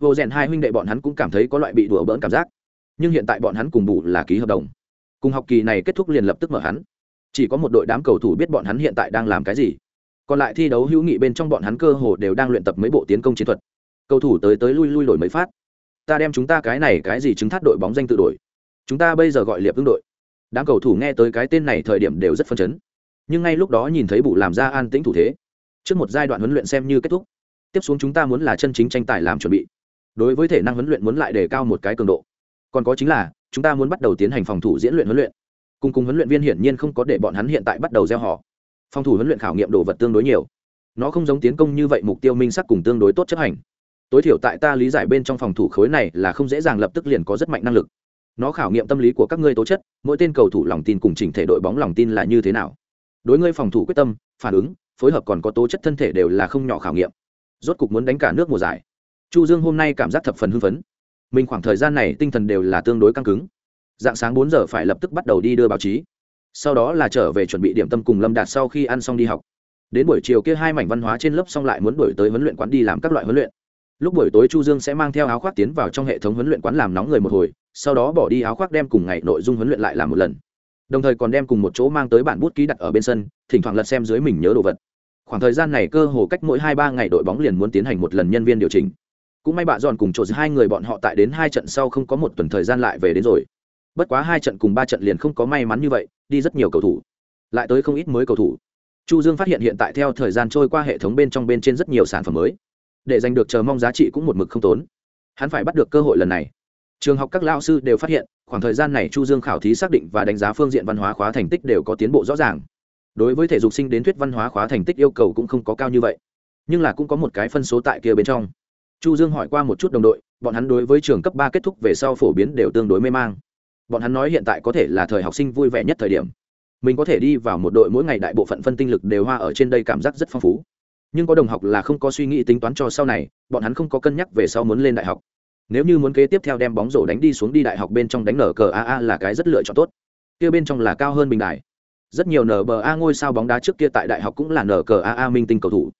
[SPEAKER 1] Vô rèn hai huynh đệ bọn hắn cũng cảm thấy có loại bị đùa bỡn cảm giác. Nhưng hiện tại bọn hắn cùng bù là ký hợp đồng. Cùng học kỳ này kết thúc liền lập tức mở hắn. Chỉ có một đội đám cầu thủ biết bọn hắn hiện tại đang làm cái gì. Còn lại thi đấu hữu nghị bên trong bọn hắn cơ hồ đều đang luyện tập mấy bộ tiến công chiến thuật. Cầu thủ tới tới lui lui đổi mấy phát. Ta đem chúng ta cái này cái gì chứng thắt đội bóng danh tự đổi. Chúng ta bây giờ gọi liệp ứng đội đám cầu thủ nghe tới cái tên này thời điểm đều rất phân chấn. Nhưng ngay lúc đó nhìn thấy bụ làm ra an tĩnh thủ thế, trước một giai đoạn huấn luyện xem như kết thúc. Tiếp xuống chúng ta muốn là chân chính tranh tài làm chuẩn bị. Đối với thể năng huấn luyện muốn lại đề cao một cái cường độ. Còn có chính là, chúng ta muốn bắt đầu tiến hành phòng thủ diễn luyện huấn luyện. Cùng cùng huấn luyện viên hiển nhiên không có để bọn hắn hiện tại bắt đầu gieo họ. Phòng thủ huấn luyện khảo nghiệm đồ vật tương đối nhiều. Nó không giống tiến công như vậy mục tiêu minh sắc cùng tương đối tốt chấp hành. Tối thiểu tại ta lý giải bên trong phòng thủ khối này là không dễ dàng lập tức liền có rất mạnh năng lực nó khảo nghiệm tâm lý của các ngươi tố chất, mỗi tên cầu thủ lòng tin cùng chỉnh thể đội bóng lòng tin là như thế nào. Đối ngươi phòng thủ quyết tâm, phản ứng, phối hợp còn có tố chất thân thể đều là không nhỏ khảo nghiệm. Rốt cục muốn đánh cả nước mùa giải. Chu dương hôm nay cảm giác thập phần hưng phấn. Mình khoảng thời gian này tinh thần đều là tương đối căng cứng. Dạng sáng bốn giờ phải lập tức bắt đầu đi đưa báo chí. Sau đó là trở về chuẩn bị điểm tâm cùng lâm đạt sau khi ăn xong đi học. Đến buổi chiều kia hai mảnh văn hóa trên lớp xong lại muốn đổi tới huấn luyện quán đi làm các loại huấn luyện. Lúc buổi tối chu dương sẽ mang theo áo khoác tiến vào trong hệ thống huấn luyện quán làm nóng người một hồi sau đó bỏ đi áo khoác đem cùng ngày nội dung huấn luyện lại làm một lần. Đồng thời còn đem cùng một chỗ mang tới bản bút ký đặt ở bên sân, thỉnh thoảng lật xem dưới mình nhớ đồ vật. Khoảng thời gian này cơ hồ cách mỗi hai ba ngày đội bóng liền muốn tiến hành một lần nhân viên điều chỉnh. Cũng may bạ dọn cùng chỗ hai người bọn họ tại đến hai trận sau không có một tuần thời gian lại về đến rồi. Bất quá hai trận cùng ba trận liền không có may mắn như vậy, đi rất nhiều cầu thủ. Lại tới không ít mới cầu thủ. Chu dương phát hiện hiện tại theo thời gian trôi qua hệ thống bên trong bên trên rất nhiều sản phẩm mới. Để giành được chờ mong giá trị cũng một mực không tốn. Hắn phải bắt được cơ hội lần này trường học các lao sư đều phát hiện, khoảng thời gian này chu dương khảo thí xác định và đánh giá phương diện văn hóa khóa thành tích đều có tiến bộ rõ ràng. Đối với thể dục sinh đến thuyết văn hóa khóa thành tích yêu cầu cũng không có cao như vậy, nhưng là cũng có một cái phân số tại kia bên trong. Chu dương hỏi qua một chút đồng đội, bọn hắn đối với trường cấp ba kết thúc về sau phổ biến đều tương đối mê mang. Bọn hắn nói hiện tại có thể là thời học sinh vui vẻ nhất thời điểm. Mình có thể đi vào một đội mỗi ngày đại bộ phận phân tinh lực đều hoa ở trên đây cảm giác rất phong phú. Nhưng có đồng học là không có suy nghĩ tính toán cho sau này, bọn hắn không có cân nhắc về sau muốn lên đại học nếu như muốn kế tiếp theo đem bóng rổ đánh đi xuống đi đại học bên trong đánh nở cờ aa là cái rất lựa chọn tốt. Kia bên trong là cao hơn bình đại rất nhiều nba ngôi sao bóng đá trước kia tại đại học cũng là nở cờ aa minh tinh cầu thủ.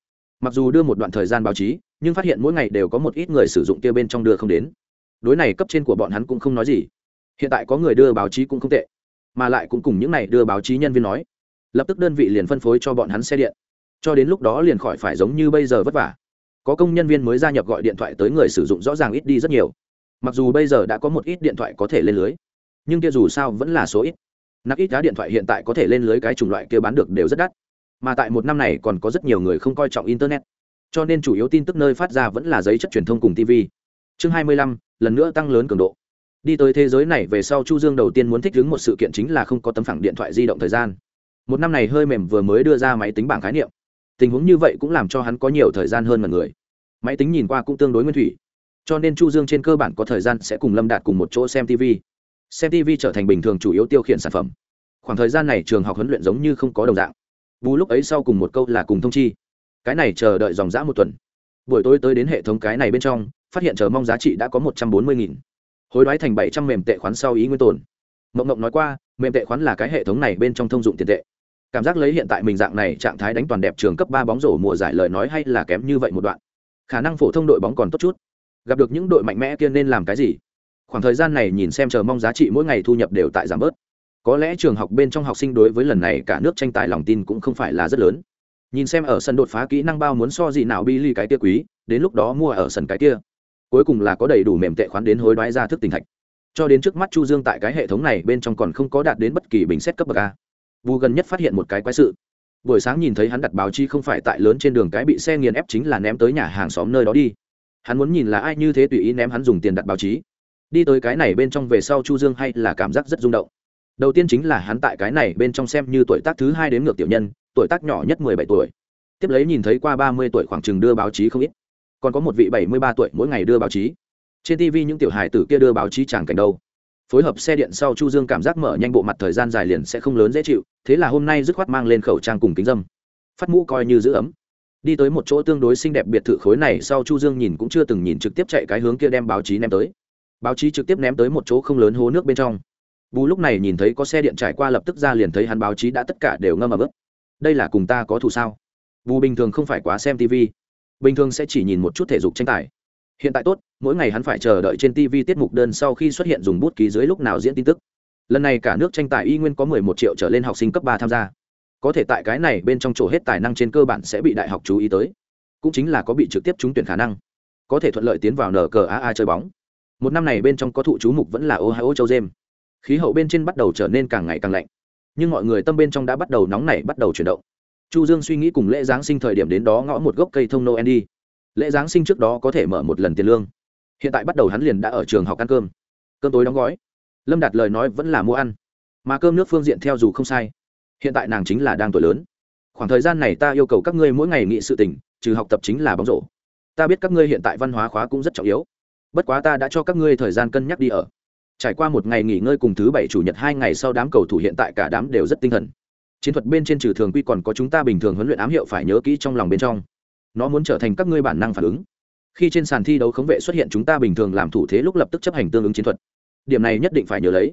[SPEAKER 1] Mặc dù đưa một đoạn thời gian báo chí, nhưng phát hiện mỗi ngày đều có một ít người sử dụng kia bên trong đưa không đến. Đối này cấp trên của bọn hắn cũng không nói gì. Hiện tại có người đưa báo chí cũng không tệ, mà lại cũng cùng những này đưa báo chí nhân viên nói. Lập tức đơn vị liền phân phối cho bọn hắn xe điện. Cho đến lúc đó liền khỏi phải giống như bây giờ vất vả có công nhân viên mới gia nhập gọi điện thoại tới người sử dụng rõ ràng ít đi rất nhiều. Mặc dù bây giờ đã có một ít điện thoại có thể lên lưới nhưng kia dù sao vẫn là số ít. Nắp ít giá điện thoại hiện tại có thể lên lưới cái chủng loại kia bán được đều rất đắt. Mà tại một năm này còn có rất nhiều người không coi trọng internet. Cho nên chủ yếu tin tức nơi phát ra vẫn là giấy chất truyền thông cùng tv chương 25, lần nữa tăng lớn cường độ. Đi tới thế giới này về sau chu dương đầu tiên muốn thích ứng một sự kiện chính là không có tấm phẳng điện thoại di động thời gian. Một năm này hơi mềm vừa mới đưa ra máy tính bảng khái niệm tình huống như vậy cũng làm cho hắn có nhiều thời gian hơn mọi người. Máy tính nhìn qua cũng tương đối nguyên thủy. Cho nên chu dương trên cơ bản có thời gian sẽ cùng lâm đạt cùng một chỗ xem tv xem tv trở thành bình thường chủ yếu tiêu khiển sản phẩm. Khoảng thời gian này trường học huấn luyện giống như không có đồng dạng. Bù lúc ấy sau cùng một câu là cùng thông chi. Cái này chờ đợi dòng dã một tuần. Buổi tối tới đến hệ thống cái này bên trong, phát hiện chờ mong giá trị đã có một trăm bốn mươi nghìn. Hối đoái thành bảy trăm mềm tệ khoán sau ý nguyên tồn. Mộng mộng nói qua, mềm tệ khoán là cái hệ thống này bên trong thông dụng tiền tệ cảm giác lấy hiện tại mình dạng này trạng thái đánh toàn đẹp trường cấp ba bóng rổ mùa giải lời nói hay là kém như vậy một đoạn. Khả năng phổ thông đội bóng còn tốt chút. Gặp được những đội mạnh mẽ kia nên làm cái gì? Khoảng thời gian này nhìn xem chờ mong giá trị mỗi ngày thu nhập đều tại giảm bớt. Có lẽ trường học bên trong học sinh đối với lần này cả nước tranh tài lòng tin cũng không phải là rất lớn. Nhìn xem ở sân đột phá kỹ năng bao muốn so gì nào bi ly cái kia quý, đến lúc đó mua ở sân cái kia. Cuối cùng là có đầy đủ mềm tệ khoán đến hối đoái ra thức tình thạch. Cho đến trước mắt chu dương tại cái hệ thống này bên trong còn không có đạt đến bất kỳ bình xét cấp bậc a vu gần nhất phát hiện một cái quái sự. Buổi sáng nhìn thấy hắn đặt báo chi không phải tại lớn trên đường cái bị xe nghiền ép chính là ném tới nhà hàng xóm nơi đó đi. Hắn muốn nhìn là ai như thế tùy ý ném hắn dùng tiền đặt báo chí. Đi tới cái này bên trong về sau chu dương hay là cảm giác rất rung động. Đầu tiên chính là hắn tại cái này bên trong xem như tuổi tác thứ hai đến ngược tiểu nhân, tuổi tác nhỏ nhất mười bảy tuổi. Tiếp lấy nhìn thấy qua ba mươi tuổi khoảng chừng đưa báo chí không ít. Còn có một vị bảy mươi ba tuổi mỗi ngày đưa báo chí. Trên tv những tiểu hài tử kia đưa báo chí chẳng cảnh đâu phối hợp xe điện sau chu dương cảm giác mở nhanh bộ mặt thời gian dài liền sẽ không lớn dễ chịu, thế là hôm nay dứt khoát mang lên khẩu trang cùng kính dâm. Phát mũ coi như giữ ấm. Đi tới một chỗ tương đối xinh đẹp biệt thự khối này sau chu dương nhìn cũng chưa từng nhìn trực tiếp chạy cái hướng kia đem báo chí ném tới. Báo chí trực tiếp ném tới một chỗ không lớn hố nước bên trong. Bù lúc này nhìn thấy có xe điện trải qua lập tức ra liền thấy hắn báo chí đã tất cả đều ngâm ở bước đây là cùng ta có thù sao? Bù bình thường không phải quá xem tv bình thường sẽ chỉ nhìn một chút thể dục tranh tài hiện tại tốt, mỗi ngày hắn phải chờ đợi trên tv tiết mục đơn sau khi xuất hiện dùng bút ký dưới lúc nào diễn tin tức. Lần này cả nước tranh tài y nguyên có mười một triệu trở lên học sinh cấp ba tham gia. Có thể tại cái này bên trong chỗ hết tài năng trên cơ bản sẽ bị đại học chú ý tới. Cũng chính là có bị trực tiếp trúng tuyển khả năng. Có thể thuận lợi tiến vào nở cờ a chơi bóng. Một năm này bên trong có thụ chú mục vẫn là ohio châu jem. Khí hậu bên trên bắt đầu trở nên càng ngày càng lạnh. Nhưng mọi người tâm bên trong đã bắt đầu nóng nảy bắt đầu chuyển động. Chu dương suy nghĩ cùng lễ giáng sinh thời điểm đến đó ngõ một gốc cây thông noel đi lễ giáng sinh trước đó có thể mở một lần tiền lương. Hiện tại bắt đầu hắn liền đã ở trường học ăn cơm. Cơm tối đóng gói. Lâm đạt lời nói vẫn là mua ăn. Mà cơm nước phương diện theo dù không sai. Hiện tại nàng chính là đang tuổi lớn. Khoảng thời gian này ta yêu cầu các ngươi mỗi ngày nghị sự tỉnh trừ học tập chính là bóng rổ. Ta biết các ngươi hiện tại văn hóa khóa cũng rất trọng yếu. Bất quá ta đã cho các ngươi thời gian cân nhắc đi ở. Trải qua một ngày nghỉ ngơi cùng thứ bảy chủ nhật hai ngày sau đám cầu thủ hiện tại cả đám đều rất tinh thần. Chiến thuật bên trên trừ thường quy còn có chúng ta bình thường huấn luyện ám hiệu phải nhớ kỹ trong lòng bên trong nó muốn trở thành các ngươi bản năng phản ứng. Khi trên sàn thi đấu khống vệ xuất hiện chúng ta bình thường làm thủ thế lúc lập tức chấp hành tương ứng chiến thuật. Điểm này nhất định phải nhớ lấy.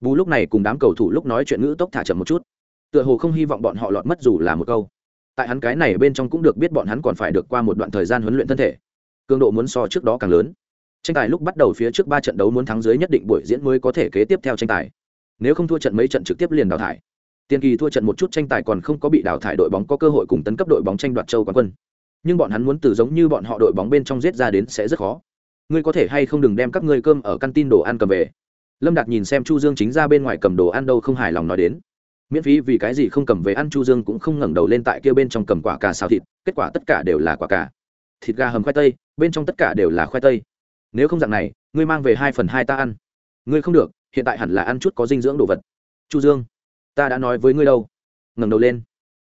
[SPEAKER 1] Bù lúc này cùng đám cầu thủ lúc nói chuyện ngữ tốc thả chậm một chút. Tựa hồ không hy vọng bọn họ lọt mất dù là một câu. Tại hắn cái này bên trong cũng được biết bọn hắn còn phải được qua một đoạn thời gian huấn luyện thân thể. Cường độ muốn so trước đó càng lớn. Tranh tài lúc bắt đầu phía trước ba trận đấu muốn thắng dưới nhất định buổi diễn mới có thể kế tiếp theo tranh tài. Nếu không thua trận mấy trận trực tiếp liền đào thải. Tiền kỳ thua trận một chút tranh tài còn không có bị đào thải đội bóng có cơ hội cùng tấn cấp đội bóng tranh đoạt châu quán quân nhưng bọn hắn muốn từ giống như bọn họ đội bóng bên trong giết ra đến sẽ rất khó. Ngươi có thể hay không đừng đem các ngươi cơm ở căn tin đồ ăn cầm về? Lâm đạt nhìn xem chu dương chính ra bên ngoài cầm đồ ăn đâu không hài lòng nói đến. Miễn phí vì cái gì không cầm về ăn chu dương cũng không ngẩng đầu lên tại kia bên trong cầm quả cà xào thịt, kết quả tất cả đều là quả cà. Thịt gà hầm khoai tây, bên trong tất cả đều là khoai tây. Nếu không dạng này, ngươi mang về hai phần hai ta ăn. Ngươi không được, hiện tại hẳn là ăn chút có dinh dưỡng đồ vật. Chu dương, ta đã nói với ngươi đâu. Ngẩng đầu lên.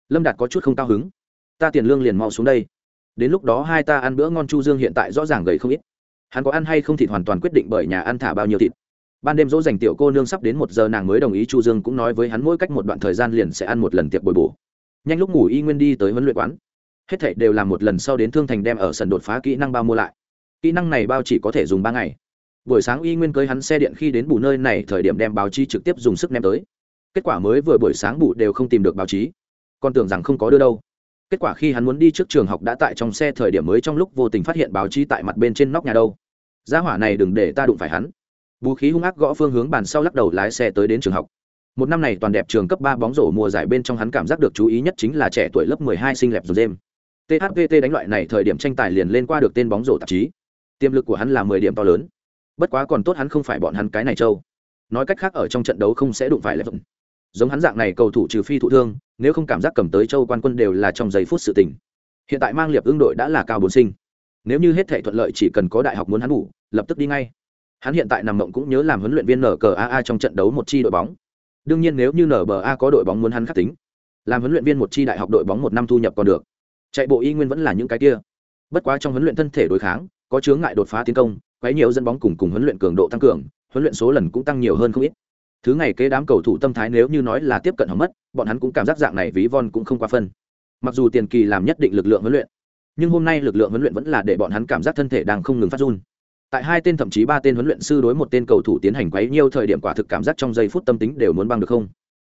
[SPEAKER 1] Lâm đạt có chút không cao hứng. Ta tiền lương liền mau xuống đây đến lúc đó hai ta ăn bữa ngon chu dương hiện tại rõ ràng gầy không ít. Hắn có ăn hay không thịt hoàn toàn quyết định bởi nhà ăn thả bao nhiêu thịt. Ban đêm dỗ dành tiểu cô nương sắp đến một giờ nàng mới đồng ý chu dương cũng nói với hắn mỗi cách một đoạn thời gian liền sẽ ăn một lần tiệc bồi bổ. Nhanh lúc ngủ y nguyên đi tới huấn luyện quán. Hết thảy đều làm một lần sau đến thương thành đem ở sân đột phá kỹ năng bao mua lại. Kỹ năng này bao chỉ có thể dùng ba ngày. Buổi sáng y nguyên cưới hắn xe điện khi đến bù nơi này thời điểm đem báo chí trực tiếp dùng sức ném tới. Kết quả mới vừa buổi sáng bù đều không tìm được báo chí. Còn tưởng rằng không có đưa đâu kết quả khi hắn muốn đi trước trường học đã tại trong xe thời điểm mới trong lúc vô tình phát hiện báo chí tại mặt bên trên nóc nhà đâu. Gia hỏa này đừng để ta đụng phải hắn. Vũ khí hung ác gõ phương hướng bàn sau lắc đầu lái xe tới đến trường học. Một năm này toàn đẹp trường cấp ba bóng rổ mùa giải bên trong hắn cảm giác được chú ý nhất chính là trẻ tuổi lớp 12 sinh lẹp rồi đêm thpt đánh loại này thời điểm tranh tài liền lên qua được tên bóng rổ tạp chí. Tiềm lực của hắn là 10 điểm to lớn. Bất quá còn tốt hắn không phải bọn hắn cái này châu nói cách khác ở trong trận đấu không sẽ đụng phải lẹp giống hắn dạng này cầu thủ trừ phi thụ thương, nếu không cảm giác cầm tới châu quan quân đều là trong giây phút sự tình. Hiện tại mang liệp ương đội đã là cao bốn sinh. Nếu như hết thể thuận lợi chỉ cần có đại học muốn hắn ngủ lập tức đi ngay. Hắn hiện tại nằm mộng cũng nhớ làm huấn luyện viên nở cờ a trong trận đấu một chi đội bóng. Đương nhiên nếu như nba có đội bóng muốn hắn khắc tính, làm huấn luyện viên một chi đại học đội bóng một năm thu nhập còn được. Chạy bộ y nguyên vẫn là những cái kia. Bất quá trong huấn luyện thân thể đối kháng, có chướng ngại đột phá tiến công, quấy nhiều dân bóng cùng cùng huấn luyện cường độ tăng cường, huấn luyện số lần cũng tăng nhiều hơn không ít thứ ngày kế đám cầu thủ tâm thái nếu như nói là tiếp cận hỏng mất, bọn hắn cũng cảm giác dạng này ví von cũng không qua phân. Mặc dù tiền kỳ làm nhất định lực lượng huấn luyện, nhưng hôm nay lực lượng huấn luyện vẫn là để bọn hắn cảm giác thân thể đang không ngừng phát run. Tại hai tên thậm chí ba tên huấn luyện sư đối một tên cầu thủ tiến hành quấy nhiều thời điểm quả thực cảm giác trong giây phút tâm tính đều muốn băng được không?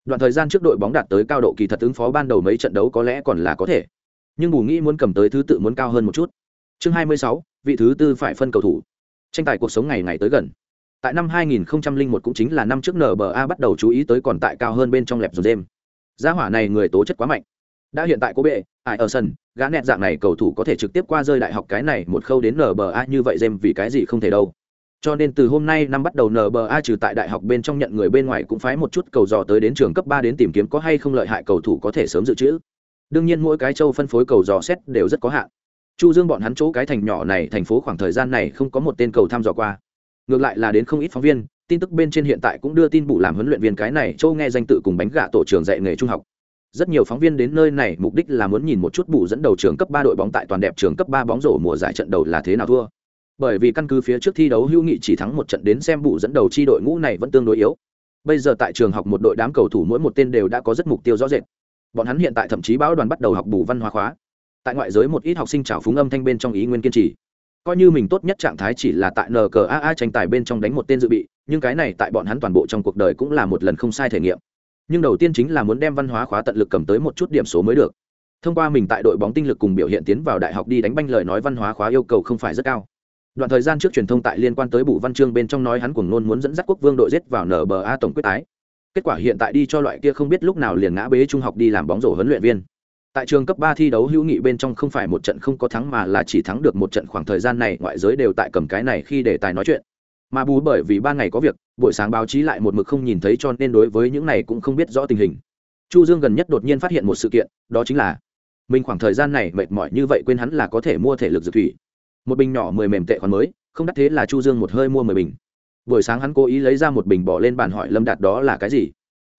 [SPEAKER 1] Đoạn thời gian trước đội bóng đạt tới cao độ kỳ thật ứng phó ban đầu mấy trận đấu có lẽ còn là có thể, nhưng bù nghĩ muốn cầm tới thứ tự muốn cao hơn một chút. Chương hai mươi sáu, vị thứ tư phải phân cầu thủ. Tranh tài cuộc sống ngày ngày tới gần tại năm 2001 cũng chính là năm trước nba bắt đầu chú ý tới còn tại cao hơn bên trong lẹp dồn đêm gia hỏa này người tố chất quá mạnh. Đã hiện tại có bệ ai ở sân gã nẹt dạng này cầu thủ có thể trực tiếp qua rơi đại học cái này một khâu đến nba như vậy dêm vì cái gì không thể đâu. Cho nên từ hôm nay năm bắt đầu nba trừ tại đại học bên trong nhận người bên ngoài cũng phái một chút cầu dò tới đến trường cấp ba đến tìm kiếm có hay không lợi hại cầu thủ có thể sớm dự trữ. Đương nhiên mỗi cái châu phân phối cầu dò xét đều rất có hạn. Chu dương bọn hắn chỗ cái thành nhỏ này thành phố khoảng thời gian này không có một tên cầu tham dò qua ngược lại là đến không ít phóng viên, tin tức bên trên hiện tại cũng đưa tin bù làm huấn luyện viên cái này châu nghe danh tự cùng bánh gạ tổ trường dạy nghề trung học. Rất nhiều phóng viên đến nơi này mục đích là muốn nhìn một chút bù dẫn đầu trường cấp ba đội bóng tại toàn đẹp trường cấp ba bóng rổ mùa giải trận đầu là thế nào thua. Bởi vì căn cứ phía trước thi đấu hữu nghị chỉ thắng một trận đến xem bù dẫn đầu chi đội ngũ này vẫn tương đối yếu. Bây giờ tại trường học một đội đám cầu thủ mỗi một tên đều đã có rất mục tiêu rõ rệt. Bọn hắn hiện tại thậm chí báo đoàn bắt đầu học bù văn hóa khóa. Tại ngoại giới một ít học sinh trào phúng âm thanh bên trong ý nguyên kiên trì coi như mình tốt nhất trạng thái chỉ là tại nkaa tranh tài bên trong đánh một tên dự bị, nhưng cái này tại bọn hắn toàn bộ trong cuộc đời cũng là một lần không sai thể nghiệm. Nhưng đầu tiên chính là muốn đem văn hóa khóa tận lực cầm tới một chút điểm số mới được. Thông qua mình tại đội bóng tinh lực cùng biểu hiện tiến vào đại học đi đánh banh lời nói văn hóa khóa yêu cầu không phải rất cao. Đoạn thời gian trước truyền thông tại liên quan tới bù văn chương bên trong nói hắn cuồng nôn muốn dẫn dắt quốc vương đội giết vào nba tổng quyết tái. Kết quả hiện tại đi cho loại kia không biết lúc nào liền ngã bế trung học đi làm bóng rổ huấn luyện viên tại trường cấp ba thi đấu hữu nghị bên trong không phải một trận không có thắng mà là chỉ thắng được một trận khoảng thời gian này, ngoại giới đều tại cầm cái này khi để tài nói chuyện. Mà bù bởi vì ba ngày có việc, buổi sáng báo chí lại một mực không nhìn thấy cho nên đối với những này cũng không biết rõ tình hình. Chu dương gần nhất đột nhiên phát hiện một sự kiện, đó chính là mình khoảng thời gian này mệt mỏi như vậy quên hắn là có thể mua thể lực dược thủy. Một bình nhỏ mười mềm tệ khoản mới, không đắt thế là chu dương một hơi mua mười bình. Buổi sáng hắn cố ý lấy ra một bình bỏ lên bàn hỏi lâm đạt đó là cái gì.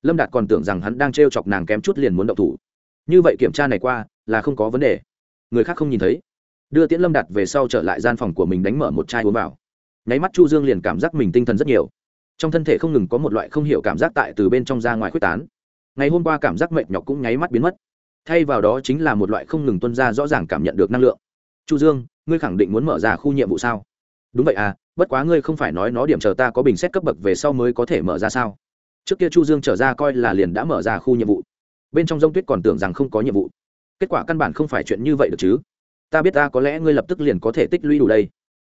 [SPEAKER 1] Lâm đạt còn tưởng rằng hắn đang trêu chọc nàng kém chút liền muốn động thủ như vậy kiểm tra này qua, là không có vấn đề. Người khác không nhìn thấy. Đưa tiễn lâm đặt về sau trở lại gian phòng của mình đánh mở một chai uống vào. Nháy mắt chu dương liền cảm giác mình tinh thần rất nhiều. Trong thân thể không ngừng có một loại không hiểu cảm giác tại từ bên trong ra ngoài khuếch tán. Ngày hôm qua cảm giác mệt nhọc cũng nháy mắt biến mất. Thay vào đó chính là một loại không ngừng tuân ra rõ ràng cảm nhận được năng lượng. Chu dương, ngươi khẳng định muốn mở ra khu nhiệm vụ sao? Đúng vậy à bất quá ngươi không phải nói nó điểm chờ ta có bình xét cấp bậc về sau mới có thể mở ra sao? Trước kia chu dương trở ra coi là liền đã mở ra khu nhiệm vụ bên trong g tuyết còn tưởng rằng không có nhiệm vụ. Kết quả căn bản không phải chuyện như vậy được chứ. Ta biết ta có lẽ ngươi lập tức liền có thể tích lũy đủ đây.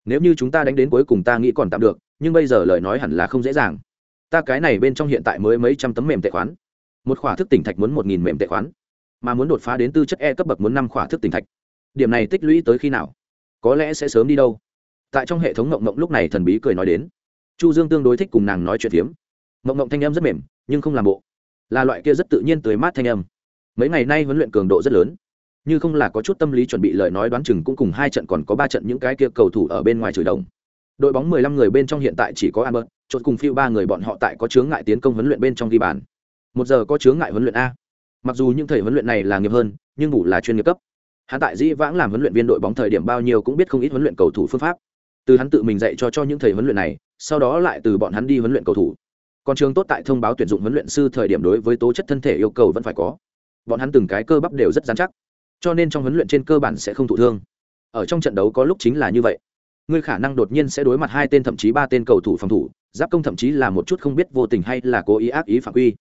[SPEAKER 1] Nếu như chúng ta đánh đến cuối cùng ta nghĩ còn tạm được, nhưng bây giờ lời nói hẳn là không dễ dàng. Ta cái này bên trong hiện tại mới mấy trăm tấm mềm tệ khoán. Một khỏa thức tỉnh thạch muốn một nghìn mềm tệ khoán. Mà muốn đột phá đến tư chất e cấp bậc muốn năm khỏa thức tỉnh thạch. Điểm này tích lũy tới khi nào? Có lẽ sẽ sớm đi đâu. Tại trong hệ thống ngộng ngộng lúc này thần bí cười nói đến. Chu dương tương đối thích cùng nàng nói chuyện phiếm. Ngộng ngộng thanh âm rất mềm, nhưng không làm bộ là loại kia rất tự nhiên tới mát thanh âm mấy ngày nay huấn luyện cường độ rất lớn như không là có chút tâm lý chuẩn bị lời nói đoán chừng cũng cùng hai trận còn có ba trận những cái kia cầu thủ ở bên ngoài chửi đồng đội bóng mười lăm người bên trong hiện tại chỉ có Albert, chốt cùng phiêu ba người bọn họ tại có chướng ngại tiến công huấn luyện bên trong ghi bàn. Một giờ có chướng ngại huấn luyện a. Mặc dù những thầy huấn luyện này là nghiệp hơn, nhưng ngủ là chuyên nghiệp cấp. Hắn tại Dĩ Vãng làm huấn luyện viên đội bóng thời điểm bao nhiêu cũng biết không ít huấn luyện cầu thủ phương pháp. Từ hắn tự mình dạy cho cho những thầy huấn luyện này, sau đó lại từ bọn hắn đi huấn luyện cầu thủ còn trường tốt tại thông báo tuyển dụng huấn luyện sư thời điểm đối với tố chất thân thể yêu cầu vẫn phải có. Bọn hắn từng cái cơ bắp đều rất dán chắc, cho nên trong huấn luyện trên cơ bản sẽ không thụ thương. Ở trong trận đấu có lúc chính là như vậy. Ngươi khả năng đột nhiên sẽ đối mặt hai tên thậm chí ba tên cầu thủ phòng thủ, giáp công thậm chí là một chút không biết vô tình hay là cố ý ác ý phạm quy.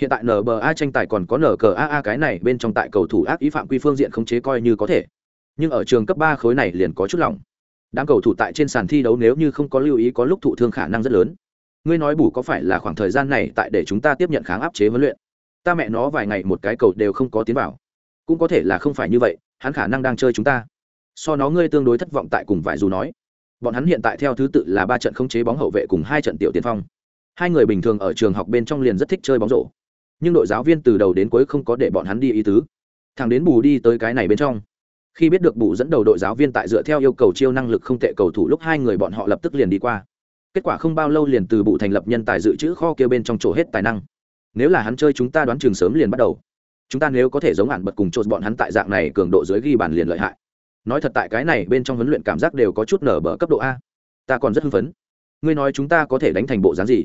[SPEAKER 1] Hiện tại nba tranh tài còn có nqaa cái này bên trong tại cầu thủ ác ý phạm quy phương diện không chế coi như có thể. Nhưng ở trường cấp ba khối này liền có chút lỏng đám cầu thủ tại trên sàn thi đấu nếu như không có lưu ý có lúc thụ thương khả năng rất lớn ngươi nói bù có phải là khoảng thời gian này tại để chúng ta tiếp nhận kháng áp chế huấn luyện? Ta mẹ nó vài ngày một cái cầu đều không có tiến vào. Cũng có thể là không phải như vậy, hắn khả năng đang chơi chúng ta. So nó ngươi tương đối thất vọng tại cùng vải dù nói. Bọn hắn hiện tại theo thứ tự là ba trận không chế bóng hậu vệ cùng hai trận tiểu tiên phong. Hai người bình thường ở trường học bên trong liền rất thích chơi bóng rổ. Nhưng đội giáo viên từ đầu đến cuối không có để bọn hắn đi ý tứ. Thằng đến bù đi tới cái này bên trong. Khi biết được bù dẫn đầu đội giáo viên tại dựa theo yêu cầu chiêu năng lực không tệ cầu thủ lúc hai người bọn họ lập tức liền đi qua kết quả không bao lâu liền từ bụ thành lập nhân tài dự trữ kho kia bên trong chỗ hết tài năng. Nếu là hắn chơi chúng ta đoán trường sớm liền bắt đầu. Chúng ta nếu có thể giống hạn bật cùng chốt bọn hắn tại dạng này cường độ dưới ghi bàn liền lợi hại. Nói thật tại cái này bên trong huấn luyện cảm giác đều có chút nở bờ cấp độ a. Ta còn rất hưng phấn. Ngươi nói chúng ta có thể đánh thành bộ dáng gì?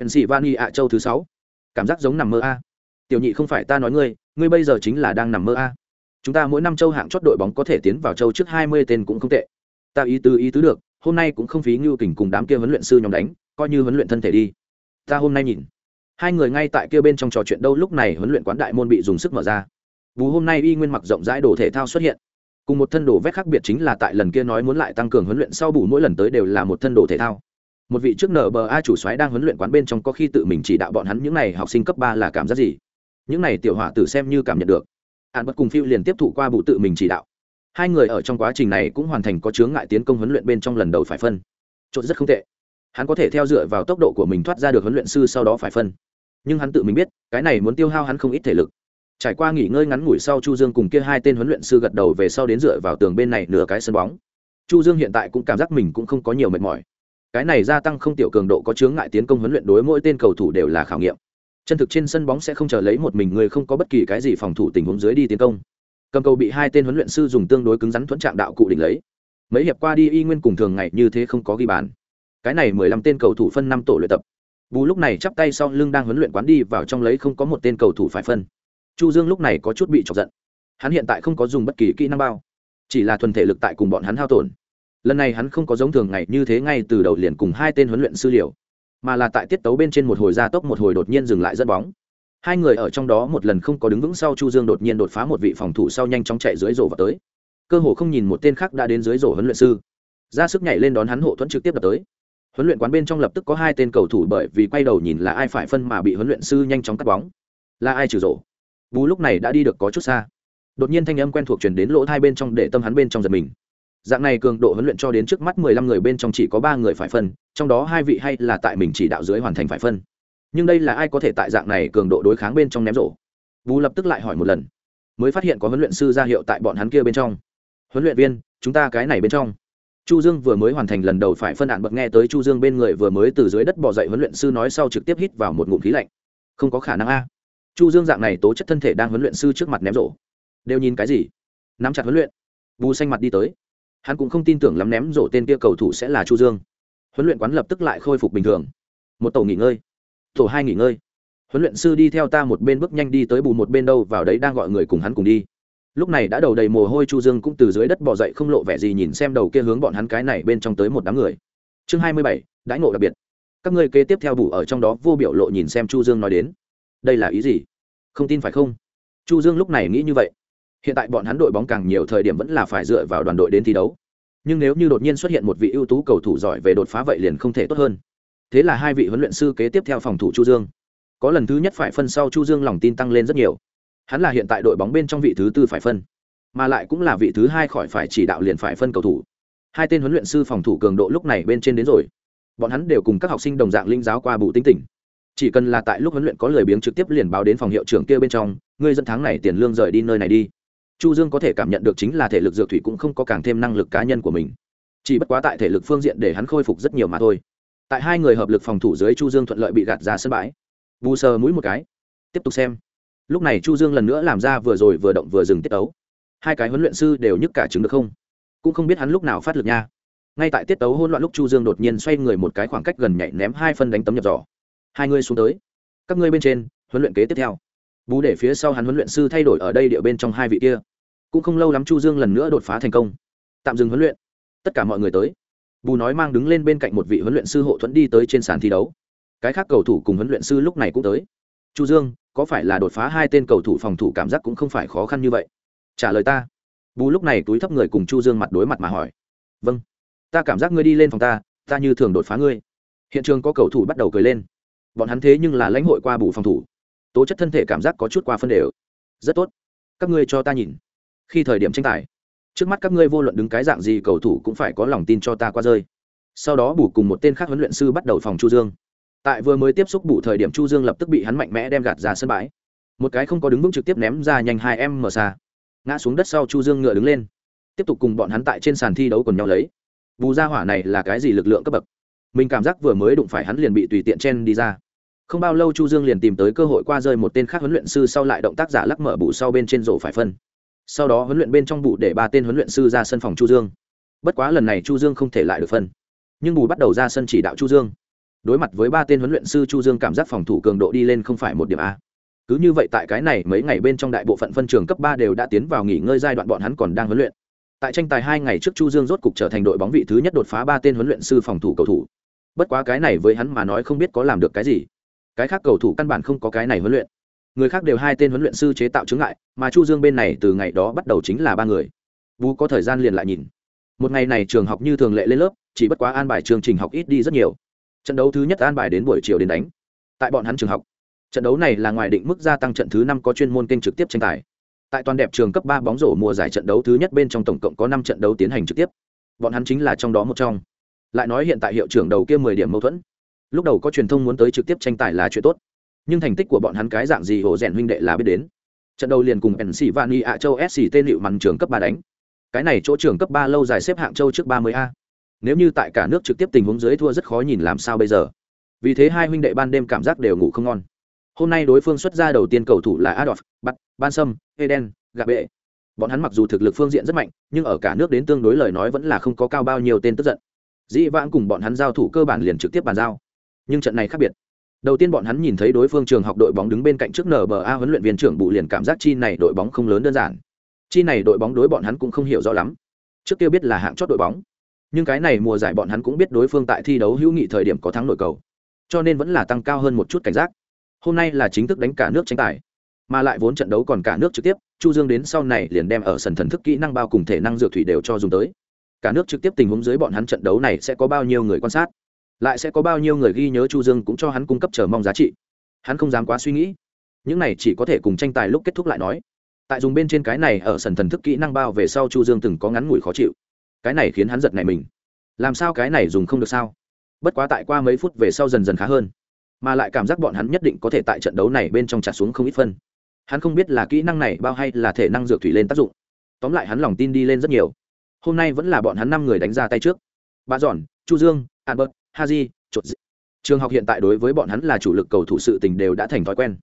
[SPEAKER 1] Pennsylvania ạ châu thứ sáu. Cảm giác giống nằm mơ a. Tiểu nhị không phải ta nói ngươi ngươi bây giờ chính là đang nằm mơ a. Chúng ta mỗi năm châu hạng chót đội bóng có thể tiến vào châu trước hai mươi tên cũng không tệ. Ta ý tứ ý tứ được hôm nay cũng không phí ngưu kình cùng đám kia huấn luyện sư nhóm đánh, coi như huấn luyện thân thể đi. Ta hôm nay nhìn. Hai người ngay tại kia bên trong trò chuyện đâu, lúc này huấn luyện quán đại môn bị dùng sức mở ra. Bù hôm nay y nguyên mặc rộng rãi đồ thể thao xuất hiện. Cùng một thân đồ vét khác biệt chính là tại lần kia nói muốn lại tăng cường huấn luyện sau bù mỗi lần tới đều là một thân đồ thể thao. Một vị trước a chủ soái đang huấn luyện quán bên trong có khi tự mình chỉ đạo bọn hắn những n à y học sinh cấp ba là cảm giác gì? Những n à y tiểu họa tử xem như cảm nhận được. Hạn bất cùng phiêu liền tiếp thụ qua bụ tự mình chỉ đạo hai người ở trong quá trình này cũng hoàn thành có chướng ngại tiến công huấn luyện bên trong lần đầu phải phân. Chốt rất không tệ. Hắn có thể theo dựa vào tốc độ của mình thoát ra được huấn luyện sư sau đó phải phân. Nhưng hắn tự mình biết, cái này muốn tiêu hao hắn không ít thể lực. Trải qua nghỉ ngơi ngắn ngủi sau chu dương cùng kia hai tên huấn luyện sư gật đầu về sau đến dựa vào tường bên này nửa cái sân bóng. Chu dương hiện tại cũng cảm giác mình cũng không có nhiều mệt mỏi. Cái này gia tăng không tiểu cường độ có chướng ngại tiến công huấn luyện đối mỗi tên cầu thủ đều là khảo nghiệm. Chân thực trên sân bóng sẽ không chờ lấy một mình người không có bất kỳ cái gì phòng thủ tình huống dưới đi tiến công cầm cầu bị hai tên huấn luyện sư dùng tương đối cứng rắn thuẫn trạng đạo cụ đỉnh lấy. Mấy hiệp qua đi y nguyên cùng thường ngày như thế không có ghi bàn. Cái này mười lăm tên cầu thủ phân năm tổ luyện tập. Bù lúc này chắp tay sau lưng đang huấn luyện quán đi vào trong lấy không có một tên cầu thủ phải phân. Chu dương lúc này có chút bị chọc giận. Hắn hiện tại không có dùng bất kỳ kỹ năng bao. Chỉ là thuần thể lực tại cùng bọn hắn hao tổn. Lần này hắn không có giống thường ngày như thế ngay từ đầu liền cùng hai tên huấn luyện sư liều. Mà là tại tiết tấu bên trên một hồi gia tốc một hồi đột nhiên dừng lại dẫn bóng hai người ở trong đó một lần không có đứng vững sau chu dương đột nhiên đột phá một vị phòng thủ sau nhanh chóng chạy dưới rổ vào tới. Cơ hồ không nhìn một tên khác đã đến dưới rổ huấn luyện sư. Ra sức nhảy lên đón hắn hộ thuẫn trực tiếp đập tới. Huấn luyện quán bên trong lập tức có hai tên cầu thủ bởi vì quay đầu nhìn là ai phải phân mà bị huấn luyện sư nhanh chóng cắt bóng. Là ai trừ rổ? Bú lúc này đã đi được có chút xa. Đột nhiên thanh âm quen thuộc chuyển đến lỗ hai bên trong để tâm hắn bên trong giật mình. Dạng này cường độ huấn luyện cho đến trước mắt mười lăm người bên trong chỉ có ba người phải phân, trong đó hai vị hay là tại mình chỉ đạo dưới hoàn thành phải phân nhưng đây là ai có thể tại dạng này cường độ đối kháng bên trong ném rổ? Bú lập tức lại hỏi một lần, mới phát hiện có huấn luyện sư ra hiệu tại bọn hắn kia bên trong. Huấn luyện viên, chúng ta cái này bên trong. Chu dương vừa mới hoàn thành lần đầu phải phân đạn bật nghe tới chu dương bên người vừa mới từ dưới đất bỏ dậy huấn luyện sư nói sau trực tiếp hít vào một ngụm khí lạnh. Không có khả năng a. Chu dương dạng này tố chất thân thể đang huấn luyện sư trước mặt ném rổ. Đều nhìn cái gì? Nắm chặt huấn luyện. Bù xanh mặt đi tới. Hắn cũng không tin tưởng lắm ném rổ tên kia cầu thủ sẽ là chu dương. Huấn luyện quán lập tức lại khôi phục bình thường. Một tổ nghỉ ngơi tổ hai nghỉ ngơi. Huấn luyện sư đi theo ta một bên bước nhanh đi tới bù một bên đâu, vào đấy đang gọi người cùng hắn cùng đi. Lúc này đã đầu đầy mồ hôi, chu dương cũng từ dưới đất bỏ dậy không lộ vẻ gì, nhìn xem đầu kia hướng bọn hắn cái này bên trong tới một đám người. Chương hai mươi bảy, đãi ngộ đặc biệt. Các ngươi kế tiếp theo bù ở trong đó, vô biểu lộ nhìn xem chu dương nói đến. Đây là ý gì? Không tin phải không? Chu dương lúc này nghĩ như vậy. Hiện tại bọn hắn đội bóng càng nhiều, thời điểm vẫn là phải dựa vào đoàn đội đến thi đấu. Nhưng nếu như đột nhiên xuất hiện một vị ưu tú cầu thủ giỏi về đột phá vậy liền không thể tốt hơn thế là hai vị huấn luyện sư kế tiếp theo phòng thủ chu dương. Có lần thứ nhất phải phân sau chu dương lòng tin tăng lên rất nhiều. Hắn là hiện tại đội bóng bên trong vị thứ tư phải phân, mà lại cũng là vị thứ hai khỏi phải chỉ đạo liền phải phân cầu thủ. Hai tên huấn luyện sư phòng thủ cường độ lúc này bên trên đến rồi. Bọn hắn đều cùng các học sinh đồng dạng linh giáo qua bù tính tỉnh chỉ cần là tại lúc huấn luyện có lời biếng trực tiếp liền báo đến phòng hiệu trưởng kia bên trong, ngươi dẫn tháng này tiền lương rời đi nơi này đi. Chu dương có thể cảm nhận được chính là thể lực dược thủy cũng không có càng thêm năng lực cá nhân của mình. Chỉ bất quá tại thể lực phương diện để hắn khôi phục rất nhiều mà thôi tại hai người hợp lực phòng thủ dưới chu dương thuận lợi bị gạt ra sân bãi. Bù sờ mũi một cái, tiếp tục xem. Lúc này chu dương lần nữa làm ra vừa rồi vừa động vừa dừng tiết tấu. Hai cái huấn luyện sư đều nhức cả chứng được không? Cũng không biết hắn lúc nào phát lực nha. Ngay tại tiết tấu hỗn loạn lúc chu dương đột nhiên xoay người một cái khoảng cách gần nhảy ném hai phân đánh tấm nhập giỏ. Hai người xuống tới. Các ngươi bên trên, huấn luyện kế tiếp theo. Bú để phía sau hắn huấn luyện sư thay đổi ở đây địa bên trong hai vị kia. Cũng không lâu lắm chu dương lần nữa đột phá thành công. Tạm dừng huấn luyện. Tất cả mọi người tới bù nói mang đứng lên bên cạnh một vị huấn luyện sư hộ thuẫn đi tới trên sàn thi đấu. Cái khác cầu thủ cùng huấn luyện sư lúc này cũng tới. Chu dương, có phải là đột phá hai tên cầu thủ phòng thủ cảm giác cũng không phải khó khăn như vậy? Trả lời ta. Bù lúc này túi thấp người cùng chu dương mặt đối mặt mà hỏi. Vâng. Ta cảm giác ngươi đi lên phòng ta ta như thường đột phá ngươi. Hiện trường có cầu thủ bắt đầu cười lên. Bọn hắn thế nhưng là lãnh hội qua bù phòng thủ. Tố chất thân thể cảm giác có chút qua phân đều. Rất tốt. Các ngươi cho ta nhìn. Khi thời điểm tranh tài trước mắt các ngươi vô luận đứng cái dạng gì, cầu thủ cũng phải có lòng tin cho ta qua rơi. Sau đó bù cùng một tên khác huấn luyện sư bắt đầu phòng chu dương. Tại vừa mới tiếp xúc bù thời điểm, chu dương lập tức bị hắn mạnh mẽ đem gạt ra sân bãi. Một cái không có đứng vững trực tiếp ném ra nhanh hai em mở xa. Ngã xuống đất sau chu dương ngựa đứng lên. Tiếp tục cùng bọn hắn tại trên sàn thi đấu còn nhau lấy. Bù ra hỏa này là cái gì lực lượng cấp bậc? Mình cảm giác vừa mới đụng phải hắn liền bị tùy tiện chen đi ra. Không bao lâu chu dương liền tìm tới cơ hội qua rơi một tên khác huấn luyện sư, sau lại động tác giả lắc mở bù sau bên trên rổ phải phân sau đó huấn luyện bên trong bù để ba tên huấn luyện sư ra sân phòng chu dương. Bất quá lần này chu dương không thể lại được phân. Nhưng bù bắt đầu ra sân chỉ đạo chu dương. Đối mặt với ba tên huấn luyện sư chu dương cảm giác phòng thủ cường độ đi lên không phải một điểm a. Cứ như vậy tại cái này mấy ngày bên trong đại bộ phận phân trường cấp ba đều đã tiến vào nghỉ ngơi giai đoạn bọn hắn còn đang huấn luyện. Tại tranh tài hai ngày trước chu dương rốt cục trở thành đội bóng vị thứ nhất đột phá ba tên huấn luyện sư phòng thủ cầu thủ. Bất quá cái này với hắn mà nói không biết có làm được cái gì. Cái khác cầu thủ căn bản không có cái này huấn luyện người khác đều hai tên huấn luyện sư chế tạo chứng ngại, mà chu dương bên này từ ngày đó bắt đầu chính là ba người. Vũ có thời gian liền lại nhìn. Một ngày này trường học như thường lệ lên lớp, chỉ bất quá an bài chương trình học ít đi rất nhiều. Trận đấu thứ nhất an bài đến buổi chiều đến đánh. Tại bọn hắn trường học, trận đấu này là ngoài định mức gia tăng trận thứ năm có chuyên môn kênh trực tiếp tranh tài. Tại toàn đẹp trường cấp ba bóng rổ mùa giải trận đấu thứ nhất bên trong tổng cộng có năm trận đấu tiến hành trực tiếp. Bọn hắn chính là trong đó một trong. Lại nói hiện tại hiệu trưởng đầu kia mười điểm mâu thuẫn. Lúc đầu có truyền thông muốn tới trực tiếp tranh tài là chuyện tốt nhưng thành tích của bọn hắn cái dạng gì hồ rèn huynh đệ là biết đến. Trận đầu liền cùng Pennsylvania ạ châu SC tên liệu mặn trường cấp ba đánh. Cái này chỗ trường cấp ba lâu dài xếp hạng châu trước ba mươi a. Nếu như tại cả nước trực tiếp tình huống dưới thua rất khó nhìn làm sao bây giờ. Vì thế hai huynh đệ ban đêm cảm giác đều ngủ không ngon. Hôm nay đối phương xuất ra đầu tiên cầu thủ là adolf bắt ban sâm, eden gạ bệ bọn hắn mặc dù thực lực phương diện rất mạnh, nhưng ở cả nước đến tương đối lời nói vẫn là không có cao bao nhiêu tên tức giận. Dĩ vãng cùng bọn hắn giao thủ cơ bản liền trực tiếp bàn giao. Nhưng trận này khác biệt đầu tiên bọn hắn nhìn thấy đối phương trường học đội bóng đứng bên cạnh trước nba huấn luyện viên trưởng bụ liền cảm giác chi này đội bóng không lớn đơn giản. Chi này đội bóng đối bọn hắn cũng không hiểu rõ lắm. Trước kia biết là hạng chót đội bóng, nhưng cái này mùa giải bọn hắn cũng biết đối phương tại thi đấu hữu nghị thời điểm có thắng nội cầu, cho nên vẫn là tăng cao hơn một chút cảnh giác. Hôm nay là chính thức đánh cả nước tranh tài, mà lại vốn trận đấu còn cả nước trực tiếp, chu dương đến sau này liền đem ở sân thần thức kỹ năng bao cùng thể năng dược thủy đều cho dùng tới. Cả nước trực tiếp tình huống dưới bọn hắn trận đấu này sẽ có bao nhiêu người quan sát? Lại sẽ có bao nhiêu người ghi nhớ chu dương cũng cho hắn cung cấp chờ mong giá trị. Hắn không dám quá suy nghĩ. Những này chỉ có thể cùng tranh tài lúc kết thúc lại nói. Tại dùng bên trên cái này ở sần thần thức kỹ năng bao về sau chu dương từng có ngắn ngủi khó chịu. Cái này khiến hắn giật này mình. Làm sao cái này dùng không được sao? Bất quá tại qua mấy phút về sau dần dần khá hơn. Mà lại cảm giác bọn hắn nhất định có thể tại trận đấu này bên trong trả xuống không ít phân. Hắn không biết là kỹ năng này bao hay là thể năng dược thủy lên tác dụng. Tóm lại hắn lòng tin đi lên rất nhiều. Hôm nay vẫn là bọn hắn năm người đánh ra tay trước. Bà giòn chu dương, albert haji chột trường học hiện tại đối với bọn hắn là chủ lực cầu thủ sự tình đều đã thành thói quen.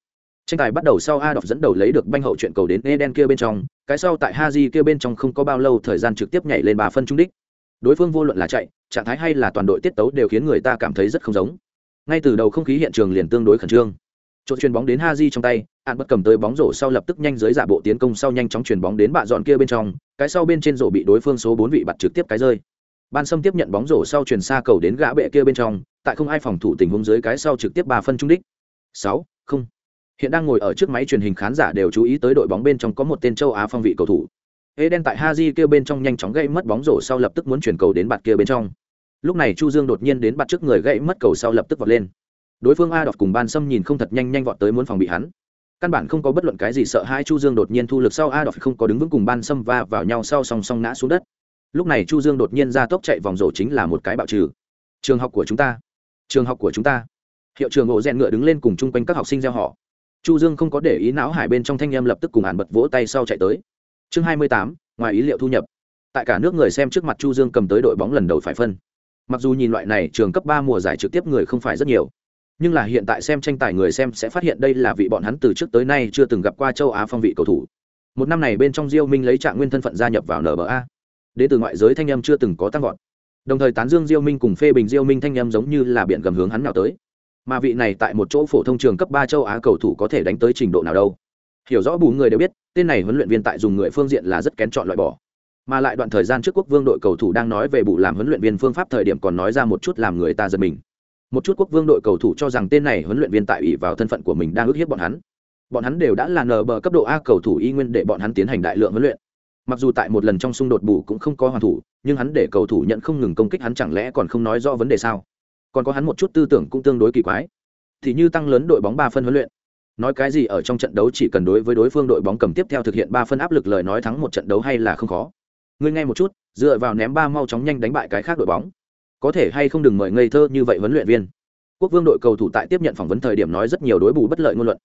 [SPEAKER 1] Tranh tài bắt đầu sau a đọc dẫn đầu lấy được banh hậu chuyện cầu đến eden kia bên trong cái sau tại haji kia bên trong không có bao lâu thời gian trực tiếp nhảy lên bà phân trung đích. Đối phương vô luận là chạy trạng thái hay là toàn đội tiết tấu đều khiến người ta cảm thấy rất không giống. Ngay từ đầu không khí hiện trường liền tương đối khẩn trương. Chỗ chuyền bóng đến Haji trong tay, An bất cầm tới bóng rổ sau lập tức nhanh dưới giả bộ tiến công sau nhanh chóng chuyền bóng đến bạ dọn kia bên trong, cái sau bên trên rổ bị đối phương số bốn vị bật trực tiếp cái rơi. Ban Sâm tiếp nhận bóng rổ sau chuyền xa cầu đến gã bệ kia bên trong, tại không ai phòng thủ tình huống dưới cái sau trực tiếp ba phân trung đích. Sáu, không. Hiện đang ngồi ở trước máy truyền hình khán giả đều chú ý tới đội bóng bên trong có một tên châu Á phong vị cầu thủ. Eden tại Haji kia bên trong nhanh chóng gây mất bóng rổ sau lập tức muốn chuyển cầu đến bạt kia bên trong. Lúc này Chu Dương đột nhiên đến bạt trước người gãy mất cầu sau lập tức vọt lên đối phương a đọc cùng ban sâm nhìn không thật nhanh nhanh vọt tới muốn phòng bị hắn căn bản không có bất luận cái gì sợ hai chu dương đột nhiên thu lực sau a đọc không có đứng vững cùng ban sâm va vào nhau sau song song ngã xuống đất lúc này chu dương đột nhiên ra tốc chạy vòng rổ chính là một cái bạo trừ. Trường học của chúng ta. Trường học của chúng ta. Hiệu trường ổ rèn ngựa đứng lên cùng chung quanh các học sinh gieo họ. Chu dương không có để ý não hải bên trong thanh em lập tức cùng ản bật vỗ tay sau chạy tới. Chương 28, ngoài ý liệu thu nhập. Tại cả nước người xem trước mặt chu dương cầm tới đội bóng lần đầu phải phân. Mặc dù nhìn loại này trường cấp ba mùa giải trực tiếp người không phải rất nhiều nhưng là hiện tại xem tranh tài người xem sẽ phát hiện đây là vị bọn hắn từ trước tới nay chưa từng gặp qua châu á phong vị cầu thủ. Một năm này bên trong diêu minh lấy trạng nguyên thân phận gia nhập vào nba đến từ ngoại giới thanh âm chưa từng có tăng vọt. Đồng thời tán dương diêu minh cùng phê bình diêu minh thanh âm giống như là biển gầm hướng hắn nào tới. Mà vị này tại một chỗ phổ thông trường cấp ba châu á cầu thủ có thể đánh tới trình độ nào đâu. Hiểu rõ bù người đều biết, tên này huấn luyện viên tại dùng người phương diện là rất kén chọn loại bỏ. Mà lại đoạn thời gian trước quốc vương đội cầu thủ đang nói về bù làm huấn luyện viên phương pháp thời điểm còn nói ra một chút làm người ta giật mình. Một chút quốc vương đội cầu thủ cho rằng tên này huấn luyện viên tại ủy vào thân phận của mình đang ức hiếp bọn hắn. Bọn hắn đều đã là nờ bờ cấp độ a cầu thủ y nguyên để bọn hắn tiến hành đại lượng huấn luyện mặc dù tại một lần trong xung đột bù cũng không có hoàn thủ, nhưng hắn để cầu thủ nhận không ngừng công kích hắn chẳng lẽ còn không nói rõ vấn đề sao? Còn có hắn một chút tư tưởng cũng tương đối kỳ quái. Thì như tăng lớn đội bóng ba phân huấn luyện. Nói cái gì ở trong trận đấu chỉ cần đối với đối phương đội bóng cầm tiếp theo thực hiện ba phân áp lực lời nói thắng một trận đấu hay là không khó. Ngươi nghe một chút, dựa vào ném ba mau chóng nhanh đánh bại cái khác đội bóng. Có thể hay không đừng mời ngây thơ như vậy huấn luyện viên. Quốc vương đội cầu thủ tại tiếp nhận phỏng vấn thời điểm nói rất nhiều đối bù bất lợi ngôn luận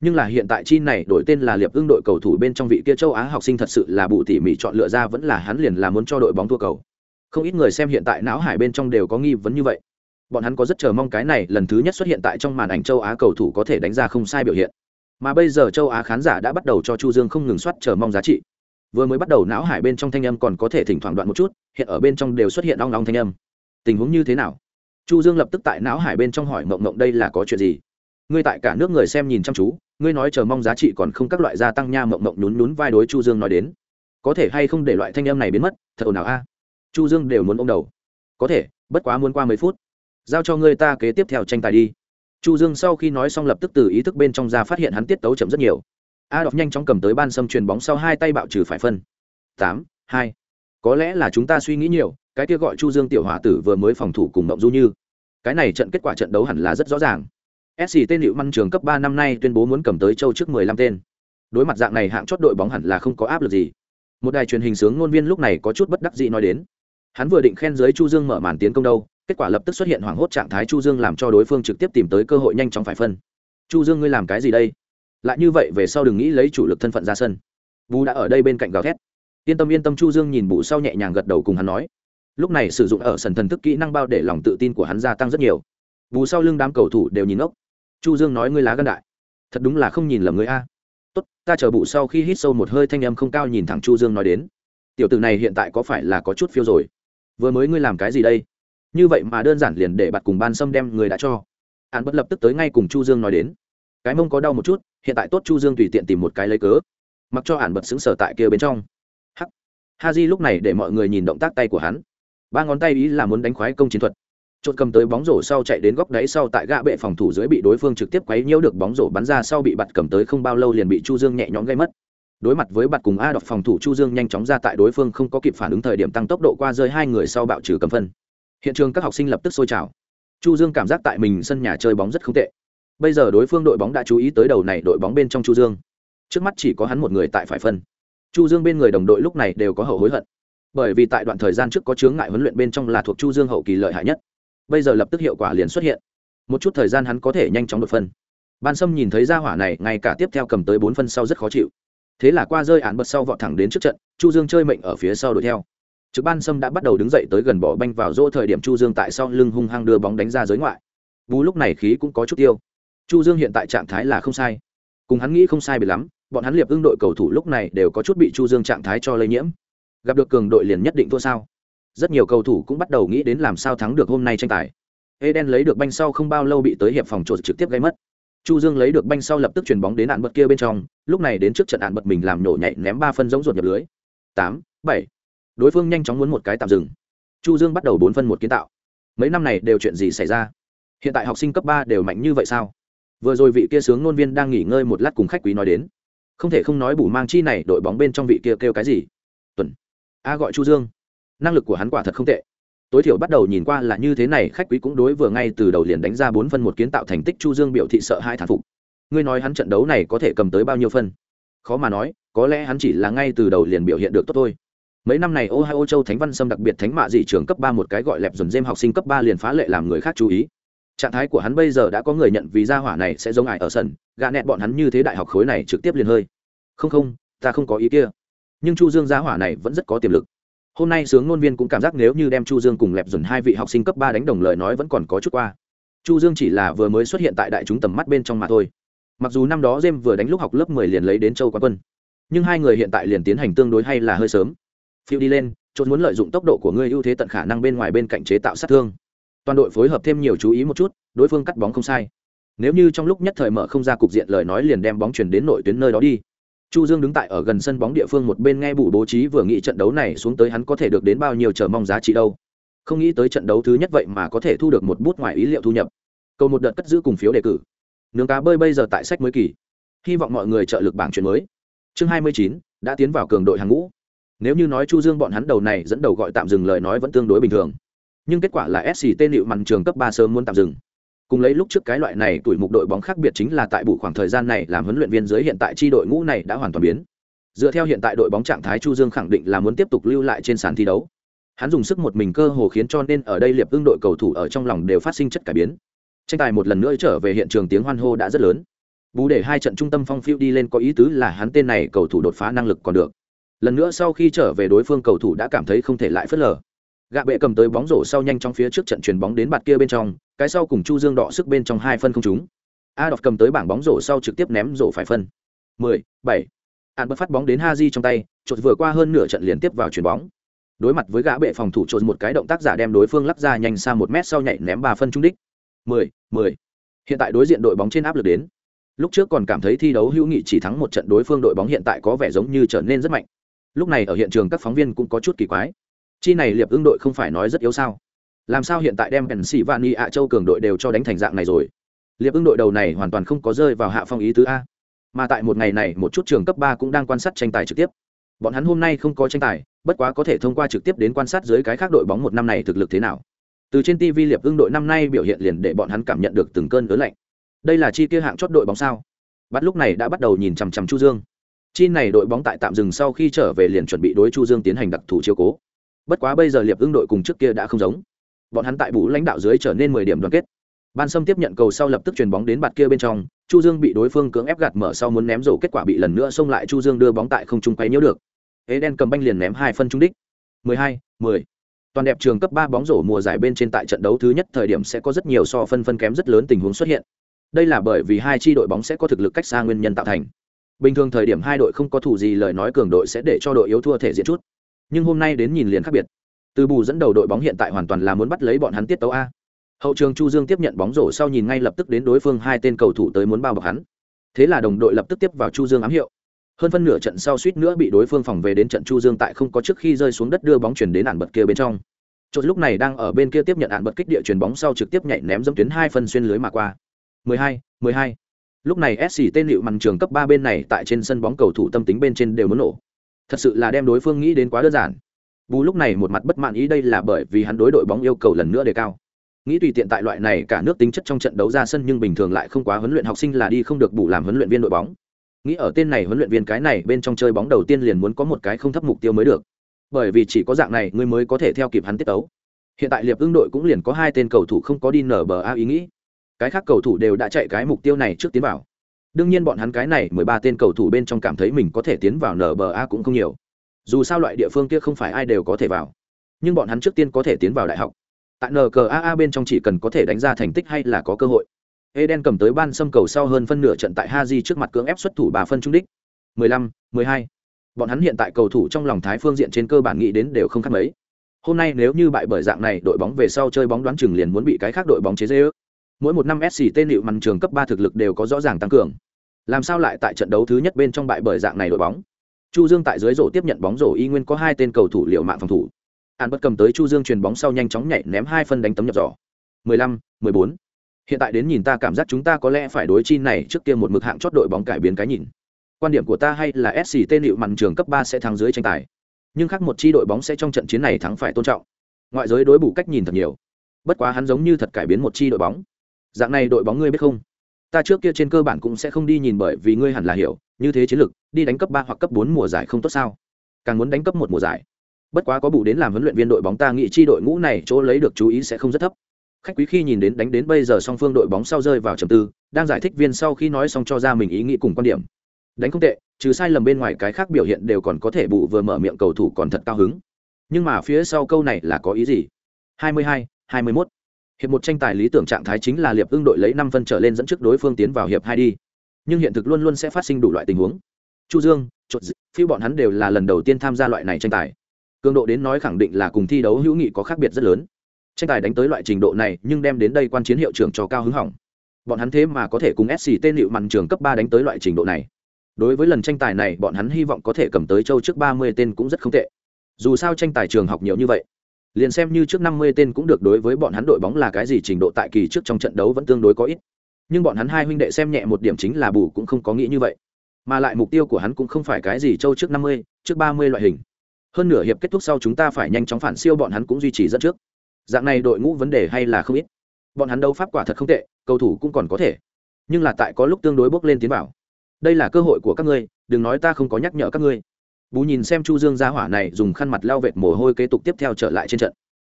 [SPEAKER 1] nhưng là hiện tại chi này đổi tên là liệp ưng đội cầu thủ bên trong vị kia châu á học sinh thật sự là bù tỉ mỉ chọn lựa ra vẫn là hắn liền là muốn cho đội bóng thua cầu. Không ít người xem hiện tại não hải bên trong đều có nghi vấn như vậy. Bọn hắn có rất chờ mong cái này lần thứ nhất xuất hiện tại trong màn ảnh châu á cầu thủ có thể đánh ra không sai biểu hiện. Mà bây giờ châu á khán giả đã bắt đầu cho chu dương không ngừng soát chờ mong giá trị. Vừa mới bắt đầu não hải bên trong thanh âm còn có thể thỉnh thoảng đoạn một chút, hiện ở bên trong đều xuất hiện ong ong thanh âm. Tình huống như thế nào? Chu dương lập tức tại não hải bên trong hỏi mộng mộng đây là có chuyện gì? Ngươi tại cả nước người xem nhìn chăm chú ngươi nói chờ mong giá trị còn không các loại gia tăng nha, mộng mộng nhún nhún vai đối chu dương nói đến. Có thể hay không để loại thanh âm này biến mất, thật ồn ào a. Chu dương đều muốn ôm đầu. Có thể, bất quá muốn qua mấy phút. Giao cho ngươi ta kế tiếp theo tranh tài đi. Chu dương sau khi nói xong lập tức từ ý thức bên trong ra phát hiện hắn tiết tấu chậm rất nhiều. A đọc nhanh chóng cầm tới ban sâm truyền bóng sau hai tay bạo trừ phải phân. Tám, hai. Có lẽ là chúng ta suy nghĩ nhiều, cái kia gọi chu dương tiểu hòa tử vừa mới phòng thủ cùng mộng du như. Cái này trận kết quả trận đấu hẳn là rất rõ ràng sc tên hiệu măn trường cấp ba năm nay tuyên bố muốn cầm tới châu trước 15 tên. Đối mặt dạng này hạng chót đội bóng hẳn là không có áp lực gì. Một đài truyền hình sướng ngôn viên lúc này có chút bất đắc dĩ nói đến. Hắn vừa định khen giới chu dương mở màn tiến công đâu, kết quả lập tức xuất hiện hoảng hốt trạng thái chu dương làm cho đối phương trực tiếp tìm tới cơ hội nhanh chóng phải phân. Chu dương ngươi làm cái gì đây? Lại như vậy về sau đừng nghĩ lấy chủ lực thân phận ra sân. Bù đã ở đây bên cạnh gào thét. Yên tâm yên tâm, chu dương nhìn bù sau nhẹ nhàng gật đầu cùng hắn nói. Lúc này sử dụng ở sần thần thức kỹ năng bao để lòng tự tin của hắn gia tăng rất nhiều. Bù sau lưng đám cầu thủ đều nhìn ốc chu dương nói ngươi lá gan đại. Thật đúng là không nhìn lầm người a. Tốt, ta chờ bụ sau khi hít sâu một hơi thanh âm không cao nhìn thẳng chu dương nói đến. Tiểu tử này hiện tại có phải là có chút phiêu rồi? Vừa mới ngươi làm cái gì đây? Như vậy mà đơn giản liền để bạn cùng ban sâm đem người đã cho. An bất lập tức tới ngay cùng chu dương nói đến. Cái mông có đau một chút, hiện tại tốt chu dương tùy tiện tìm một cái lấy cớ. Mặc cho ản bật xứng sở tại kia bên trong. Hắc. Ha di lúc này để mọi người nhìn động tác tay của hắn. Ba ngón tay ý là muốn đánh khoái công chiến thuật chốt cầm tới bóng rổ sau chạy đến góc đáy sau tại gã bệ phòng thủ dưới bị đối phương trực tiếp quấy nhiễu được bóng rổ bắn ra sau bị bật cầm tới không bao lâu liền bị chu dương nhẹ nhõm gây mất. Đối mặt với bật cùng a đọc phòng thủ, chu dương nhanh chóng ra tại đối phương không có kịp phản ứng thời điểm tăng tốc độ qua rơi hai người sau bạo trừ cầm phân. Hiện trường các học sinh lập tức sôi trào. Chu dương cảm giác tại mình sân nhà chơi bóng rất không tệ. Bây giờ đối phương đội bóng đã chú ý tới đầu này đội bóng bên trong chu dương. Trước mắt chỉ có hắn một người tại phải phân. Chu dương bên người đồng đội lúc này đều có hậu hối hận. Bởi vì tại đoạn thời gian trước có chướng ngại huấn luyện bên trong là thuộc chu dương hậu kỳ lợi hại nhất bây giờ lập tức hiệu quả liền xuất hiện. Một chút thời gian hắn có thể nhanh chóng đột phân. Ban sâm nhìn thấy ra hỏa này, ngay cả tiếp theo cầm tới bốn phân sau rất khó chịu. Thế là qua rơi án bật sau vọt thẳng đến trước trận, chu dương chơi mệnh ở phía sau đuổi theo. Trực ban sâm đã bắt đầu đứng dậy tới gần bỏ banh vào rỗ thời điểm chu dương tại sau lưng hung hăng đưa bóng đánh ra giới ngoại. Bú lúc này khí cũng có chút tiêu. Chu dương hiện tại trạng thái là không sai. Cùng hắn nghĩ không sai bị lắm, bọn hắn liệp ưng đội cầu thủ lúc này đều có chút bị chu dương trạng thái cho lây nhiễm. Gặp được cường đội liền nhất định thua sao? Rất nhiều cầu thủ cũng bắt đầu nghĩ đến làm sao thắng được hôm nay tranh tài. Eden lấy được banh sau không bao lâu bị tới hiệp phòng trộn trực tiếp gây mất. Chu dương lấy được banh sau lập tức chuyền bóng đến ạn bật kia bên trong, lúc này đến trước trận ạn bật mình làm nổ nhảy ném ba phân giống ruột nhập lưới. Tám, bảy. Đối phương nhanh chóng muốn một cái tạm dừng. Chu dương bắt đầu bốn phân một kiến tạo. Mấy năm này đều chuyện gì xảy ra? Hiện tại học sinh cấp ba đều mạnh như vậy sao? Vừa rồi vị kia sướng ngôn viên đang nghỉ ngơi một lát cùng khách quý nói đến. Không thể không nói bù mang chi này đội bóng bên trong vị kia kêu cái gì? Tuần. A gọi chu dương năng lực của hắn quả thật không tệ. Tối thiểu bắt đầu nhìn qua là như thế này, khách quý cũng đối vừa ngay từ đầu liền đánh ra bốn phân một kiến tạo thành tích chu dương biểu thị sợ hai thán phục. Ngươi nói hắn trận đấu này có thể cầm tới bao nhiêu phân? Khó mà nói, có lẽ hắn chỉ là ngay từ đầu liền biểu hiện được tốt thôi. Mấy năm này ohio châu thánh văn sâm đặc biệt thánh mạ dị trường cấp ba một cái gọi lẹp dồn dêm học sinh cấp ba liền phá lệ làm người khác chú ý. Trạng thái của hắn bây giờ đã có người nhận vì gia hỏa này sẽ giống ải ở sân gạ nẹt bọn hắn như thế đại học khối này trực tiếp liền hơi. Không không, ta không có ý kia. Nhưng chu dương gia hỏa này vẫn rất có tiềm lực hôm nay sướng ngôn viên cũng cảm giác nếu như đem chu dương cùng lẹp dần hai vị học sinh cấp ba đánh đồng lời nói vẫn còn có chút qua. Chu dương chỉ là vừa mới xuất hiện tại đại chúng tầm mắt bên trong mà thôi. Mặc dù năm đó jem vừa đánh lúc học lớp 10 liền lấy đến châu quán quân, nhưng hai người hiện tại liền tiến hành tương đối hay là hơi sớm. Phiêu đi lên, chốt muốn lợi dụng tốc độ của ngươi ưu thế tận khả năng bên ngoài bên cạnh chế tạo sát thương. Toàn đội phối hợp thêm nhiều chú ý một chút, đối phương cắt bóng không sai. Nếu như trong lúc nhất thời mở không ra cục diện lời nói liền đem bóng chuyển đến nội tuyến nơi đó đi chu dương đứng tại ở gần sân bóng địa phương một bên nghe bù bố trí vừa nghĩ trận đấu này xuống tới hắn có thể được đến bao nhiêu chờ mong giá trị đâu. Không nghĩ tới trận đấu thứ nhất vậy mà có thể thu được một bút ngoài ý liệu thu nhập. Cầu một đợt cất giữ cùng phiếu đề cử. Nướng cá bơi bây giờ tại sách mới kỳ. Hy vọng mọi người trợ lực bảng chuyển mới. Chương 29, đã tiến vào cường đội hàng ngũ. Nếu như nói chu dương bọn hắn đầu này dẫn đầu gọi tạm dừng lời nói vẫn tương đối bình thường. Nhưng kết quả là sc tên liệu mặn trường cấp ba sớm muốn tạm dừng cùng lấy lúc trước cái loại này tuổi mục đội bóng khác biệt chính là tại bù khoảng thời gian này làm huấn luyện viên dưới hiện tại chi đội ngũ này đã hoàn toàn biến. Dựa theo hiện tại đội bóng trạng thái chu dương khẳng định là muốn tiếp tục lưu lại trên sàn thi đấu. Hắn dùng sức một mình cơ hồ khiến cho nên ở đây liệp ưng đội cầu thủ ở trong lòng đều phát sinh chất cải biến. Tranh tài một lần nữa trở về hiện trường tiếng hoan hô đã rất lớn. Bù để hai trận trung tâm phong phiêu đi lên có ý tứ là hắn tên này cầu thủ đột phá năng lực còn được. Lần nữa sau khi trở về đối phương cầu thủ đã cảm thấy không thể lại phớt lờ gạ bệ cầm tới bóng rổ sau nhanh trong phía trước trận chuyền bóng đến bạt kia bên trong, cái sau cùng chu dương đọ sức bên trong hai phân không trúng. A đọc cầm tới bảng bóng rổ sau trực tiếp ném rổ phải phân. Mười, bảy. An bất phát bóng đến haji trong tay, chột vừa qua hơn nửa trận liên tiếp vào chuyền bóng. Đối mặt với gã bệ phòng thủ chột một cái động tác giả đem đối phương lắc ra nhanh xa một mét sau nhảy ném ba phân trung đích. Mười mười. Hiện tại đối diện đội bóng trên áp lực đến. Lúc trước còn cảm thấy thi đấu hữu nghị chỉ thắng một trận đối phương đội bóng hiện tại có vẻ giống như trở nên rất mạnh. Lúc này ở hiện trường các phóng viên cũng có chút kỳ quái chi này liệp ưng đội không phải nói rất yếu sao? Làm sao hiện tại đem pensi vạn ni ạ châu cường đội đều cho đánh thành dạng này rồi? Liệp ưng đội đầu này hoàn toàn không có rơi vào hạ phong ý tứ a. Mà tại một ngày này, một chút trường cấp ba cũng đang quan sát tranh tài trực tiếp. Bọn hắn hôm nay không có tranh tài, bất quá có thể thông qua trực tiếp đến quan sát dưới cái khác đội bóng một năm này thực lực thế nào. Từ trên tv liệp ưng đội năm nay biểu hiện liền để bọn hắn cảm nhận được từng cơn lớn lạnh. Đây là chi kia hạng chót đội bóng sao? Bắt lúc này đã bắt đầu nhìn chằm chằm chu dương. Chi này đội bóng tại tạm dừng sau khi trở về liền chuẩn bị đối chu dương tiến hành đặc thù chiếu cố bất quá bây giờ liệp ưng đội cùng trước kia đã không giống. Bọn hắn tại bù lãnh đạo dưới trở nên mười điểm đoàn kết. Ban sâm tiếp nhận cầu sau lập tức chuyền bóng đến bạt kia bên trong chu dương bị đối phương cưỡng ép gạt mở sau muốn ném rổ kết quả bị lần nữa xông lại chu dương đưa bóng tại không trung quay nhiễu được. Eden cầm banh liền ném hai phân trung đích. 12, 10. toàn đẹp trường cấp ba bóng rổ mùa giải bên trên tại trận đấu thứ nhất thời điểm sẽ có rất nhiều so phân phân kém rất lớn tình huống xuất hiện. Đây là bởi vì hai chi đội bóng sẽ có thực lực cách xa nguyên nhân tạo thành. Bình thường thời điểm hai đội không có thủ gì lời nói cường đội sẽ để cho đội yếu thua thể diện chút nhưng hôm nay đến nhìn liền khác biệt. Từ bù dẫn đầu đội bóng hiện tại hoàn toàn là muốn bắt lấy bọn hắn tiết tấu a. Hậu trường chu dương tiếp nhận bóng rổ sau nhìn ngay lập tức đến đối phương hai tên cầu thủ tới muốn bao bọc hắn. Thế là đồng đội lập tức tiếp vào chu dương ám hiệu. Hơn phân nửa trận sau suýt nữa bị đối phương phòng về đến trận chu dương tại không có trước khi rơi xuống đất đưa bóng chuyển đến ản bật kia bên trong. Chốt lúc này đang ở bên kia tiếp nhận ản bật kích địa chuyền bóng sau trực tiếp nhảy ném dâm tuyến hai phân xuyên lưới mà qua. 12, 12. lúc này SC tên liệu màn trường cấp ba bên này tại trên sân bóng cầu thủ tâm tính bên trên đều muốn nổ thật sự là đem đối phương nghĩ đến quá đơn giản. Bù lúc này một mặt bất mãn ý đây là bởi vì hắn đối đội bóng yêu cầu lần nữa đề cao. Nghĩ tùy tiện tại loại này cả nước tính chất trong trận đấu ra sân nhưng bình thường lại không quá huấn luyện học sinh là đi không được bù làm huấn luyện viên đội bóng. Nghĩ ở tên này huấn luyện viên cái này bên trong chơi bóng đầu tiên liền muốn có một cái không thấp mục tiêu mới được. Bởi vì chỉ có dạng này ngươi mới có thể theo kịp hắn tiết tấu. Hiện tại liệp ưng đội cũng liền có hai tên cầu thủ không có đi nở bờ a ý nghĩ. Cái khác cầu thủ đều đã chạy cái mục tiêu này trước tiến vào đương nhiên bọn hắn cái này mười ba tên cầu thủ bên trong cảm thấy mình có thể tiến vào NBA cũng không nhiều. Dù sao loại địa phương kia không phải ai đều có thể vào. Nhưng bọn hắn trước tiên có thể tiến vào đại học. Tại NCAA bên trong chỉ cần có thể đánh ra thành tích hay là có cơ hội. Eden cầm tới ban xâm cầu sau hơn phân nửa trận tại haji trước mặt cưỡng ép xuất thủ bà phân trung đích. 15, 12. bọn hắn hiện tại cầu thủ trong lòng thái phương diện trên cơ bản nghĩ đến đều không khác mấy. Hôm nay nếu như bại bởi dạng này đội bóng về sau chơi bóng đoán chừng liền muốn bị cái khác đội bóng chế dễ ước mỗi một năm sc tên liệu màn trường cấp ba thực lực đều có rõ ràng tăng cường làm sao lại tại trận đấu thứ nhất bên trong bại bởi dạng này đội bóng? Chu dương tại dưới rổ tiếp nhận bóng rổ y nguyên có hai tên cầu thủ liệu mạng phòng thủ. An bất cầm tới chu dương truyền bóng sau nhanh chóng nhảy ném hai phân đánh tấm nhập giỏ. 15, 14. hiện tại đến nhìn ta cảm giác chúng ta có lẽ phải đối chi này trước kia một mực hạng chót đội bóng cải biến cái nhìn. Quan điểm của ta hay là sc tên liệu mặn trường cấp ba sẽ thắng dưới tranh tài. Nhưng khác một chi đội bóng sẽ trong trận chiến này thắng phải tôn trọng. Ngoại giới đối bù cách nhìn thật nhiều. Bất quá hắn giống như thật cải biến một chi đội bóng. Dạng này đội bóng ngươi biết không? Ta trước kia trên cơ bản cũng sẽ không đi nhìn bởi vì ngươi hẳn là hiểu như thế chiến lược đi đánh cấp ba hoặc cấp bốn mùa giải không tốt sao? Càng muốn đánh cấp một mùa giải. Bất quá có bù đến làm huấn luyện viên đội bóng ta nghĩ chi đội ngũ này chỗ lấy được chú ý sẽ không rất thấp. Khách quý khi nhìn đến đánh đến bây giờ song phương đội bóng sau rơi vào trầm tư đang giải thích viên sau khi nói xong cho ra mình ý nghĩ cùng quan điểm. Đánh không tệ trừ sai lầm bên ngoài cái khác biểu hiện đều còn có thể bù vừa mở miệng cầu thủ còn thật cao hứng. Nhưng mà phía sau câu này là có ý gì? 22, 21 hiệp một tranh tài lý tưởng trạng thái chính là liệp ưng đội lấy năm phân trở lên dẫn trước đối phương tiến vào hiệp hai đi. Nhưng hiện thực luôn luôn sẽ phát sinh đủ loại tình huống. Chu dương, chột phiêu bọn hắn đều là lần đầu tiên tham gia loại này tranh tài. Cường độ đến nói khẳng định là cùng thi đấu hữu nghị có khác biệt rất lớn. Tranh tài đánh tới loại trình độ này, nhưng đem đến đây quan chiến hiệu trưởng cho cao hứng hỏng. Bọn hắn thế mà có thể cùng sc tên liệu mặn trường cấp ba đánh tới loại trình độ này. Đối với lần tranh tài này, bọn hắn hy vọng có thể cầm tới châu trước ba mươi tên cũng rất không tệ. Dù sao tranh tài trường học nhiều như vậy liền xem như trước năm mươi tên cũng được đối với bọn hắn đội bóng là cái gì trình độ tại kỳ trước trong trận đấu vẫn tương đối có ít. Nhưng bọn hắn hai huynh đệ xem nhẹ một điểm chính là bù cũng không có nghĩ như vậy. Mà lại mục tiêu của hắn cũng không phải cái gì châu trước năm mươi, trước ba mươi loại hình. Hơn nửa hiệp kết thúc sau chúng ta phải nhanh chóng phản siêu bọn hắn cũng duy trì dẫn trước. Dạng này đội ngũ vấn đề hay là không ít. Bọn hắn đấu pháp quả thật không tệ, cầu thủ cũng còn có thể. Nhưng là tại có lúc tương đối bước lên tiến bảo đây là cơ hội của các ngươi, đừng nói ta không có nhắc nhở các ngươi bú nhìn xem chu dương ra hỏa này dùng khăn mặt lao vệt mồ hôi kế tục tiếp theo trở lại trên trận.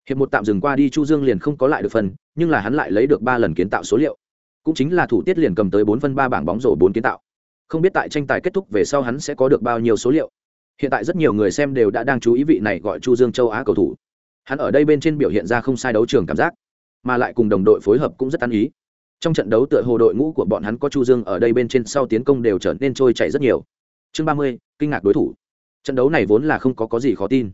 [SPEAKER 1] Hiệp một tạm dừng qua đi chu dương liền không có lại được phần, nhưng là hắn lại lấy được ba lần kiến tạo số liệu. Cũng chính là thủ tiết liền cầm tới bốn phân ba bảng bóng rổ bốn kiến tạo. Không biết tại tranh tài kết thúc về sau hắn sẽ có được bao nhiêu số liệu. Hiện tại rất nhiều người xem đều đã đang chú ý vị này gọi chu dương châu á cầu thủ. Hắn ở đây bên trên biểu hiện ra không sai đấu trường cảm giác, mà lại cùng đồng đội phối hợp cũng rất ăn ý. Trong trận đấu tựa hồ đội ngũ của bọn hắn có chu dương ở đây bên trên sau tiến công đều trở nên trôi chảy rất nhiều. Chương ba mươi, kinh ngạc đối thủ trận đấu này vốn là không có có gì khó tin.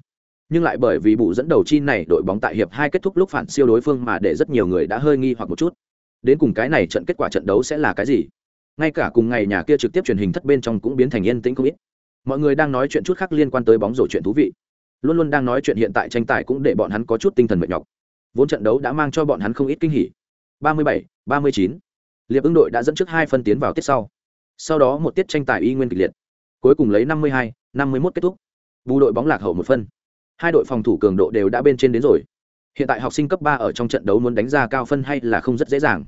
[SPEAKER 1] Nhưng lại bởi vì bụ dẫn đầu chi này đội bóng tại hiệp hai kết thúc lúc phản siêu đối phương mà để rất nhiều người đã hơi nghi hoặc một chút. Đến cùng cái này trận kết quả trận đấu sẽ là cái gì? Ngay cả cùng ngày nhà kia trực tiếp truyền hình thất bên trong cũng biến thành yên tĩnh không ít. Mọi người đang nói chuyện chút khác liên quan tới bóng rổ chuyện thú vị. Luôn luôn đang nói chuyện hiện tại tranh tài cũng để bọn hắn có chút tinh thần mệt nhọc. Vốn trận đấu đã mang cho bọn hắn không ít kinh hỉ. 37, 39. liệp ứng đội đã dẫn trước hai phân tiến vào tiết sau. Sau đó một tiết tranh tài y nguyên kịch liệt. Cuối cùng lấy 52, 51 kết thúc. Bù đội bóng lạc hậu một phân. Hai đội phòng thủ cường độ đều đã bên trên đến rồi. Hiện tại học sinh cấp ba ở trong trận đấu muốn đánh ra cao phân hay là không rất dễ dàng.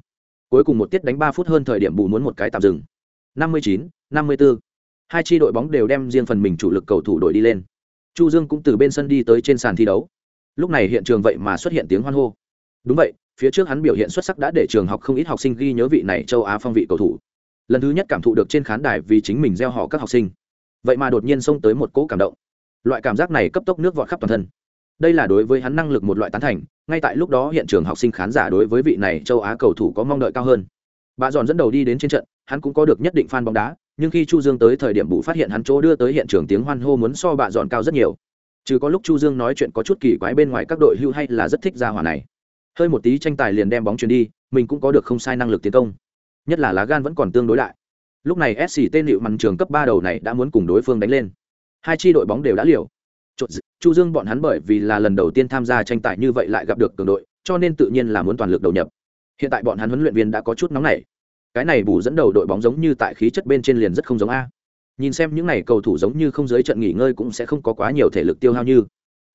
[SPEAKER 1] Cuối cùng một tiết đánh ba phút hơn thời điểm bù muốn một cái tạm dừng. năm mươi chín, năm mươi bốn hai tri đội bóng đều đem riêng phần mình chủ lực cầu thủ đội đi lên. Chu dương cũng từ bên sân đi tới trên sàn thi đấu. Lúc này hiện trường vậy mà xuất hiện tiếng hoan hô. Đúng vậy, phía trước hắn biểu hiện xuất sắc đã để trường học không ít học sinh ghi nhớ vị này châu á phong vị cầu thủ. Lần thứ nhất cảm thụ được trên khán đài vì chính mình gieo họ các học sinh vậy mà đột nhiên xông tới một cỗ cảm động. Loại cảm giác này cấp tốc nước vọt khắp toàn thân. Đây là đối với hắn năng lực một loại tán thành, ngay tại lúc đó hiện trường học sinh khán giả đối với vị này châu á cầu thủ có mong đợi cao hơn. Bà giòn dẫn đầu đi đến trên trận, hắn cũng có được nhất định fan bóng đá, nhưng khi chu dương tới thời điểm bù phát hiện hắn chỗ đưa tới hiện trường tiếng hoan hô muốn so bà giòn cao rất nhiều. Chứ có lúc chu dương nói chuyện có chút kỳ quái bên ngoài các đội hưu hay là rất thích ra hỏa này. Hơi một tí tranh tài liền đem bóng chuyền đi, mình cũng có được không sai năng lực tiến công. Nhất là lá gan vẫn còn tương đối lại lúc này sct nịu mặn trường cấp ba đầu này đã muốn cùng đối phương đánh lên. Hai chi đội bóng đều đã liều. Chu dương bọn hắn bởi vì là lần đầu tiên tham gia tranh tài như vậy lại gặp được cường đội, cho nên tự nhiên là muốn toàn lực đầu nhập. Hiện tại bọn hắn huấn luyện viên đã có chút nóng nảy. Cái này bù dẫn đầu đội bóng giống như tại khí chất bên trên liền rất không giống a. Nhìn xem những này cầu thủ giống như không giới trận nghỉ ngơi cũng sẽ không có quá nhiều thể lực tiêu hao như.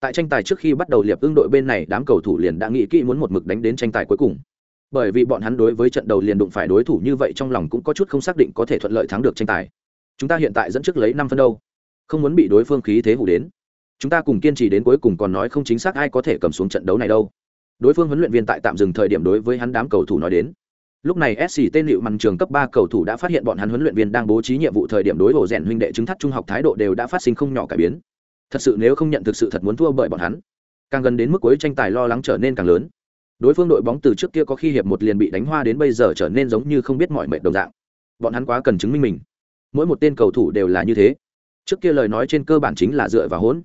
[SPEAKER 1] Tại tranh tài trước khi bắt đầu liệp ưng đội bên này, đám cầu thủ liền đã nghĩ kỹ muốn một mực đánh đến tranh tài cuối cùng bởi vì bọn hắn đối với trận đầu liền đụng phải đối thủ như vậy trong lòng cũng có chút không xác định có thể thuận lợi thắng được tranh tài. Chúng ta hiện tại dẫn trước lấy năm phân đâu. Không muốn bị đối phương khí thế hủ đến. Chúng ta cùng kiên trì đến cuối cùng còn nói không chính xác ai có thể cầm xuống trận đấu này đâu. Đối phương huấn luyện viên tại tạm dừng thời điểm đối với hắn đám cầu thủ nói đến. Lúc này sc tên liệu mằn trường cấp ba cầu thủ đã phát hiện bọn hắn huấn luyện viên đang bố trí nhiệm vụ thời điểm đối hồ rèn huynh đệ chứng thắt trung học thái độ đều đã phát sinh không nhỏ cải biến. Thật sự nếu không nhận thực sự thật muốn thua bởi bọn hắn. Càng gần đến mức cuối tranh tài lo lắng trở nên càng lớn đối phương đội bóng từ trước kia có khi hiệp một liền bị đánh hoa đến bây giờ trở nên giống như không biết mọi mệnh đồng dạng. Bọn hắn quá cần chứng minh mình. Mỗi một tên cầu thủ đều là như thế. Trước kia lời nói trên cơ bản chính là dựa vào hỗn.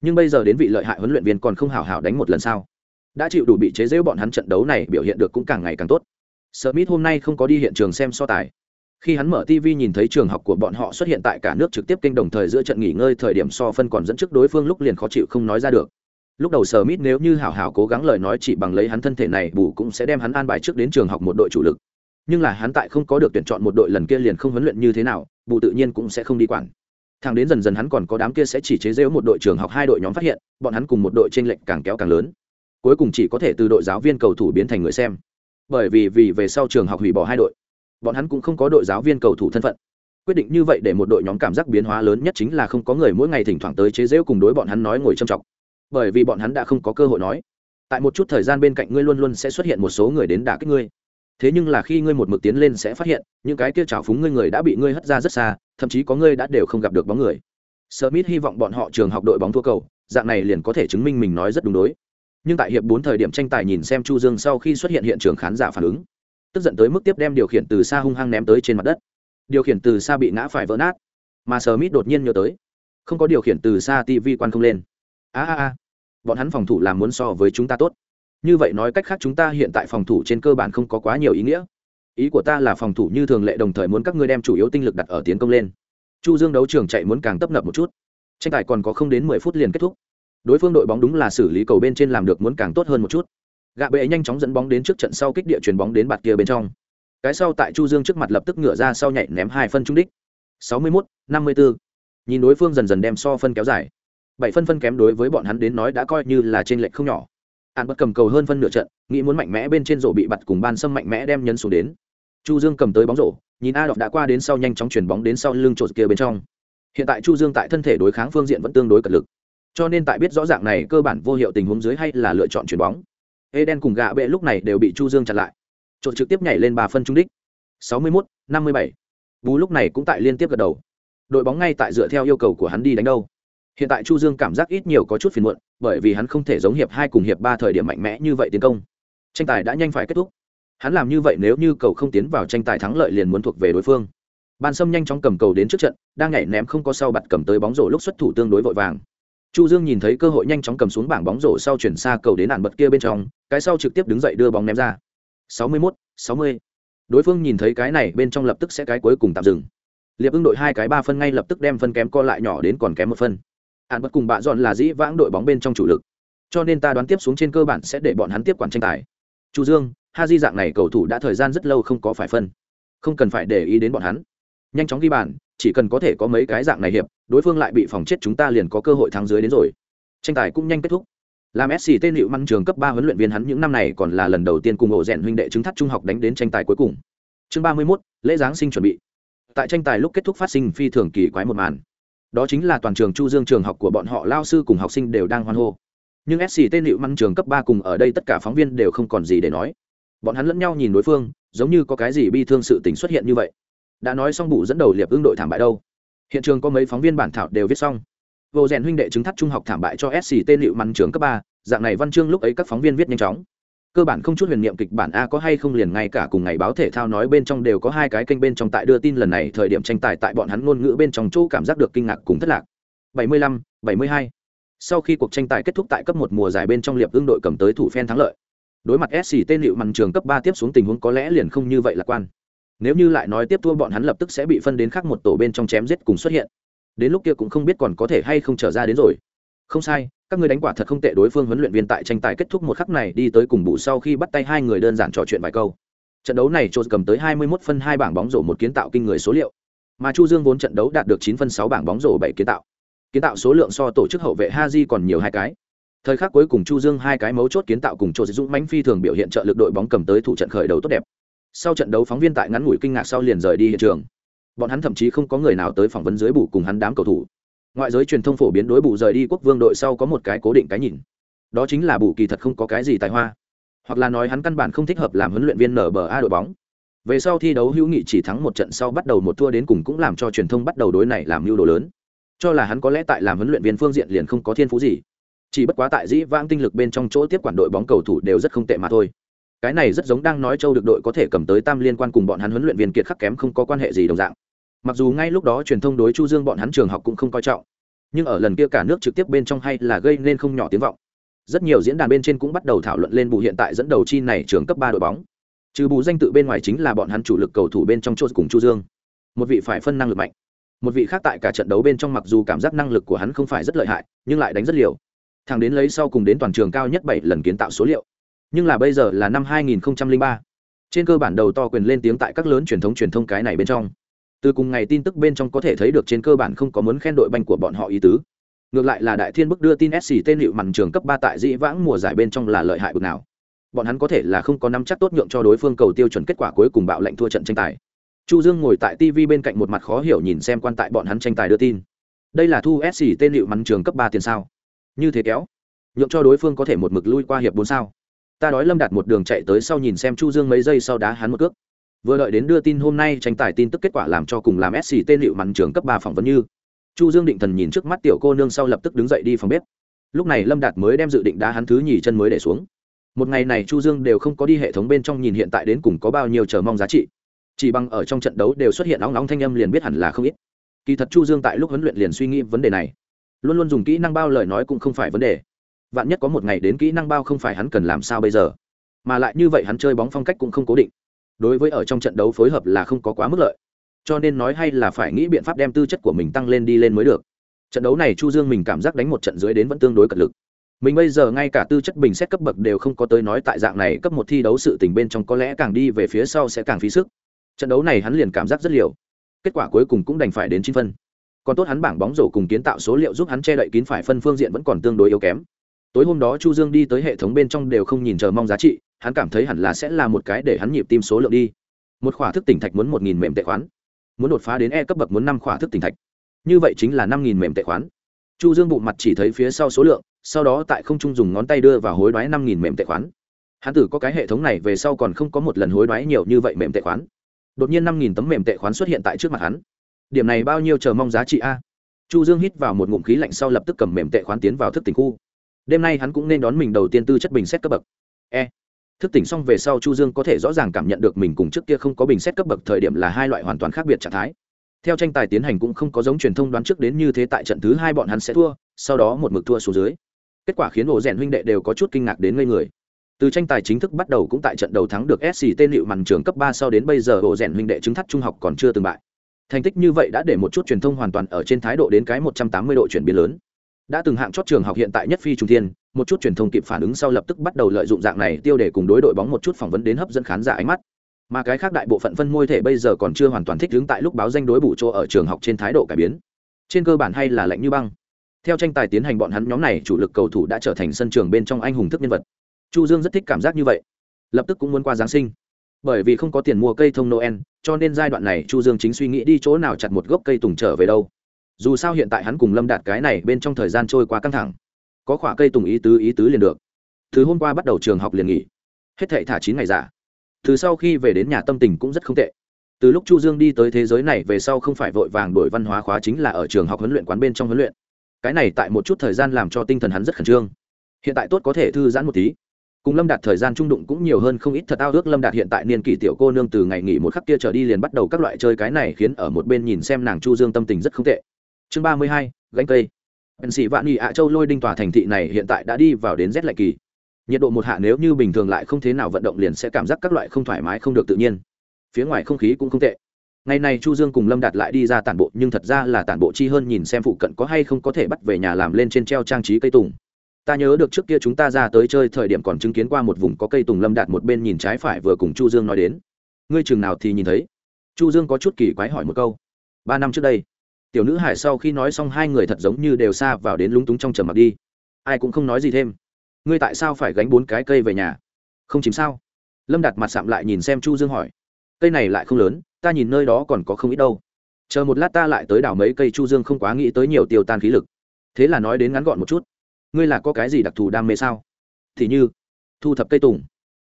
[SPEAKER 1] Nhưng bây giờ đến vị lợi hại huấn luyện viên còn không hào hào đánh một lần sao? Đã chịu đủ bị chế giễu bọn hắn trận đấu này biểu hiện được cũng càng ngày càng tốt. Smith hôm nay không có đi hiện trường xem so tài. Khi hắn mở tv nhìn thấy trường học của bọn họ xuất hiện tại cả nước trực tiếp kênh đồng thời giữa trận nghỉ ngơi thời điểm so phân còn dẫn trước đối phương lúc liền khó chịu không nói ra được lúc đầu sở mít nếu như hảo hảo cố gắng lời nói chỉ bằng lấy hắn thân thể này, bù cũng sẽ đem hắn an bài trước đến trường học một đội chủ lực. Nhưng là hắn tại không có được tuyển chọn một đội lần kia liền không huấn luyện như thế nào, bù tự nhiên cũng sẽ không đi quản. Thằng đến dần dần hắn còn có đám kia sẽ chỉ chế giễu một đội trường học hai đội nhóm phát hiện, bọn hắn cùng một đội trên lệnh càng kéo càng lớn. Cuối cùng chỉ có thể từ đội giáo viên cầu thủ biến thành người xem. Bởi vì vì về sau trường học hủy bỏ hai đội, bọn hắn cũng không có đội giáo viên cầu thủ thân phận. Quyết định như vậy để một đội nhóm cảm giác biến hóa lớn nhất chính là không có người mỗi ngày thỉnh thoảng tới chế giễu cùng đối bọn hắn nói ngồi châm trọng bởi vì bọn hắn đã không có cơ hội nói. Tại một chút thời gian bên cạnh ngươi luôn luôn sẽ xuất hiện một số người đến đả kích ngươi. Thế nhưng là khi ngươi một mực tiến lên sẽ phát hiện, những cái kia trào phúng ngươi người đã bị ngươi hất ra rất xa, thậm chí có ngươi đã đều không gặp được bóng người. Smith hy vọng bọn họ trường học đội bóng thua cầu, dạng này liền có thể chứng minh mình nói rất đúng đối. Nhưng tại hiệp bốn thời điểm tranh tài nhìn xem chu dương sau khi xuất hiện hiện trường khán giả phản ứng, tức giận tới mức tiếp đem điều khiển từ xa hung hăng ném tới trên mặt đất. Điều khiển từ xa bị ngã phải vỡ nát, mà Smith đột nhiên nhớ tới, không có điều khiển từ xa tv quan không lên a a a. Bọn hắn phòng thủ làm muốn so với chúng ta tốt. Như vậy nói cách khác chúng ta hiện tại phòng thủ trên cơ bản không có quá nhiều ý nghĩa. Ý của ta là phòng thủ như thường lệ đồng thời muốn các ngươi đem chủ yếu tinh lực đặt ở tiến công lên. Chu dương đấu trường chạy muốn càng tấp nập một chút. Tranh tài còn có không đến mười phút liền kết thúc. Đối phương đội bóng đúng là xử lý cầu bên trên làm được muốn càng tốt hơn một chút. Gạ bệ nhanh chóng dẫn bóng đến trước trận sau kích địa chuyền bóng đến bạt kia bên trong. Cái sau tại chu dương trước mặt lập tức ngửa ra sau nhảy ném hai phân trung đích. 61, 54. nhìn đối phương dần dần đem so phân kéo dài bảy phân phân kém đối với bọn hắn đến nói đã coi như là trên lệch không nhỏ. An bất cầm cầu hơn phân nửa trận nghĩ muốn mạnh mẽ bên trên rổ bị bật cùng ban sâm mạnh mẽ đem nhấn xuống đến. Chu dương cầm tới bóng rổ nhìn a đọc đã qua đến sau nhanh chóng chuyển bóng đến sau lưng trột kia bên trong. Hiện tại chu dương tại thân thể đối kháng phương diện vẫn tương đối cật lực. Cho nên tại biết rõ ràng này cơ bản vô hiệu tình huống dưới hay là lựa chọn chuyển bóng. Eden cùng gạ bệ lúc này đều bị chu dương chặn lại. Trộn trực tiếp nhảy lên ba phân trung đích. 61, 57. bú lúc này cũng tại liên tiếp gật đầu. Đội bóng ngay tại dựa theo yêu cầu của hắn đi đánh đâu hiện tại chu dương cảm giác ít nhiều có chút phiền muộn bởi vì hắn không thể giống hiệp hai cùng hiệp ba thời điểm mạnh mẽ như vậy tiến công. Tranh tài đã nhanh phải kết thúc. Hắn làm như vậy nếu như cầu không tiến vào tranh tài thắng lợi liền muốn thuộc về đối phương. Ban sâm nhanh chóng cầm cầu đến trước trận đang nhảy ném không có sau bật cầm tới bóng rổ lúc xuất thủ tương đối vội vàng. Chu dương nhìn thấy cơ hội nhanh chóng cầm xuống bảng bóng rổ sau chuyển xa cầu đến nạn bật kia bên trong cái sau trực tiếp đứng dậy đưa bóng ném ra. 61, 60. đối phương nhìn thấy cái này bên trong lập tức sẽ cái cuối cùng tạm dừng. Liệp ưng đội hai cái ba phân ngay lập tức đem phân kém co lại nhỏ đến còn kém một phân hạn bất cùng bạ dọn là dĩ vãng đội bóng bên trong chủ lực. Cho nên ta đoán tiếp xuống trên cơ bản sẽ để bọn hắn tiếp quản tranh tài. Chu dương ha di dạng này cầu thủ đã thời gian rất lâu không có phải phân. Không cần phải để ý đến bọn hắn. Nhanh chóng ghi bàn chỉ cần có thể có mấy cái dạng này hiệp đối phương lại bị phòng chết chúng ta liền có cơ hội thắng dưới đến rồi. Tranh tài cũng nhanh kết thúc. Làm tên liệu măng trường cấp ba huấn luyện viên hắn những năm này còn là lần đầu tiên cùng ổ rèn huynh đệ chứng thắt trung học đánh đến tranh tài cuối cùng. Chương ba mươi 31, lễ giáng sinh chuẩn bị. Tại tranh tài lúc kết thúc phát sinh phi thường kỳ quái một màn đó chính là toàn trường chu dương trường học của bọn họ, lao sư cùng học sinh đều đang hoan hô. Nhưng sct liệu măn trường cấp ba cùng ở đây tất cả phóng viên đều không còn gì để nói. Bọn hắn lẫn nhau nhìn đối phương, giống như có cái gì bi thương sự tình xuất hiện như vậy. Đã nói xong bụ dẫn đầu liệp ương đội thảm bại đâu. Hiện trường có mấy phóng viên bản thảo đều viết xong. Vô rèn huynh đệ chứng thắt trung học thảm bại cho sct liệu măn trường cấp ba, dạng này văn chương lúc ấy các phóng viên viết nhanh chóng cơ bản không chút huyền niệm kịch bản a có hay không liền ngay cả cùng ngày báo thể thao nói bên trong đều có hai cái kênh bên trong tại đưa tin lần này thời điểm tranh tài tại bọn hắn ngôn ngữ bên trong chỗ cảm giác được kinh ngạc cùng thất lạc. 75, 72. sau khi cuộc tranh tài kết thúc tại cấp một mùa giải bên trong liệp ương đội cầm tới thủ phen thắng lợi. Đối mặt sc tên liệu mặn trường cấp ba tiếp xuống tình huống có lẽ liền không như vậy lạc quan. Nếu như lại nói tiếp thua bọn hắn lập tức sẽ bị phân đến khác một tổ bên trong chém giết cùng xuất hiện. Đến lúc kia cũng không biết còn có thể hay không trở ra đến rồi không sai, các người đánh quả thật không tệ, đối phương huấn luyện viên tại tranh tài kết thúc một khắc này đi tới cùng bụ sau khi bắt tay hai người đơn giản trò chuyện vài câu. Trận đấu này cho cầm tới 21 phân hai bảng bóng rổ một kiến tạo kinh người số liệu. Mà chu dương vốn trận đấu đạt được 9 phân 6 bảng bóng rổ 7 kiến tạo. Kiến tạo số lượng so tổ chức hậu vệ haji còn nhiều hai cái. Thời khắc cuối cùng chu dương hai cái mấu chốt kiến tạo cùng chỗ dũng mãnh phi thường biểu hiện trợ lực đội bóng cầm tới thủ trận khởi đầu tốt đẹp. Sau trận đấu phóng viên tại ngắn ngủi kinh ngạc sau liền rời đi hiện trường. Bọn hắn thậm chí không có người nào tới phỏng vấn dưới bù cùng hắn đám cầu thủ ngoại giới truyền thông phổ biến đối bù rời đi quốc vương đội sau có một cái cố định cái nhìn. Đó chính là bù kỳ thật không có cái gì tài hoa. Hoặc là nói hắn căn bản không thích hợp làm huấn luyện viên nở bờ a đội bóng. Về sau thi đấu hữu nghị chỉ thắng một trận sau bắt đầu một thua đến cùng cũng làm cho truyền thông bắt đầu đối này làm mưu đồ lớn. Cho là hắn có lẽ tại làm huấn luyện viên phương diện liền không có thiên phú gì. Chỉ bất quá tại dĩ vãng tinh lực bên trong chỗ tiếp quản đội bóng cầu thủ đều rất không tệ mà thôi. Cái này rất giống đang nói châu được đội có thể cầm tới tam liên quan cùng bọn hắn huấn luyện viên kiệt khắc kém không có quan hệ gì đồng dạng mặc dù ngay lúc đó truyền thông đối chu dương bọn hắn trường học cũng không coi trọng, nhưng ở lần kia cả nước trực tiếp bên trong hay là gây nên không nhỏ tiếng vọng. Rất nhiều diễn đàn bên trên cũng bắt đầu thảo luận lên bù hiện tại dẫn đầu chi này trường cấp ba đội bóng. Trừ bù danh tự bên ngoài chính là bọn hắn chủ lực cầu thủ bên trong chỗ cùng chu dương. Một vị phải phân năng lực mạnh. Một vị khác tại cả trận đấu bên trong mặc dù cảm giác năng lực của hắn không phải rất lợi hại, nhưng lại đánh rất liều. Thằng đến lấy sau cùng đến toàn trường cao nhất bảy lần kiến tạo số liệu. Nhưng là bây giờ là năm 2003. trên cơ bản đầu to quyền lên tiếng tại các lớn truyền thống truyền thông cái này bên trong từ cùng ngày tin tức bên trong có thể thấy được trên cơ bản không có muốn khen đội banh của bọn họ ý tứ. Ngược lại là đại thiên bức đưa tin sc tên hiệu mặn trường cấp ba tại dĩ vãng mùa giải bên trong là lợi hại bực nào. Bọn hắn có thể là không có nắm chắc tốt nhượng cho đối phương cầu tiêu chuẩn kết quả cuối cùng bạo lệnh thua trận tranh tài. Chu dương ngồi tại tv bên cạnh một mặt khó hiểu nhìn xem quan tại bọn hắn tranh tài đưa tin. Đây là thu sc tên hiệu mặn trường cấp ba tiền sao? Như thế kéo, nhượng cho đối phương có thể một mực lui qua hiệp bốn sao? Ta đói lâm đạt một đường chạy tới sau nhìn xem chu dương mấy giây sau đá hắn một cước vừa đợi đến đưa tin hôm nay tranh tài tin tức kết quả làm cho cùng làm sc tên liệu mặn trường cấp ba phỏng vấn như, chu dương định thần nhìn trước mắt tiểu cô nương sau lập tức đứng dậy đi phòng bếp. Lúc này lâm đạt mới đem dự định đá hắn thứ nhì chân mới để xuống. Một ngày này chu dương đều không có đi hệ thống bên trong nhìn hiện tại đến cùng có bao nhiêu chờ mong giá trị. Chỉ bằng ở trong trận đấu đều xuất hiện nóng nóng thanh âm liền biết hẳn là không ít. Kỳ thật chu dương tại lúc huấn luyện liền suy nghĩ vấn đề này. Luôn luôn dùng kỹ năng bao lời nói cũng không phải vấn đề. Vạn nhất có một ngày đến kỹ năng bao không phải hắn cần làm sao bây giờ. Mà lại như vậy hắn chơi bóng phong cách cũng không cố định đối với ở trong trận đấu phối hợp là không có quá mức lợi. Cho nên nói hay là phải nghĩ biện pháp đem tư chất của mình tăng lên đi lên mới được. Trận đấu này chu dương mình cảm giác đánh một trận dưới đến vẫn tương đối cật lực. Mình bây giờ ngay cả tư chất bình xét cấp bậc đều không có tới nói tại dạng này cấp một thi đấu sự tình bên trong có lẽ càng đi về phía sau sẽ càng phí sức. Trận đấu này hắn liền cảm giác rất liều. Kết quả cuối cùng cũng đành phải đến chín phân. Còn tốt hắn bảng bóng rổ cùng kiến tạo số liệu giúp hắn che đậy kín phải phân phương diện vẫn còn tương đối yếu kém. Tối hôm đó chu dương đi tới hệ thống bên trong đều không nhìn chờ mong giá trị hắn cảm thấy hẳn là sẽ là một cái để hắn nhịp tim số lượng đi. Một khỏa thức tỉnh thạch muốn một nghìn mềm tệ khoán. Muốn đột phá đến e cấp bậc muốn năm khỏa thức tỉnh thạch. Như vậy chính là năm nghìn mềm tệ khoán. Chu dương bụng mặt chỉ thấy phía sau số lượng, sau đó tại không trung dùng ngón tay đưa vào hối đoái năm nghìn mềm tệ khoán. Hắn tử có cái hệ thống này về sau còn không có một lần hối đoái nhiều như vậy mềm tệ khoán. Đột nhiên năm nghìn tấm mềm tệ khoán xuất hiện tại trước mặt hắn. Điểm này bao nhiêu chờ mong giá trị a? Chu dương hít vào một ngụm khí lạnh sau lập tức cầm mềm tệ khoán tiến vào thức tỉnh khu. Đêm nay hắn cũng nên đón mình đầu tiên tư chất bình xét cấp bậc. E thức tỉnh xong về sau chu dương có thể rõ ràng cảm nhận được mình cùng trước kia không có bình xét cấp bậc thời điểm là hai loại hoàn toàn khác biệt trạng thái. Theo tranh tài tiến hành cũng không có giống truyền thông đoán trước đến như thế tại trận thứ hai bọn hắn sẽ thua, sau đó một mực thua xuống dưới. Kết quả khiến ổ rèn huynh đệ đều có chút kinh ngạc đến ngây người. Từ tranh tài chính thức bắt đầu cũng tại trận đầu thắng được sc tên liệu màn trường cấp ba sau đến bây giờ ổ rèn huynh đệ chứng thắt trung học còn chưa từng bại. Thành tích như vậy đã để một chút truyền thông hoàn toàn ở trên thái độ đến cái một trăm tám mươi độ chuyển biến lớn đã từng hạng chót trường học hiện tại nhất phi trung thiên, một chút truyền thông kịp phản ứng sau lập tức bắt đầu lợi dụng dạng này tiêu để cùng đối đội bóng một chút phỏng vấn đến hấp dẫn khán giả ánh mắt. Mà cái khác đại bộ phận phân môi thể bây giờ còn chưa hoàn toàn thích ứng tại lúc báo danh đối bù chỗ ở trường học trên thái độ cải biến. Trên cơ bản hay là lạnh như băng. Theo tranh tài tiến hành bọn hắn nhóm này, chủ lực cầu thủ đã trở thành sân trường bên trong anh hùng thức nhân vật. Chu dương rất thích cảm giác như vậy. Lập tức cũng muốn qua giáng sinh. Bởi vì không có tiền mua cây thông noel, cho nên giai đoạn này chu dương chính suy nghĩ đi chỗ nào chặt một gốc cây tùng trở về đâu dù sao hiện tại hắn cùng lâm đạt cái này bên trong thời gian trôi qua căng thẳng. Có khỏa cây tùng ý tứ ý tứ liền được. Thứ hôm qua bắt đầu trường học liền nghỉ. Hết thệ thả chín ngày giả. Từ sau khi về đến nhà tâm tình cũng rất không tệ. Từ lúc chu dương đi tới thế giới này về sau không phải vội vàng đổi văn hóa khóa chính là ở trường học huấn luyện quán bên trong huấn luyện. Cái này tại một chút thời gian làm cho tinh thần hắn rất khẩn trương. Hiện tại tốt có thể thư giãn một tí. Cùng lâm đạt thời gian trung đụng cũng nhiều hơn không ít thật ao ước lâm đạt hiện tại niên kỷ tiểu cô nương từ ngày nghỉ một khắc kia trở đi liền bắt đầu các loại chơi cái này khiến ở một bên nhìn xem nàng chu dương tâm tình rất không tệ chương ba mươi hai, gánh cây. Bèn sĩ vạn nghị ạ châu lôi đinh tòa thành thị này hiện tại đã đi vào đến rét lạnh kỳ. Nhiệt độ một hạ nếu như bình thường lại không thế nào vận động liền sẽ cảm giác các loại không thoải mái, không được tự nhiên. Phía ngoài không khí cũng không tệ. Ngày này chu dương cùng lâm đạt lại đi ra tản bộ, nhưng thật ra là tản bộ chi hơn nhìn xem phụ cận có hay không có thể bắt về nhà làm lên trên treo trang trí cây tùng. Ta nhớ được trước kia chúng ta ra tới chơi thời điểm còn chứng kiến qua một vùng có cây tùng lâm đạt một bên nhìn trái phải vừa cùng chu dương nói đến. Ngươi chừng nào thì nhìn thấy. Chu dương có chút kỳ quái hỏi một câu. Ba năm trước đây tiểu nữ hải sau khi nói xong hai người thật giống như đều xa vào đến lúng túng trong trầm mặc đi. Ai cũng không nói gì thêm. Ngươi tại sao phải gánh bốn cái cây về nhà? Không chìm sao? Lâm đặt mặt sạm lại nhìn xem chu dương hỏi. Cây này lại không lớn, ta nhìn nơi đó còn có không ít đâu. Chờ một lát ta lại tới đảo mấy cây chu dương không quá nghĩ tới nhiều tiêu tan khí lực. Thế là nói đến ngắn gọn một chút. Ngươi là có cái gì đặc thù đam mê sao? Thì như, thu thập cây tùng.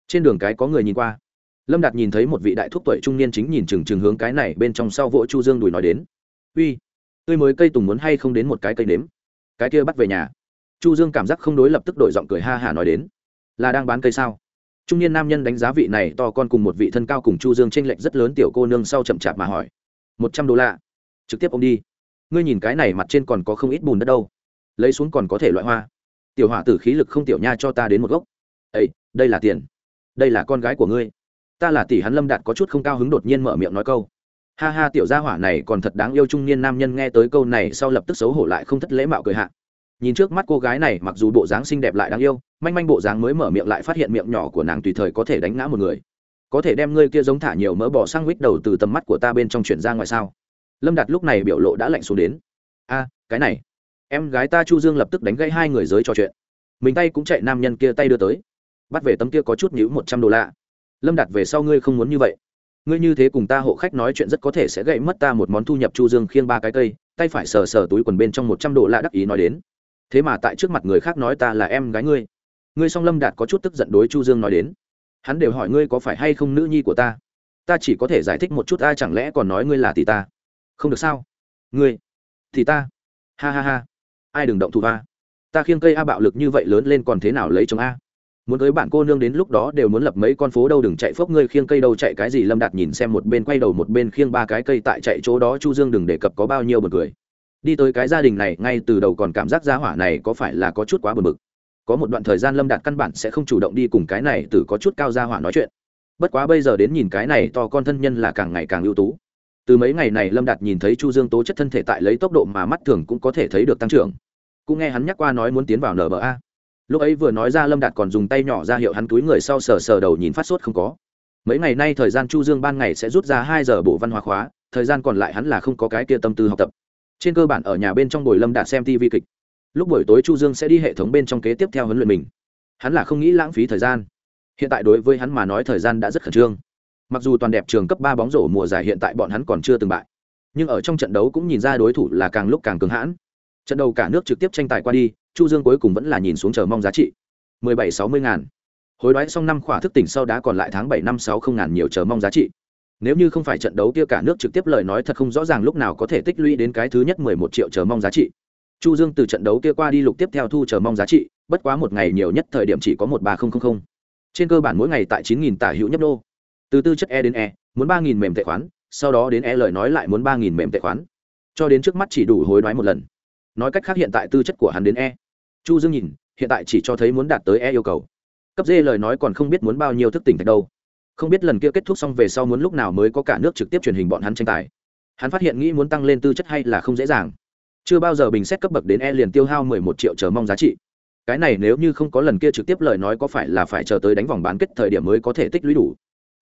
[SPEAKER 1] Trên đường cái có người nhìn qua. Lâm đạt nhìn thấy một vị đại thúc tuổi trung niên chính nhìn chừng chừng hướng cái này bên trong sau vỗ chu dương đùi nói đến. Uy tươi mới cây tùng muốn hay không đến một cái cây đếm cái kia bắt về nhà. Chu dương cảm giác không đối lập tức đổi giọng cười ha hả nói đến. Là đang bán cây sao? Trung niên nam nhân đánh giá vị này to con cùng một vị thân cao cùng chu dương tranh lệch rất lớn tiểu cô nương sau chậm chạp mà hỏi. Một trăm đô la. Trực tiếp ông đi. Ngươi nhìn cái này mặt trên còn có không ít bùn đất đâu. Lấy xuống còn có thể loại hoa. Tiểu hỏa tử khí lực không tiểu nha cho ta đến một gốc. Ây đây là tiền. Đây là con gái của ngươi. Ta là tỷ hắn lâm đạt có chút không cao hứng đột nhiên mở miệng nói câu ha ha, tiểu gia hỏa này còn thật đáng yêu trung niên nam nhân nghe tới câu này sau lập tức xấu hổ lại không thất lễ mạo cười hạ. Nhìn trước mắt cô gái này, mặc dù bộ dáng xinh đẹp lại đáng yêu, manh manh bộ dáng mới mở miệng lại phát hiện miệng nhỏ của nàng tùy thời có thể đánh ngã một người. Có thể đem ngươi kia giống thả nhiều mỡ bò sang quýt đầu từ tầm mắt của ta bên trong chuyển ra ngoài sao? Lâm đạt lúc này biểu lộ đã lạnh xuống đến. A, cái này. Em gái ta chu dương lập tức đánh gãy hai người giới trò chuyện. Mình tay cũng chạy nam nhân kia tay đưa tới. Bắt về tấm kia có chút nhữ một trăm đô la. Lâm đạt về sau ngươi không muốn như vậy ngươi như thế cùng ta hộ khách nói chuyện rất có thể sẽ gãy mất ta một món thu nhập chu dương khiêng ba cái cây, tay phải sờ sờ túi quần bên trong một trăm độ lạ đắc ý nói đến. Thế mà tại trước mặt người khác nói ta là em gái ngươi. Ngươi song lâm đạt có chút tức giận đối chu dương nói đến. Hắn đều hỏi ngươi có phải hay không nữ nhi của ta. Ta chỉ có thể giải thích một chút, ta chẳng lẽ còn nói ngươi là tỷ ta? Không được sao? Ngươi thì ta? Ha ha ha. Ai đừng động thủ a? Ta khiêng cây a, bạo lực như vậy lớn lên còn thế nào lấy chồng a? Muốn tới bạn cô nương đến lúc đó đều muốn lập mấy con phố đâu đừng chạy phốc ngươi khiêng cây đâu chạy cái gì, lâm đạt nhìn xem một bên quay đầu một bên khiêng ba cái cây tại chạy chỗ đó, chu dương đừng đề cập có bao nhiêu bật cười. Đi tới cái gia đình này, ngay từ đầu còn cảm giác gia hỏa này có phải là có chút quá bực bực. Có một đoạn thời gian lâm đạt căn bản sẽ không chủ động đi cùng cái này từ có chút cao gia hỏa nói chuyện. Bất quá bây giờ đến nhìn cái này to con thân nhân là càng ngày càng ưu tú. Từ mấy ngày này lâm đạt nhìn thấy chu dương tố chất thân thể tại lấy tốc độ mà mắt thường cũng có thể thấy được tăng trưởng. Cũng nghe hắn nhắc qua nói muốn tiến vào nba lúc ấy vừa nói ra lâm đạt còn dùng tay nhỏ ra hiệu hắn túi người sau sờ sờ đầu nhìn phát sốt không có. Mấy ngày nay thời gian chu dương ban ngày sẽ rút ra hai giờ bộ văn hóa khóa, thời gian còn lại hắn là không có cái kia tâm tư học tập. Trên cơ bản ở nhà bên trong buổi lâm đạt xem tv kịch. Lúc buổi tối chu dương sẽ đi hệ thống bên trong kế tiếp theo huấn luyện mình. Hắn là không nghĩ lãng phí thời gian. Hiện tại đối với hắn mà nói thời gian đã rất khẩn trương. Mặc dù toàn đẹp trường cấp ba bóng rổ mùa giải hiện tại bọn hắn còn chưa từng bại. Nhưng ở trong trận đấu cũng nhìn ra đối thủ là càng lúc càng cứng hãn. Trận đầu cả nước trực tiếp tranh tài qua đi chu dương cuối cùng vẫn là nhìn xuống chờ mong giá trị. mười bảy sáu mươi ngàn. Hối đoái xong năm khỏa thức tỉnh sau đã còn lại tháng bảy năm sáu không ngàn nhiều chờ mong giá trị. Nếu như không phải trận đấu kia cả nước trực tiếp lời nói thật không rõ ràng lúc nào có thể tích lũy đến cái thứ nhất mười một triệu chờ mong giá trị. Chu dương từ trận đấu kia qua đi lục tiếp theo thu chờ mong giá trị, bất quá một ngày nhiều nhất thời điểm chỉ có một ba nghìn trên cơ bản mỗi ngày tại chín nghìn tả hữu nhấp đô từ tư chất e đến e muốn ba nghìn mềm tệ khoán, sau đó đến e lời nói lại muốn ba nghìn mềm tệ khoán. Cho đến trước mắt chỉ đủ hối đoái một lần. Nói cách khác hiện tại tư chất của hắn đến e chu dương nhìn, hiện tại chỉ cho thấy muốn đạt tới e yêu cầu. Cấp dê lời nói còn không biết muốn bao nhiêu thức tỉnh thạch đâu. Không biết lần kia kết thúc xong về sau muốn lúc nào mới có cả nước trực tiếp truyền hình bọn hắn tranh tài. Hắn phát hiện nghĩ muốn tăng lên tư chất hay là không dễ dàng. Chưa bao giờ bình xét cấp bậc đến e liền tiêu hao mười một triệu chờ mong giá trị. Cái này nếu như không có lần kia trực tiếp lời nói có phải là phải chờ tới đánh vòng bán kết thời điểm mới có thể tích lũy đủ.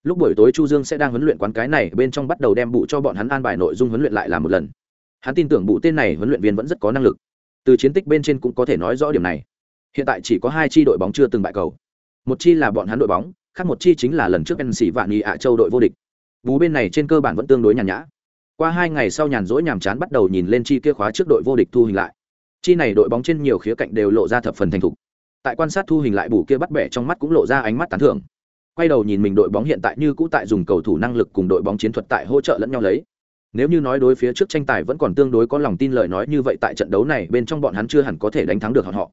[SPEAKER 1] Lúc buổi tối chu dương sẽ đang huấn luyện quán cái này, bên trong bắt đầu đem bụ cho bọn hắn an bài nội dung huấn luyện lại làm một lần. Hắn tin tưởng bụ tên này huấn luyện viên vẫn rất có năng lực từ chiến tích bên trên cũng có thể nói rõ điểm này. Hiện tại chỉ có hai chi đội bóng chưa từng bại cầu. Một chi là bọn hắn đội bóng, khác một chi chính là lần trước bên sĩ vạn nghị ạ châu đội vô địch. Bú bên này trên cơ bản vẫn tương đối nhàn nhã. Qua hai ngày sau nhàn rỗi nhàm chán bắt đầu nhìn lên chi kia khóa trước đội vô địch thu hình lại. Chi này đội bóng trên nhiều khía cạnh đều lộ ra thập phần thành thục. Tại quan sát thu hình lại bù kia bắt bẻ trong mắt cũng lộ ra ánh mắt tán thưởng. Quay đầu nhìn mình đội bóng hiện tại như cũ tại dùng cầu thủ năng lực cùng đội bóng chiến thuật tại hỗ trợ lẫn nhau lấy nếu như nói đối phía trước tranh tài vẫn còn tương đối có lòng tin lời nói như vậy tại trận đấu này, bên trong bọn hắn chưa hẳn có thể đánh thắng được họ họ.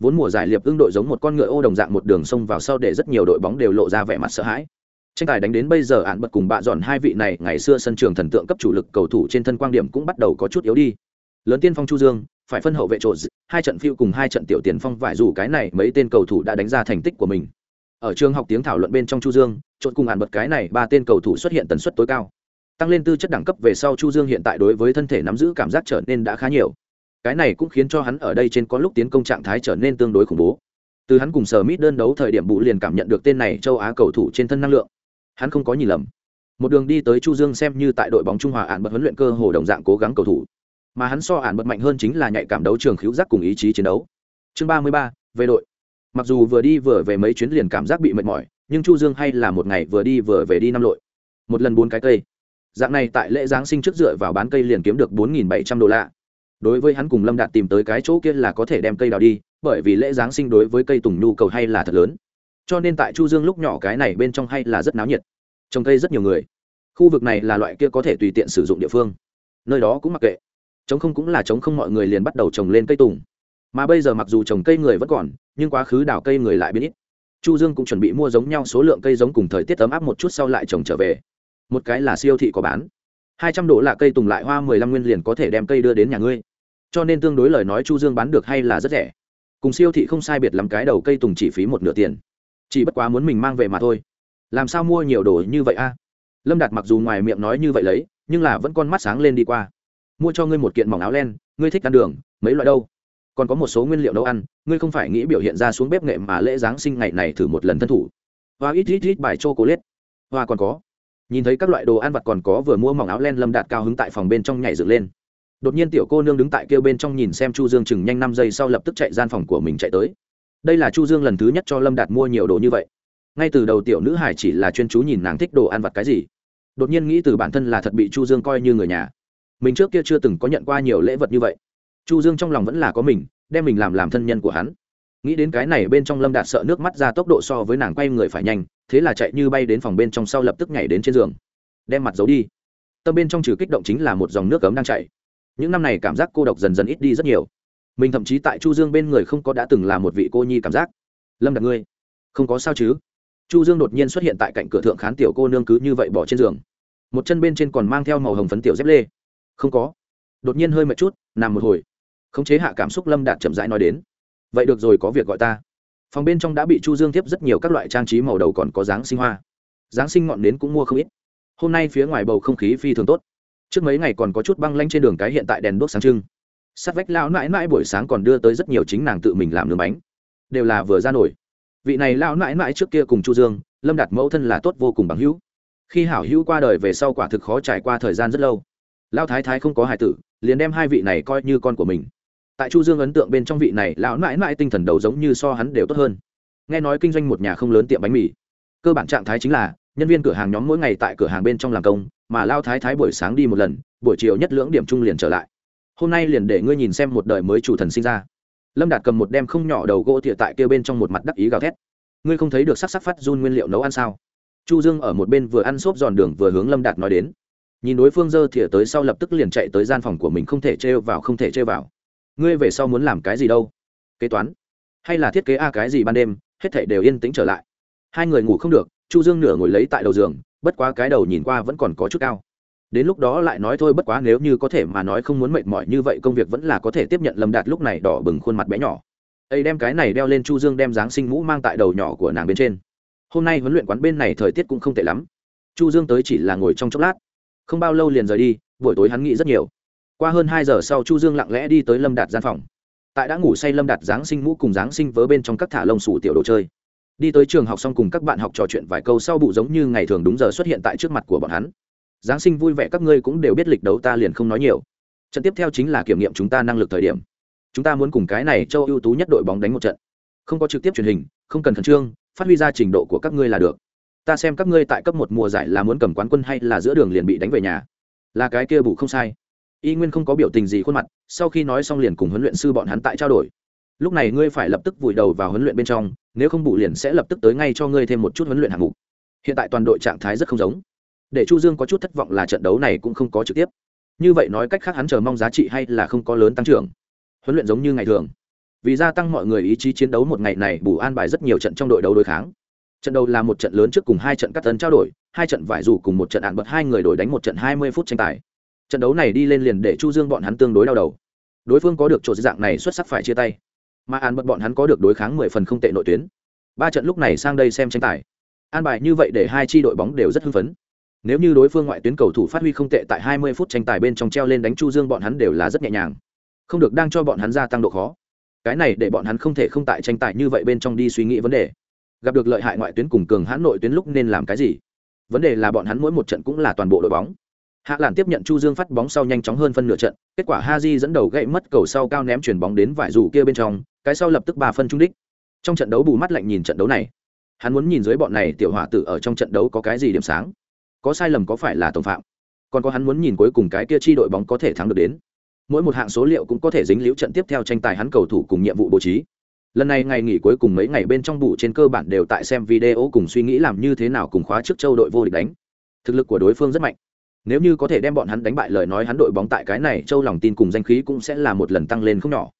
[SPEAKER 1] Vốn mùa giải liệp ưng đội giống một con ngựa ô đồng dạng một đường sông vào sau để rất nhiều đội bóng đều lộ ra vẻ mặt sợ hãi. Tranh tài đánh đến bây giờ ạn bật cùng bạ dọn hai vị này, ngày xưa sân trường thần tượng cấp chủ lực cầu thủ trên thân quan điểm cũng bắt đầu có chút yếu đi. Lớn tiên phong chu dương, phải phân hậu vệ trộn hai trận phiêu cùng hai trận tiểu tiền phong vải dù cái này mấy tên cầu thủ đã đánh ra thành tích của mình. Ở trường học tiếng thảo luận bên trong chu dương trộn cùng ạn bật cái này ba tên cầu thủ xuất hiện tần suất tối cao tăng lên tư chất đẳng cấp về sau chu dương hiện tại đối với thân thể nắm giữ cảm giác trở nên đã khá nhiều. Cái này cũng khiến cho hắn ở đây trên có lúc tiến công trạng thái trở nên tương đối khủng bố. Từ hắn cùng sở mít đơn đấu thời điểm bụ liền cảm nhận được tên này châu á cầu thủ trên thân năng lượng. Hắn không có nhìn lầm. Một đường đi tới chu dương xem như tại đội bóng trung hòa ản bật huấn luyện cơ hồ đồng dạng cố gắng cầu thủ. Mà hắn so ản bật mạnh hơn chính là nhạy cảm đấu trường khiếu giác cùng ý chí chiến đấu. Chương ba mươi ba, về đội. Mặc dù vừa đi vừa về mấy chuyến liền cảm giác bị mệt mỏi, nhưng chu dương hay là một ngày vừa đi vừa về đi năm lội một lần bốn cái cây dạng này tại lễ giáng sinh trước dựa vào bán cây liền kiếm được bốn nghìn bảy trăm đô la. Đối với hắn cùng lâm đạt tìm tới cái chỗ kia là có thể đem cây đào đi, bởi vì lễ giáng sinh đối với cây tùng nhu cầu hay là thật lớn. Cho nên tại chu dương lúc nhỏ cái này bên trong hay là rất náo nhiệt. Trồng cây rất nhiều người. Khu vực này là loại kia có thể tùy tiện sử dụng địa phương. Nơi đó cũng mặc kệ. Chống không cũng là chống không, mọi người liền bắt đầu trồng lên cây tùng. Mà bây giờ mặc dù trồng cây người vẫn còn, nhưng quá khứ đào cây người lại biến ít. Chu dương cũng chuẩn bị mua giống nhau số lượng cây giống cùng thời tiết ấm áp một chút sau lại trồng trở về một cái là siêu thị có bán. Hai trăm đô là cây tùng lại hoa, mười lăm nguyên liền có thể đem cây đưa đến nhà ngươi. Cho nên tương đối lời nói chu dương bán được hay là rất rẻ. Cùng siêu thị không sai biệt lắm cái đầu cây tùng chỉ phí một nửa tiền. Chỉ bất quá muốn mình mang về mà thôi. Làm sao mua nhiều đồ như vậy a? Lâm đạt mặc dù ngoài miệng nói như vậy lấy, nhưng là vẫn con mắt sáng lên đi qua. Mua cho ngươi một kiện mỏng áo len, ngươi thích ăn đường, mấy loại đâu? Còn có một số nguyên liệu nấu ăn, ngươi không phải nghĩ biểu hiện ra xuống bếp nghệ mà lễ giáng sinh ngày này thử một lần thân thủ. Và ít ít ít bài c h o c còn có nhìn thấy các loại đồ ăn vặt còn có vừa mua mỏng áo len lâm đạt cao hứng tại phòng bên trong nhảy dựng lên. Đột nhiên tiểu cô nương đứng tại kêu bên trong nhìn xem chu dương chừng nhanh năm giây sau lập tức chạy gian phòng của mình chạy tới. Đây là chu dương lần thứ nhất cho lâm đạt mua nhiều đồ như vậy. Ngay từ đầu tiểu nữ hải chỉ là chuyên chú nhìn nàng thích đồ ăn vặt cái gì. Đột nhiên nghĩ từ bản thân là thật bị chu dương coi như người nhà. Mình trước kia chưa từng có nhận qua nhiều lễ vật như vậy. Chu dương trong lòng vẫn là có mình, đem mình làm làm thân nhân của hắn nghĩ đến cái này bên trong lâm đạt sợ nước mắt ra tốc độ so với nàng quay người phải nhanh, thế là chạy như bay đến phòng bên trong sau lập tức nhảy đến trên giường. Đem mặt giấu đi. Tâm bên trong trừ kích động chính là một dòng nước cấm đang chảy. Những năm này cảm giác cô độc dần dần ít đi rất nhiều. Mình thậm chí tại chu dương bên người không có đã từng là một vị cô nhi cảm giác. Lâm đạt ngươi, không có sao chứ? Chu dương đột nhiên xuất hiện tại cạnh cửa thượng khán tiểu cô nương cứ như vậy bỏ trên giường. Một chân bên trên còn mang theo màu hồng phấn tiểu dép lê. Không có. Đột nhiên hơi mệt chút, nằm một hồi. Khống chế hạ cảm xúc lâm đạt chậm rãi nói đến vậy được rồi, có việc gọi ta. Phòng bên trong đã bị chu dương tiếp rất nhiều các loại trang trí màu đầu còn có dáng sinh hoa. Dáng sinh ngọn nến cũng mua không ít. Hôm nay phía ngoài bầu không khí phi thường tốt. Trước mấy ngày còn có chút băng lanh trên đường cái hiện tại đèn đốt sáng trưng. Sát vách lão mãi mãi buổi sáng còn đưa tới rất nhiều chính nàng tự mình làm nướng bánh. Đều là vừa ra nổi. Vị này lão mãi mãi trước kia cùng chu dương, lâm đạt mẫu thân là tốt vô cùng bằng hữu. Khi hảo hữu qua đời về sau quả thực khó trải qua thời gian rất lâu. Lão thái thái không có hài tử, liền đem hai vị này coi như con của mình tại chu dương ấn tượng bên trong vị này, lão mãi mãi tinh thần đầu giống như so hắn đều tốt hơn. Nghe nói kinh doanh một nhà không lớn tiệm bánh mì. Cơ bản trạng thái chính là, nhân viên cửa hàng nhóm mỗi ngày tại cửa hàng bên trong làm công, mà lao thái thái buổi sáng đi một lần, buổi chiều nhất lưỡng điểm trung liền trở lại. Hôm nay liền để ngươi nhìn xem một đời mới chủ thần sinh ra. Lâm đạt cầm một đem không nhỏ đầu gỗ thịa tại kia bên trong một mặt đắc ý gào thét. Ngươi không thấy được sắc sắc phát run nguyên liệu nấu ăn sao? Chu dương ở một bên vừa ăn xốp giòn đường vừa hướng lâm đạt nói đến. Nhìn đối phương dơ thìa tới sau lập tức liền chạy tới gian phòng của mình không thể trêu vào, không thể trêu vào ngươi về sau muốn làm cái gì đâu? Kế toán? Hay là thiết kế a cái gì ban đêm, hết thảy đều yên tĩnh trở lại. Hai người ngủ không được, chu dương nửa ngồi lấy tại đầu giường, bất quá cái đầu nhìn qua vẫn còn có chút cao. Đến lúc đó lại nói thôi bất quá nếu như có thể mà nói không muốn mệt mỏi như vậy công việc vẫn là có thể tiếp nhận lâm đạt lúc này đỏ bừng khuôn mặt bé nhỏ. Ấy đem cái này đeo lên chu dương đem dáng sinh mũ mang tại đầu nhỏ của nàng bên trên. Hôm nay huấn luyện quán bên này thời tiết cũng không tệ lắm. Chu dương tới chỉ là ngồi trong chốc lát. Không bao lâu liền rời đi, buổi tối hắn nghĩ rất nhiều qua hơn hai giờ sau chu dương lặng lẽ đi tới lâm đạt gian phòng. Tại đã ngủ say lâm đạt giáng sinh mũ cùng giáng sinh vớ bên trong các thả lông sủ tiểu đồ chơi. Đi tới trường học xong cùng các bạn học trò chuyện vài câu sau bụ giống như ngày thường đúng giờ xuất hiện tại trước mặt của bọn hắn. Giáng sinh vui vẻ các ngươi cũng đều biết lịch đấu ta liền không nói nhiều. Trận tiếp theo chính là kiểm nghiệm chúng ta năng lực thời điểm. Chúng ta muốn cùng cái này châu ưu tú nhất đội bóng đánh một trận. Không có trực tiếp truyền hình, không cần khẩn trương, phát huy ra trình độ của các ngươi là được. Ta xem các ngươi tại cấp một mùa giải là muốn cầm quán quân hay là giữa đường liền bị đánh về nhà. Là cái kia bù không sai y nguyên không có biểu tình gì khuôn mặt, sau khi nói xong liền cùng huấn luyện sư bọn hắn tại trao đổi. Lúc này ngươi phải lập tức vùi đầu vào huấn luyện bên trong, nếu không bụ liền sẽ lập tức tới ngay cho ngươi thêm một chút huấn luyện hạng mục. Hiện tại toàn đội trạng thái rất không giống. Để chu dương có chút thất vọng là trận đấu này cũng không có trực tiếp. Như vậy nói cách khác hắn chờ mong giá trị hay là không có lớn tăng trưởng. Huấn luyện giống như ngày thường. Vì gia tăng mọi người ý chí chiến đấu một ngày này bù an bài rất nhiều trận trong đội đấu đối kháng. Trận đầu là một trận lớn trước cùng hai trận cắt tấn trao đổi, hai trận vải dù cùng một trận ạn bật hai người đổi đánh một trận hai mươi phút tranh tài trận đấu này đi lên liền để chu dương bọn hắn tương đối đau đầu đối phương có được chỗ dạng này xuất sắc phải chia tay, mà an bật bọn hắn có được đối kháng mười phần không tệ nội tuyến ba trận lúc này sang đây xem tranh tài an bài như vậy để hai chi đội bóng đều rất hưng phấn nếu như đối phương ngoại tuyến cầu thủ phát huy không tệ tại 20 phút tranh tài bên trong treo lên đánh Chu Dương bọn hắn đều là rất nhẹ nhàng. Không được đang cho bọn hắn gia tăng độ khó. Cái này để bọn hắn không thể không tại tranh tài như vậy bên trong đi suy nghĩ vấn đề. Gặp được lợi hại ngoại tuyến cùng cường hãn nội tuyến lúc nên làm cái gì? Vấn đề là bọn hắn mỗi một trận cũng là toàn bộ đội bóng. Hạ Lạn tiếp nhận Chu Dương phát bóng sau nhanh chóng hơn phân nửa trận, kết quả Haji dẫn đầu gậy mất cầu sau cao ném chuyển bóng đến vải dù kia bên trong, cái sau lập tức ba phân trung đích. Trong trận đấu bù mắt lạnh nhìn trận đấu này, hắn muốn nhìn dưới bọn này tiểu hỏa tử ở trong trận đấu có cái gì điểm sáng có sai lầm có phải là tội phạm còn có hắn muốn nhìn cuối cùng cái kia chi đội bóng có thể thắng được đến. Mỗi một hạng số liệu cũng có thể dính liễu trận tiếp theo tranh tài hắn cầu thủ cùng nhiệm vụ bố trí. Lần này ngày nghỉ cuối cùng mấy ngày bên trong bù trên cơ bản đều tại xem video cùng suy nghĩ làm như thế nào cùng khóa trước châu đội vô địch đánh. Thực lực của đối phương rất mạnh nếu như có thể đem bọn hắn đánh bại lời nói hắn đội bóng tại cái này châu lòng tin cùng danh khí cũng sẽ là một lần tăng lên không nhỏ.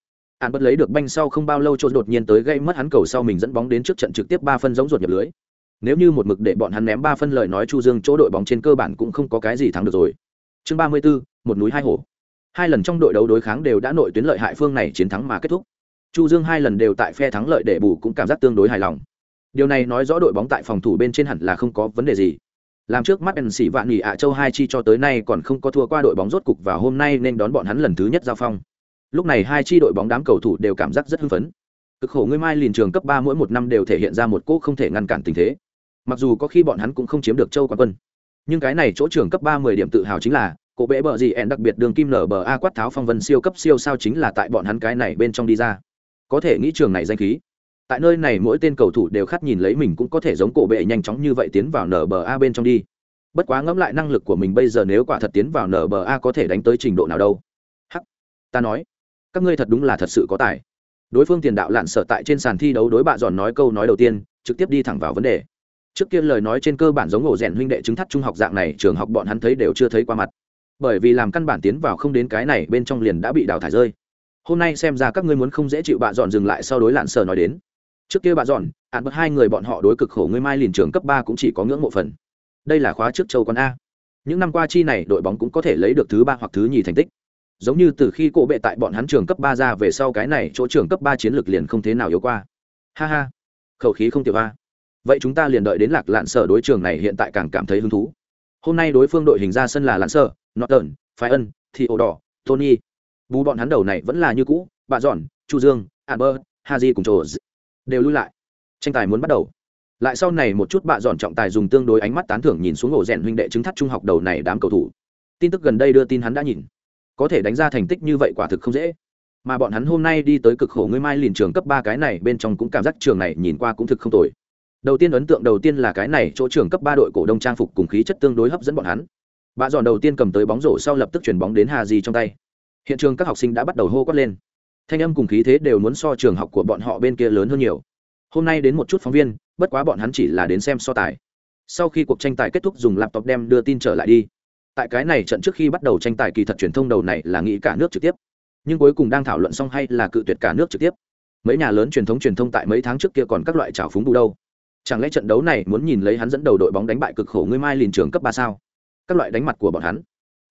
[SPEAKER 1] Hắn bất lấy được banh sau không bao lâu trôi đột nhiên tới gây mất hắn cầu sau mình dẫn bóng đến trước trận trực tiếp ba phân giống ruột nhập lưới. Nếu như một mực để bọn hắn ném ba phân lời nói chu dương chỗ đội bóng trên cơ bản cũng không có cái gì thắng được rồi. Chương ba mươi 34, một núi hai hổ. Hai lần trong đội đấu đối kháng đều đã nội tuyến lợi hại phương này chiến thắng mà kết thúc. Chu dương hai lần đều tại phe thắng lợi để bù cũng cảm giác tương đối hài lòng. Điều này nói rõ đội bóng tại phòng thủ bên trên hẳn là không có vấn đề gì làm trước mắt ẩn vạn nghỉ ạ châu hai chi cho tới nay còn không có thua qua đội bóng rốt cục và hôm nay nên đón bọn hắn lần thứ nhất giao phong. Lúc này hai chi đội bóng đám cầu thủ đều cảm giác rất hưng phấn. Cực khổ ngươi mai liền trường cấp ba mỗi một năm đều thể hiện ra một cỗ không thể ngăn cản tình thế. Mặc dù có khi bọn hắn cũng không chiếm được châu quán quân, nhưng cái này chỗ trường cấp ba mươi điểm tự hào chính là, cổ bệ bờ gì ẹn đặc biệt đường kim nở bờ a quát tháo phong vân siêu cấp siêu sao chính là tại bọn hắn cái này bên trong đi ra. Có thể nghĩ trường này danh khí tại nơi này mỗi tên cầu thủ đều khát nhìn lấy mình cũng có thể giống cổ bệ nhanh chóng như vậy tiến vào nở bờ a bên trong đi. Bất quá ngẫm lại năng lực của mình bây giờ nếu quả thật tiến vào nở bờ a có thể đánh tới trình độ nào đâu. Hắc, ta nói, các ngươi thật đúng là thật sự có tài. Đối phương tiền đạo lạn sở tại trên sàn thi đấu đối bạ giòn nói câu nói đầu tiên, trực tiếp đi thẳng vào vấn đề. Trước kia lời nói trên cơ bản giống ổ rèn huynh đệ chứng thắt trung học dạng này, trường học bọn hắn thấy đều chưa thấy qua mặt. Bởi vì làm căn bản tiến vào không đến cái này bên trong liền đã bị đào thải rơi. Hôm nay xem ra các ngươi muốn không dễ chịu bạ dọn dừng lại sau đối lạn sờ nói đến trước kia bà dọn, ạn bật hai người bọn họ đối cực khổ ngươi mai liền trường cấp ba cũng chỉ có ngưỡng mộ phần. Đây là khóa trước châu con a. Những năm qua chi này, đội bóng cũng có thể lấy được thứ ba hoặc thứ nhì thành tích. Giống như từ khi cổ bệ tại bọn hắn trường cấp ba ra về sau cái này, chỗ trường cấp ba chiến lược liền không thế nào yếu qua. Ha ha. Khẩu khí không tiểu a. Vậy chúng ta liền đợi đến lạc lạn sở đối trường này hiện tại càng cảm thấy hứng thú. Hôm nay đối phương đội hình ra sân là lạn sở, norton phái ân thì ổ đỏ tony. Bù bọn hắn đầu này vẫn là như cũ, bà dọn, chu dương, albert, haji cùng trồ đều lui lại. Tranh tài muốn bắt đầu. Lại sau này một chút bạ dọn trọng tài dùng tương đối ánh mắt tán thưởng nhìn xuống ổ rèn huynh đệ chứng thắt trung học đầu này đám cầu thủ. Tin tức gần đây đưa tin hắn đã nhìn. Có thể đánh ra thành tích như vậy quả thực không dễ. Mà bọn hắn hôm nay đi tới cực khổ ngươi mai liền trường cấp ba cái này, bên trong cũng cảm giác trường này nhìn qua cũng thực không tồi. Đầu tiên ấn tượng đầu tiên là cái này, chỗ trưởng cấp ba đội cổ đông trang phục cùng khí chất tương đối hấp dẫn bọn hắn. Bà dọn đầu tiên cầm tới bóng rổ sau lập tức chuyển bóng đến hà di trong tay. Hiện trường các học sinh đã bắt đầu hô quát lên thanh âm cùng khí thế đều muốn so trường học của bọn họ bên kia lớn hơn nhiều. Hôm nay đến một chút phóng viên, bất quá bọn hắn chỉ là đến xem so tài. Sau khi cuộc tranh tài kết thúc dùng laptop đem đưa tin trở lại đi. Tại cái này trận trước khi bắt đầu tranh tài kỳ thật truyền thông đầu này là nghĩ cả nước trực tiếp. Nhưng cuối cùng đang thảo luận xong hay là cự tuyệt cả nước trực tiếp. Mấy nhà lớn truyền thống truyền thông tại mấy tháng trước kia còn các loại trào phúng bù đâu. Chẳng lẽ trận đấu này muốn nhìn lấy hắn dẫn đầu đội bóng đánh bại cực khổ ngươi mai liền trường cấp ba sao? Các loại đánh mặt của bọn hắn.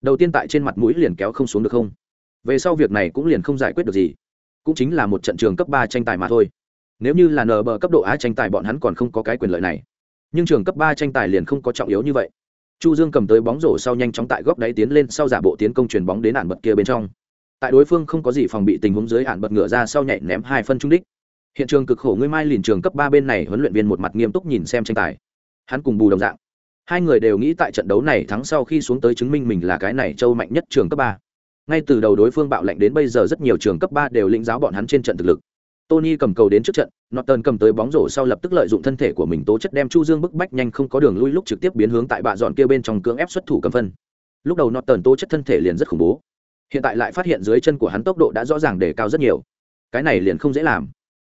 [SPEAKER 1] Đầu tiên tại trên mặt mũi liền kéo không xuống được không? Về sau việc này cũng liền không giải quyết được gì cũng chính là một trận trường cấp ba tranh tài mà thôi. Nếu như là nờ bờ cấp độ á tranh tài bọn hắn còn không có cái quyền lợi này. Nhưng trường cấp ba tranh tài liền không có trọng yếu như vậy. Chu dương cầm tới bóng rổ sau nhanh chóng tại góc đáy tiến lên sau giả bộ tiến công truyền bóng đến ản bật kia bên trong. Tại đối phương không có gì phòng bị tình huống dưới ản bật ngựa ra sau nhảy ném hai phân trung đích. Hiện trường cực khổ ngươi mai liền trường cấp ba bên này huấn luyện viên một mặt nghiêm túc nhìn xem tranh tài. Hắn cùng bù đồng dạng. Hai người đều nghĩ tại trận đấu này thắng sau khi xuống tới chứng minh mình là cái này châu mạnh nhất trường cấp ba ngay từ đầu đối phương bạo lệnh đến bây giờ rất nhiều trường cấp ba đều lĩnh giáo bọn hắn trên trận thực lực. Tony cầm cầu đến trước trận, norton cầm tới bóng rổ sau lập tức lợi dụng thân thể của mình tố chất đem chu dương bức bách nhanh không có đường lui lúc trực tiếp biến hướng tại bạ dọn kia bên trong cưỡng ép xuất thủ cầm phân. Lúc đầu norton tố chất thân thể liền rất khủng bố. Hiện tại lại phát hiện dưới chân của hắn tốc độ đã rõ ràng đề cao rất nhiều. Cái này liền không dễ làm.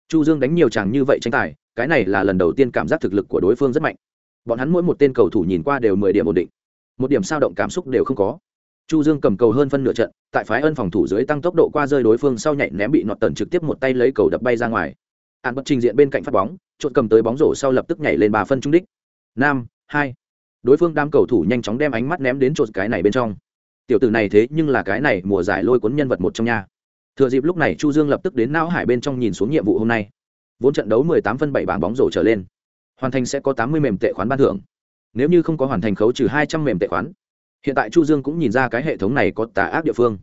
[SPEAKER 1] Chu dương đánh nhiều chàng như vậy tranh tài, cái này là lần đầu tiên cảm giác thực lực của đối phương rất mạnh. Bọn hắn mỗi một tên cầu thủ nhìn qua đều mười điểm ổn định. Một điểm sao động cảm xúc đều không có chu dương cầm cầu hơn phân nửa trận, tại phái ân phòng thủ dưới tăng tốc độ qua rơi đối phương sau nhảy ném bị nọt tần trực tiếp một tay lấy cầu đập bay ra ngoài. An bất trình diện bên cạnh phát bóng trộn cầm tới bóng rổ sau lập tức nhảy lên bà phân trung đích. Nam, hai. Đối phương đám cầu thủ nhanh chóng đem ánh mắt ném đến trộn cái này bên trong. Tiểu tử này thế nhưng là cái này mùa giải lôi cuốn nhân vật một trong nhà thừa dịp lúc này chu dương lập tức đến não hải bên trong nhìn xuống nhiệm vụ hôm nay. Vốn trận đấu 18 phân 7 bảng bóng rổ trở lên. Hoàn thành sẽ có 80 mềm tệ khoán ban thưởng. Nếu như không có hoàn thành khấu trừ 200 mềm tệ khoán hiện tại chu dương cũng nhìn ra cái hệ thống này có tà ác địa phương.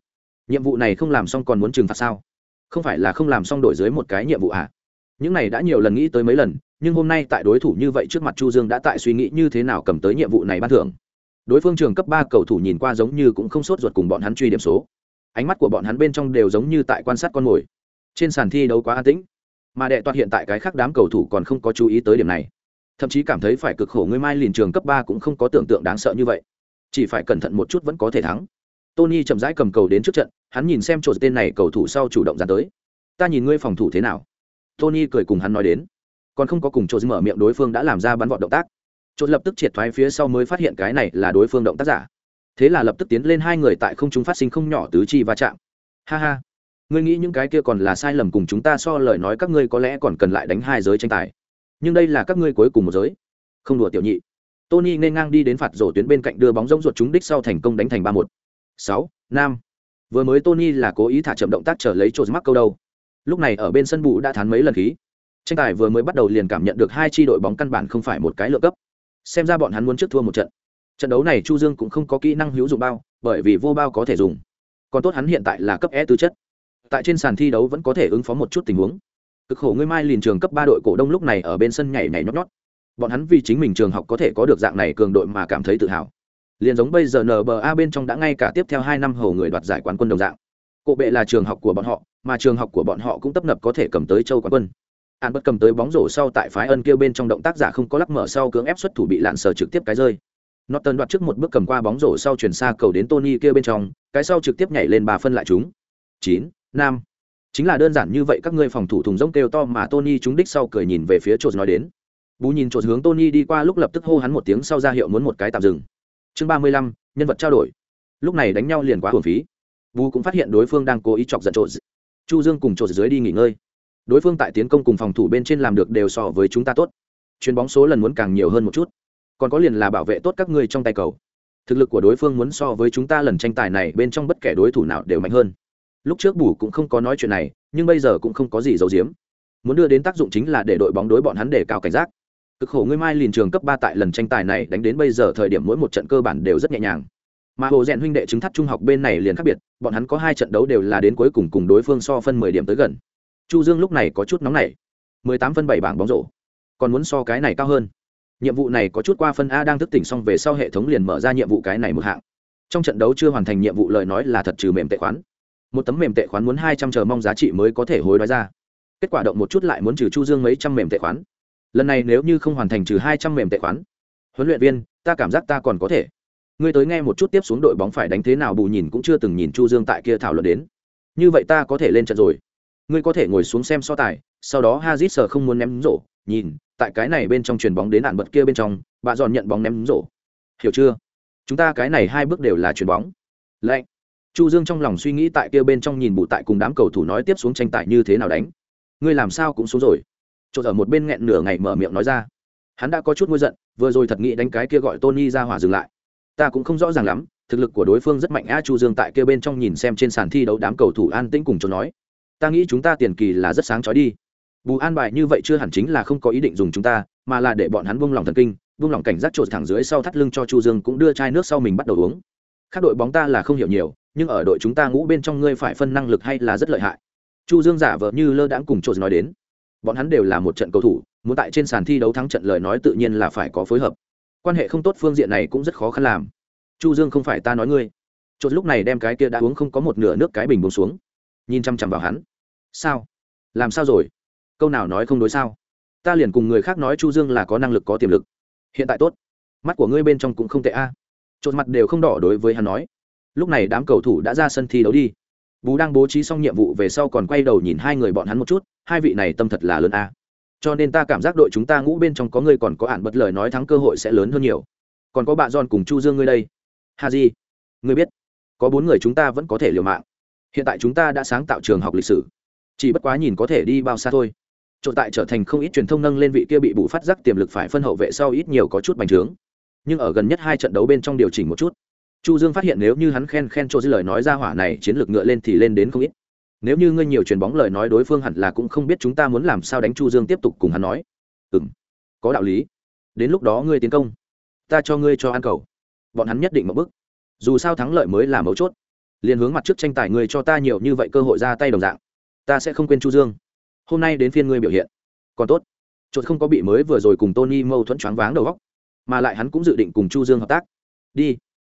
[SPEAKER 1] Nhiệm vụ này không làm xong còn muốn trừng phạt sao? Không phải là không làm xong đổi dưới một cái nhiệm vụ à? Những này đã nhiều lần nghĩ tới mấy lần, nhưng hôm nay tại đối thủ như vậy trước mặt chu dương đã tại suy nghĩ như thế nào cầm tới nhiệm vụ này ban thưởng. Đối phương trường cấp ba cầu thủ nhìn qua giống như cũng không sốt ruột cùng bọn hắn truy điểm số. Ánh mắt của bọn hắn bên trong đều giống như tại quan sát con mồi. Trên sàn thi đấu quá an tĩnh, mà đệ toạt hiện tại cái khác đám cầu thủ còn không có chú ý tới điểm này. Thậm chí cảm thấy phải cực khổ người mai liền trường cấp ba cũng không có tưởng tượng đáng sợ như vậy chỉ phải cẩn thận một chút vẫn có thể thắng. Tony chậm rãi cầm cầu đến trước trận, hắn nhìn xem trộn tên này cầu thủ sau chủ động dàn tới. Ta nhìn ngươi phòng thủ thế nào? Tony cười cùng hắn nói đến. Còn không có cùng trộn mở miệng đối phương đã làm ra bắn vọt động tác. Trộn lập tức triệt thoái phía sau mới phát hiện cái này là đối phương động tác giả. Thế là lập tức tiến lên hai người tại không trung phát sinh không nhỏ tứ chi va chạm. Ha ha. Ngươi nghĩ những cái kia còn là sai lầm cùng chúng ta so lời nói các ngươi có lẽ còn cần lại đánh hai giới tranh tài. Nhưng đây là các ngươi cuối cùng một giới. Không đùa tiểu nhị tony nên ngang đi đến phạt rổ tuyến bên cạnh đưa bóng rỗng ruột chúng đích sau thành công đánh thành ba một. Sáu, nam. Vừa mới tony là cố ý thả chậm động tác trở lấy chỗ mắc câu đầu. lúc này ở bên sân bù đã thán mấy lần khí. Tranh tài vừa mới bắt đầu liền cảm nhận được hai tri đội bóng căn bản không phải một cái lựa cấp. Xem ra bọn hắn muốn trước thua một trận. Trận đấu này chu dương cũng không có kỹ năng hữu dụng bao, bởi vì vô bao có thể dùng. Còn tốt hắn hiện tại là cấp e tư chất. Tại trên sàn thi đấu vẫn có thể ứng phó một chút tình huống. Cực khổ ngươi mai liền trường cấp ba đội cổ đông lúc này ở bên sân nhảy nhảy nhót nhót bọn hắn vì chính mình trường học có thể có được dạng này cường đội mà cảm thấy tự hào liền giống bây giờ nba bên trong đã ngay cả tiếp theo hai năm hầu người đoạt giải quán quân đồng dạng cộ bệ là trường học của bọn họ mà trường học của bọn họ cũng tấp nập có thể cầm tới châu quán quân an bất cầm tới bóng rổ sau tại phái ân kêu bên trong động tác giả không có lắc mở sau cưỡng ép xuất thủ bị lạn sờ trực tiếp cái rơi Norton đoạt trước một bước cầm qua bóng rổ sau chuyển xa cầu đến Tony kêu bên trong, cái sau trực tiếp nhảy lên bà phân lại chúng. Chín, năm. Chính là đơn giản như vậy các ngươi phòng thủ thùng rông kêu to mà Tony trúng đích sau cười nhìn về phía chột nói đến. Bú nhìn trộn hướng Tony đi qua lúc lập tức hô hắn một tiếng sau ra hiệu muốn một cái tạm dừng. Chương ba mươi lăm, nhân vật trao đổi. Lúc này đánh nhau liền quá uổng phí. Bú cũng phát hiện đối phương đang cố ý chọc giận trộn. Chu Dương cùng trộn dưới đi nghỉ ngơi. Đối phương tại tiến công cùng phòng thủ bên trên làm được đều so với chúng ta tốt. Chuyền bóng số lần muốn càng nhiều hơn một chút còn có liền là bảo vệ tốt các ngươi trong tay cầu thực lực của đối phương muốn so với chúng ta lần tranh tài này bên trong bất kể đối thủ nào đều mạnh hơn lúc trước bù cũng không có nói chuyện này nhưng bây giờ cũng không có gì giấu giếm muốn đưa đến tác dụng chính là để đội bóng đối bọn hắn để cao cảnh giác cực khổ ngươi mai liền trường cấp ba tại lần tranh tài này đánh đến bây giờ thời điểm mỗi một trận cơ bản đều rất nhẹ nhàng. Mà hồ rèn huynh đệ chứng thắt trung học bên này liền khác biệt, bọn hắn có hai trận đấu đều là đến cuối cùng cùng đối phương so phân mười điểm tới gần. Chu dương lúc này có chút nóng nảy. mười tám phân bảy bảng bóng rổ. Còn muốn so cái này cao hơn. Nhiệm vụ này có chút qua phân a đang thức tỉnh xong về sau hệ thống liền mở ra nhiệm vụ cái này một hạng. Trong trận đấu chưa hoàn thành nhiệm vụ lời nói là thật trừ mềm tệ khoán. Một tấm mềm tệ khoán muốn hai trăm chờ mong giá trị mới có thể hối đoái ra. Kết quả động một chút lại muốn trừ chu dương mấy trăm mềm tệ khoán lần này nếu như không hoàn thành trừ hai trăm mềm tệ khoán. Huấn luyện viên, ta cảm giác ta còn có thể. Ngươi tới nghe một chút tiếp xuống đội bóng phải đánh thế nào bù nhìn cũng chưa từng nhìn chu dương tại kia thảo luận đến. Như vậy ta có thể lên trận rồi. Ngươi có thể ngồi xuống xem so tài, sau đó hazit sờ không muốn ném rổ, nhìn, tại cái này bên trong chuyền bóng đến nạn bật kia bên trong, bà dọn nhận bóng ném rổ. Hiểu chưa? Chúng ta cái này hai bước đều là chuyền bóng. Lạnh. Chu dương trong lòng suy nghĩ tại kia bên trong nhìn bụ tại cùng đám cầu thủ nói tiếp xuống tranh tài như thế nào đánh. Ngươi làm sao cũng xuống rồi chỗ ở một bên nghẹn nửa ngày mở miệng nói ra. Hắn đã có chút ngôi giận, vừa rồi thật nghĩ đánh cái kia gọi tony ra hỏa dừng lại. Ta cũng không rõ ràng lắm, thực lực của đối phương rất mạnh a chu dương tại kia bên trong nhìn xem trên sàn thi đấu đám cầu thủ an tĩnh cùng cho nói. Ta nghĩ chúng ta tiền kỳ là rất sáng chói đi. Bù an bài như vậy chưa hẳn chính là không có ý định dùng chúng ta, mà là để bọn hắn buông lòng thần kinh, buông lòng cảnh giác trộn thẳng dưới sau thắt lưng cho chu dương cũng đưa chai nước sau mình bắt đầu uống. Khác đội bóng ta là không hiểu nhiều, nhưng ở đội chúng ta ngũ bên trong ngươi phải phân năng lực hay là rất lợi hại. Chu dương giả vờ như lơ đãng cùng trộn nói đến bọn hắn đều là một trận cầu thủ, muốn tại trên sàn thi đấu thắng trận lời nói tự nhiên là phải có phối hợp. Quan hệ không tốt phương diện này cũng rất khó khăn làm. Chu dương không phải ta nói ngươi. Chốt lúc này đem cái kia đã uống không có một nửa nước cái bình bông xuống. Nhìn chăm chăm vào hắn. Sao? Làm sao rồi? Câu nào nói không đối sao? Ta liền cùng người khác nói chu dương là có năng lực có tiềm lực. Hiện tại tốt. Mắt của ngươi bên trong cũng không tệ a. À. chốt mặt đều không đỏ đối với hắn nói. Lúc này đám cầu thủ đã ra sân thi đấu đi bú đang bố trí xong nhiệm vụ về sau còn quay đầu nhìn hai người bọn hắn một chút, hai vị này tâm thật là lớn a. Cho nên ta cảm giác đội chúng ta ngũ bên trong có người còn có ản bất lời nói thắng cơ hội sẽ lớn hơn nhiều. Còn có bạn giòn cùng chu dương ngươi đây. Ha di ngươi biết, có bốn người chúng ta vẫn có thể liều mạng. Hiện tại chúng ta đã sáng tạo trường học lịch sử. Chỉ bất quá nhìn có thể đi bao xa thôi. Trộn tại trở thành không ít truyền thông nâng lên vị kia bị bù phát giác tiềm lực phải phân hậu vệ sau ít nhiều có chút bành trướng. Nhưng ở gần nhất hai trận đấu bên trong điều chỉnh một chút chu dương phát hiện nếu như hắn khen khen cho dư lời nói ra hỏa này, chiến lược ngựa lên thì lên đến không ít. Nếu như ngươi nhiều truyền bóng lời nói đối phương hẳn là cũng không biết chúng ta muốn làm sao đánh chu dương tiếp tục cùng hắn nói. Ừm, có đạo lý. Đến lúc đó ngươi tiến công, ta cho ngươi cho ăn cầu. Bọn hắn nhất định một bước. Dù sao thắng lợi mới là mấu chốt. Liền hướng mặt trước tranh tài ngươi cho ta nhiều như vậy cơ hội ra tay đồng dạng, ta sẽ không quên chu dương. Hôm nay đến phiên ngươi biểu hiện. Còn tốt. Chốt không có bị mới vừa rồi cùng tony mâu thuẫn choáng váng đầu góc mà lại hắn cũng dự định cùng chu dương hợp tác. Đi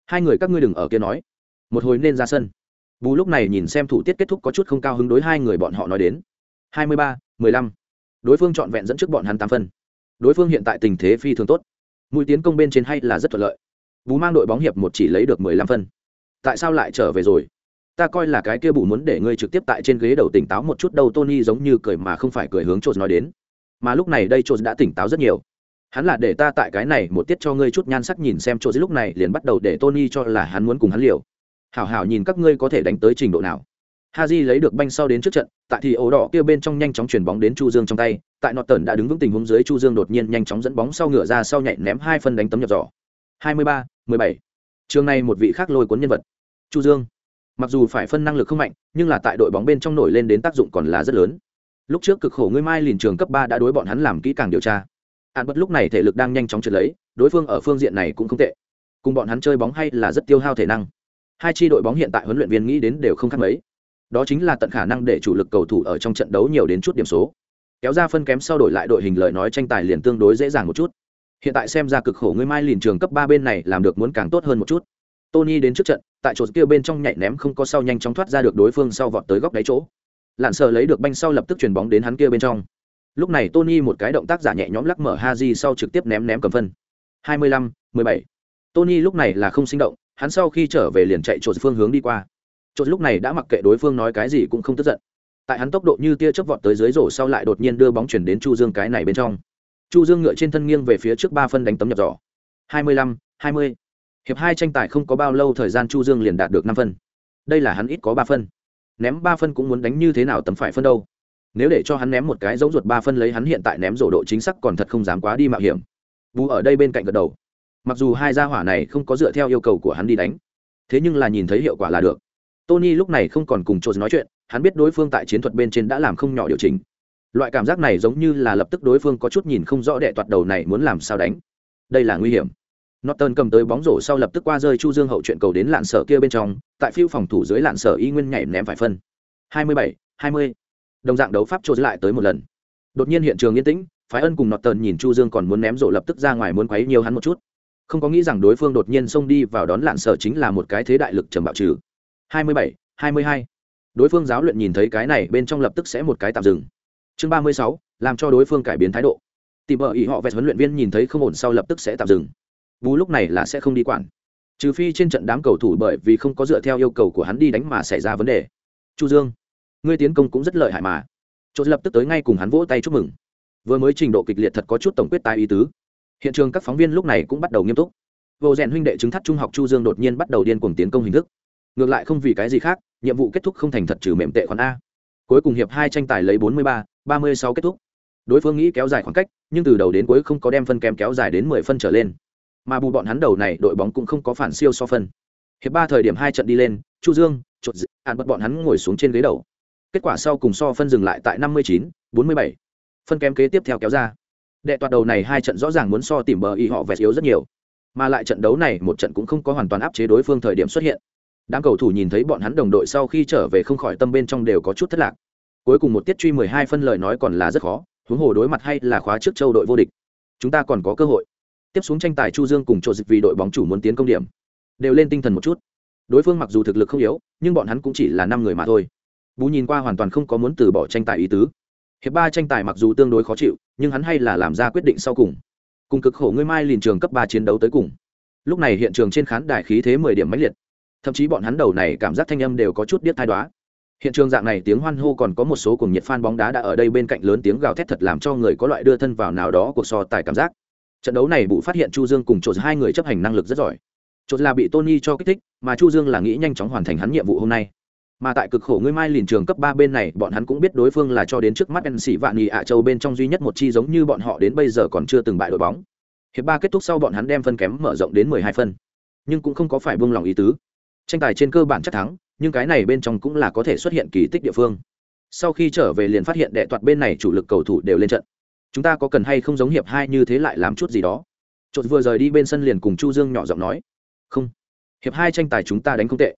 [SPEAKER 1] hai người các ngươi đừng ở kia nói. Một hồi nên ra sân. Bù lúc này nhìn xem thủ tiết kết thúc có chút không cao hứng đối hai người bọn họ nói đến. Hai mươi ba, mười lăm. Đối phương trọn vẹn dẫn trước bọn hắn tám phân. Đối phương hiện tại tình thế phi thường tốt. Mũi tiến công bên trên hay là rất thuận lợi. Bù mang đội bóng hiệp một chỉ lấy được mười lăm phân. Tại sao lại trở về rồi? Ta coi là cái kia bù muốn để ngươi trực tiếp tại trên ghế đầu tỉnh táo một chút đâu tony giống như cười mà không phải cười hướng chột nói đến. Mà lúc này đây chột đã tỉnh táo rất nhiều hắn là để ta tại cái này một tiết cho ngươi chút nhan sắc nhìn xem chỗ dưới lúc này liền bắt đầu để tony cho là hắn muốn cùng hắn liều. Hảo hảo nhìn các ngươi có thể đánh tới trình độ nào. Haji lấy được banh sau đến trước trận tại thì ổ đỏ kia bên trong nhanh chóng chuyển bóng đến chu dương trong tay tại nọt tần đã đứng vững tình huống dưới chu dương đột nhiên nhanh chóng dẫn bóng sau ngựa ra sau nhảy ném hai phân đánh tấm nhập giỏ. 23, 17. trường này một vị khác lôi cuốn nhân vật. Chu dương. Mặc dù phải phân năng lực không mạnh nhưng là tại đội bóng bên trong nổi lên đến tác dụng còn là rất lớn. Lúc trước cực khổ ngươi mai liền trường cấp ba đã đối bọn hắn làm kỹ càng điều tra an bất lúc này thể lực đang nhanh chóng trượt lấy, đối phương ở phương diện này cũng không tệ. Cùng bọn hắn chơi bóng hay là rất tiêu hao thể năng. Hai tri đội bóng hiện tại huấn luyện viên nghĩ đến đều không khác mấy. Đó chính là tận khả năng để chủ lực cầu thủ ở trong trận đấu nhiều đến chút điểm số. Kéo ra phân kém sau đổi lại đội hình lời nói tranh tài liền tương đối dễ dàng một chút. Hiện tại xem ra cực khổ người mai liền trường cấp ba bên này làm được muốn càng tốt hơn một chút. Tony đến trước trận, tại chỗ kia bên trong nhảy ném không có sau nhanh chóng thoát ra được đối phương sau vọt tới góc đáy chỗ. Lặn sờ lấy được banh sau lập tức chuyền bóng đến hắn kia bên trong lúc này tony một cái động tác giả nhẹ nhõm lắc mở haji sau trực tiếp ném ném cầm phân. 25, 17. tony lúc này là không sinh động hắn sau khi trở về liền chạy trộn phương hướng đi qua. Trộn lúc này đã mặc kệ đối phương nói cái gì cũng không tức giận. Tại hắn tốc độ như tia chớp vọt tới dưới rổ sau lại đột nhiên đưa bóng chuyển đến chu dương cái này bên trong. Chu dương ngựa trên thân nghiêng về phía trước ba phân đánh tấm nhập giỏ. 25, 20. hiệp hai tranh tài không có bao lâu thời gian chu dương liền đạt được năm phân. Đây là hắn ít có ba phân. Ném ba phân cũng muốn đánh như thế nào tấm phải phân đâu? Nếu để cho hắn ném một cái giống ruột ba phân lấy hắn hiện tại ném rổ độ chính xác còn thật không dám quá đi mạo hiểm. Bù ở đây bên cạnh gật đầu. Mặc dù hai gia hỏa này không có dựa theo yêu cầu của hắn đi đánh thế nhưng là nhìn thấy hiệu quả là được. Tony lúc này không còn cùng chột nói chuyện hắn biết đối phương tại chiến thuật bên trên đã làm không nhỏ điều chỉnh. Loại cảm giác này giống như là lập tức đối phương có chút nhìn không rõ đệ toạt đầu này muốn làm sao đánh. Đây là nguy hiểm. Norton cầm tới bóng rổ sau lập tức qua rơi Chu Dương hậu chuyện cầu đến lạn sở kia bên trong, tại phiêu phòng thủ dưới lạn sở y nguyên nhảy ném phải phân. 27, 20 đồng dạng đấu pháp trôi lại tới một lần. Đột nhiên hiện trường yên tĩnh phái ân cùng nọt tần nhìn chu dương còn muốn ném rổ lập tức ra ngoài muốn quấy nhiều hắn một chút. Không có nghĩ rằng đối phương đột nhiên xông đi vào đón lạn sở chính là một cái thế đại lực trầm bạo trừ. 27, 22. đối phương giáo luyện nhìn thấy cái này bên trong lập tức sẽ một cái tạm dừng. Chương 36, làm cho đối phương cải biến thái độ. Tìm vợ ý họ vẹt huấn luyện viên nhìn thấy không ổn sau lập tức sẽ tạm dừng. Bú lúc này là sẽ không đi quản. Trừ phi trên trận đám cầu thủ bởi vì không có dựa theo yêu cầu của hắn đi đánh mà xảy ra vấn đề. Chu dương ngươi tiến công cũng rất lợi hại mà. Chỗ lập tức tới ngay cùng hắn vỗ tay chúc mừng. Vừa mới trình độ kịch liệt thật có chút tổng quyết tài ý tứ. Hiện trường các phóng viên lúc này cũng bắt đầu nghiêm túc. Vô rèn huynh đệ chứng thắt trung học chu dương đột nhiên bắt đầu điên cuồng tiến công hình thức. Ngược lại không vì cái gì khác nhiệm vụ kết thúc không thành thật trừ mềm tệ khoản a. Cuối cùng hiệp hai tranh tài lấy 43, 36 kết thúc. Đối phương nghĩ kéo dài khoảng cách nhưng từ đầu đến cuối không có đem phân kém kéo dài đến 10 phân trở lên. Mà bù bọn hắn đầu này đội bóng cũng không có phản siêu so phân. Hiệp ba thời điểm hai trận đi lên chu dương chột dị hạn bật bọn hắn ngồi xuống trên ghế đầu kết quả sau cùng so phân dừng lại tại năm mươi chín, bốn mươi bảy. Phân kém kế tiếp theo kéo ra. Đệ toạt đầu này hai trận rõ ràng muốn so tìm bờ y họ vẹt yếu rất nhiều. Mà lại trận đấu này một trận cũng không có hoàn toàn áp chế đối phương thời điểm xuất hiện. Đám cầu thủ nhìn thấy bọn hắn đồng đội sau khi trở về không khỏi tâm bên trong đều có chút thất lạc. Cuối cùng một tiết truy mười hai phân lời nói còn là rất khó, huống hồ đối mặt hay là khóa trước châu đội vô địch. Chúng ta còn có cơ hội. Tiếp xuống tranh tài chu dương cùng chỗ dịch vì đội bóng chủ muốn tiến công điểm. Đều lên tinh thần một chút. Đối phương mặc dù thực lực không yếu, nhưng bọn hắn cũng chỉ là năm người mà thôi bù nhìn qua hoàn toàn không có muốn từ bỏ tranh tài ý tứ. Hiệp ba tranh tài mặc dù tương đối khó chịu, nhưng hắn hay là làm ra quyết định sau cùng. Cùng cực khổ ngươi mai liền trường cấp ba chiến đấu tới cùng. Lúc này hiện trường trên khán đài khí thế mười điểm mãnh liệt. Thậm chí bọn hắn đầu này cảm giác thanh âm đều có chút điếc thai đoá. Hiện trường dạng này tiếng hoan hô còn có một số cùng nhiệt fan bóng đá đã ở đây bên cạnh lớn tiếng gào thét thật làm cho người có loại đưa thân vào nào đó cuộc so tài cảm giác. Trận đấu này bụ phát hiện chu dương cùng chột hai người chấp hành năng lực rất giỏi. Chột là bị tony cho kích thích, mà chu dương là nghĩ nhanh chóng hoàn thành hắn nhiệm vụ hôm nay mà tại cực khổ ngươi mai liền trường cấp ba bên này, bọn hắn cũng biết đối phương là cho đến trước mắt en sĩ vạn nhì ạ châu bên trong duy nhất một chi giống như bọn họ đến bây giờ còn chưa từng bại đội bóng. Hiệp ba kết thúc sau bọn hắn đem phân kém mở rộng đến mười hai phân. Nhưng cũng không có phải buông lòng ý tứ. Tranh tài trên cơ bản chắc thắng, nhưng cái này bên trong cũng là có thể xuất hiện kỳ tích địa phương. Sau khi trở về liền phát hiện đệ toạt bên này chủ lực cầu thủ đều lên trận. Chúng ta có cần hay không giống hiệp hai như thế lại làm chút gì đó? Chột vừa rời đi bên sân liền cùng chu dương nhỏ giọng nói. Không. Hiệp hai tranh tài chúng ta đánh không tệ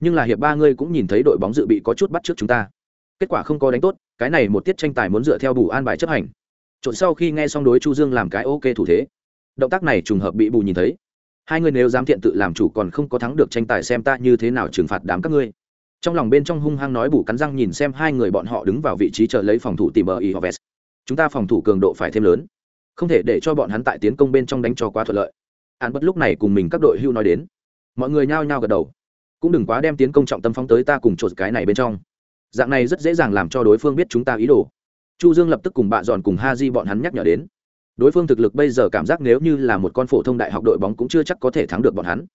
[SPEAKER 1] nhưng là hiệp ba ngươi cũng nhìn thấy đội bóng dự bị có chút bắt trước chúng ta. Kết quả không có đánh tốt, cái này một tiết tranh tài muốn dựa theo bù an bài chấp hành. Trộn sau khi nghe xong đối chu dương làm cái ok thủ thế, động tác này trùng hợp bị bù nhìn thấy. Hai người nếu dám thiện tự làm chủ còn không có thắng được tranh tài xem ta như thế nào trừng phạt đám các ngươi. Trong lòng bên trong hung hăng nói bù cắn răng nhìn xem hai người bọn họ đứng vào vị trí chờ lấy phòng thủ tìm bờ y họ vest chúng ta phòng thủ cường độ phải thêm lớn. Không thể để cho bọn hắn tại tiến công bên trong đánh cho quá thuận lợi. An bất lúc này cùng mình các đội hưu nói đến. Mọi người nhao nhao gật đầu cũng đừng quá đem tiến công trọng tâm phóng tới ta cùng chột cái này bên trong dạng này rất dễ dàng làm cho đối phương biết chúng ta ý đồ chu dương lập tức cùng bạ dọn cùng ha di bọn hắn nhắc nhở đến đối phương thực lực bây giờ cảm giác nếu như là một con phổ thông đại học đội bóng cũng chưa chắc có thể thắng được bọn hắn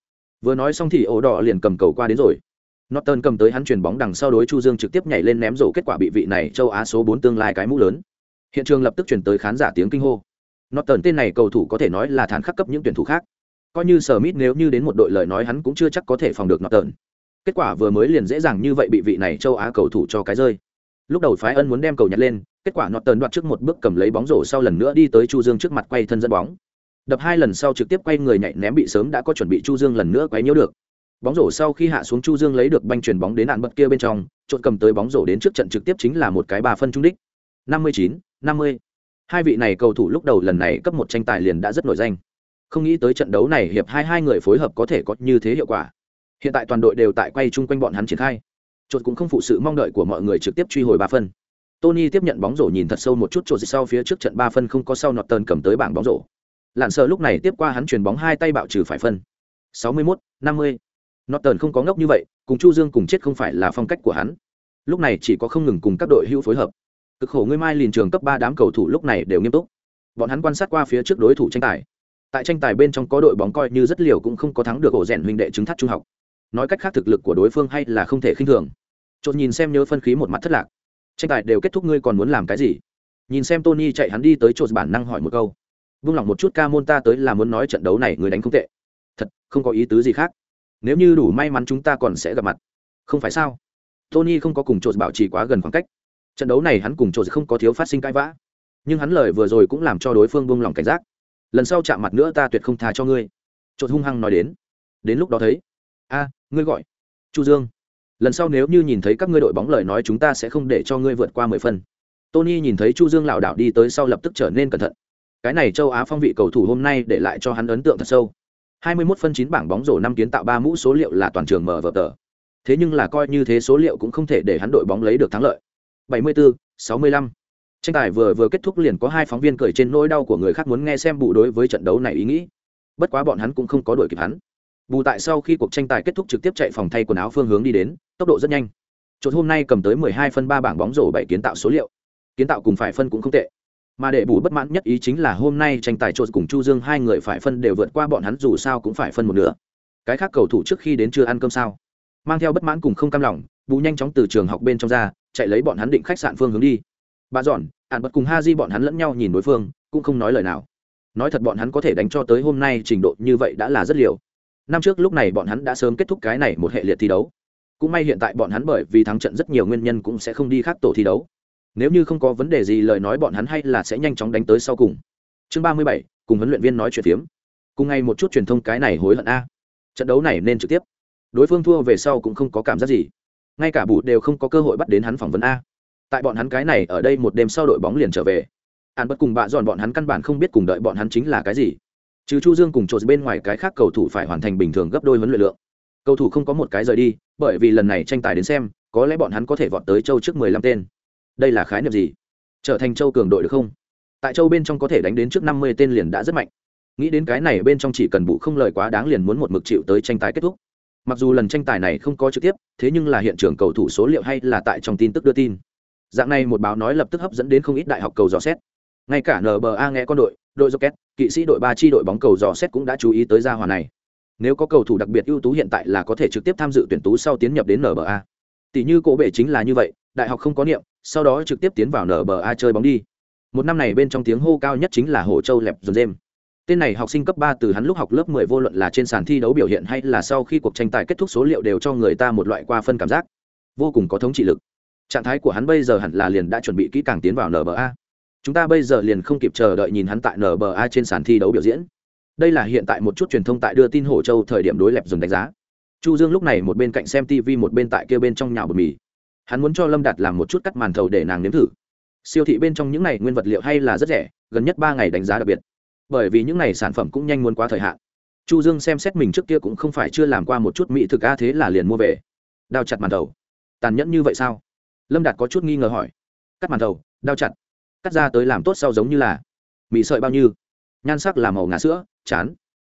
[SPEAKER 1] vừa nói xong thì ổ đỏ liền cầm cầu qua đến rồi Norton cầm tới hắn chuyền bóng đằng sau đối Chu Dương trực tiếp nhảy lên ném rổ kết quả bị vị này châu Á số 4 tương lai cái mũ lớn. Hiện trường lập tức chuyển tới khán giả tiếng kinh hô. Norton tên này cầu thủ có thể nói là thán khắc cấp những tuyển thủ khác. Coi như Smith nếu như đến một đội lời nói hắn cũng chưa chắc có thể phòng được Norton. Kết quả vừa mới liền dễ dàng như vậy bị vị này châu Á cầu thủ cho cái rơi. Lúc đầu phái ân muốn đem cầu nhặt lên, kết quả Norton đoạt trước một bước cầm lấy bóng rổ sau lần nữa đi tới Chu Dương trước mặt quay thân dẫn bóng. Đập hai lần sau trực tiếp quay người nhảy ném bị sớm đã có chuẩn bị Chu Dương lần nữa quấy nhiễu được. Bóng rổ sau khi hạ xuống Chu Dương lấy được banh chuyển bóng đến nạn bật kia bên trong, trộn cầm tới bóng rổ đến trước trận trực tiếp chính là một cái ba phân trung đích. 59, 50. Hai vị này cầu thủ lúc đầu lần này cấp một tranh tài liền đã rất nổi danh. Không nghĩ tới trận đấu này hiệp hai hai người phối hợp có thể có như thế hiệu quả. Hiện tại toàn đội đều tại quay chung quanh bọn hắn triển khai. Chột cũng không phụ sự mong đợi của mọi người trực tiếp truy hồi ba phân. Tony tiếp nhận bóng rổ nhìn thật sâu một chút chột sau phía trước trận ba phân không có sau nọt tần cầm tới bảng bóng rổ. Lặn sợ lúc này tiếp qua hắn chuyền bóng hai tay bạo trừ phải phân. 61, 50. tần không có ngốc như vậy, cùng Chu Dương cùng chết không phải là phong cách của hắn. Lúc này chỉ có không ngừng cùng các đội hữu phối hợp. Cực khổ ngươi mai liền trường cấp ba đám cầu thủ lúc này đều nghiêm túc. Bọn hắn quan sát qua phía trước đối thủ tranh tài. Tại tranh tài bên trong có đội bóng coi như rất liều cũng không có thắng được ổ rèn huynh đệ chứng thắt trung học. Nói cách khác thực lực của đối phương hay là không thể khinh thường. Chột nhìn xem nhớ phân khí một mặt thất lạc. Tranh tài đều kết thúc ngươi còn muốn làm cái gì? Nhìn xem Tony chạy hắn đi tới chột bản năng hỏi một câu. Vung lòng một chút ca môn ta tới là muốn nói trận đấu này người đánh không tệ. Thật, không có ý tứ gì khác nếu như đủ may mắn chúng ta còn sẽ gặp mặt không phải sao tony không có cùng chột bảo trì quá gần khoảng cách trận đấu này hắn cùng chột không có thiếu phát sinh cãi vã nhưng hắn lời vừa rồi cũng làm cho đối phương buông lòng cảnh giác lần sau chạm mặt nữa ta tuyệt không tha cho ngươi. Trộn hung hăng nói đến. Đến lúc đó thấy. A ngươi gọi. Chu dương. Lần sau nếu như nhìn thấy các ngươi đội bóng lời nói chúng ta sẽ không để cho ngươi vượt qua mười phân. Tony nhìn thấy chu dương lảo đảo đi tới sau lập tức trở nên cẩn thận. Cái này châu á phong vị cầu thủ hôm nay để lại cho hắn ấn tượng thật sâu. 21 phân 9 bảng bóng rổ năm kiến tạo ba mũ số liệu là toàn trường mở vở tờ. Thế nhưng là coi như thế số liệu cũng không thể để hắn đội bóng lấy được thắng lợi. 74, 65. Tranh tài vừa vừa kết thúc liền có hai phóng viên cười trên nỗi đau của người khác muốn nghe xem bù đối với trận đấu này ý nghĩ. Bất quá bọn hắn cũng không có đuổi kịp hắn. Bù tại sau khi cuộc tranh tài kết thúc trực tiếp chạy phòng thay quần áo phương hướng đi đến, tốc độ rất nhanh. Chốt hôm nay cầm tới 12 phân 3 bảng bóng rổ bảy kiến tạo số liệu. Kiến tạo cùng phải phân cũng không tệ mà để bù bất mãn nhất ý chính là hôm nay tranh tài chốt cùng chu dương hai người phải phân đều vượt qua bọn hắn dù sao cũng phải phân một nửa cái khác cầu thủ trước khi đến chưa ăn cơm sao mang theo bất mãn cùng không cam lòng bù nhanh chóng từ trường học bên trong ra chạy lấy bọn hắn định khách sạn phương hướng đi bà dọn ạn bật cùng ha di bọn hắn lẫn nhau nhìn đối phương, cũng không nói lời nào. Nói thật bọn hắn có thể đánh cho tới hôm nay trình độ như vậy đã là rất liều. Năm trước lúc này bọn hắn đã sớm kết thúc cái này một hệ liệt thi đấu. Cũng may hiện tại bọn hắn bởi vì thắng trận rất nhiều nguyên nhân cũng sẽ không đi khác tổ thi đấu. Nếu như không có vấn đề gì lời nói bọn hắn hay là sẽ nhanh chóng đánh tới sau cùng. Chương ba mươi bảy, cùng huấn luyện viên nói chuyện phiếm. Cùng ngay một chút truyền thông cái này hối hận a. Trận đấu này nên trực tiếp. Đối phương thua về sau cũng không có cảm giác gì. Ngay cả bù đều không có cơ hội bắt đến hắn phỏng vấn a tại bọn hắn cái này ở đây một đêm sau đội bóng liền trở về. An bất cùng bạ dọn bọn hắn căn bản không biết cùng đợi bọn hắn chính là cái gì. Trừ chu dương cùng trộn bên ngoài cái khác cầu thủ phải hoàn thành bình thường gấp đôi huấn luyện lượng. Cầu thủ không có một cái rời đi, bởi vì lần này tranh tài đến xem, có lẽ bọn hắn có thể vọt tới châu trước mười lăm tên. Đây là khái niệm gì? Trở thành châu cường đội được không? Tại châu bên trong có thể đánh đến trước năm mươi tên liền đã rất mạnh. Nghĩ đến cái này bên trong chỉ cần bụ không lời quá đáng liền muốn một mực chịu tới tranh tài kết thúc. Mặc dù lần tranh tài này không có trực tiếp, thế nhưng là hiện trường cầu thủ số liệu hay là tại trong tin tức đưa tin dạng này một báo nói lập tức hấp dẫn đến không ít đại học cầu dò xét. Ngay cả nba nghe con đội đội rocket, kỵ sĩ đội ba chi đội bóng cầu dò xét cũng đã chú ý tới gia hòa này. Nếu có cầu thủ đặc biệt ưu tú hiện tại là có thể trực tiếp tham dự tuyển tú sau tiến nhập đến nba tỷ như cổ bệ chính là như vậy, đại học không có niệm, sau đó trực tiếp tiến vào nba chơi bóng đi. Một năm này bên trong tiếng hô cao nhất chính là hồ châu lẹp dồn dêm. Tên này học sinh cấp ba từ hắn lúc học lớp mười vô luận là trên sàn thi đấu biểu hiện hay là sau khi cuộc tranh tài kết thúc số liệu đều cho người ta một loại qua phân cảm giác. Vô cùng có thống trị lực trạng thái của hắn bây giờ hẳn là liền đã chuẩn bị kỹ càng tiến vào nba chúng ta bây giờ liền không kịp chờ đợi nhìn hắn tại nba trên sàn thi đấu biểu diễn. Đây là hiện tại một chút truyền thông tại đưa tin Hổ châu thời điểm đối lẹp dùng đánh giá. Chu dương lúc này một bên cạnh xem tv một bên tại kia bên trong nhào bột mì. Hắn muốn cho lâm đạt làm một chút cắt màn thầu để nàng nếm thử. Siêu thị bên trong những này nguyên vật liệu hay là rất rẻ, gần nhất ba ngày đánh giá đặc biệt. Bởi vì những này sản phẩm cũng nhanh muốn quá thời hạn. Chu dương xem xét mình trước kia cũng không phải chưa làm qua một chút mỹ thực a, thế là liền mua về. Đao chặt màn thầu. Tàn nhẫn như vậy sao? Lâm đạt có chút nghi ngờ hỏi. Cắt màn thầu đao chặt. Cắt ra tới làm tốt sau giống như là, mì sợi bao nhiêu? Nhan sắc là màu ngà sữa, chán.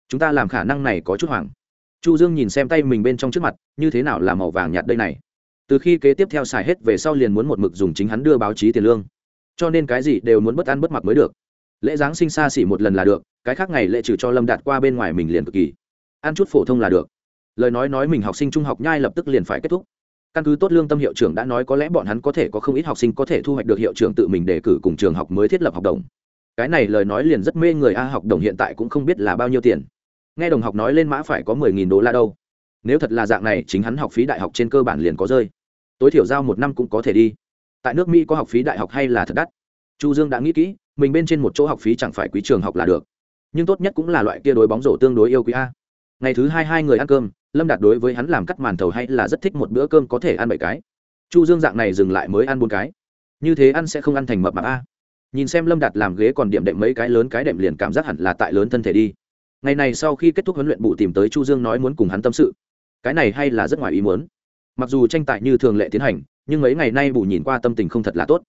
[SPEAKER 1] Chúng ta làm khả năng này có chút hoảng. Chu dương nhìn xem tay mình bên trong trước mặt, như thế nào là màu vàng nhạt đây này? Từ khi kế tiếp theo xài hết về sau liền muốn một mực dùng chính hắn đưa báo chí tiền lương. Cho nên cái gì đều muốn bất ăn bất mặc mới được. Lễ giáng sinh xa xỉ một lần là được, cái khác ngày lễ trừ cho lâm đạt qua bên ngoài mình liền cực kỳ. Ăn chút phổ thông là được. Lời nói nói mình học sinh trung học nhai lập tức liền phải kết thúc căn cứ tốt lương tâm hiệu trưởng đã nói có lẽ bọn hắn có thể có không ít học sinh có thể thu hoạch được hiệu trưởng tự mình đề cử cùng trường học mới thiết lập học đồng. Cái này lời nói liền rất mê người a, học đồng hiện tại cũng không biết là bao nhiêu tiền. Nghe đồng học nói lên mã phải có mười nghìn đô la đâu. Nếu thật là dạng này, chính hắn học phí đại học trên cơ bản liền có rơi. Tối thiểu giao một năm cũng có thể đi. Tại nước mỹ có học phí đại học hay là thật đắt? Chu dương đã nghĩ kỹ, mình bên trên một chỗ học phí chẳng phải quý trường học là được. Nhưng tốt nhất cũng là loại kia đối bóng rổ tương đối yêu quý a. Ngày thứ hai hai người ăn cơm lâm đạt đối với hắn làm cắt màn thầu hay là rất thích một bữa cơm có thể ăn bảy cái. Chu dương dạng này dừng lại mới ăn bốn cái. Như thế ăn sẽ không ăn thành mập mạp a. Nhìn xem lâm đạt làm ghế còn điểm đệm mấy cái lớn cái đệm liền cảm giác hẳn là tại lớn thân thể đi. Ngày này sau khi kết thúc huấn luyện bụ tìm tới chu dương nói muốn cùng hắn tâm sự. Cái này hay là rất ngoài ý muốn. Mặc dù tranh tài như thường lệ tiến hành, nhưng mấy ngày nay bù nhìn qua tâm tình không thật là tốt.